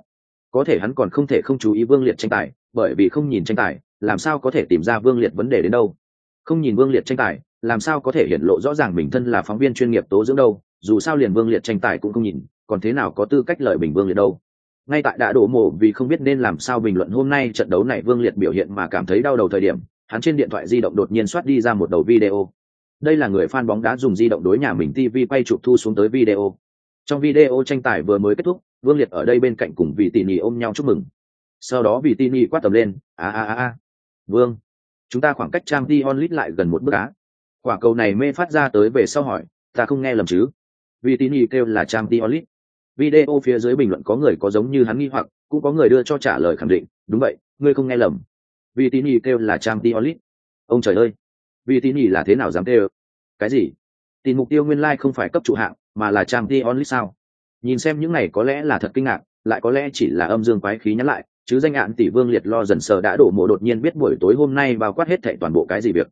Có thể hắn còn không thể không chú ý vương liệt tranh tài, bởi vì không nhìn tranh tài, làm sao có thể tìm ra vương liệt vấn đề đến đâu? Không nhìn vương liệt tranh tài, làm sao có thể hiện lộ rõ ràng mình thân là phóng viên chuyên nghiệp tố dưỡng đâu? Dù sao liền vương liệt tranh tài cũng không nhìn, còn thế nào có tư cách lợi bình vương liệt đâu? Ngay tại đã đổ mộ vì không biết nên làm sao bình luận hôm nay trận đấu này vương liệt biểu hiện mà cảm thấy đau đầu thời điểm, hắn trên điện thoại di động đột nhiên soát đi ra một đầu video. Đây là người fan bóng đá dùng di động đối nhà mình tv quay chụp thu xuống tới video. Trong video tranh tài vừa mới kết thúc, vương liệt ở đây bên cạnh cùng vị tỉ nỉ ôm nhau chúc mừng. Sau đó vị tỉ nỉ quát tầm lên, a a a a. Vương, chúng ta khoảng cách trang t onlit lại gần một bước á. Quả cầu này mê phát ra tới về sau hỏi, ta không nghe lầm chứ? Vì tín ý kêu là trang t onlit video phía dưới bình luận có người có giống như hắn nghi hoặc cũng có người đưa cho trả lời khẳng định đúng vậy ngươi không nghe lầm. Vì tín ý kêu là trang t olit ông trời ơi! Vì tín ý là thế nào dám kêu? Cái gì? Tìm mục tiêu nguyên lai không phải cấp trụ hạng mà là trang t olit sao? Nhìn xem những này có lẽ là thật kinh ngạc lại có lẽ chỉ là âm dương quái khí nhắn lại chứ danh ạn tỷ vương liệt lo dần sờ đã đổ mộ đột nhiên biết buổi tối hôm nay bao quát hết thệ toàn bộ cái gì việc.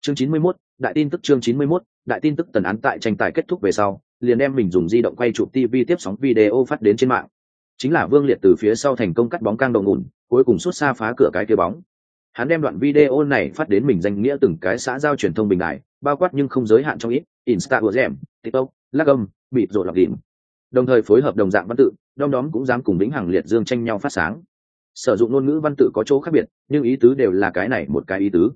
Chương chín mươi 91, đại tin tức chương chín mươi 91, đại tin tức tần án tại tranh tài kết thúc về sau liền đem mình dùng di động quay chụp tv tiếp sóng video phát đến trên mạng. Chính là vương liệt từ phía sau thành công cắt bóng căng đầu ngủn, cuối cùng xuất xa phá cửa cái kia bóng. Hắn đem đoạn video này phát đến mình danh nghĩa từng cái xã giao truyền thông bình đại bao quát nhưng không giới hạn trong ít, instagram, tiktok lagom bị rộ lọc đỉnh. Đồng thời phối hợp đồng dạng văn tự, đom đóm cũng dám cùng lĩnh hàng liệt dương tranh nhau phát sáng. Sử dụng ngôn ngữ văn tự có chỗ khác biệt, nhưng ý tứ đều là cái này một cái ý tứ.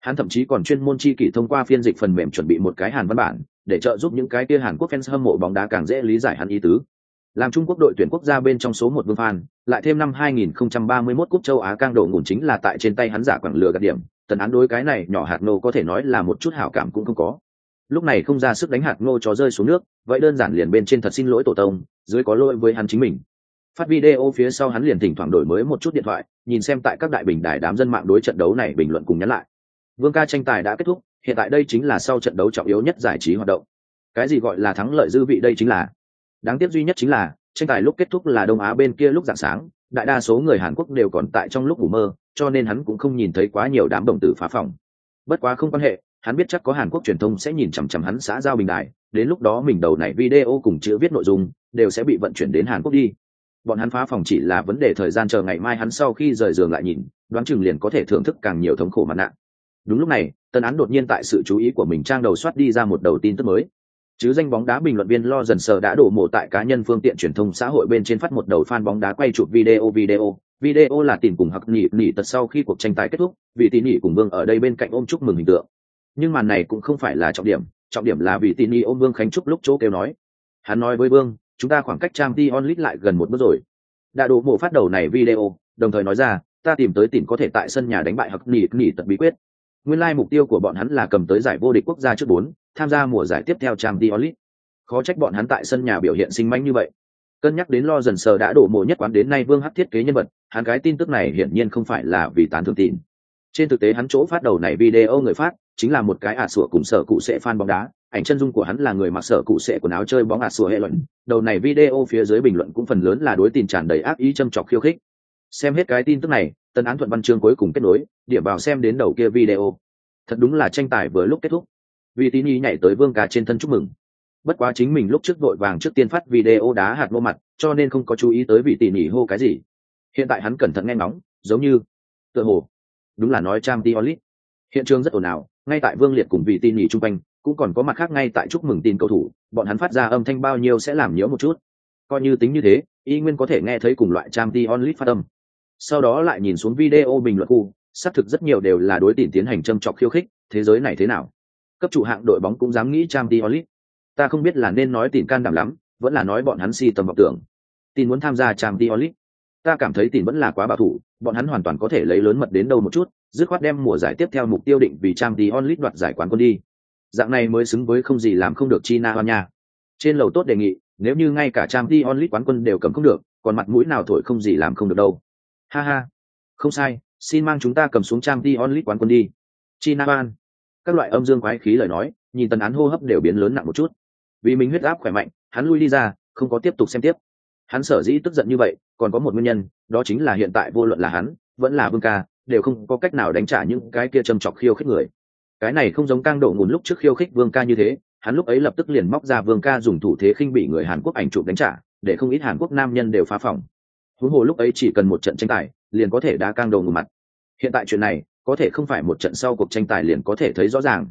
Hắn thậm chí còn chuyên môn chi kỷ thông qua phiên dịch phần mềm chuẩn bị một cái hàn văn bản để trợ giúp những cái kia hàn quốc fans hâm mộ bóng đá càng dễ lý giải hắn ý tứ. Làm trung quốc đội tuyển quốc gia bên trong số một vương fan lại thêm năm 2031 cúp châu á cang đổ ngủn chính là tại trên tay hắn giả quảng lừa gạt điểm. Tần án đối cái này nhỏ hạt nô có thể nói là một chút hảo cảm cũng không có. Lúc này không ra sức đánh hạt ngô cho rơi xuống nước, vậy đơn giản liền bên trên thật xin lỗi tổ tông, dưới có lỗi với hắn chính mình. Phát video phía sau hắn liền thỉnh thoảng đổi mới một chút điện thoại, nhìn xem tại các đại bình đài đám dân mạng đối trận đấu này bình luận cùng nhắn lại. Vương ca tranh tài đã kết thúc hiện tại đây chính là sau trận đấu trọng yếu nhất giải trí hoạt động. Cái gì gọi là thắng lợi dư vị đây chính là. Đáng tiếc duy nhất chính là, tranh tài lúc kết thúc là đông á bên kia lúc dạng sáng, đại đa số người hàn quốc đều còn tại trong lúc ngủ mơ, cho nên hắn cũng không nhìn thấy quá nhiều đám đồng tử phá phòng. Bất quá không quan hệ, hắn biết chắc có hàn quốc truyền thông sẽ nhìn chằm chằm hắn xã giao bình đại. đến lúc đó mình đầu này video cùng chữ viết nội dung, đều sẽ bị vận chuyển đến hàn quốc đi. Bọn hắn phá phòng chỉ là vấn đề thời gian chờ ngày mai hắn sau khi rời giường lại nhìn, đoán chừng liền có thể thưởng thức càng nhiều thống khổ mặt nạ đúng lúc này, tân án đột nhiên tại sự chú ý của mình trang đầu soát đi ra một đầu tin tức mới. Chứ danh bóng đá bình luận viên lo dần sờ đã đổ mộ tại cá nhân phương tiện truyền thông xã hội bên trên phát một đầu fan bóng đá quay chụp video video. Video là tìm cùng hặc nỉ nỉ tật sau khi cuộc tranh tài kết thúc vị tỉ nỉ cùng vương ở đây bên cạnh ôm chúc mừng hình tượng. Nhưng màn này cũng không phải là trọng điểm trọng điểm là vị tỉ nỉ ôm vương khánh trúc lúc chỗ kêu nói. Hắn nói với vương, chúng ta khoảng cách trang t onlit lại gần một bước rồi. Đã đổ mộ phát đầu này video, đồng thời nói ra, ta tìm tới tìm có thể tại sân nhà đánh bại hặc nỉ nỉ tật bí quyết. Nguyên lai mục tiêu của bọn hắn là cầm tới giải vô địch quốc gia trước bốn, tham gia mùa giải tiếp theo Champions League. Khó trách bọn hắn tại sân nhà biểu hiện sinh manh như vậy. Cân nhắc đến lo dần sờ đã đổ mồ nhất quán đến nay Vương Hắc thiết kế nhân vật, hắn cái tin tức này hiển nhiên không phải là vì tán thưởng tin. Trên thực tế hắn chỗ phát đầu này video người phát chính là một cái ả sủa cùng sở cụ sẽ fan bóng đá, ảnh chân dung của hắn là người mặc sở cụ sẽ quần áo chơi bóng ả sủa hệ luận. Đầu này video phía dưới bình luận cũng phần lớn là đối tin tràn đầy ác ý châm chọc khiêu khích. Xem hết cái tin tức này, Tân án thuận văn chương cuối cùng kết nối, điểm vào xem đến đầu kia video. Thật đúng là tranh tài vừa lúc kết thúc. Vì tín nhi nhảy tới Vương Ca trên thân chúc mừng. Bất quá chính mình lúc trước vội vàng trước tiên phát video đá hạt mô mặt cho nên không có chú ý tới vị tỉ nỉ hô cái gì. Hiện tại hắn cẩn thận nghe ngóng giống như tựa hồ đúng là nói trang tiolit hiện trường rất ồn ào ngay tại vương liệt cùng vị tỉ nỉ chung quanh cũng còn có mặt khác ngay tại chúc mừng tin cầu thủ bọn hắn phát ra âm thanh bao nhiêu sẽ làm nhiễu một chút. Coi như tính như thế y nguyên có thể nghe thấy cùng loại trang tiolit phát âm sau đó lại nhìn xuống video bình luận khu, xác thực rất nhiều đều là đối tìm tiến hành châm trọc khiêu khích, thế giới này thế nào? Cấp chủ hạng đội bóng cũng dám nghĩ trang tiolit ta không biết là nên nói tìm can đảm lắm, vẫn là nói bọn hắn si tầm vọng tưởng. Tin muốn tham gia trang diolit ta cảm thấy tin vẫn là quá bảo thủ, bọn hắn hoàn toàn có thể lấy lớn mật đến đâu một chút, dứt khoát đem mùa giải tiếp theo mục tiêu định vì trang diolit đoạt giải quán quân đi. Dạng này mới xứng với không gì làm không được china hoa nha. Trên lầu tốt đề nghị, nếu như ngay cả trang diolit quán quân đều cầm không được, còn mặt mũi nào thổi không gì làm không được đâu ha ha. Không sai, xin mang chúng ta cầm xuống trang diolit quán quân đi. China ban. Các loại âm dương quái khí lời nói, nhìn tần án hô hấp đều biến lớn nặng một chút. Vì mình huyết áp khỏe mạnh, hắn lui đi ra, không có tiếp tục xem tiếp. Hắn sở dĩ tức giận như vậy, còn có một nguyên nhân, đó chính là hiện tại vô luận là hắn, vẫn là vương ca, đều không có cách nào đánh trả những cái kia châm chọc khiêu khích người. Cái này không giống cang độ ngùn lúc trước khiêu khích vương ca như thế, hắn lúc ấy lập tức liền móc ra vương ca dùng thủ thế khinh bị người hàn quốc ảnh chụp đánh trả, để không ít hàn quốc nam nhân đều phá phòng huống hồ lúc ấy chỉ cần một trận tranh tài, liền có thể đá cang đầu ngủ mặt. Hiện tại chuyện này, có thể không phải một trận sau cuộc tranh tài liền có thể thấy rõ ràng.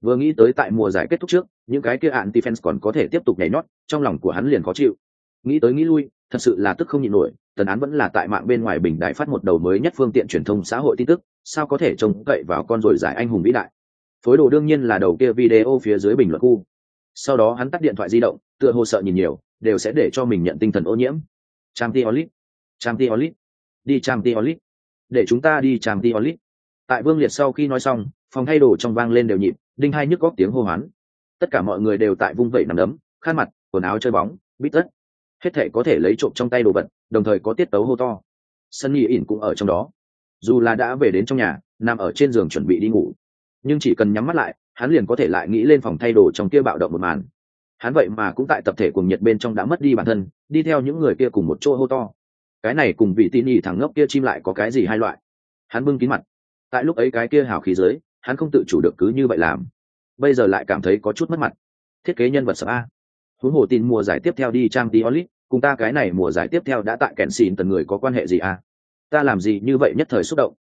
Vừa nghĩ tới tại mùa giải kết thúc trước, những cái kia anti fans còn có thể tiếp tục nhảy nhót, trong lòng của hắn liền khó chịu. Nghĩ tới nghĩ lui, thật sự là tức không nhịn nổi, tần án vẫn là tại mạng bên ngoài bình đại phát một đầu mới nhất phương tiện truyền thông xã hội tin tức, sao có thể trông cậy vào con rồi giải anh hùng vĩ đại. Phối đồ đương nhiên là đầu kia video phía dưới bình luận khu. Sau đó hắn tắt điện thoại di động, tựa hồ sợ nhìn nhiều, đều sẽ để cho mình nhận tinh thần ô nhiễm. Trang t olit trang t olit. Đi trang t olit. Để chúng ta đi trang t olit. Tại vương liệt sau khi nói xong, phòng thay đồ trong vang lên đều nhịp, đinh hai nhức góc tiếng hô hoán. Tất cả mọi người đều tại vung vẩy nằm đấm khăn mặt, quần áo chơi bóng, bít tất. Hết thể có thể lấy trộm trong tay đồ vật, đồng thời có tiết tấu hô to. Sân nghỉ ỉn cũng ở trong đó. Dù là đã về đến trong nhà, nằm ở trên giường chuẩn bị đi ngủ. Nhưng chỉ cần nhắm mắt lại, hắn liền có thể lại nghĩ lên phòng thay đồ trong kia bạo động một màn. Hắn vậy mà cũng tại tập thể cùng nhiệt bên trong đã mất đi bản thân, đi theo những người kia cùng một chỗ hô to cái này cùng vị tin y thằng ngốc kia chim lại có cái gì hai loại? Hắn bưng kín mặt. Tại lúc ấy cái kia hào khí dưới hắn không tự chủ được cứ như vậy làm. Bây giờ lại cảm thấy có chút mất mặt. Thiết kế nhân vật sợ a. Huống hồ tin mùa giải tiếp theo đi trang tí olit cùng ta cái này mùa giải tiếp theo đã tại kèn xìn tần người có quan hệ gì a? Ta làm gì như vậy nhất thời xúc động.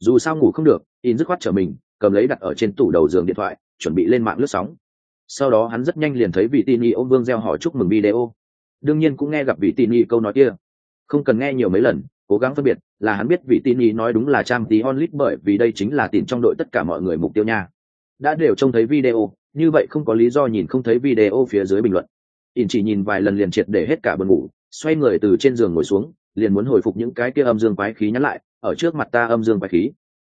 Dù sao ngủ không được, in dứt khoát trở mình, cầm lấy đặt ở trên tủ đầu giường điện thoại, chuẩn bị lên mạng lướt sóng. Sau đó hắn rất nhanh liền thấy vị tin y ôm vương gieo hỏi chúc mừng video. Đương nhiên cũng nghe gặp vị tin y câu nói kia không cần nghe nhiều mấy lần, cố gắng phân biệt, là hắn biết vị tin ý nói đúng là trang tí onlit bởi vì đây chính là tin trong đội tất cả mọi người mục tiêu nha. Đã đều trông thấy video, như vậy không có lý do nhìn không thấy video phía dưới bình luận. In chỉ nhìn vài lần liền triệt để hết cả buồn ngủ, xoay người từ trên giường ngồi xuống, liền muốn hồi phục những cái kia âm dương quái khí nhắn lại, ở trước mặt ta âm dương quái khí.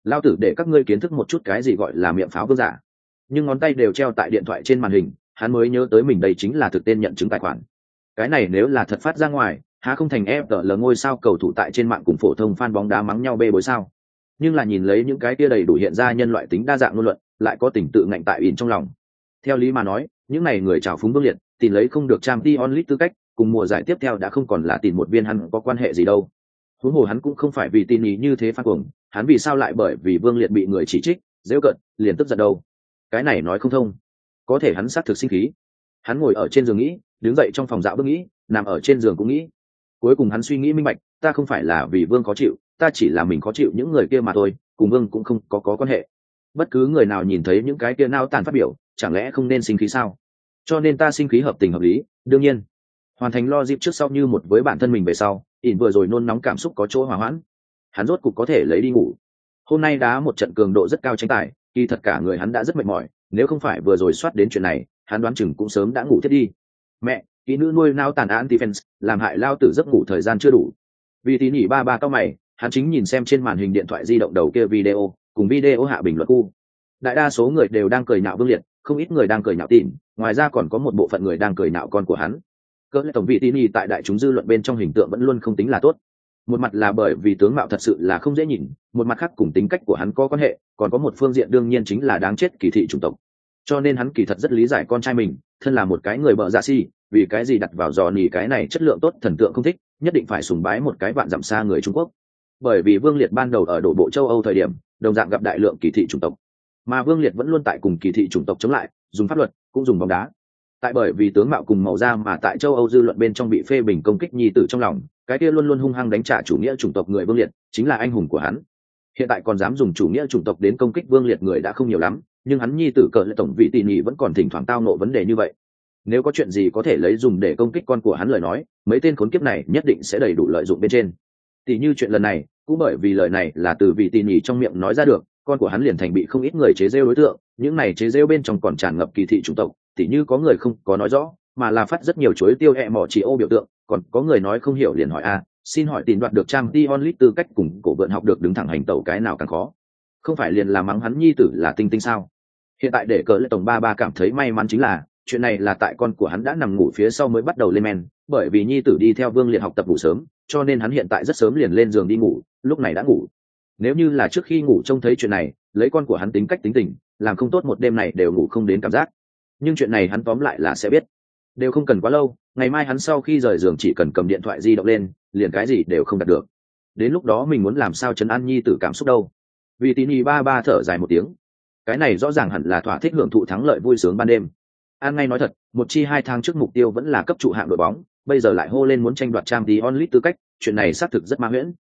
Lao tử, để các ngươi kiến thức một chút cái gì gọi là miệng pháo vương giả. Nhưng ngón tay đều treo tại điện thoại trên màn hình, hắn mới nhớ tới mình đây chính là thực tên nhận chứng tài khoản. Cái này nếu là thật phát ra ngoài há không thành FPL ngôi sao cầu thủ tại trên mạng cùng phổ thông fan bóng đá mắng nhau bê bối sao? Nhưng là nhìn lấy những cái kia đầy đủ hiện ra nhân loại tính đa dạng ngôn luận, lại có tình tự ngạnh tại ỉn trong lòng. Theo lý mà nói, những này người trào phúng vương liệt, tìm lấy không được trang Dion League tư cách, cùng mùa giải tiếp theo đã không còn là tìm một viên hắn có quan hệ gì đâu. Huống hồ hắn cũng không phải vì tin ý như thế phát cuồng, hắn vì sao lại bởi vì Vương Liệt bị người chỉ trích, giễu cận, liền tức giận đâu. Cái này nói không thông. Có thể hắn sát thực sinh khí. Hắn ngồi ở trên giường nghĩ, đứng dậy trong phòng dạo bước nghĩ, nằm ở trên giường cũng nghĩ cuối cùng hắn suy nghĩ minh bạch, ta không phải là vì vương khó chịu, ta chỉ là mình khó chịu những người kia mà thôi, cùng vương cũng không có có quan hệ. Bất cứ người nào nhìn thấy những cái kia nao tàn phát biểu, chẳng lẽ không nên sinh khí sao? Cho nên ta sinh khí hợp tình hợp lý, đương nhiên. Hoàn thành lo dịp trước sau như một với bản thân mình về sau, ỉn vừa rồi nôn nóng cảm xúc có chỗ hỏa hoãn. Hắn rốt cục có thể lấy đi ngủ. Hôm nay đá một trận cường độ rất cao tranh tài khi thật cả người hắn đã rất mệt mỏi, nếu không phải vừa rồi soát đến chuyện này, hắn đoán chừng cũng sớm đã ngủ thiết đi. Mẹ kỹ nữ nuôi nao tàn án defense, làm hại lao tử giấc ngủ thời gian chưa đủ. Vì tí nỉ ba ba cao mày, hắn chính nhìn xem trên màn hình điện thoại di động đầu kia video, cùng video hạ bình luận khu đại đa số người đều đang cười nhạo vương liệt, không ít người đang cười nhạo tỉn ngoài ra còn có một bộ phận người đang cười nhạo con của hắn. Cỡ tổng vị tin y tại đại chúng dư luận bên trong hình tượng vẫn luôn không tính là tốt. Một mặt là bởi vì tướng mạo thật sự là không dễ nhìn, một mặt khác cùng tính cách của hắn có quan hệ, còn có một phương diện đương nhiên chính là đáng chết kỳ thị chủng tộc. Cho nên hắn kỳ thật rất lý giải con trai mình, thân là một cái người bợ dạ si vì cái gì đặt vào giò nỉ cái này chất lượng tốt thần tượng không thích, nhất định phải sùng bái một cái vạn giảm xa người trung quốc. Bởi vì vương liệt ban đầu ở đổ bộ châu âu thời điểm, đồng dạng gặp đại lượng kỳ thị chủng tộc. Mà vương liệt vẫn luôn tại cùng kỳ thị chủng tộc chống lại, dùng pháp luật, cũng dùng bóng đá. Tại bởi vì tướng mạo cùng màu da mà tại châu âu dư luận bên trong bị phê bình công kích nhi tử trong lòng, cái kia luôn luôn hung hăng đánh trả chủ nghĩa chủng tộc người vương liệt, chính là anh hùng của hắn. Hiện tại còn dám dùng chủ nghĩa chủng tộc đến công kích vương liệt người đã không nhiều lắm, nhưng hắn nhi tử cờ lệ tổng vị tỉ nhị vẫn còn thỉnh thoảng tao nộ vấn đề như vậy nếu có chuyện gì có thể lấy dùng để công kích con của hắn lời nói, mấy tên khốn kiếp này nhất định sẽ đầy đủ lợi dụng bên trên. Tỷ như chuyện lần này, cũng bởi vì lời này là từ vị tỉ nhỉ trong miệng nói ra được, con của hắn liền thành bị không ít người chế rêu đối tượng, những này chế rêu bên trong còn tràn ngập kỳ thị chủng tộc, tỉ như có người không có nói rõ, mà là phát rất nhiều chuối tiêu e hẹ mỏ chỉ ô biểu tượng, còn có người nói không hiểu liền hỏi a, xin hỏi tìm đoạt được trang t onlit tư cách cùng cổ vượn học được đứng thẳng hành tẩu cái nào càng khó? Không phải liền là mắng hắn nhi tử là tinh tinh sao? Hiện tại để cỡ lệ tổng ba ba cảm thấy may mắn chính là chuyện này là tại con của hắn đã nằm ngủ phía sau mới bắt đầu lên men, bởi vì nhi tử đi theo vương liệt học tập ngủ sớm, cho nên hắn hiện tại rất sớm liền lên giường đi ngủ, lúc này đã ngủ. Nếu như là trước khi ngủ trông thấy chuyện này, lấy con của hắn tính cách tính tình, làm không tốt một đêm này đều ngủ không đến cảm giác. Nhưng chuyện này hắn tóm lại là sẽ biết. Đều không cần quá lâu, ngày mai hắn sau khi rời giường chỉ cần cầm điện thoại di động lên, liền cái gì đều không đạt được. Đến lúc đó mình muốn làm sao chấn an nhi tử cảm xúc đâu. Vì tín y ba ba thở dài một tiếng. Cái này rõ ràng hẳn là thỏa thích hưởng thụ thắng lợi vui sướng ban đêm an ngay nói thật một chi hai tháng trước mục tiêu vẫn là cấp trụ hạng đội bóng bây giờ lại hô lên muốn tranh đoạt trang tí onlit tư cách chuyện này xác thực rất ma huyễn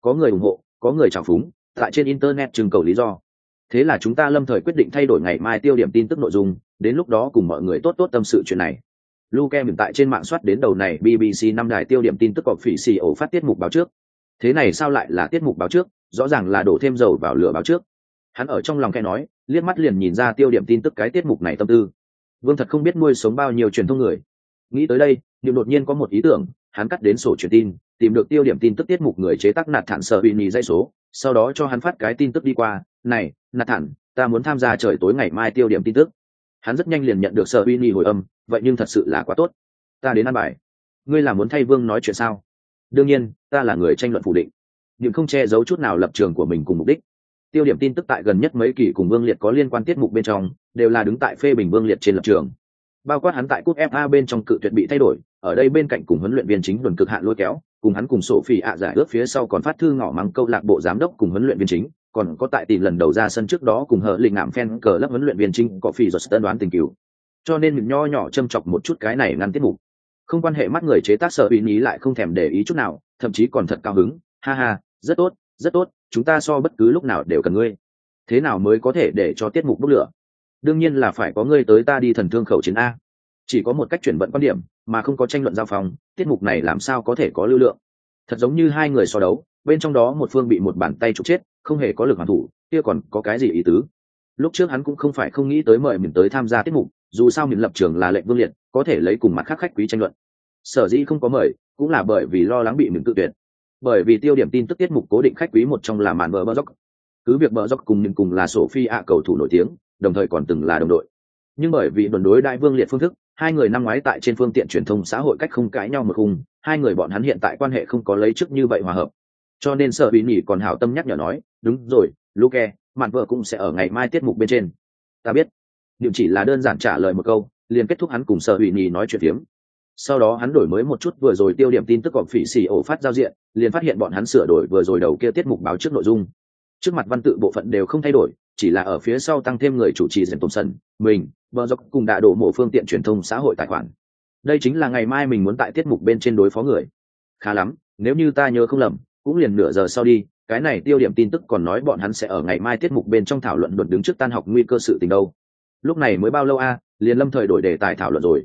có người ủng hộ có người chào phúng tại trên internet trưng cầu lý do thế là chúng ta lâm thời quyết định thay đổi ngày mai tiêu điểm tin tức nội dung đến lúc đó cùng mọi người tốt tốt tâm sự chuyện này Luke hiện tại trên mạng soát đến đầu này BBC năm đài tiêu điểm tin tức cọp phỉ xì ổ phát tiết mục báo trước. Thế này sao lại là tiết mục báo trước, rõ ràng là đổ thêm dầu vào lửa báo trước. Hắn ở trong lòng khẽ nói, liếc mắt liền nhìn ra tiêu điểm tin tức cái tiết mục này tâm tư. Vương thật không biết nuôi sống bao nhiêu truyền thông người. Nghĩ tới đây, nhưng đột nhiên có một ý tưởng, hắn cắt đến sổ truyền tin, tìm được tiêu điểm tin tức tiết mục người chế tác nạt thản sở bị nhì dây số, sau đó cho hắn phát cái tin tức đi qua, "Này, nạt thản, ta muốn tham gia trời tối ngày mai tiêu điểm tin tức." Hắn rất nhanh liền nhận được sở bị nhì hồi âm, vậy nhưng thật sự là quá tốt. Ta đến ăn bài. Ngươi là muốn thay vương nói chuyện sao? Đương nhiên ta là người tranh luận phủ định. Nhưng không che giấu chút nào lập trường của mình cùng mục đích tiêu điểm tin tức tại gần nhất mấy kỳ cùng vương liệt có liên quan tiết mục bên trong, đều là đứng tại phê bình vương liệt trên lập trường. Bao quát hắn tại cúp fa bên trong cự tuyệt bị thay đổi, ở đây bên cạnh cùng huấn luyện viên chính luận cực hạn lôi kéo, cùng hắn cùng sổ phi ạ giải ước phía sau còn phát thư ngỏ mắng câu lạc bộ giám đốc cùng huấn luyện viên chính, còn có tại tỷ lần đầu ra sân trước đó cùng hờ lịnh ngạm phen cờ lớp huấn luyện viên chính có phi rồi tân đoán tình cứu cho nên mình nho nhỏ châm chọc một chút cái này ngăn tiết mục. Không quan hệ mắt người chế tác sợ uy ý lại không thèm để ý chút nào, thậm chí còn thật cao hứng. Ha ha, rất tốt rất tốt chúng ta so bất cứ lúc nào đều cần ngươi. Thế nào mới có thể để cho tiết mục bốc lửa? Đương nhiên là phải có ngươi tới ta đi thần thương khẩu chiến a. Chỉ có một cách chuyển vận quan điểm, mà không có tranh luận giao phòng, tiết mục này làm sao có thể có lưu lượng? Thật giống như hai người so đấu, bên trong đó một phương bị một bàn tay trục chết, không hề có lực hoàn thủ, kia còn có cái gì ý tứ? Lúc trước hắn cũng không phải không nghĩ tới mời mình tới tham gia tiết mục, dù sao mình lập trường là lệnh vương liệt, có thể lấy cùng mặt khác khách quý tranh luận. Sở dĩ không có mời, cũng là bởi vì lo lắng bị mình tự tuyệt bởi vì tiêu điểm tin tức tiết mục cố định khách quý một trong là màn vợ bờ dốc. Cứ việc bờ dốc cùng mình cùng là sổ phi ạ cầu thủ nổi tiếng, đồng thời còn từng là đồng đội. Nhưng bởi vì đồn đối đại vương liệt phương thức, hai người năm ngoái tại trên phương tiện truyền thông xã hội cách không cãi nhau một khung, hai người bọn hắn hiện tại quan hệ không có lấy chức như vậy hòa hợp. Cho nên sợ bị nhỉ còn hảo tâm nhắc nhở nói, đúng rồi, luke mạn vợ cũng sẽ ở ngày mai tiết mục bên trên. Ta biết. Điều chỉ là đơn giản trả lời một câu, liền kết thúc hắn cùng sợ bị nhỉ nói chuyện phiếm sau đó hắn đổi mới một chút, vừa rồi tiêu điểm tin tức gọp phỉ xì ổ phát giao diện, liền phát hiện bọn hắn sửa đổi vừa rồi đầu kia tiết mục báo trước nội dung. Trước mặt văn tự bộ phận đều không thay đổi, chỉ là ở phía sau tăng thêm người chủ trì dành tổng sân, mình vợ dọc cùng đạ đổ mộ phương tiện truyền thông xã hội tài khoản. Đây chính là ngày mai mình muốn tại tiết mục bên trên đối phó người. Khá lắm, nếu như ta nhớ không lầm, cũng liền nửa giờ sau đi, cái này tiêu điểm tin tức còn nói bọn hắn sẽ ở ngày mai tiết mục bên trong thảo luận luật đứng trước tan học nguy cơ sự tình đâu. Lúc này mới bao lâu a, liền lâm thời đổi đề tài thảo luận rồi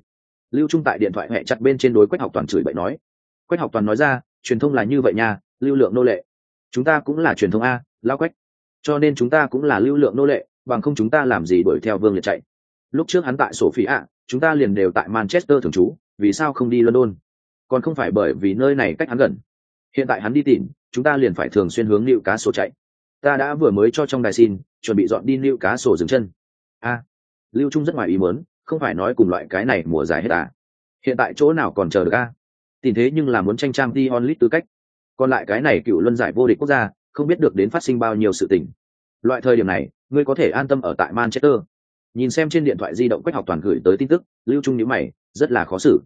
lưu trung tại điện thoại hẹ chặt bên trên đối quách học toàn chửi bậy nói. Quách học toàn nói ra, truyền thông là như vậy nha, lưu lượng nô lệ. Chúng ta cũng là truyền thông a lao quách. Cho nên chúng ta cũng là lưu lượng nô lệ, bằng không chúng ta làm gì đuổi theo vương liệt chạy? Lúc trước hắn tại sổ phí ạ, chúng ta liền đều tại manchester thường trú, vì sao không đi london? Còn không phải bởi vì nơi này cách hắn gần. Hiện tại hắn đi tìm, chúng ta liền phải thường xuyên hướng nịu cá sổ chạy. Ta đã vừa mới cho trong đài xin, chuẩn bị dọn đi nịu cá sổ dừng chân. A, lưu trung rất ngoài ý muốn không phải nói cùng loại cái này mùa giải hết à. Hiện tại chỗ nào còn chờ được a tình thế nhưng là muốn tranh trang đi onlit tư cách. Còn lại cái này cựu luân giải vô địch quốc gia, không biết được đến phát sinh bao nhiêu sự tình. Loại thời điểm này, ngươi có thể an tâm ở tại manchester. Nhìn xem trên điện thoại di động quách học toàn gửi tới tin tức, lưu trung nhíu mày, rất là khó xử.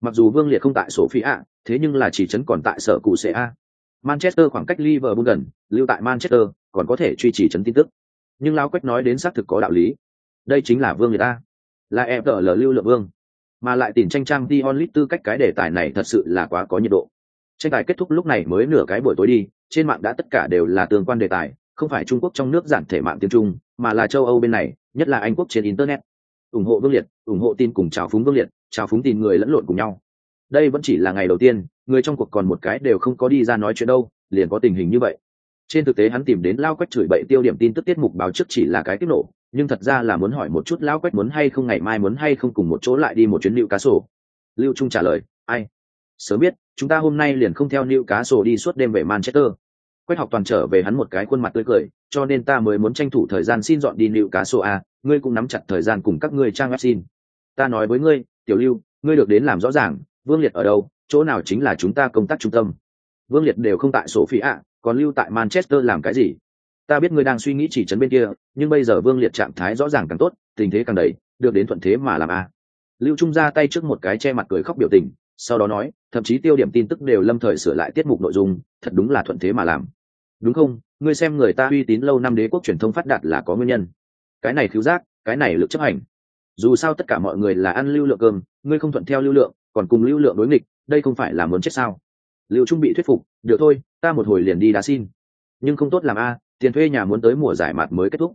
Mặc dù vương liệt không tại sổ phi a, thế nhưng là chỉ trấn còn tại sở cụ sẽ a. Manchester khoảng cách liverpool gần, lưu tại manchester, còn có thể truy trì trấn tin tức. Nhưng lao quách nói đến xác thực có đạo lý. Đây chính là vương liệt a là em tờ lờ lưu lượng vương, mà lại tìm tranh trang đi onlit tư cách cái đề tài này thật sự là quá có nhiệt độ. Tranh tài kết thúc lúc này mới nửa cái buổi tối đi, trên mạng đã tất cả đều là tương quan đề tài, không phải trung quốc trong nước giản thể mạng tiếng trung, mà là châu âu bên này, nhất là anh quốc trên internet. Ủng hộ vương liệt, ủng hộ tin cùng chào phúng vương liệt, chào phúng tin người lẫn lộn cùng nhau. Đây vẫn chỉ là ngày đầu tiên, người trong cuộc còn một cái đều không có đi ra nói chuyện đâu, liền có tình hình như vậy. Trên thực tế hắn tìm đến lao quách chửi bậy tiêu điểm tin tức tiết mục báo trước chỉ là cái tiết nổ nhưng thật ra là muốn hỏi một chút lão quách muốn hay không, ngày mai muốn hay không cùng một chỗ lại đi một chuyến lưu cá sổ lưu trung trả lời, ai? Sớm biết, chúng ta hôm nay liền không theo lưu cá sổ đi suốt đêm về manchester. Quách học toàn trở về hắn một cái khuôn mặt tươi cười, cho nên ta mới muốn tranh thủ thời gian xin dọn đi lưu cá sổ a ngươi cũng nắm chặt thời gian cùng các ngươi trang web xin. Ta nói với ngươi, tiểu lưu, ngươi được đến làm rõ ràng, vương liệt ở đâu, chỗ nào chính là chúng ta công tác trung tâm. Vương liệt đều không tại sổ phi ạ còn lưu tại manchester làm cái gì? Ta biết ngươi đang suy nghĩ chỉ trấn bên kia, nhưng bây giờ vương liệt trạng thái rõ ràng càng tốt, tình thế càng đầy, được đến thuận thế mà làm a lưu trung ra tay trước một cái che mặt cười khóc biểu tình, sau đó nói, thậm chí tiêu điểm tin tức đều lâm thời sửa lại tiết mục nội dung, thật đúng là thuận thế mà làm. Đúng không? Ngươi xem người ta uy tín lâu năm đế quốc truyền thông phát đạt là có nguyên nhân. Cái này thiếu giác, cái này lực chấp hành. Dù sao tất cả mọi người là ăn lưu lượng cơm, ngươi không thuận theo lưu lượng, còn cùng lưu lượng đối nghịch, đây không phải là muốn chết sao? Lưu trung bị thuyết phục, được thôi, ta một hồi liền đi đá xin. Nhưng không tốt làm a tiền thuê nhà muốn tới mùa giải mặt mới kết thúc.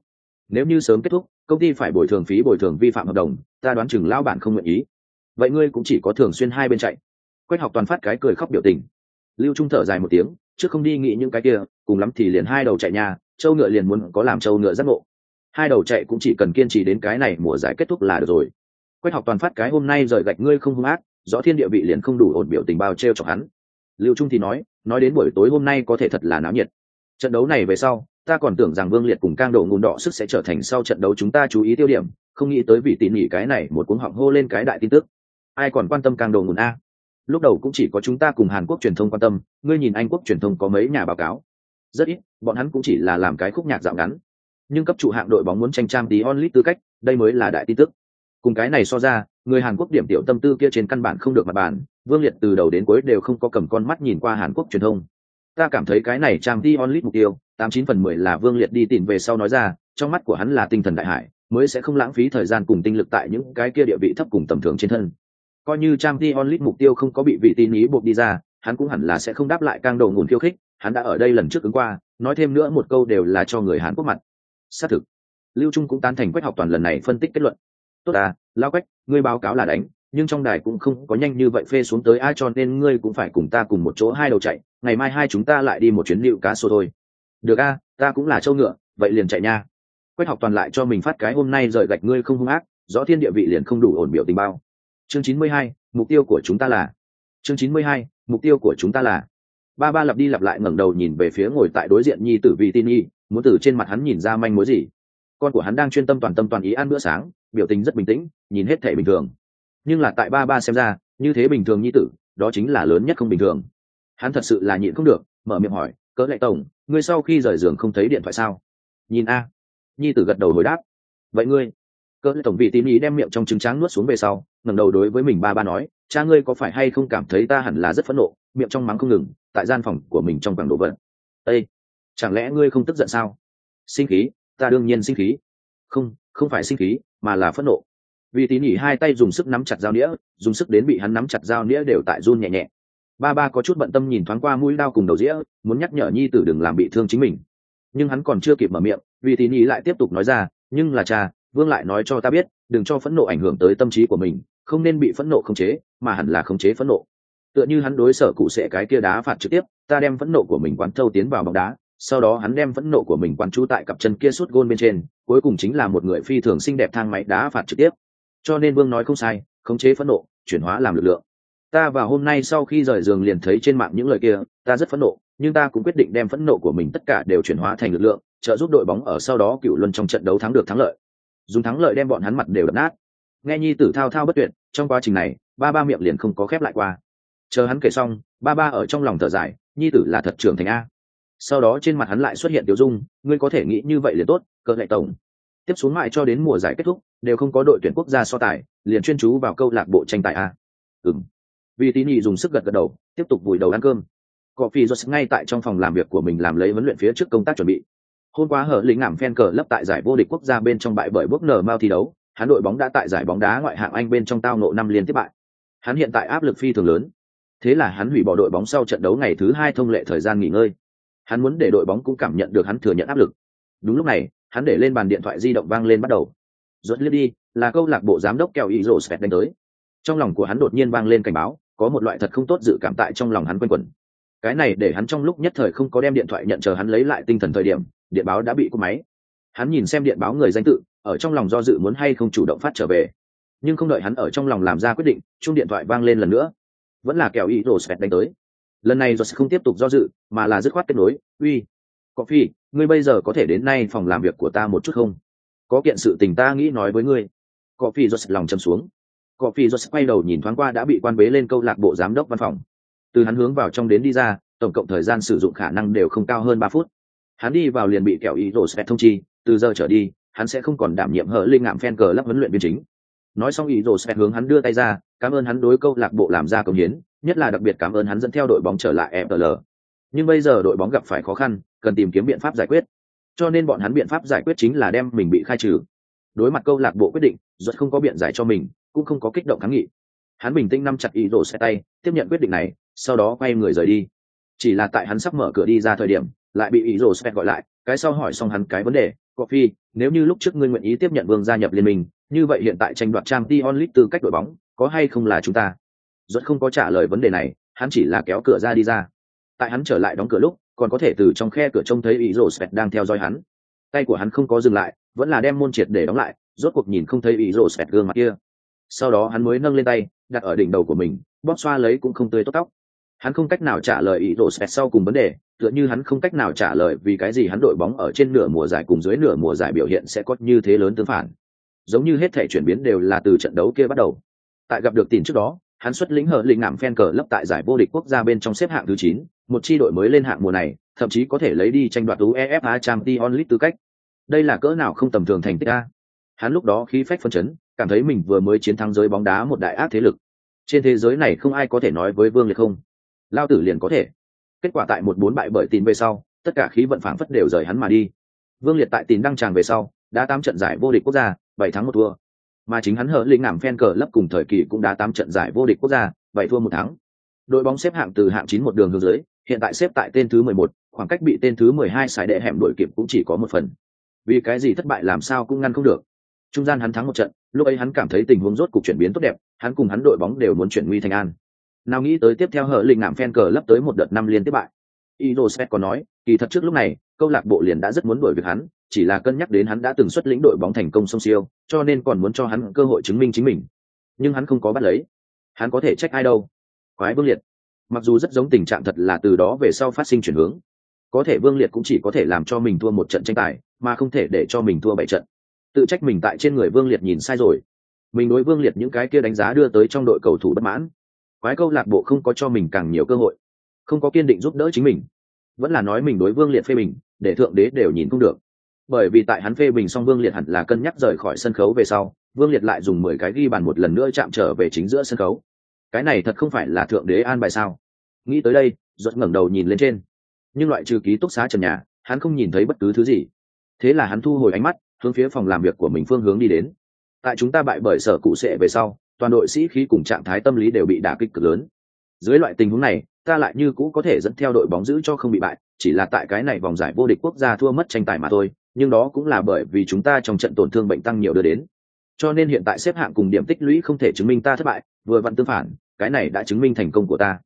Nếu như sớm kết thúc, công ty phải bồi thường phí bồi thường vi phạm hợp đồng, ta đoán chừng lão bản không nguyện ý. Vậy ngươi cũng chỉ có thường xuyên hai bên chạy. Quách học toàn phát cái cười khóc biểu tình. Lưu trung thở dài một tiếng, trước không đi nghĩ những cái kia, cùng lắm thì liền hai đầu chạy nhà, châu ngựa liền muốn có làm châu ngựa giác ngộ. Hai đầu chạy cũng chỉ cần kiên trì đến cái này mùa giải kết thúc là được rồi. Quách học toàn phát cái hôm nay rời gạch ngươi không hung ác, rõ thiên địa vị liền không đủ ổn biểu tình bao t r e o chọc hắn. Lưu trung thì nói nói đến buổi tối hôm nay có thể thật là náo nhiệt. Trận đấu này về sau ta còn tưởng rằng vương liệt cùng cang đổ ngùn đỏ sức sẽ trở thành sau trận đấu chúng ta chú ý tiêu điểm, không nghĩ tới vì tỉ mỉ cái này một cuốn họng hô lên cái đại tin tức. Ai còn quan tâm cang đồ ngùn a? Lúc đầu cũng chỉ có chúng ta cùng hàn quốc truyền thông quan tâm, ngươi nhìn anh quốc truyền thông có mấy nhà báo cáo? Rất ít, bọn hắn cũng chỉ là làm cái khúc nhạc dạo ngắn. Nhưng cấp trụ hạng đội bóng muốn tranh trang tí onlit tư cách, đây mới là đại tin tức. Cùng cái này so ra, người hàn quốc điểm tiểu tâm tư kia trên căn bản không được mặt bàn, vương liệt từ đầu đến cuối đều không có cầm con mắt nhìn qua hàn quốc truyền thông ta cảm thấy cái này trang đi onlit mục tiêu, tám chín phần mười là vương liệt đi tìm về sau nói ra, trong mắt của hắn là tinh thần đại hải, mới sẽ không lãng phí thời gian cùng tinh lực tại những cái kia địa vị thấp cùng tầm thường trên thân. Coi như trang đi onlit mục tiêu không có bị vị tin ý buộc đi ra, hắn cũng hẳn là sẽ không đáp lại càng đầu nguồn khiêu khích, hắn đã ở đây lần trước ứng qua, nói thêm nữa một câu đều là cho người hắn quốc mặt. Xác thực, lưu trung cũng tán thành quách học toàn lần này phân tích kết luận. Tốt à lao quách, ngươi báo cáo là đánh, nhưng trong đài cũng không có nhanh như vậy phê xuống tới ai cho nên ngươi cũng phải cùng ta cùng một chỗ hai đầu chạy ngày mai hai chúng ta lại đi một chuyến liệu cá sô thôi. Được a, ta cũng là châu ngựa, vậy liền chạy nha. Quách học toàn lại cho mình phát cái hôm nay rời gạch ngươi không hung ác, rõ thiên địa vị liền không đủ ổn biểu tình bao. Chương chín mươi hai, mục tiêu của chúng ta là. Chương chín mươi hai, mục tiêu của chúng ta là. Ba ba lặp đi lặp lại ngẩng đầu nhìn về phía ngồi tại đối diện nhi tử vị tin nhi muốn từ trên mặt hắn nhìn ra manh mối gì. Con của hắn đang chuyên tâm toàn tâm toàn ý ăn bữa sáng, biểu tình rất bình tĩnh, nhìn hết thể bình thường. Nhưng là tại ba ba xem ra, như thế bình thường nhi tử, đó chính là lớn nhất không bình thường hắn thật sự là nhịn không được, mở miệng hỏi, cỡ lệ tổng, ngươi sau khi rời giường không thấy điện thoại sao? Nhìn a. Nhi tử gật đầu hồi đáp, vậy ngươi? Cỡ lệ tổng vị tín ý đem miệng trong trứng tráng nuốt xuống về sau, ngẩng đầu đối với mình ba ba nói, cha ngươi có phải hay không cảm thấy ta hẳn là rất phẫn nộ, miệng trong mắng không ngừng, tại gian phòng của mình trong quảng đồ vật? Ây chẳng lẽ ngươi không tức giận sao? Sinh khí, ta đương nhiên sinh khí. Không không phải sinh khí, mà là phẫn nộ. Vì tín nhỉ hai tay dùng sức nắm chặt dao nĩa, dùng sức đến bị hắn nắm chặt dao nĩa đều tại run nhẹ nhẹ ba ba có chút bận tâm nhìn thoáng qua mũi đao cùng đầu dĩa, muốn nhắc nhở nhi tử đừng làm bị thương chính mình. Nhưng hắn còn chưa kịp mở miệng, vì tín ý lại tiếp tục nói ra, nhưng là cha, vương lại nói cho ta biết, đừng cho phẫn nộ ảnh hưởng tới tâm trí của mình, không nên bị phẫn nộ khống chế, mà hẳn là khống chế phẫn nộ. Tựa như hắn đối sở cụ sẽ cái kia đá phạt trực tiếp, ta đem phẫn nộ của mình quán thâu tiến vào bóng đá, sau đó hắn đem phẫn nộ của mình quán trú tại cặp chân kia suốt gôn bên trên, cuối cùng chính là một người phi thường xinh đẹp thang máy đá phạt trực tiếp. Cho nên vương nói không sai, khống chế phẫn nộ, chuyển hóa làm lực lượng ta và hôm nay sau khi rời giường liền thấy trên mạng những lời kia, ta rất phẫn nộ, nhưng ta cũng quyết định đem phẫn nộ của mình tất cả đều chuyển hóa thành lực lượng, trợ giúp đội bóng ở sau đó cựu luân trong trận đấu thắng được thắng lợi. Dùng thắng lợi đem bọn hắn mặt đều đập nát. Nghe nhi tử thao thao bất tuyệt, trong quá trình này, ba ba miệng liền không có khép lại qua. Chờ hắn kể xong, ba ba ở trong lòng thở dài, nhi tử là thật trưởng thành a. Sau đó trên mặt hắn lại xuất hiện tiểu dung, ngươi có thể nghĩ như vậy liền tốt cỡ lệ tổng. Tiếp xuống mãi cho đến mùa giải kết thúc, đều không có đội tuyển quốc gia so tài, liền chuyên chú vào câu lạc bộ tranh tài a. Ừng vì tín nhị dùng sức gật gật đầu, tiếp tục vùi đầu ăn cơm. Cọ phi giật ngay tại trong phòng làm việc của mình làm lấy huấn luyện phía trước công tác chuẩn bị. Hôm qua hở lính ngảm phen cờ lấp tại giải vô địch quốc gia bên trong bại bởi bước nở mao thi đấu, hắn đội bóng đã tại giải bóng đá ngoại hạng anh bên trong tao nộ năm liên tiếp bại. Hắn hiện tại áp lực phi thường lớn. Thế là hắn hủy bỏ đội bóng sau trận đấu ngày thứ hai thông lệ thời gian nghỉ ngơi. Hắn muốn để đội bóng cũng cảm nhận được hắn thừa nhận áp lực. Đúng lúc này, hắn để lên bàn điện thoại di động vang lên bắt đầu. Rốt liếc đi, là câu lạc bộ giám đốc kèo ý rổ sẹt đánh tới. Trong lòng của hắn đột nhiên vang lên cảnh báo có một loại thật không tốt dự cảm tại trong lòng hắn quanh quẩn. Cái này để hắn trong lúc nhất thời không có đem điện thoại nhận chờ hắn lấy lại tinh thần thời điểm, điện báo đã bị cúp máy. Hắn nhìn xem điện báo người danh tự, ở trong lòng do dự muốn hay không chủ động phát trở về. Nhưng không đợi hắn ở trong lòng làm ra quyết định chung điện thoại vang lên lần nữa. Vẫn là kèo ý đồ sẹt đánh tới. Lần này do sẽ không tiếp tục do dự, mà là dứt khoát kết nối. Uy, có phi, ngươi bây giờ có thể đến nay phòng làm việc của ta một chút không? Có kiện sự tình ta nghĩ nói với ngươi. Có phi do lòng chầm xuống cọ phi do quay đầu nhìn thoáng qua đã bị quan bế lên câu lạc bộ giám đốc văn phòng từ hắn hướng vào trong đến đi ra tổng cộng thời gian sử dụng khả năng đều không cao hơn ba phút hắn đi vào liền bị kẹo ý rổ sẽ thông chi từ giờ trở đi hắn sẽ không còn đảm nhiệm hở linh ngạm phen cờ lắp huấn luyện viên chính nói xong ý rổ sẽ hướng hắn đưa tay ra cảm ơn hắn đối câu lạc bộ làm ra công hiến nhất là đặc biệt cảm ơn hắn dẫn theo đội bóng trở lại FPL. Nhưng bây giờ đội bóng gặp phải khó khăn, cần tìm kiếm biện pháp giải quyết. Cho nên bọn hắn biện pháp giải quyết chính là đem mình bị khai trừ. Đối mặt câu lạc bộ quyết định, ruột không có biện giải cho mình, cũng không có kích động kháng nghị. Hắn bình tĩnh nắm chặt ý đồ xe tay, tiếp nhận quyết định này, sau đó quay người rời đi. Chỉ là tại hắn sắp mở cửa đi ra thời điểm, lại bị ý đồ xe gọi lại, cái sau hỏi xong hắn cái vấn đề, Coffee, nếu như lúc trước ngươi nguyện ý tiếp nhận Vương gia nhập liên minh, như vậy hiện tại tranh đoạt trang t onlit tư cách đội bóng, có hay không là chúng ta? ruột không có trả lời vấn đề này, hắn chỉ là kéo cửa ra đi ra. Tại hắn trở lại đóng cửa lúc, còn có thể từ trong khe cửa trông thấy ý rồ Svet đang theo dõi hắn. Tay của hắn không có dừng lại, vẫn là đem môn triệt để đóng lại, rốt cuộc nhìn không thấy ý rổ xẹt gương mặt kia. Sau đó hắn mới nâng lên tay, đặt ở đỉnh đầu của mình, bóp xoa lấy cũng không tươi tốt tóc. Hắn không cách nào trả lời ý rổ xẹt sau cùng vấn đề, tựa như hắn không cách nào trả lời vì cái gì hắn đội bóng ở trên nửa mùa giải cùng dưới nửa mùa giải biểu hiện sẽ có như thế lớn tương phản. Giống như hết thể chuyển biến đều là từ trận đấu kia bắt đầu. Tại gặp được tin trước đó, hắn xuất lĩnh hờ lĩnh ngảm phen cờ lấp tại giải vô địch quốc gia bên trong xếp hạng thứ chín, một chi đội mới lên hạng mùa này, thậm chí có thể lấy đi tranh đoạt UEFA Champions League tư cách. Đây là cỡ nào không tầm thường thành tích a. Hắn lúc đó khí phách phấn chấn, cảm thấy mình vừa mới chiến thắng giới bóng đá một đại ác thế lực. Trên thế giới này không ai có thể nói với Vương Liệt không. Lao tử liền có thể. Kết quả tại một bốn bại bởi tin về sau, tất cả khí vận phảng phất đều rời hắn mà đi. Vương Liệt tại tin đăng tràng về sau, đã tám trận giải vô địch quốc gia, bảy thắng một thua, mà chính hắn hở lĩnh ngảm phen cờ lấp cùng thời kỳ cũng đã tám trận giải vô địch quốc gia bảy thua một thắng đội bóng xếp hạng từ hạng chín một đường hướng dưới hiện tại xếp tại tên thứ mười một khoảng cách bị tên thứ mười hai xài đệ hẻm đuổi kịp cũng chỉ có một phần vì cái gì thất bại làm sao cũng ngăn không được trung gian hắn thắng một trận lúc ấy hắn cảm thấy tình huống rốt cục chuyển biến tốt đẹp hắn cùng hắn đội bóng đều muốn chuyển nguy thành an nào nghĩ tới tiếp theo hở linh ngạm phen cờ lấp tới một đợt năm liên tiếp bại Ido Svet có nói, kỳ thật trước lúc này, câu lạc bộ liền đã rất muốn đuổi việc hắn, chỉ là cân nhắc đến hắn đã từng xuất lĩnh đội bóng thành công song siêu, cho nên còn muốn cho hắn cơ hội chứng minh chính mình. Nhưng hắn không có bắt lấy. Hắn có thể trách ai đâu? Quái Vương Liệt. Mặc dù rất giống tình trạng thật là từ đó về sau phát sinh chuyển hướng. Có thể Vương Liệt cũng chỉ có thể làm cho mình thua một trận tranh tài, mà không thể để cho mình thua bảy trận. Tự trách mình tại trên người Vương Liệt nhìn sai rồi. Mình đối Vương Liệt những cái kia đánh giá đưa tới trong đội cầu thủ bất mãn. Quái câu lạc bộ không có cho mình càng nhiều cơ hội không có kiên định giúp đỡ chính mình vẫn là nói mình đối vương liệt phê bình để thượng đế đều nhìn không được bởi vì tại hắn phê bình xong vương liệt hẳn là cân nhắc rời khỏi sân khấu về sau vương liệt lại dùng mười cái ghi bàn một lần nữa chạm trở về chính giữa sân khấu cái này thật không phải là thượng đế an bài sao nghĩ tới đây giật ngẩng đầu nhìn lên trên. Nhưng loại trừ ký túc xá trần nhà, hắn không nhìn thấy bất cứ thứ gì. Thế là hắn thu hồi ánh mắt, hướng phía phòng làm việc của mình phương hướng đi đến. Tại chúng ta bại bởi sở cụ sệ về sau, toàn đội sĩ khí cùng trạng thái tâm lý đều bị đả kích cực lớn. Dưới loại tình huống này, ta lại như cũ có thể dẫn theo đội bóng giữ cho không bị bại, chỉ là tại cái này vòng giải vô địch quốc gia thua mất tranh tài mà thôi, nhưng đó cũng là bởi vì chúng ta trong trận tổn thương bệnh tăng nhiều đưa đến. Cho nên hiện tại xếp hạng cùng điểm tích lũy không thể chứng minh ta thất bại, vừa vặn tương phản, cái này đã chứng minh thành công của ta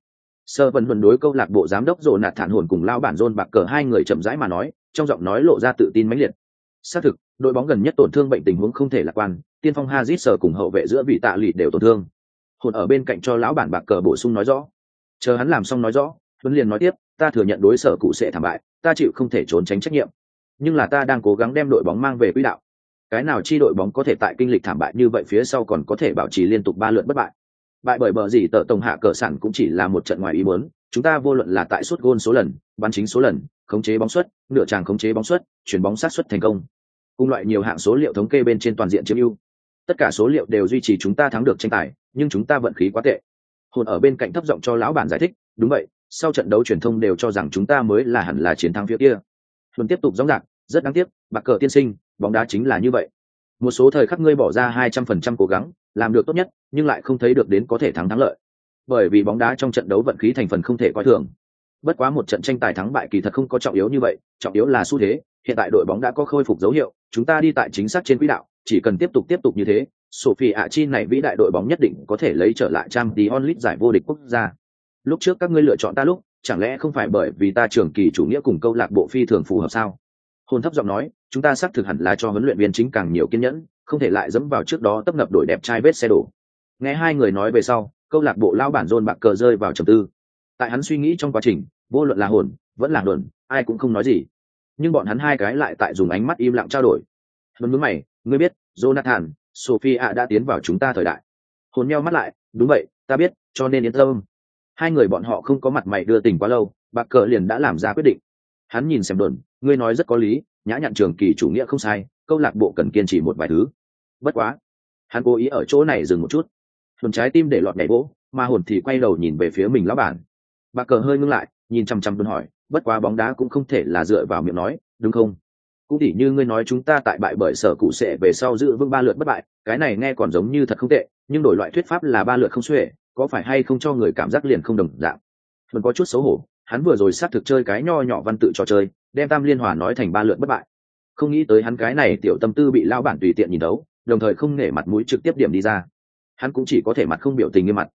sơ vẫn vẫn đối câu lạc bộ giám đốc dồn nạt thản hồn cùng lao bản rôn bạc cờ hai người chậm rãi mà nói, trong giọng nói lộ ra tự tin mãnh liệt. Xác thực, đội bóng gần nhất tổn thương bệnh tình huống không thể lạc quan, tiên phong hazit sờ cùng hậu vệ giữa vị tạ lụy đều tổn thương. Hồn ở bên cạnh cho lão bản bạc cờ bổ sung nói rõ. Chờ hắn làm xong nói rõ huấn liền nói tiếp, ta thừa nhận đối sở cụ sẽ thảm bại, ta chịu không thể trốn tránh trách nhiệm. Nhưng là ta đang cố gắng đem đội bóng mang về quỹ đạo. Cái nào chi đội bóng có thể tại kinh lịch thảm bại như vậy phía sau còn có thể bảo trì liên tục ba lượt bất bại bại bởi bờ gì tờ tổng hạ cờ sản cũng chỉ là một trận ngoài ý muốn. Chúng ta vô luận là tại suất gôn số lần, bắn chính số lần, khống chế bóng suất, nửa tràng khống chế bóng suất, chuyển bóng sát xuất thành công. Cùng loại nhiều hạng số liệu thống kê bên trên toàn diện chiếm ưu. Tất cả số liệu đều duy trì chúng ta thắng được tranh tài, nhưng chúng ta vận khí quá tệ. Hồn ở bên cạnh thấp giọng cho lão bản giải thích, đúng vậy, sau trận đấu truyền thông đều cho rằng chúng ta mới là hẳn là chiến thắng phía kia. Hồn tiếp tục rõ ràng rất đáng tiếc, bạc cờ tiên sinh, bóng đá chính là như vậy. Một số thời khắc ngươi bỏ ra hai trăm phần trăm cố gắng làm được tốt nhất, nhưng lại không thấy được đến có thể thắng thắng lợi. Bởi vì bóng đá trong trận đấu vận khí thành phần không thể coi thường. Bất quá một trận tranh tài thắng bại kỳ thật không có trọng yếu như vậy, trọng yếu là xu thế. Hiện tại đội bóng đã có khôi phục dấu hiệu, chúng ta đi tại chính xác trên quỹ đạo, chỉ cần tiếp tục tiếp tục như thế, sophie ạ chi này vĩ đại đội bóng nhất định có thể lấy trở lại trang tí onlit giải vô địch quốc gia. Lúc trước các ngươi lựa chọn ta lúc, chẳng lẽ không phải bởi vì ta trưởng kỳ chủ nghĩa cùng câu lạc bộ phi thường phù hợp sao? Hồn thấp giọng nói, chúng ta xác thực hẳn là cho huấn luyện viên chính càng nhiều kiên nhẫn không thể lại dẫm vào trước đó tấp nập đổi đẹp trai vết xe đổ. Nghe hai người nói về sau, câu lạc bộ lao bản dôn bạc cờ rơi vào trầm tư. Tại hắn suy nghĩ trong quá trình, vô luận là hồn, vẫn là đồn ai cũng không nói gì. Nhưng bọn hắn hai cái lại tại dùng ánh mắt im lặng trao đổi. Hồn mướn mày, ngươi biết, jonathan sophie ạ đã tiến vào chúng ta thời đại. Hồn meo mắt lại, đúng vậy, ta biết, cho nên yên tâm. Hai người bọn họ không có mặt mày đưa tình quá lâu, bạc cờ liền đã làm ra quyết định. Hắn nhìn xem đồn, ngươi nói rất có lý, nhã nhặn trường kỳ chủ nghĩa không sai câu lạc bộ cần kiên trì một vài thứ. Bất quá, hắn cố ý ở chỗ này dừng một chút. Hồn trái tim để lọt nhảy vỗ, mà hồn thì quay đầu nhìn về phía mình lão bản. Bà cờ hơi ngưng lại, nhìn chăm chăm tuân hỏi, bất quá bóng đá cũng không thể là dựa vào miệng nói, đúng không? Cũng tỉ như ngươi nói chúng ta tại bại bởi sở cụ sệ về sau giữ vững ba lượt bất bại, cái này nghe còn giống như thật không tệ, nhưng đổi loại thuyết pháp là ba lượt không xuể, có phải hay không cho người cảm giác liền không đồng dạng? Vẫn có chút xấu hổ, hắn vừa rồi xác thực chơi cái nho nhỏ văn tự trò chơi, đem tam liên hòa nói thành ba lượt bất bại không nghĩ tới hắn cái này tiểu tâm tư bị lao bản tùy tiện nhìn đấu đồng thời không nể mặt mũi trực tiếp điểm đi ra. Hắn cũng chỉ có thể mặt không biểu tình như mặt.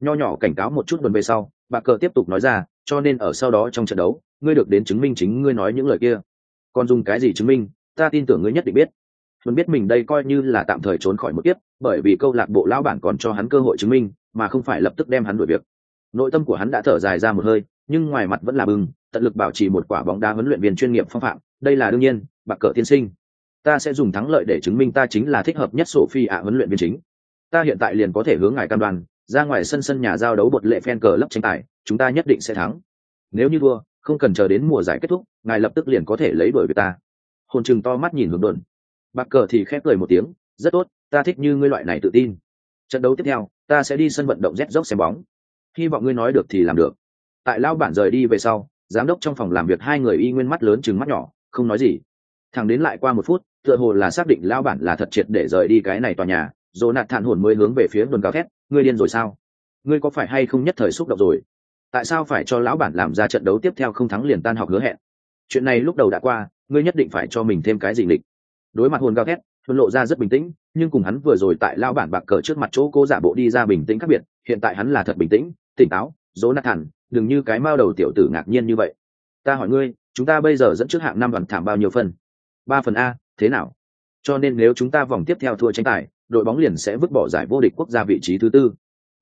Nho nhỏ cảnh cáo một chút tuần về sau, bà cờ tiếp tục nói ra, cho nên ở sau đó trong trận đấu, ngươi được đến chứng minh chính ngươi nói những lời kia. Còn dùng cái gì chứng minh, ta tin tưởng ngươi nhất định biết. Tuần biết mình đây coi như là tạm thời trốn khỏi một kiếp, bởi vì câu lạc bộ lão bản còn cho hắn cơ hội chứng minh, mà không phải lập tức đem hắn đuổi việc. Nội tâm của hắn đã thở dài ra một hơi, nhưng ngoài mặt vẫn là bừng, tận lực bảo trì một quả bóng đá huấn luyện viên chuyên nghiệp phong phạm, đây là đương nhiên bạc cờ tiên sinh, ta sẽ dùng thắng lợi để chứng minh ta chính là thích hợp nhất sổ phi ạ huấn luyện viên chính. Ta hiện tại liền có thể hướng ngài cam đoan, ra ngoài sân sân nhà giao đấu bột lệ phen cờ lấp tranh tài, chúng ta nhất định sẽ thắng. Nếu như thua, không cần chờ đến mùa giải kết thúc, ngài lập tức liền có thể lấy đuổi về ta. Hồn chừng to mắt nhìn hướng đồn. Bạc cờ thì khép cười một tiếng, rất tốt, ta thích như ngươi loại này tự tin. Trận đấu tiếp theo, ta sẽ đi sân vận động rét dốc xem bóng. Hy vọng ngươi nói được thì làm được. Tại lao bản rời đi về sau, giám đốc trong phòng làm việc hai người y nguyên mắt lớn chừng mắt nhỏ, không nói gì thằng đến lại qua một phút, tựa hồ là xác định lao bản là thật triệt để rời đi cái này tòa nhà dồ nạt thản hồn mới hướng về phía đồn gào thét, ngươi điên rồi sao? Ngươi có phải hay không nhất thời xúc động rồi? Tại sao phải cho lão bản làm ra trận đấu tiếp theo không thắng liền tan học hứa hẹn? Chuyện này lúc đầu đã qua, ngươi nhất định phải cho mình thêm cái gì lịch đối mặt hồn gào thét huân lộ ra rất bình tĩnh, nhưng cùng hắn vừa rồi tại lao bản bạc cờ trước mặt chỗ cô giả bộ đi ra bình tĩnh khác biệt, hiện tại hắn là thật bình tĩnh, tỉnh táo, dỗ nạt thản, đừng như cái mao đầu tiểu tử ngạc nhiên như vậy. Ta hỏi ngươi, chúng ta bây giờ dẫn trước hạng năm đoàn thảm bao nhiêu phần ba phần a, thế nào? Cho nên nếu chúng ta vòng tiếp theo thua tranh tài, đội bóng liền sẽ vứt bỏ giải vô địch quốc gia vị trí thứ tư.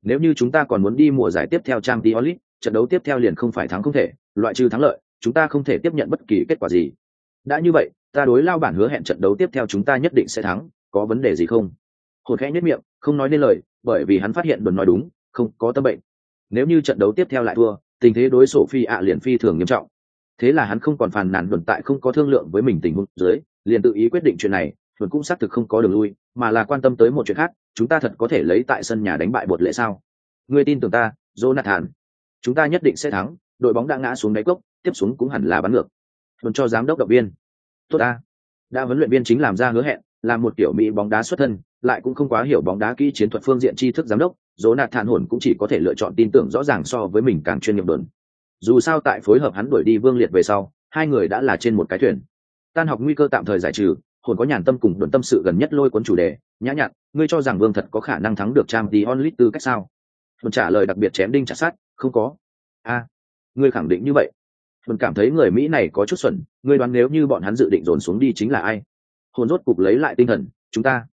Nếu như chúng ta còn muốn đi mùa giải tiếp theo trang t onlit trận đấu tiếp theo liền không phải thắng không thể, loại trừ thắng lợi, chúng ta không thể tiếp nhận bất kỳ kết quả gì. Đã như vậy, ta đối lao bản hứa hẹn trận đấu tiếp theo chúng ta nhất định sẽ thắng, có vấn đề gì không? Hồn khẽ nhất miệng, không nói nên lời, bởi vì hắn phát hiện đồn nói đúng, không có tâm bệnh. Nếu như trận đấu tiếp theo lại thua, tình thế đối sổ phi ạ liền phi thường nghiêm trọng thế là hắn không còn phàn nàn tồn tại, không có thương lượng với mình tình huống dưới, liền tự ý quyết định chuyện này đồn cũng xác thực không có đường lui, mà là quan tâm tới một chuyện khác, chúng ta thật có thể lấy tại sân nhà đánh bại bột lệ sao? Người tin tưởng ta, jonathan. Chúng ta nhất định sẽ thắng, đội bóng đã ngã xuống đáy cốc, tiếp xuống cũng hẳn là bắn ngược. Đồn cho giám đốc động viên. Tốt ta. Đã huấn luyện viên chính làm ra hứa hẹn, là một tiểu mỹ bóng đá xuất thân, lại cũng không quá hiểu bóng đá kỹ chiến thuật phương diện tri thức giám đốc dỗ nạt thản hồn cũng chỉ có thể lựa chọn tin tưởng rõ ràng so với mình càng chuyên nghiệp đồn dù sao tại phối hợp hắn đuổi đi vương liệt về sau, hai người đã là trên một cái thuyền. Tan học nguy cơ tạm thời giải trừ, hồn có nhàn tâm cùng đồn tâm sự gần nhất lôi cuốn chủ đề, nhã nhặn, ngươi cho rằng vương thật có khả năng thắng được trang tí onlit tư cách sao? Hồn trả lời đặc biệt chém đinh chặt sát không có. A, ngươi khẳng định như vậy. Hồn cảm thấy người mỹ này có chút xuẩn, ngươi đoán nếu như bọn hắn dự định dồn xuống đi chính là ai? Hồn rốt cục lấy lại tinh thần, chúng ta.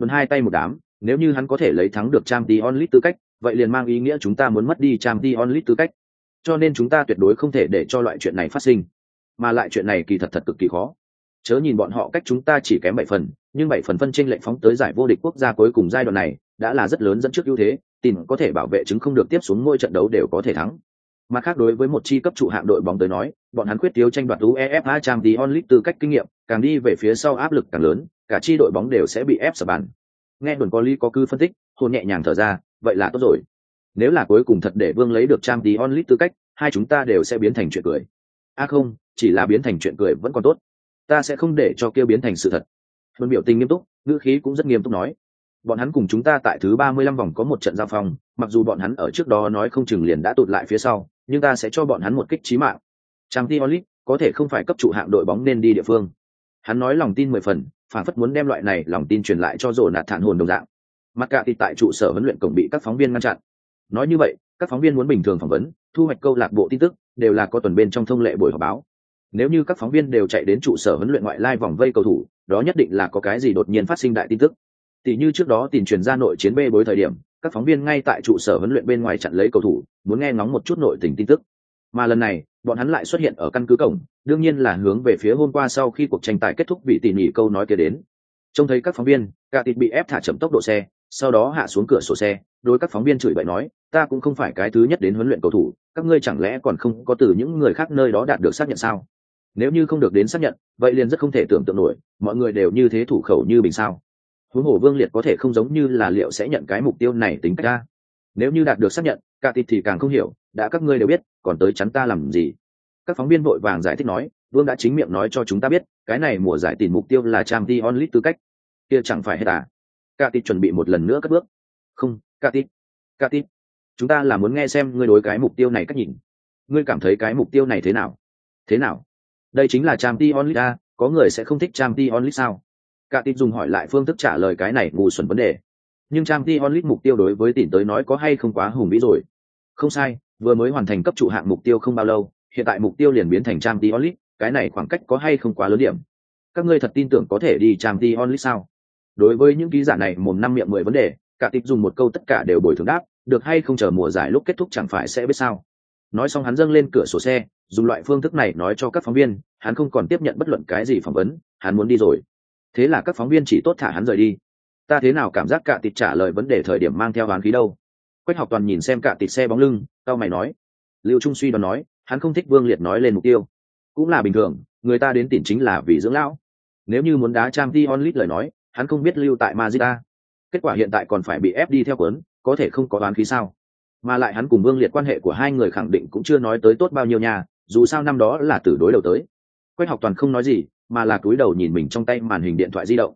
Hồn hai tay một đám, nếu như hắn có thể lấy thắng được trang t onlit tư cách, vậy liền mang ý nghĩa chúng ta muốn mất đi trang t onlit tư cách cho nên chúng ta tuyệt đối không thể để cho loại chuyện này phát sinh. Mà lại chuyện này kỳ thật thật cực kỳ khó. Chớ nhìn bọn họ cách chúng ta chỉ kém bảy phần, nhưng bảy phần phân tranh lệnh phóng tới giải vô địch quốc gia cuối cùng giai đoạn này đã là rất lớn dẫn trước ưu thế, tìm có thể bảo vệ chứng không được tiếp xuống ngôi trận đấu đều có thể thắng. Mặt khác đối với một chi cấp trụ hạng đội bóng tới nói, bọn hắn quyết thiếu tranh đoạt uefa Champions onlit tư cách kinh nghiệm, càng đi về phía sau áp lực càng lớn, cả chi đội bóng đều sẽ bị ép sập bàn. Nghe đồn có lý có cư phân tích, hồn nhẹ nhàng thở ra, vậy là tốt rồi nếu là cuối cùng thật để vương lấy được trang Champions onlit tư cách, hai chúng ta đều sẽ biến thành chuyện cười. A à không, chỉ là biến thành chuyện cười vẫn còn tốt. Ta sẽ không để cho kia biến thành sự thật. Huân biểu tình nghiêm túc, ngữ khí cũng rất nghiêm túc nói. Bọn hắn cùng chúng ta tại thứ ba mươi lăm vòng có một trận giao phong, mặc dù bọn hắn ở trước đó nói không chừng liền đã tụt lại phía sau, nhưng ta sẽ cho bọn hắn một kích trí mạng. Trang t onlit có thể không phải cấp trụ hạng đội bóng nên đi địa phương. Hắn nói lòng tin mười phần, phản phất muốn đem loại này lòng tin truyền lại cho rổ nạt thản hồn đồng dạng. Mặt cả thì tại trụ sở huấn luyện cổng bị các phóng viên ngăn chặn nói như vậy, các phóng viên muốn bình thường phỏng vấn, thu hoạch câu lạc bộ tin tức, đều là có tuần bên trong thông lệ buổi họp báo. Nếu như các phóng viên đều chạy đến trụ sở huấn luyện ngoại lai vòng vây cầu thủ, đó nhất định là có cái gì đột nhiên phát sinh đại tin tức. Tỷ như trước đó tìm truyền ra nội chiến bê bối thời điểm, các phóng viên ngay tại trụ sở huấn luyện bên ngoài chặn lấy cầu thủ, muốn nghe ngóng một chút nội tình tin tức. Mà lần này, bọn hắn lại xuất hiện ở căn cứ cổng, đương nhiên là hướng về phía hôm qua sau khi cuộc tranh tài kết thúc bị tỉ mỉ câu nói kia đến. Trông thấy các phóng viên, cả tịt bị ép thả chậm tốc độ xe sau đó hạ xuống cửa sổ xe, đối các phóng viên chửi bậy nói, ta cũng không phải cái thứ nhất đến huấn luyện cầu thủ, các ngươi chẳng lẽ còn không có từ những người khác nơi đó đạt được xác nhận sao? Nếu như không được đến xác nhận, vậy liền rất không thể tưởng tượng nổi, mọi người đều như thế thủ khẩu như bình sao. Huống hồ vương liệt có thể không giống như là liệu sẽ nhận cái mục tiêu này tính cách ra. Nếu như đạt được xác nhận, cả thịt thì càng không hiểu, đã các ngươi đều biết, còn tới chắn ta làm gì? Các phóng viên vội vàng giải thích nói, vương đã chính miệng nói cho chúng ta biết, cái này mùa giải tìm mục tiêu là trang t onlit tư cách. Kia chẳng phải hết à? Cả tít chuẩn bị một lần nữa cất bước. Không, cả tít cả tít, chúng ta là muốn nghe xem ngươi đối cái mục tiêu này cách nhìn. Ngươi cảm thấy cái mục tiêu này thế nào? Thế nào? Đây chính là trang t onlit a, có người sẽ không thích trang t onlit sao? Cả tít dùng hỏi lại phương thức trả lời cái này ngu xuẩn vấn đề. Nhưng trang t onlit mục tiêu đối với tỉnh tới nói có hay không quá hùng vĩ rồi? Không sai, vừa mới hoàn thành cấp trụ hạng mục tiêu không bao lâu, hiện tại mục tiêu liền biến thành trang t onlit, cái này khoảng cách có hay không quá lớn điểm? Các ngươi thật tin tưởng có thể đi trang t onlit sao? Đối với những ký giả này, mồm năm miệng mười vấn đề, cả tịp dùng một câu tất cả đều bồi thường đáp, được hay không chờ mùa giải lúc kết thúc chẳng phải sẽ biết sao. Nói xong hắn dâng lên cửa sổ xe, dùng loại phương thức này nói cho các phóng viên, hắn không còn tiếp nhận bất luận cái gì phỏng vấn, hắn muốn đi rồi. Thế là các phóng viên chỉ tốt thả hắn rời đi. Ta thế nào cảm giác cả tịt trả lời vấn đề thời điểm mang theo hoán khí đâu? Quách học toàn nhìn xem cả tịt xe bóng lưng tao mày nói. Lưu trung suy đoán nói, hắn không thích vương liệt nói lên mục tiêu. Cũng là bình thường, người ta đến tỉnh chính là vì dưỡng lão. Nếu như muốn đá trang t onlit lời nói hắn không biết lưu tại mazida à. kết quả hiện tại còn phải bị ép đi theo cuốn, có thể không có đoán khí sao? Mà lại hắn cùng vương liệt quan hệ của hai người khẳng định cũng chưa nói tới tốt bao nhiêu nhà dù sao năm đó là từ đối đầu tới. Quách học toàn không nói gì, mà là cúi đầu nhìn mình trong tay màn hình điện thoại di động.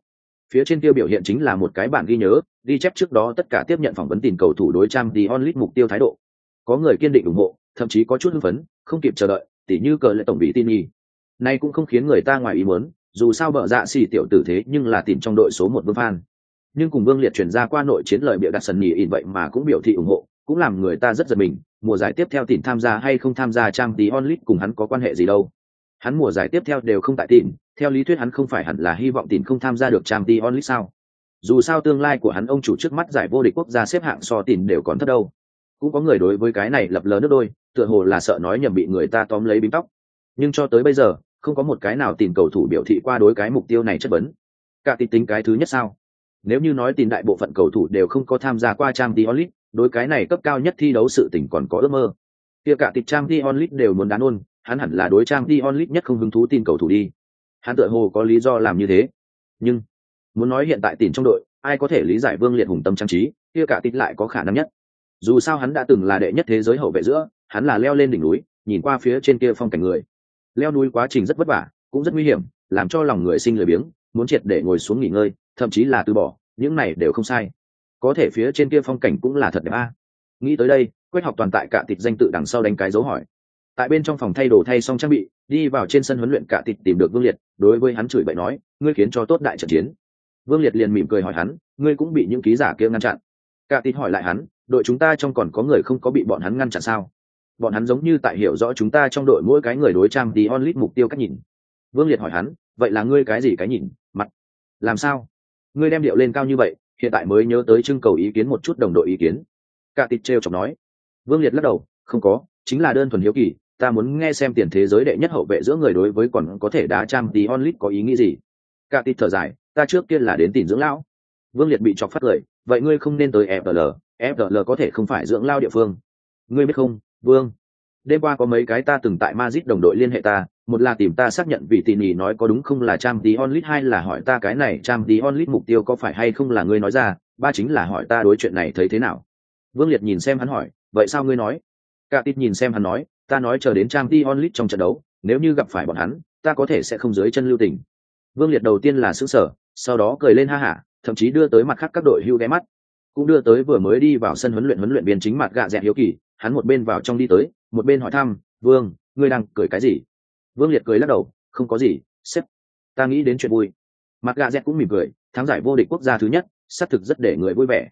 Phía trên tiêu biểu hiện chính là một cái bản ghi nhớ, ghi chép trước đó tất cả tiếp nhận phỏng vấn tìm cầu thủ đối trang đi onlit mục tiêu thái độ. Có người kiên định ủng hộ, thậm chí có chút hưng phấn, không kịp chờ đợi, tỉ như cờ lệ tổng bị tin nghi. Nay cũng không khiến người ta ngoài ý muốn dù sao bợ dạ xì tiểu tử thế nhưng là tìm trong đội số một vương phan. Nhưng cùng vương liệt chuyển ra qua nội chiến lợi bịa đặt sần nhì in vậy mà cũng biểu thị ủng hộ, cũng làm người ta rất giật mình, mùa giải tiếp theo tìm tham gia hay không tham gia trang tí onlit cùng hắn có quan hệ gì đâu. Hắn mùa giải tiếp theo đều không tại tìm, theo lý thuyết hắn không phải hẳn là hy vọng tìm không tham gia được trang tí onlit sao? Dù sao tương lai của hắn ông chủ trước mắt giải vô địch quốc gia xếp hạng so tìm đều còn thấp đâu. Cũng có người đối với cái này lập lờ nước đôi, tựa hồ là sợ nói nhầm bị người ta tóm lấy bím tóc. Nhưng cho tới bây giờ không có một cái nào tìm cầu thủ biểu thị qua đối cái mục tiêu này chất vấn. Cả tính tính cái thứ nhất sao? Nếu như nói tìm đại bộ phận cầu thủ đều không có tham gia qua trang t onlit đối cái này cấp cao nhất thi đấu sự tỉnh còn có ước mơ. Kia cả tịch trang t onlit đều muốn đán ôn, hắn hẳn là đối trang t onlit nhất không hứng thú tin cầu thủ đi. Hắn tựa hồ có lý do làm như thế. Nhưng, muốn nói hiện tại tìm trong đội, ai có thể lý giải vương liệt hùng tâm trang trí, kia cả tịch lại có khả năng nhất. Dù sao hắn đã từng là đệ nhất thế giới hậu vệ giữa, hắn là leo lên đỉnh núi, nhìn qua phía trên kia phong cảnh người leo núi quá trình rất vất vả, cũng rất nguy hiểm, làm cho lòng người sinh lười biếng, muốn triệt để ngồi xuống nghỉ ngơi, thậm chí là từ bỏ, những này đều không sai. Có thể phía trên kia phong cảnh cũng là thật đẹp a. Nghĩ tới đây quét học toàn tại cả tịt danh tự đằng sau đánh cái dấu hỏi. Tại bên trong phòng thay đồ thay xong trang bị, đi vào trên sân huấn luyện cả tịt tìm được vương liệt, đối với hắn chửi bậy nói, ngươi khiến cho tốt đại trận chiến. Vương liệt liền mỉm cười hỏi hắn, ngươi cũng bị những ký giả kia ngăn chặn? Cả tịt hỏi lại hắn, đội chúng ta trong còn có người không có bị bọn hắn ngăn chặn sao? Bọn hắn giống như tại hiểu rõ chúng ta trong đội mỗi cái người đối trang tí onlit mục tiêu cách nhìn. Vương liệt hỏi hắn, vậy là ngươi cái gì cái nhìn? Mặt, làm sao? Ngươi đem điệu lên cao như vậy, hiện tại mới nhớ tới trưng cầu ý kiến một chút đồng đội ý kiến. Cả tịt trêu chọc nói. Vương liệt lắc đầu, không có, chính là đơn thuần hiếu kỳ, ta muốn nghe xem tiền thế giới đệ nhất hậu vệ giữa người đối với còn có thể đá trang tí onlit có ý nghĩ gì. Cả tịt thở dài, ta trước kia là đến tìm dưỡng lão. Vương liệt bị chọc phát cười, vậy ngươi không nên tới fl fl có thể không phải dưỡng lao địa phương. Ngươi biết không vương đêm qua có mấy cái ta từng tại Madrid đồng đội liên hệ ta, một là tìm ta xác nhận vị tỉ nhỉ nói có đúng không là Trang Tí Onlit hai là hỏi ta cái này Trang Tí Onlit mục tiêu có phải hay không là ngươi nói ra, ba chính là hỏi ta đối chuyện này thấy thế nào. Vương Liệt nhìn xem hắn hỏi, vậy sao ngươi nói? Cả tít nhìn xem hắn nói, ta nói chờ đến Trang Tí Onlit trong trận đấu, nếu như gặp phải bọn hắn, ta có thể sẽ không dưới chân lưu tình. Vương Liệt đầu tiên là xứ sở, sau đó cười lên ha hả, thậm chí đưa tới mặt khác các đội hưu ghé mắt, cũng đưa tới vừa mới đi vào sân huấn luyện huấn luyện viên chính mặt gạ dẹt hiếu kỳ, hắn một bên vào trong đi tới, một bên hỏi thăm vương ngươi đang cười cái gì? Vương liệt cười lắc đầu không có gì sếp ta nghĩ đến chuyện vui. Mặt gạ dẹt cũng mỉm cười thắng giải vô địch quốc gia thứ nhất xác thực rất để người vui vẻ.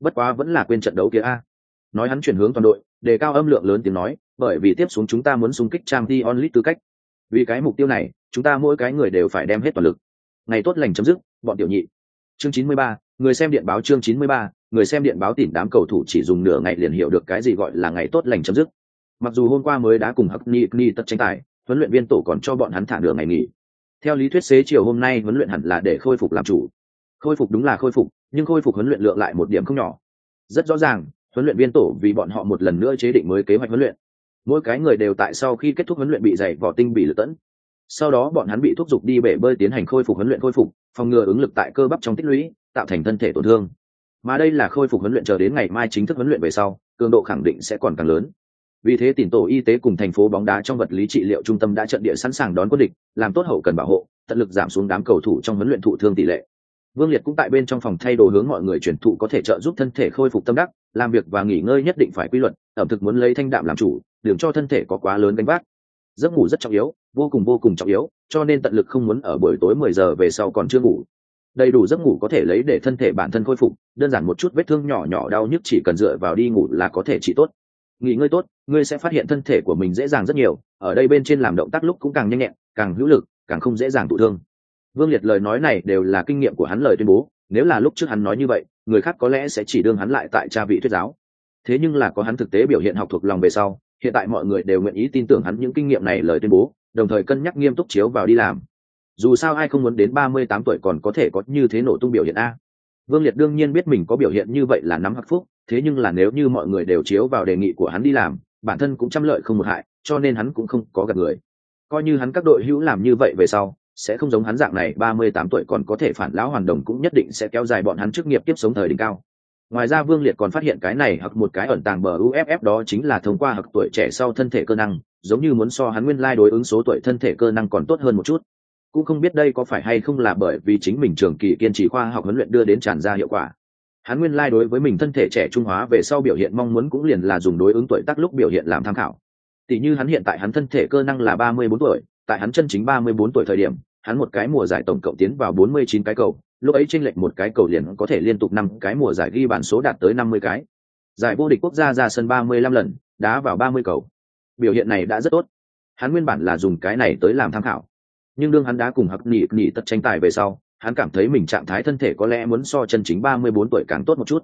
Bất quá vẫn là quên trận đấu kia a. Nói hắn chuyển hướng toàn đội đề cao âm lượng lớn tiếng nói bởi vì tiếp xuống chúng ta muốn xung kích trang t onlit tư cách. Vì cái mục tiêu này chúng ta mỗi cái người đều phải đem hết toàn lực. Ngày tốt lành chấm dứt bọn tiểu nhị. Chương chín mươi ba người xem điện báo chương chín mươi ba người xem điện báo tìm đám cầu thủ chỉ dùng nửa ngày liền hiểu được cái gì gọi là ngày tốt lành chấm dứt. Mặc dù hôm qua mới đã cùng hắc ni ni tất tranh tài, huấn luyện viên tổ còn cho bọn hắn thả nửa ngày nghỉ. Theo lý thuyết xế chiều hôm nay huấn luyện hẳn là để khôi phục làm chủ. Khôi phục đúng là khôi phục, nhưng khôi phục huấn luyện lượng lại một điểm không nhỏ. Rất rõ ràng, huấn luyện viên tổ vì bọn họ một lần nữa chế định mới kế hoạch huấn luyện. Mỗi cái người đều tại sau khi kết thúc huấn luyện bị dày vỏ tinh bị lựa tẫn. Sau đó bọn hắn bị thúc giục đi bể bơi tiến hành khôi phục huấn luyện khôi phục, phòng ngừa ứng lực tại cơ bắp trong tích lũy, tạo thành thân thể tổn thương mà đây là khôi phục huấn luyện chờ đến ngày mai chính thức huấn luyện về sau, cường độ khẳng định sẽ còn càng lớn. Vì thế tỉnh tổ y tế cùng thành phố bóng đá trong vật lý trị liệu trung tâm đã trận địa sẵn sàng đón quân địch, làm tốt hậu cần bảo hộ, tận lực giảm xuống đám cầu thủ trong huấn luyện thụ thương tỷ lệ. Vương liệt cũng tại bên trong phòng thay đồ hướng mọi người chuyển thụ có thể trợ giúp thân thể khôi phục tâm đắc, làm việc và nghỉ ngơi nhất định phải quy luật, ẩm thực muốn lấy thanh đạm làm chủ đừng cho thân thể có quá lớn gánh vác. Giấc ngủ rất trọng yếu, vô cùng vô cùng trọng yếu, cho nên tận lực không muốn ở buổi tối mười giờ về sau còn chưa ngủ đầy đủ giấc ngủ có thể lấy để thân thể bản thân khôi phục, đơn giản một chút vết thương nhỏ nhỏ đau nhức chỉ cần dựa vào đi ngủ là có thể trị tốt. Nghỉ ngơi tốt, ngươi sẽ phát hiện thân thể của mình dễ dàng rất nhiều, ở đây bên trên làm động tác lúc cũng càng nhanh nhẹn, càng hữu lực, càng không dễ dàng tụ thương. Vương liệt lời nói này đều là kinh nghiệm của hắn lời tuyên bố, nếu là lúc trước hắn nói như vậy, người khác có lẽ sẽ chỉ đương hắn lại tại cha vị thuyết giáo. Thế nhưng là có hắn thực tế biểu hiện học thuộc lòng về sau, hiện tại mọi người đều nguyện ý tin tưởng hắn những kinh nghiệm này lời tuyên bố, đồng thời cân nhắc nghiêm túc chiếu vào đi làm dù sao ai không muốn đến ba mươi tám tuổi còn có thể có như thế nổ tung biểu hiện a. Vương liệt đương nhiên biết mình có biểu hiện như vậy là nắm hắc phúc, thế nhưng là nếu như mọi người đều chiếu vào đề nghị của hắn đi làm, bản thân cũng trăm lợi không một hại, cho nên hắn cũng không có gặp người. Coi như hắn các đội hữu làm như vậy về sau, sẽ không giống hắn dạng này, ba mươi tám tuổi còn có thể phản lão hoàn đồng cũng nhất định sẽ kéo dài bọn hắn chức nghiệp tiếp sống thời đỉnh cao. Ngoài ra vương liệt còn phát hiện cái này hoặc một cái ẩn tàng bờ uff đó chính là thông qua hoặc tuổi trẻ sau thân thể cơ năng, giống như muốn so hắn nguyên lai đối ứng số tuổi thân thể cơ năng còn tốt hơn một chút cũng không biết đây có phải hay không là bởi vì chính mình trường kỳ kiên trì khoa học huấn luyện đưa đến tràn ra hiệu quả. Hắn nguyên lai đối với mình thân thể trẻ trung hóa về sau biểu hiện mong muốn cũng liền là dùng đối ứng tuổi tác lúc biểu hiện làm tham khảo. Tỷ như hắn hiện tại hắn thân thể cơ năng là ba mươi bốn tuổi, tại hắn chân chính ba mươi bốn tuổi thời điểm, hắn một cái mùa giải tổng cộng tiến vào bốn mươi chín cái cầu, lúc ấy tranh lệch một cái cầu liền có thể liên tục năm cái mùa giải ghi bản số đạt tới năm mươi cái. Giải vô địch quốc gia ra sân ba mươi lăm lần, đá vào ba mươi cầu. Biểu hiện này đã rất tốt. Hắn nguyên bản là dùng cái này tới làm tham khảo nhưng đương hắn đã cùng hặc nhị nhị tất tranh tài về sau hắn cảm thấy mình trạng thái thân thể có lẽ muốn so chân chính ba mươi bốn tuổi càng tốt một chút.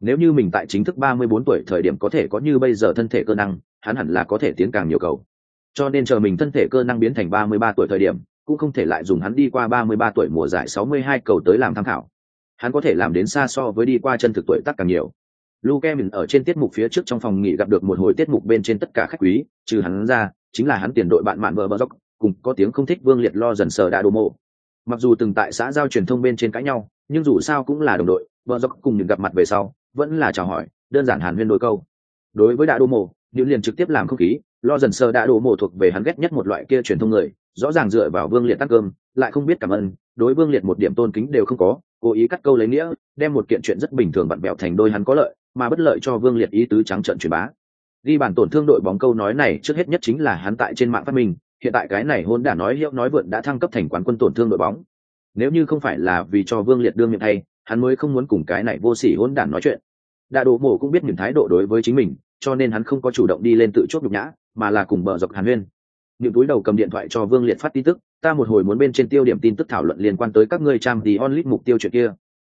Nếu như mình tại chính thức ba mươi bốn tuổi thời điểm có thể có như bây giờ thân thể cơ năng hắn hẳn là có thể tiến càng nhiều cầu. Cho nên chờ mình thân thể cơ năng biến thành ba mươi ba tuổi thời điểm cũng không thể lại dùng hắn đi qua ba mươi ba tuổi mùa giải sáu mươi hai cầu tới làm tham khảo. Hắn có thể làm đến xa so với đi qua chân thực tuổi tác càng nhiều. Luke mình ở trên tiết mục phía trước trong phòng nghỉ gặp được một hồi tiết mục bên trên tất cả khách quý, trừ hắn ra, chính là hắn tiền đội bạn mạn vợ bờ dốc, cùng có tiếng không thích Vương Liệt lo dần sờ đã đồ mộ. Mặc dù từng tại xã giao truyền thông bên trên cãi nhau, nhưng dù sao cũng là đồng đội, vợ dọc cùng những gặp mặt về sau, vẫn là chào hỏi, đơn giản hàn huyên đôi câu. Đối với Đạ Đô Mộ, Diệu liền trực tiếp làm không khí, lo dần sờ Đạ Đô Mộ thuộc về hắn ghét nhất một loại kia truyền thông người, rõ ràng dựa vào Vương Liệt tắc cơm, lại không biết cảm ơn, đối Vương Liệt một điểm tôn kính đều không có, cố ý cắt câu lấy nghĩa, đem một kiện chuyện rất bình thường bạn bẹo thành đôi hắn có lợi, mà bất lợi cho Vương Liệt ý tứ trắng trợn truyền bá. Ghi bản tổn thương đội bóng câu nói này trước hết nhất chính là hắn tại trên mạng phát minh, hiện tại cái này hôn đã nói hiệu nói vượn đã thăng cấp thành quán quân tổn thương đội bóng. Nếu như không phải là vì cho vương liệt đương miệng thay, hắn mới không muốn cùng cái này vô sỉ hôn đản nói chuyện. Đạ đồ mổ cũng biết những thái độ đối với chính mình, cho nên hắn không có chủ động đi lên tự chốt nhục nhã, mà là cùng bờ dọc hàn huyên. Những túi đầu cầm điện thoại cho vương liệt phát tin tức, ta một hồi muốn bên trên tiêu điểm tin tức thảo luận liên quan tới các ngươi trang thì onlit mục tiêu chuyện kia.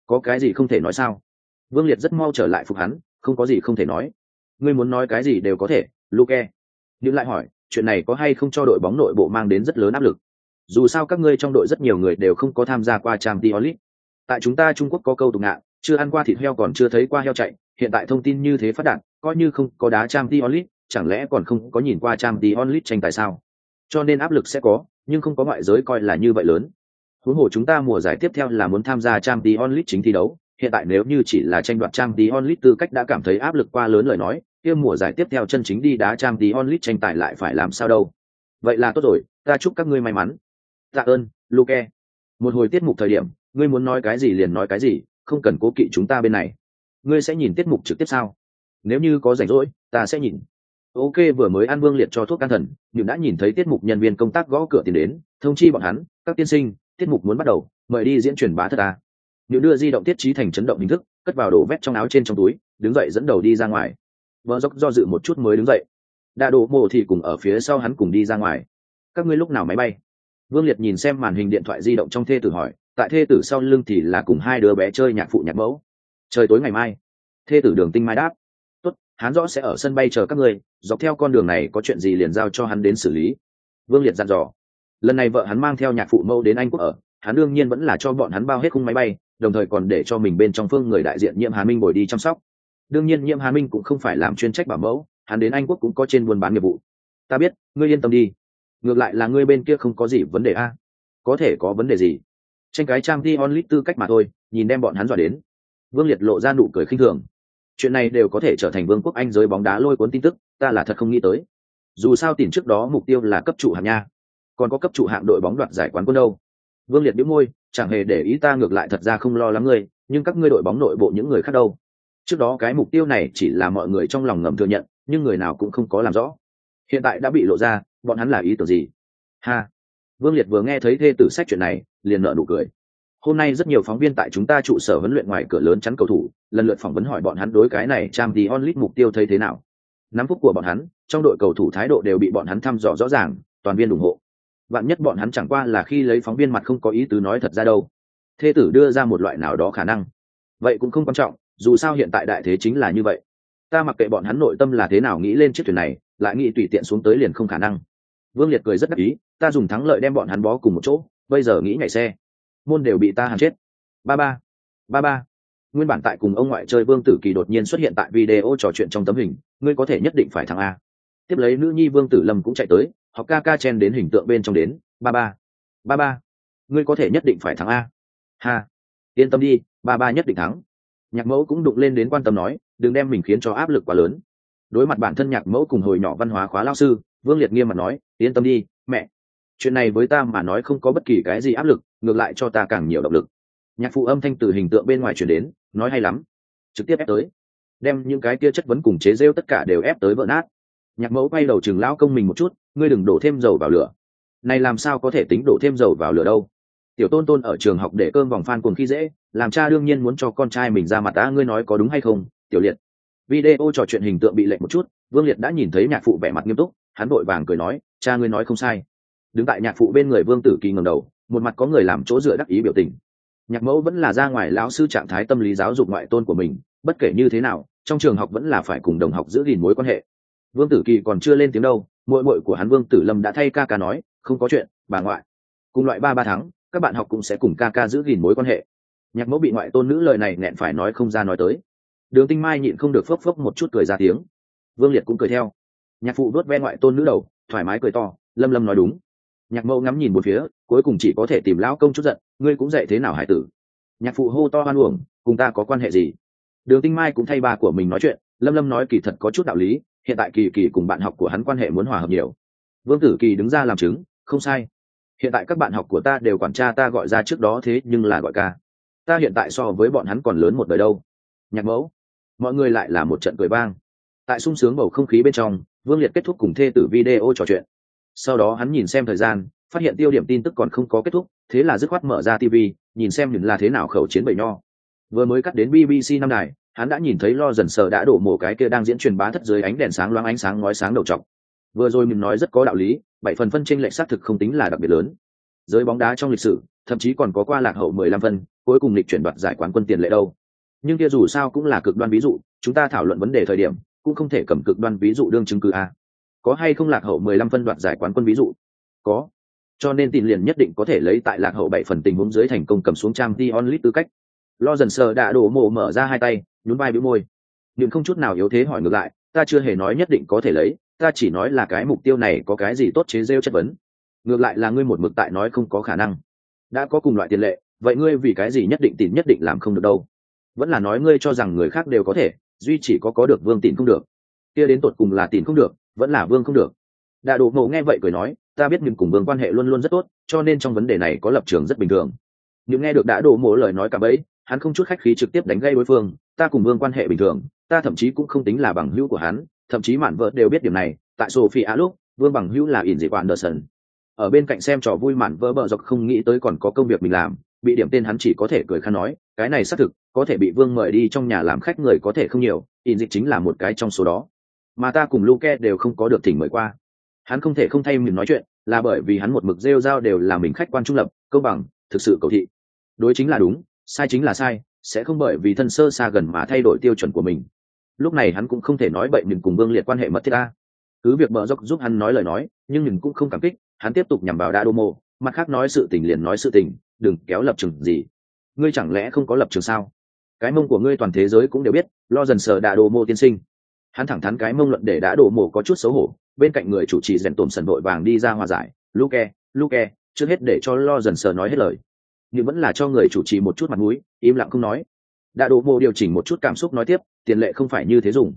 Có cái gì không thể nói sao? Vương liệt rất mau trở lại phục hắn, không có gì không thể nói. Ngươi muốn nói cái gì đều có thể, luke. Nhưng lại hỏi chuyện này có hay không cho đội bóng nội bộ mang đến rất lớn áp lực? Dù sao các ngươi trong đội rất nhiều người đều không có tham gia qua trang t tại chúng ta trung quốc có câu tục ngạn chưa ăn qua thịt heo còn chưa thấy qua heo chạy, hiện tại thông tin như thế phát đạt, coi như không có đá trang t chẳng lẽ còn không có nhìn qua trang t tranh tài sao? Cho nên áp lực sẽ có, nhưng không có ngoại giới coi là như vậy lớn. Huống hồ chúng ta mùa giải tiếp theo là muốn tham gia trang t chính thi đấu, hiện tại nếu như chỉ là tranh đoạt trang t tư cách đã cảm thấy áp lực quá lớn lời nói kia mùa giải tiếp theo chân chính đi đá trang tí onlit tranh tài lại phải làm sao đâu. Vậy là tốt rồi, ta chúc các ngươi may mắn. Tạ ơn, luke. Một hồi tiết mục thời điểm, ngươi muốn nói cái gì liền nói cái gì, không cần cố kỵ chúng ta bên này. Ngươi sẽ nhìn tiết mục trực tiếp sao? Nếu như có rảnh rỗi, ta sẽ nhìn. Ok, vừa mới ăn vương liệt cho thuốc can thần, nhưng đã nhìn thấy tiết mục nhân viên công tác gõ cửa tiền đến, thông chi bọn hắn, các tiên sinh, tiết mục muốn bắt đầu, mời đi diễn truyền bá thật à. ta nếu đưa di động tiết trí thành chấn động hình thức, cất vào đổ vét trong áo trên trong túi, đứng dậy dẫn đầu đi ra ngoài vợ dốc do dự một chút mới đứng dậy. Đa đồ mộ thì cùng ở phía sau hắn cùng đi ra ngoài. Các ngươi lúc nào máy bay? Vương liệt nhìn xem màn hình điện thoại di động trong thê tử hỏi, tại thê tử sau lưng thì là cùng hai đứa bé chơi nhạc phụ nhạc mẫu. Trời tối ngày mai. Thê tử đường tinh mai đáp. Tốt, hắn rõ sẽ ở sân bay chờ các ngươi, dọc theo con đường này có chuyện gì liền giao cho hắn đến xử lý. Vương liệt dặn dò. Lần này vợ hắn mang theo nhạc phụ mẫu đến anh quốc ở, hắn đương nhiên vẫn là cho bọn hắn bao hết khung máy bay, đồng thời còn để cho mình bên trong phương người đại diện nhiệm hà minh bồi đi chăm sóc đương nhiên nhiễm hà minh cũng không phải làm chuyên trách bảo mẫu, hắn đến anh quốc cũng có trên buôn bán nghiệp vụ. Ta biết, ngươi yên tâm đi. Ngược lại là ngươi bên kia không có gì vấn đề a. À? Có thể có vấn đề gì? Tranh cái trang t onlit tư cách mà thôi, nhìn đem bọn hắn dọa đến. Vương liệt lộ ra nụ cười khinh thường. Chuyện này đều có thể trở thành vương quốc anh giới bóng đá lôi cuốn tin tức, ta là thật không nghĩ tới. Dù sao tìm trước đó mục tiêu là cấp trụ hạng nha. Còn có cấp trụ hạng đội bóng đoạt giải quán quân đâu. Vương liệt đĩu môi, chẳng hề để ý ta ngược lại thật ra không lo lắng ngươi, nhưng các ngươi đội bóng nội bộ những người khác đâu trước đó cái mục tiêu này chỉ là mọi người trong lòng ngầm thừa nhận, nhưng người nào cũng không có làm rõ. Hiện tại đã bị lộ ra, bọn hắn là ý tưởng gì? Ha! Vương liệt vừa nghe thấy thê tử sách chuyện này, liền nợ nụ cười. Hôm nay rất nhiều phóng viên tại chúng ta trụ sở huấn luyện ngoài cửa lớn chắn cầu thủ, lần lượt phỏng vấn hỏi bọn hắn đối cái này trang tí onlit mục tiêu thấy thế nào. Nắm phúc của bọn hắn, trong đội cầu thủ thái độ đều bị bọn hắn thăm dò rõ ràng, toàn viên ủng hộ. Vạn nhất bọn hắn chẳng qua là khi lấy phóng viên mặt không có ý tứ nói thật ra đâu. Thê tử đưa ra một loại nào đó khả năng. Vậy cũng không quan trọng dù sao hiện tại đại thế chính là như vậy. Ta mặc kệ bọn hắn nội tâm là thế nào nghĩ lên chiếc thuyền này, lại nghĩ tùy tiện xuống tới liền không khả năng. Vương liệt cười rất đắc ý, ta dùng thắng lợi đem bọn hắn bó cùng một chỗ, bây giờ nghĩ nhảy xe. Môn đều bị ta hàn chết. Ba ba. Ba ba. Nguyên bản tại cùng ông ngoại chơi vương tử kỳ đột nhiên xuất hiện tại video trò chuyện trong tấm hình, ngươi có thể nhất định phải thắng a. Tiếp lấy nữ nhi vương tử lâm cũng chạy tới, học ca ca chen đến hình tượng bên trong đến, ba ba. Ba ba. Ngươi có thể nhất định phải thắng a. Ha. Yên tâm đi, ba ba nhất định thắng nhạc mẫu cũng đụng lên đến quan tâm nói, đừng đem mình khiến cho áp lực quá lớn. Đối mặt bản thân nhạc mẫu cùng hồi nhỏ văn hóa khóa lao sư, vương liệt nghiêm mặt nói, yên tâm đi, mẹ. Chuyện này với ta mà nói không có bất kỳ cái gì áp lực, ngược lại cho ta càng nhiều động lực. Nhạc phụ âm thanh từ hình tượng bên ngoài chuyển đến, nói hay lắm. Trực tiếp ép tới. Đem những cái kia chất vấn cùng chế rêu tất cả đều ép tới vỡ nát. Nhạc mẫu quay đầu chừng lao công mình một chút, ngươi đừng đổ thêm dầu vào lửa. Này làm sao có thể tính đổ thêm dầu vào lửa đâu? Tiểu tôn tôn ở trường học để cơm vòng phan cùng khi dễ, làm cha đương nhiên muốn cho con trai mình ra mặt ta ngươi nói có đúng hay không, tiểu liệt. Video trò chuyện hình tượng bị lệnh một chút, vương liệt đã nhìn thấy nhạc phụ vẻ mặt nghiêm túc, hắn vội vàng cười nói, cha ngươi nói không sai. Đứng tại nhạc phụ bên người vương tử kỳ ngầm đầu, một mặt có người làm chỗ dựa đắc ý biểu tình. Nhạc mẫu vẫn là ra ngoài lão sư trạng thái tâm lý giáo dục ngoại tôn của mình, bất kể như thế nào, trong trường học vẫn là phải cùng đồng học giữ gìn mối quan hệ. Vương tử kỳ còn chưa lên tiếng đâu, muội muội của hắn vương tử lâm đã thay ca ca nói, không có chuyện, bà ngoại. Cùng loại ba ba tháng các bạn học cũng sẽ cùng ca ca giữ gìn mối quan hệ. Nhạc mẫu bị ngoại tôn nữ lời này nghẹn phải nói không ra nói tới. Đường tinh mai nhịn không được phốc phốc một chút cười ra tiếng. Vương liệt cũng cười theo. Nhạc phụ đốt ve ngoại tôn nữ đầu, thoải mái cười to, lâm lâm nói đúng. Nhạc mẫu ngắm nhìn một phía, cuối cùng chỉ có thể tìm lão công chút giận, ngươi cũng dạy thế nào hải tử. Nhạc phụ hô to hoan uổng, cùng ta có quan hệ gì? Đường tinh mai cũng thay bà của mình nói chuyện, lâm lâm nói kỳ thật có chút đạo lý, hiện tại kỳ kỳ cùng bạn học của hắn quan hệ muốn hòa hợp nhiều. Vương tử kỳ đứng ra làm chứng, không sai hiện tại các bạn học của ta đều quản cha ta gọi ra trước đó thế nhưng là gọi ca. Ta hiện tại so với bọn hắn còn lớn một đời đâu. Nhạc mẫu, mọi người lại là một trận cười vang. Tại sung sướng bầu không khí bên trong, vương liệt kết thúc cùng thê tử video trò chuyện. Sau đó hắn nhìn xem thời gian, phát hiện tiêu điểm tin tức còn không có kết thúc, thế là dứt khoát mở ra tv nhìn xem nhìn là thế nào khẩu chiến bầy nho. Vừa mới cắt đến bbc năm đài, hắn đã nhìn thấy lo dần sờ đã đổ mổ cái kia đang diễn truyền bá thất dưới ánh đèn sáng loáng ánh sáng ngói sáng đầu trọc vừa rồi mình nói rất có đạo lý, bảy phần phân tranh lệch xác thực không tính là đặc biệt lớn. Giới bóng đá trong lịch sử, thậm chí còn có qua lạc hậu mười lăm phân, cuối cùng lịch chuyển đoạt giải quán quân tiền lệ đâu. Nhưng kia dù sao cũng là cực đoan ví dụ, chúng ta thảo luận vấn đề thời điểm, cũng không thể cầm cực đoan ví dụ đương chứng cứ a. Có hay không lạc hậu mười lăm phân đoạt giải quán quân ví dụ? Có. Cho nên tin liền nhất định có thể lấy tại lạc hậu bảy phần tình huống dưới thành công cầm xuống trang t onlit tư cách. Lo dần sờ đã đổ mộ mở ra hai tay, nhún vai bĩu môi. Nhưng không chút nào yếu thế hỏi ngược lại, ta chưa hề nói nhất định có thể lấy ta chỉ nói là cái mục tiêu này có cái gì tốt chế rêu chất vấn. Ngược lại là ngươi một mực tại nói không có khả năng. Đã có cùng loại tiền lệ, vậy ngươi vì cái gì nhất định tìm nhất định làm không được đâu? Vẫn là nói ngươi cho rằng người khác đều có thể, duy chỉ có có được vương tìm không được. Kia đến tột cùng là tìm không được, vẫn là vương không được. Đạ độ mộ nghe vậy cười nói, ta biết nhưng cùng vương quan hệ luôn luôn rất tốt, cho nên trong vấn đề này có lập trường rất bình thường. Nhưng nghe được đã đổ mộ lời nói cả bấy, hắn không chút khách khí trực tiếp đánh gây đối phương, ta cùng vương quan hệ bình thường, ta thậm chí cũng không tính là bằng hữu của hắn thậm chí mạn vợ đều biết điểm này, tại sophie a lúc, vương bằng hữu là ỉn dị quản đờ sần. Ở bên cạnh xem trò vui mạn vỡ bờ dọc không nghĩ tới còn có công việc mình làm, bị điểm tên hắn chỉ có thể cười khăn nói, cái này xác thực, có thể bị vương mời đi trong nhà làm khách người có thể không nhiều, ỉn dị chính là một cái trong số đó. Mà ta cùng luke đều không có được thỉnh mời qua. Hắn không thể không thay mình nói chuyện, là bởi vì hắn một mực rêu r a o đều là mình khách quan trung lập công bằng, thực sự cầu thị. Đối chính là đúng, sai chính là sai, sẽ không bởi vì thân sơ xa gần mà thay đổi tiêu chuẩn của mình lúc này hắn cũng không thể nói bậy mình cùng vương liệt quan hệ mật thiết ta cứ việc bờ dốc giúp hắn nói lời nói, nhưng mình cũng không cảm kích, hắn tiếp tục nhằm vào đa đô mô mặt khác nói sự tình liền nói sự tình, đừng kéo lập trường gì. Ngươi chẳng lẽ không có lập trường sao? Cái mông của ngươi toàn thế giới cũng đều biết, lo dần sờ đa đô mô tiên sinh. Hắn thẳng thắn cái mông luận để đã đổ mồ có chút xấu hổ, bên cạnh người chủ trì rèn tổm sần đội vàng đi ra hòa giải, luke luke, trước hết để cho lo dần sờ nói hết lời. Nhưng vẫn là cho người chủ trì một chút mặt mũi, im lặng không nói đã đổ mồ điều chỉnh một chút cảm xúc nói tiếp, tiền lệ không phải như thế dùng.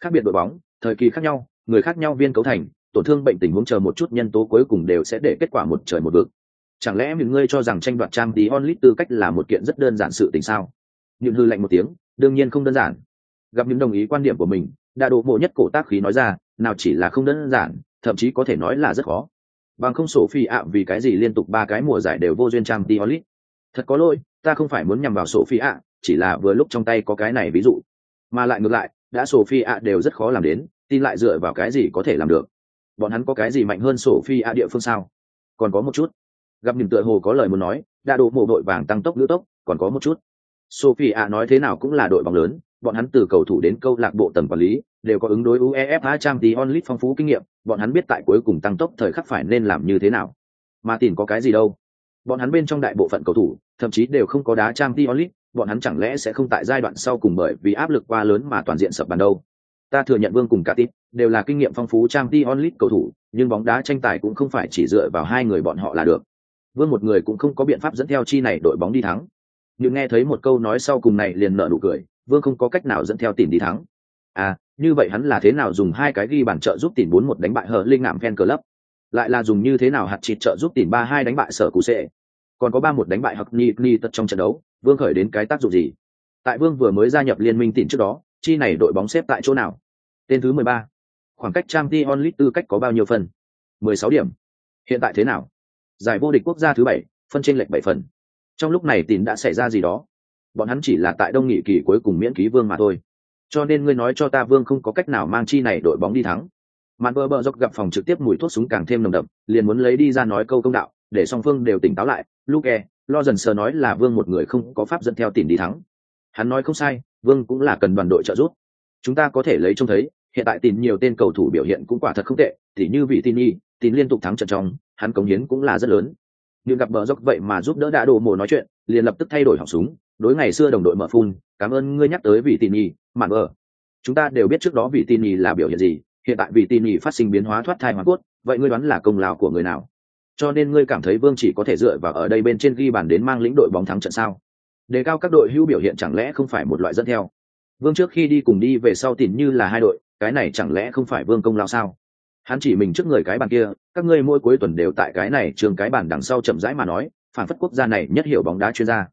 Khác biệt đội bóng, thời kỳ khác nhau, người khác nhau viên cấu thành, tổn thương bệnh tình huống chờ một chút nhân tố cuối cùng đều sẽ để kết quả một trời một vực. Chẳng lẽ những ngươi cho rằng tranh đoạt trang tí onlit tư cách là một kiện rất đơn giản sự tình sao? Nhưng hư lạnh một tiếng, đương nhiên không đơn giản. Gặp những đồng ý quan điểm của mình đã đổ mộ nhất cổ tác khí nói ra, nào chỉ là không đơn giản, thậm chí có thể nói là rất khó. Bằng không sổ phi ạ, vì cái gì liên tục ba cái mùa giải đều vô duyên trang tiolit thật có lỗi, ta không phải muốn nhằm vào sổ phi ạ chỉ là vừa lúc trong tay có cái này ví dụ. Mà lại ngược lại đã sophie phi ạ đều rất khó làm đến tin lại dựa vào cái gì có thể làm được? Bọn hắn có cái gì mạnh hơn sophie phi ạ địa phương sao? Còn có một chút. Gặp niềm tựa hồ có lời muốn nói đã đổ mộ đội vàng tăng tốc nữ tốc còn có một chút. Sophie ạ nói thế nào cũng là đội bóng lớn bọn hắn từ cầu thủ đến câu lạc bộ tầm quản lý đều có ứng đối UEFA Champions League phong phú kinh nghiệm, bọn hắn biết tại cuối cùng tăng tốc thời khắc phải nên làm như thế nào. Mà tiền có cái gì đâu? Bọn hắn bên trong đại bộ phận cầu thủ, thậm chí đều không có đá Champions League, bọn hắn chẳng lẽ sẽ không tại giai đoạn sau cùng bởi vì áp lực quá lớn mà toàn diện sập bàn đâu? Ta thừa nhận Vương cùng cả tít đều là kinh nghiệm phong phú trang League cầu thủ, nhưng bóng đá tranh tài cũng không phải chỉ dựa vào hai người bọn họ là được. Vương một người cũng không có biện pháp dẫn theo chi này đội bóng đi thắng. Nhưng nghe thấy một câu nói sau cùng này liền nở nụ cười, Vương không có cách nào dẫn theo tìm đi thắng. À, như vậy hắn là thế nào dùng hai cái ghi bàn trợ giúp tìm bốn một đánh bại hờ linh ngạm fan club lại là dùng như thế nào hạt chịt trợ giúp tìm ba hai đánh bại sở cụ sệ còn có ba một đánh bại hặc ni ni tật trong trận đấu vương khởi đến cái tác dụng gì? Tại vương vừa mới gia nhập liên minh tỉnh trước đó, chi này đội bóng xếp tại chỗ nào? Tên thứ mười ba. Khoảng cách trang t onlit tư cách có bao nhiêu phần? mười sáu điểm. Hiện tại thế nào? Giải vô địch quốc gia thứ bảy, phân tranh lệch bảy phần. Trong lúc này tín đã xảy ra gì đó? Bọn hắn chỉ là tại đông nghị kỳ cuối cùng miễn ký vương mà thôi. Cho nên ngươi nói cho ta vương không có cách nào mang chi này đội bóng đi thắng. Màn vợ bờ dốc gặp phòng trực tiếp mùi thuốc súng càng thêm nồng đậm, liền muốn lấy đi ra nói câu công đạo, để song phương đều tỉnh táo lại. Luke lo dần sờ nói là vương một người không có pháp dẫn theo tìm đi thắng. Hắn nói không sai, vương cũng là cần đoàn đội trợ giúp. Chúng ta có thể lấy trông thấy, hiện tại tìm nhiều tên cầu thủ biểu hiện cũng quả thật không tệ thì như vị tin y tin liên tục thắng trận trong, hắn cống hiến cũng là rất lớn. Nhưng gặp bờ dốc vậy mà giúp đỡ đã đồ mồ nói chuyện, liền lập tức thay đổi họng súng, đối ngày xưa đồng đội mở phun, cảm ơn ngươi nhắc tới vị tin y mạn vờ chúng ta đều biết trước đó vị tin y là biểu hiện gì, hiện tại vị tin y phát sinh biến hóa thoát thai hóa cốt, vậy ngươi đoán là công lao của người nào? Cho nên ngươi cảm thấy vương chỉ có thể dựa vào ở đây bên trên ghi bàn đến mang lĩnh đội bóng thắng trận sao? Đề cao các đội hữu biểu hiện chẳng lẽ không phải một loại dẫn theo? Vương trước khi đi cùng đi về sau tìm như là hai đội, cái này chẳng lẽ không phải vương công lao sao? Hắn chỉ mình trước người cái bàn kia, các ngươi mỗi cuối tuần đều tại cái này trường cái bàn đằng sau chậm rãi mà nói, phản phất quốc gia này nhất hiểu bóng đá chuyên gia.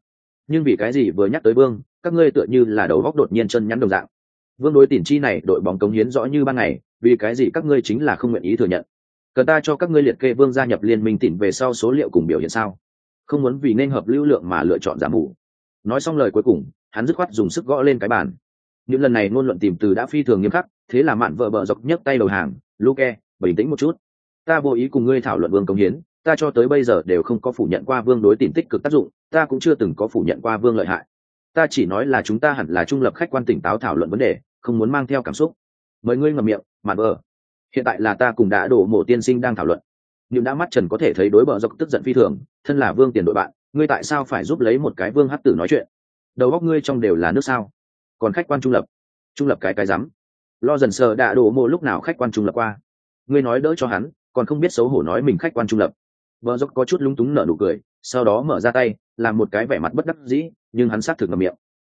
Nhưng vì cái gì vừa nhắc tới vương, các ngươi tựa như là đầu góc đột nhiên chân nhắn đồng dạng. Vương đối tiền chi này đội bóng cống hiến rõ như ban ngày, vì cái gì các ngươi chính là không nguyện ý thừa nhận? Cần ta cho các ngươi liệt kê vương gia nhập liên minh tỉnh về sau số liệu cùng biểu hiện sao? Không muốn vì nên hợp lưu lượng mà lựa chọn giảm mù. Nói xong lời cuối cùng, hắn dứt khoát dùng sức gõ lên cái bàn. Những lần này ngôn luận tìm từ đã phi thường nghiêm khắc, thế là mạn vợ bợ dọc nhấc tay đầu hàng, luke, bình tĩnh một chút. Ta vô ý cùng ngươi thảo luận vương công hiến, ta cho tới bây giờ đều không có phủ nhận qua vương đối tìm tích cực tác dụng, ta cũng chưa từng có phủ nhận qua vương lợi hại. Ta chỉ nói là chúng ta hẳn là trung lập khách quan tỉnh táo thảo luận vấn đề, không muốn mang theo cảm xúc. Mời ngươi ngậm miệng, mạn vợ hiện tại là ta cùng đã đổ mộ tiên sinh đang thảo luận. Nhưng đã mắt trần có thể thấy đối bờ dọc tức giận phi thường, thân là vương tiền đội bạn, ngươi tại sao phải giúp lấy một cái vương hắc tử nói chuyện? Đầu góc ngươi trong đều là nước sao? Còn khách quan trung lập. Trung lập cái cái rắm. Lo dần sờ đã đổ mộ lúc nào khách quan trung lập qua. Ngươi nói đỡ cho hắn, còn không biết xấu hổ nói mình khách quan trung lập. Vợ dốc có chút lúng túng nở nụ cười, sau đó mở ra tay, làm một cái vẻ mặt bất đắc dĩ, nhưng hắn xác thực ngầm miệng.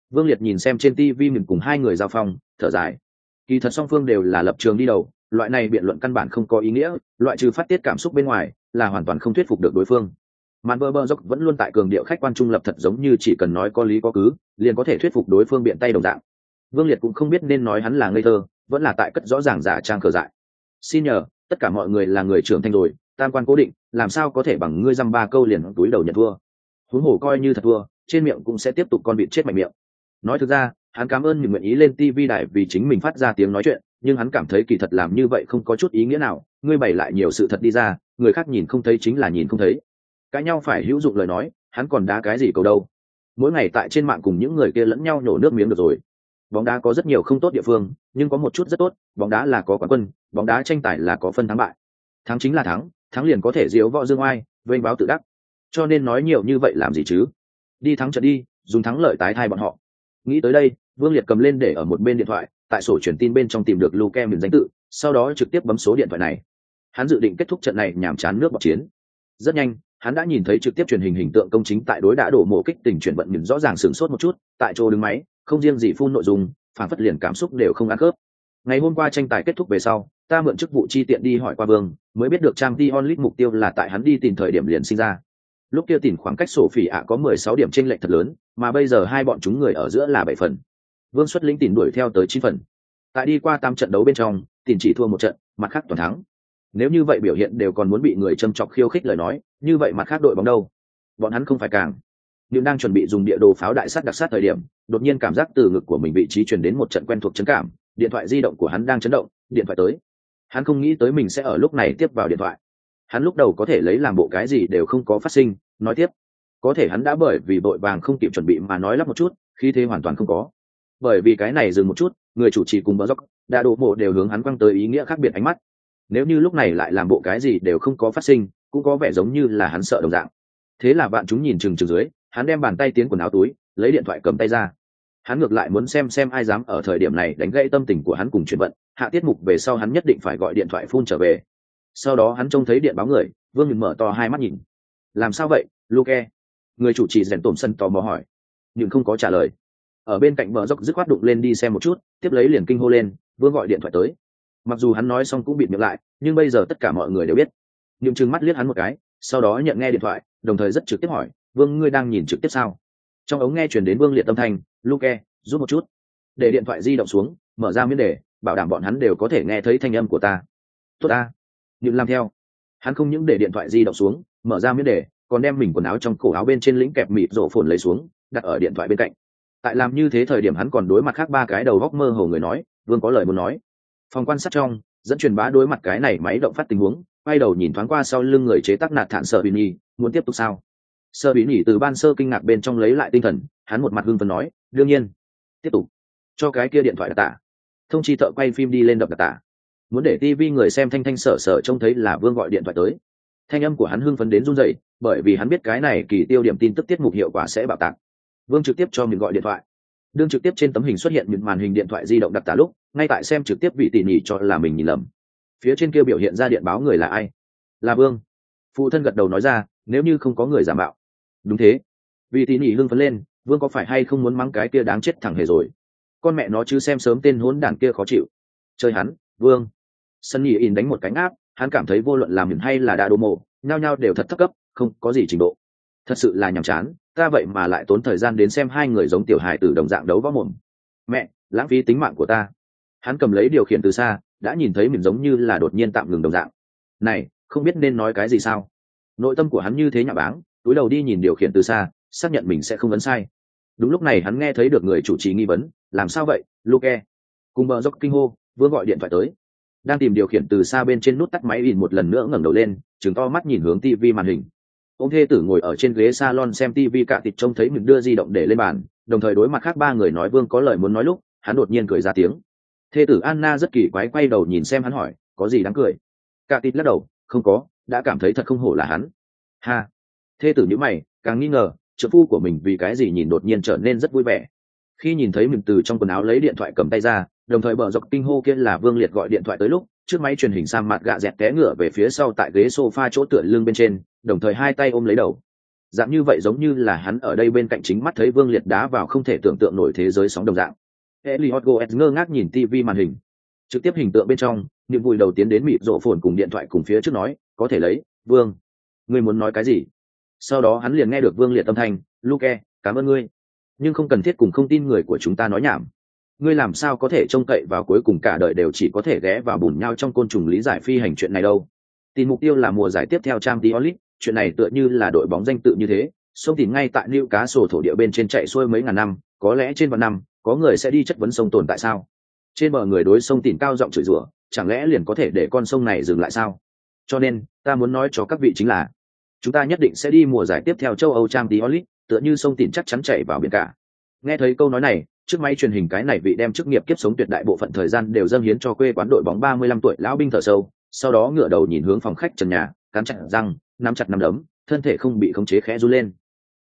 Vương liệt nhìn xem trên tv mình cùng hai người giao phong, thở dài. Kỳ thật song phương đều là lập trường đi đầu loại này biện luận căn bản không có ý nghĩa, loại trừ phát tiết cảm xúc bên ngoài, là hoàn toàn không thuyết phục được đối phương. Màn bơ bơ dốc vẫn luôn tại cường điệu khách quan trung lập thật giống như chỉ cần nói có lý có cứ, liền có thể thuyết phục đối phương biện tay đồng dạng. Vương liệt cũng không biết nên nói hắn là ngây thơ, vẫn là tại cất rõ ràng giả trang cờ dại. Xin nhờ, tất cả mọi người là người trưởng thành rồi, tam quan cố định, làm sao có thể bằng ngươi dăm ba câu liền túi đầu nhận thua? Huống hồ coi như thật thua, trên miệng cũng sẽ tiếp tục con vịt chết mạnh miệng. Nói thực ra, hắn cảm ơn những nguyện ý lên tv đại vì chính mình phát ra tiếng nói chuyện nhưng hắn cảm thấy kỳ thật làm như vậy không có chút ý nghĩa nào, ngươi bày lại nhiều sự thật đi ra, người khác nhìn không thấy chính là nhìn không thấy. Cãi nhau phải hữu dụng lời nói, hắn còn đá cái gì cầu đâu? Mỗi ngày tại trên mạng cùng những người kia lẫn nhau nhổ nước miếng được rồi. Bóng đá có rất nhiều không tốt địa phương, nhưng có một chút rất tốt, bóng đá là có quán quân, bóng đá tranh tài là có phân thắng bại. Thắng chính là thắng thắng liền có thể diếu võ dương oai, vênh báo tự đắc. Cho nên nói nhiều như vậy làm gì chứ? Đi thắng trận đi, dùng thắng lợi tái thai bọn họ. Nghĩ tới đây, vương liệt cầm lên để ở một bên điện thoại tại sổ truyền tin bên trong tìm được luke miền danh tự, sau đó trực tiếp bấm số điện thoại này. Hắn dự định kết thúc trận này nhàm chán nước bọc chiến. Rất nhanh, hắn đã nhìn thấy trực tiếp truyền hình hình tượng công chính tại đối đã đổ mộ kích tình chuyển vận nhìn rõ ràng sửng sốt một chút, tại chỗ đứng máy, không riêng gì phun nội dung, phản phất liền cảm xúc đều không ăn khớp. Ngày hôm qua tranh tài kết thúc về sau, ta mượn chức vụ chi tiện đi hỏi qua vương, mới biết được trang Dion onlit mục tiêu là tại hắn đi tìm thời điểm liền sinh ra. Lúc kia tìm khoảng cách sổ phỉ ạ có mười sáu điểm chênh lệch thật lớn, mà bây giờ hai bọn chúng người ở giữa là bảy phần vương xuất lĩnh tìm đuổi theo tới chín phần. Tại đi qua tám trận đấu bên trong tìm chỉ thua một trận, mặt khác toàn thắng. Nếu như vậy biểu hiện đều còn muốn bị người châm chọc khiêu khích lời nói, như vậy mặt khác đội bóng đâu? Bọn hắn không phải càng. Nhưng đang chuẩn bị dùng địa đồ pháo đại sát đặc sát thời điểm, đột nhiên cảm giác từ ngực của mình vị trí truyền đến một trận quen thuộc chấn cảm, điện thoại di động của hắn đang chấn động, điện thoại tới. Hắn không nghĩ tới mình sẽ ở lúc này tiếp vào điện thoại. Hắn lúc đầu có thể lấy làm bộ cái gì đều không có phát sinh, nói tiếp. Có thể hắn đã bởi vì vội vàng không kịp chuẩn bị mà nói lắp một chút khi thế hoàn toàn không có bởi vì cái này dừng một chút, người chủ trì cùng bờ dốc đã đổ mộ đều hướng hắn quăng tới ý nghĩa khác biệt ánh mắt. Nếu như lúc này lại làm bộ cái gì đều không có phát sinh, cũng có vẻ giống như là hắn sợ đồng dạng. Thế là bạn chúng nhìn chừng chừng dưới, hắn đem bàn tay tiến quần áo túi, lấy điện thoại cầm tay ra. Hắn ngược lại muốn xem xem ai dám ở thời điểm này đánh gãy tâm tình của hắn cùng chuyện vận, hạ tiết mục về sau hắn nhất định phải gọi điện thoại phun trở về. Sau đó hắn trông thấy điện báo người, vương nhìn mở to hai mắt nhìn. Làm sao vậy, luke? Người chủ trì rèn tổm sân tò mò hỏi. Nhưng không có trả lời ở bên cạnh mở dốc dứt khoát đụng lên đi xem một chút, tiếp lấy liền kinh hô lên vương gọi điện thoại tới. Mặc dù hắn nói xong cũng bịt miệng lại, nhưng bây giờ tất cả mọi người đều biết. Nhậm trừng mắt liếc hắn một cái, sau đó nhận nghe điện thoại, đồng thời rất trực tiếp hỏi, vương, ngươi đang nhìn trực tiếp sao? Trong ống nghe chuyển đến vương liệt tâm thanh luke giúp một chút. Để điện thoại di động xuống, mở ra miếng đề, bảo đảm bọn hắn đều có thể nghe thấy thanh âm của ta. Tốt ta. Nhậm làm theo. Hắn không những để điện thoại di động xuống, mở ra miếng đề, còn đem mình quần áo trong cổ áo bên trên lĩnh kẹp mịt rổ phồn lấy xuống, đặt ở điện thoại bên cạnh tại làm như thế thời điểm hắn còn đối mặt khác ba cái đầu góc mơ hồ người nói, vương có lời muốn nói. Phòng quan sát trong, dẫn truyền bá đối mặt cái này máy động phát tình huống, quay đầu nhìn thoáng qua sau lưng người chế tác nạt thản sợ bị nhi muốn tiếp tục sao? Sợ bị nhi từ ban sơ kinh ngạc bên trong lấy lại tinh thần, hắn một mặt hưng phần nói, đương nhiên, tiếp tục. Cho cái kia điện thoại đặc tả. Thông chi thợ quay phim đi lên đập đặc tả. Muốn để tivi người xem thanh thanh sở sở trông thấy là vương gọi điện thoại tới. Thanh âm của hắn hưng phấn đến run rẩy, bởi vì hắn biết cái này kỳ tiêu điểm tin tức tiết mục hiệu quả sẽ bạo tạc vương trực tiếp cho mình gọi điện thoại. Đương trực tiếp trên tấm hình xuất hiện những màn hình điện thoại di động đặc tả lúc, ngay tại xem trực tiếp vị tỉ mỉ cho là mình nhìn lầm. Phía trên kia biểu hiện ra điện báo người là ai? Là vương. Phụ thân gật đầu nói ra, nếu như không có người giả mạo. Đúng thế. Vì tỉ mỉ hưng phấn lên, vương có phải hay không muốn mắng cái kia đáng chết thẳng hề rồi? Con mẹ nó chứ xem sớm tên hốn đảng kia khó chịu. Chơi hắn, vương. Sân nhì in đánh một cánh áp, hắn cảm thấy vô luận làm mình hay là đa đô mộ nhao nhao đều thật thấp cấp, không có gì trình độ. Thật sự là nhàm chán ta vậy mà lại tốn thời gian đến xem hai người giống tiểu hài tử đồng dạng đấu võ mồm. Mẹ, lãng phí tính mạng của ta. Hắn cầm lấy điều khiển từ xa, đã nhìn thấy mình giống như là đột nhiên tạm ngừng đồng dạng. Này, không biết nên nói cái gì sao? Nội tâm của hắn như thế nhà báng, túi đầu đi nhìn điều khiển từ xa, xác nhận mình sẽ không vấn sai. Đúng lúc này hắn nghe thấy được người chủ trì nghi vấn, làm sao vậy, luke? Cùng bờ dốc kinh hô vương gọi điện thoại tới. Đang tìm điều khiển từ xa bên trên nút tắt máy in một lần nữa ngẩng đầu lên chừng to mắt nhìn hướng tv màn hình ông thê tử ngồi ở trên ghế salon xem tv cả thịt trông thấy mình đưa di động để lên bàn, đồng thời đối mặt khác ba người nói vương có lời muốn nói lúc, hắn đột nhiên cười ra tiếng. Thê tử anna rất kỳ quái quay đầu nhìn xem hắn hỏi, có gì đáng cười? Cả thịt lắc đầu, không có, đã cảm thấy thật không hổ là hắn. Ha. Thê tử nhữ mày, càng nghi ngờ, trợ phu của mình vì cái gì nhìn đột nhiên trở nên rất vui vẻ. Khi nhìn thấy mình từ trong quần áo lấy điện thoại cầm tay ra, đồng thời bờ dọc kinh hô kia là vương liệt gọi điện thoại tới lúc, trước máy truyền hình sang mặt gạ dẹt té ngựa về phía sau tại ghế sofa chỗ tựa lưng bên trên đồng thời hai tay ôm lấy đầu dạng như vậy giống như là hắn ở đây bên cạnh chính mắt thấy vương liệt đá vào không thể tưởng tượng nổi thế giới sóng đồng dạng Elliot Goetz ngơ ngác nhìn TV màn hình. Trực tiếp hình tượng bên trong, niệm vui đầu tiến đến mịp rộ phồn cùng điện thoại cùng phía trước nói, có thể lấy, Vương. Ngươi muốn nói cái gì? Sau đó hắn liền nghe được Vương liệt âm thanh, Luke, cảm ơn ngươi. Nhưng không cần thiết cùng không tin người của chúng ta nói nhảm. Ngươi làm sao có thể trông cậy vào cuối cùng cả đời đều chỉ có thể ghé vào bùn nhau trong côn trùng lý giải phi hành chuyện này đâu. Tin mục tiêu là mùa giải tiếp theo Trang Diolit, chuyện này tựa như là đội bóng danh tự như thế, sông tìm ngay tại lưu Cá sổ thổ địa bên trên chạy xuôi mấy ngàn năm, có lẽ trên vạn năm, có người sẽ đi chất vấn sông tồn tại sao? Trên bờ người đối sông tìm cao giọng chửi rủa chẳng lẽ liền có thể để con sông này dừng lại sao? Cho nên ta muốn nói cho các vị chính là chúng ta nhất định sẽ đi mùa giải tiếp theo châu âu trang tí olit tựa như sông tìm chắc chắn chạy vào biển cả. Nghe thấy câu nói này trước máy truyền hình cái này vị đem chức nghiệp kiếp sống tuyệt đại bộ phận thời gian đều dâng hiến cho quê quán đội bóng ba mươi lăm tuổi lão binh thở sâu sau đó ngửa đầu nhìn hướng phòng khách trần nhà cắn chặt răng nắm chặt nắm đấm thân thể không bị khống chế khẽ run lên.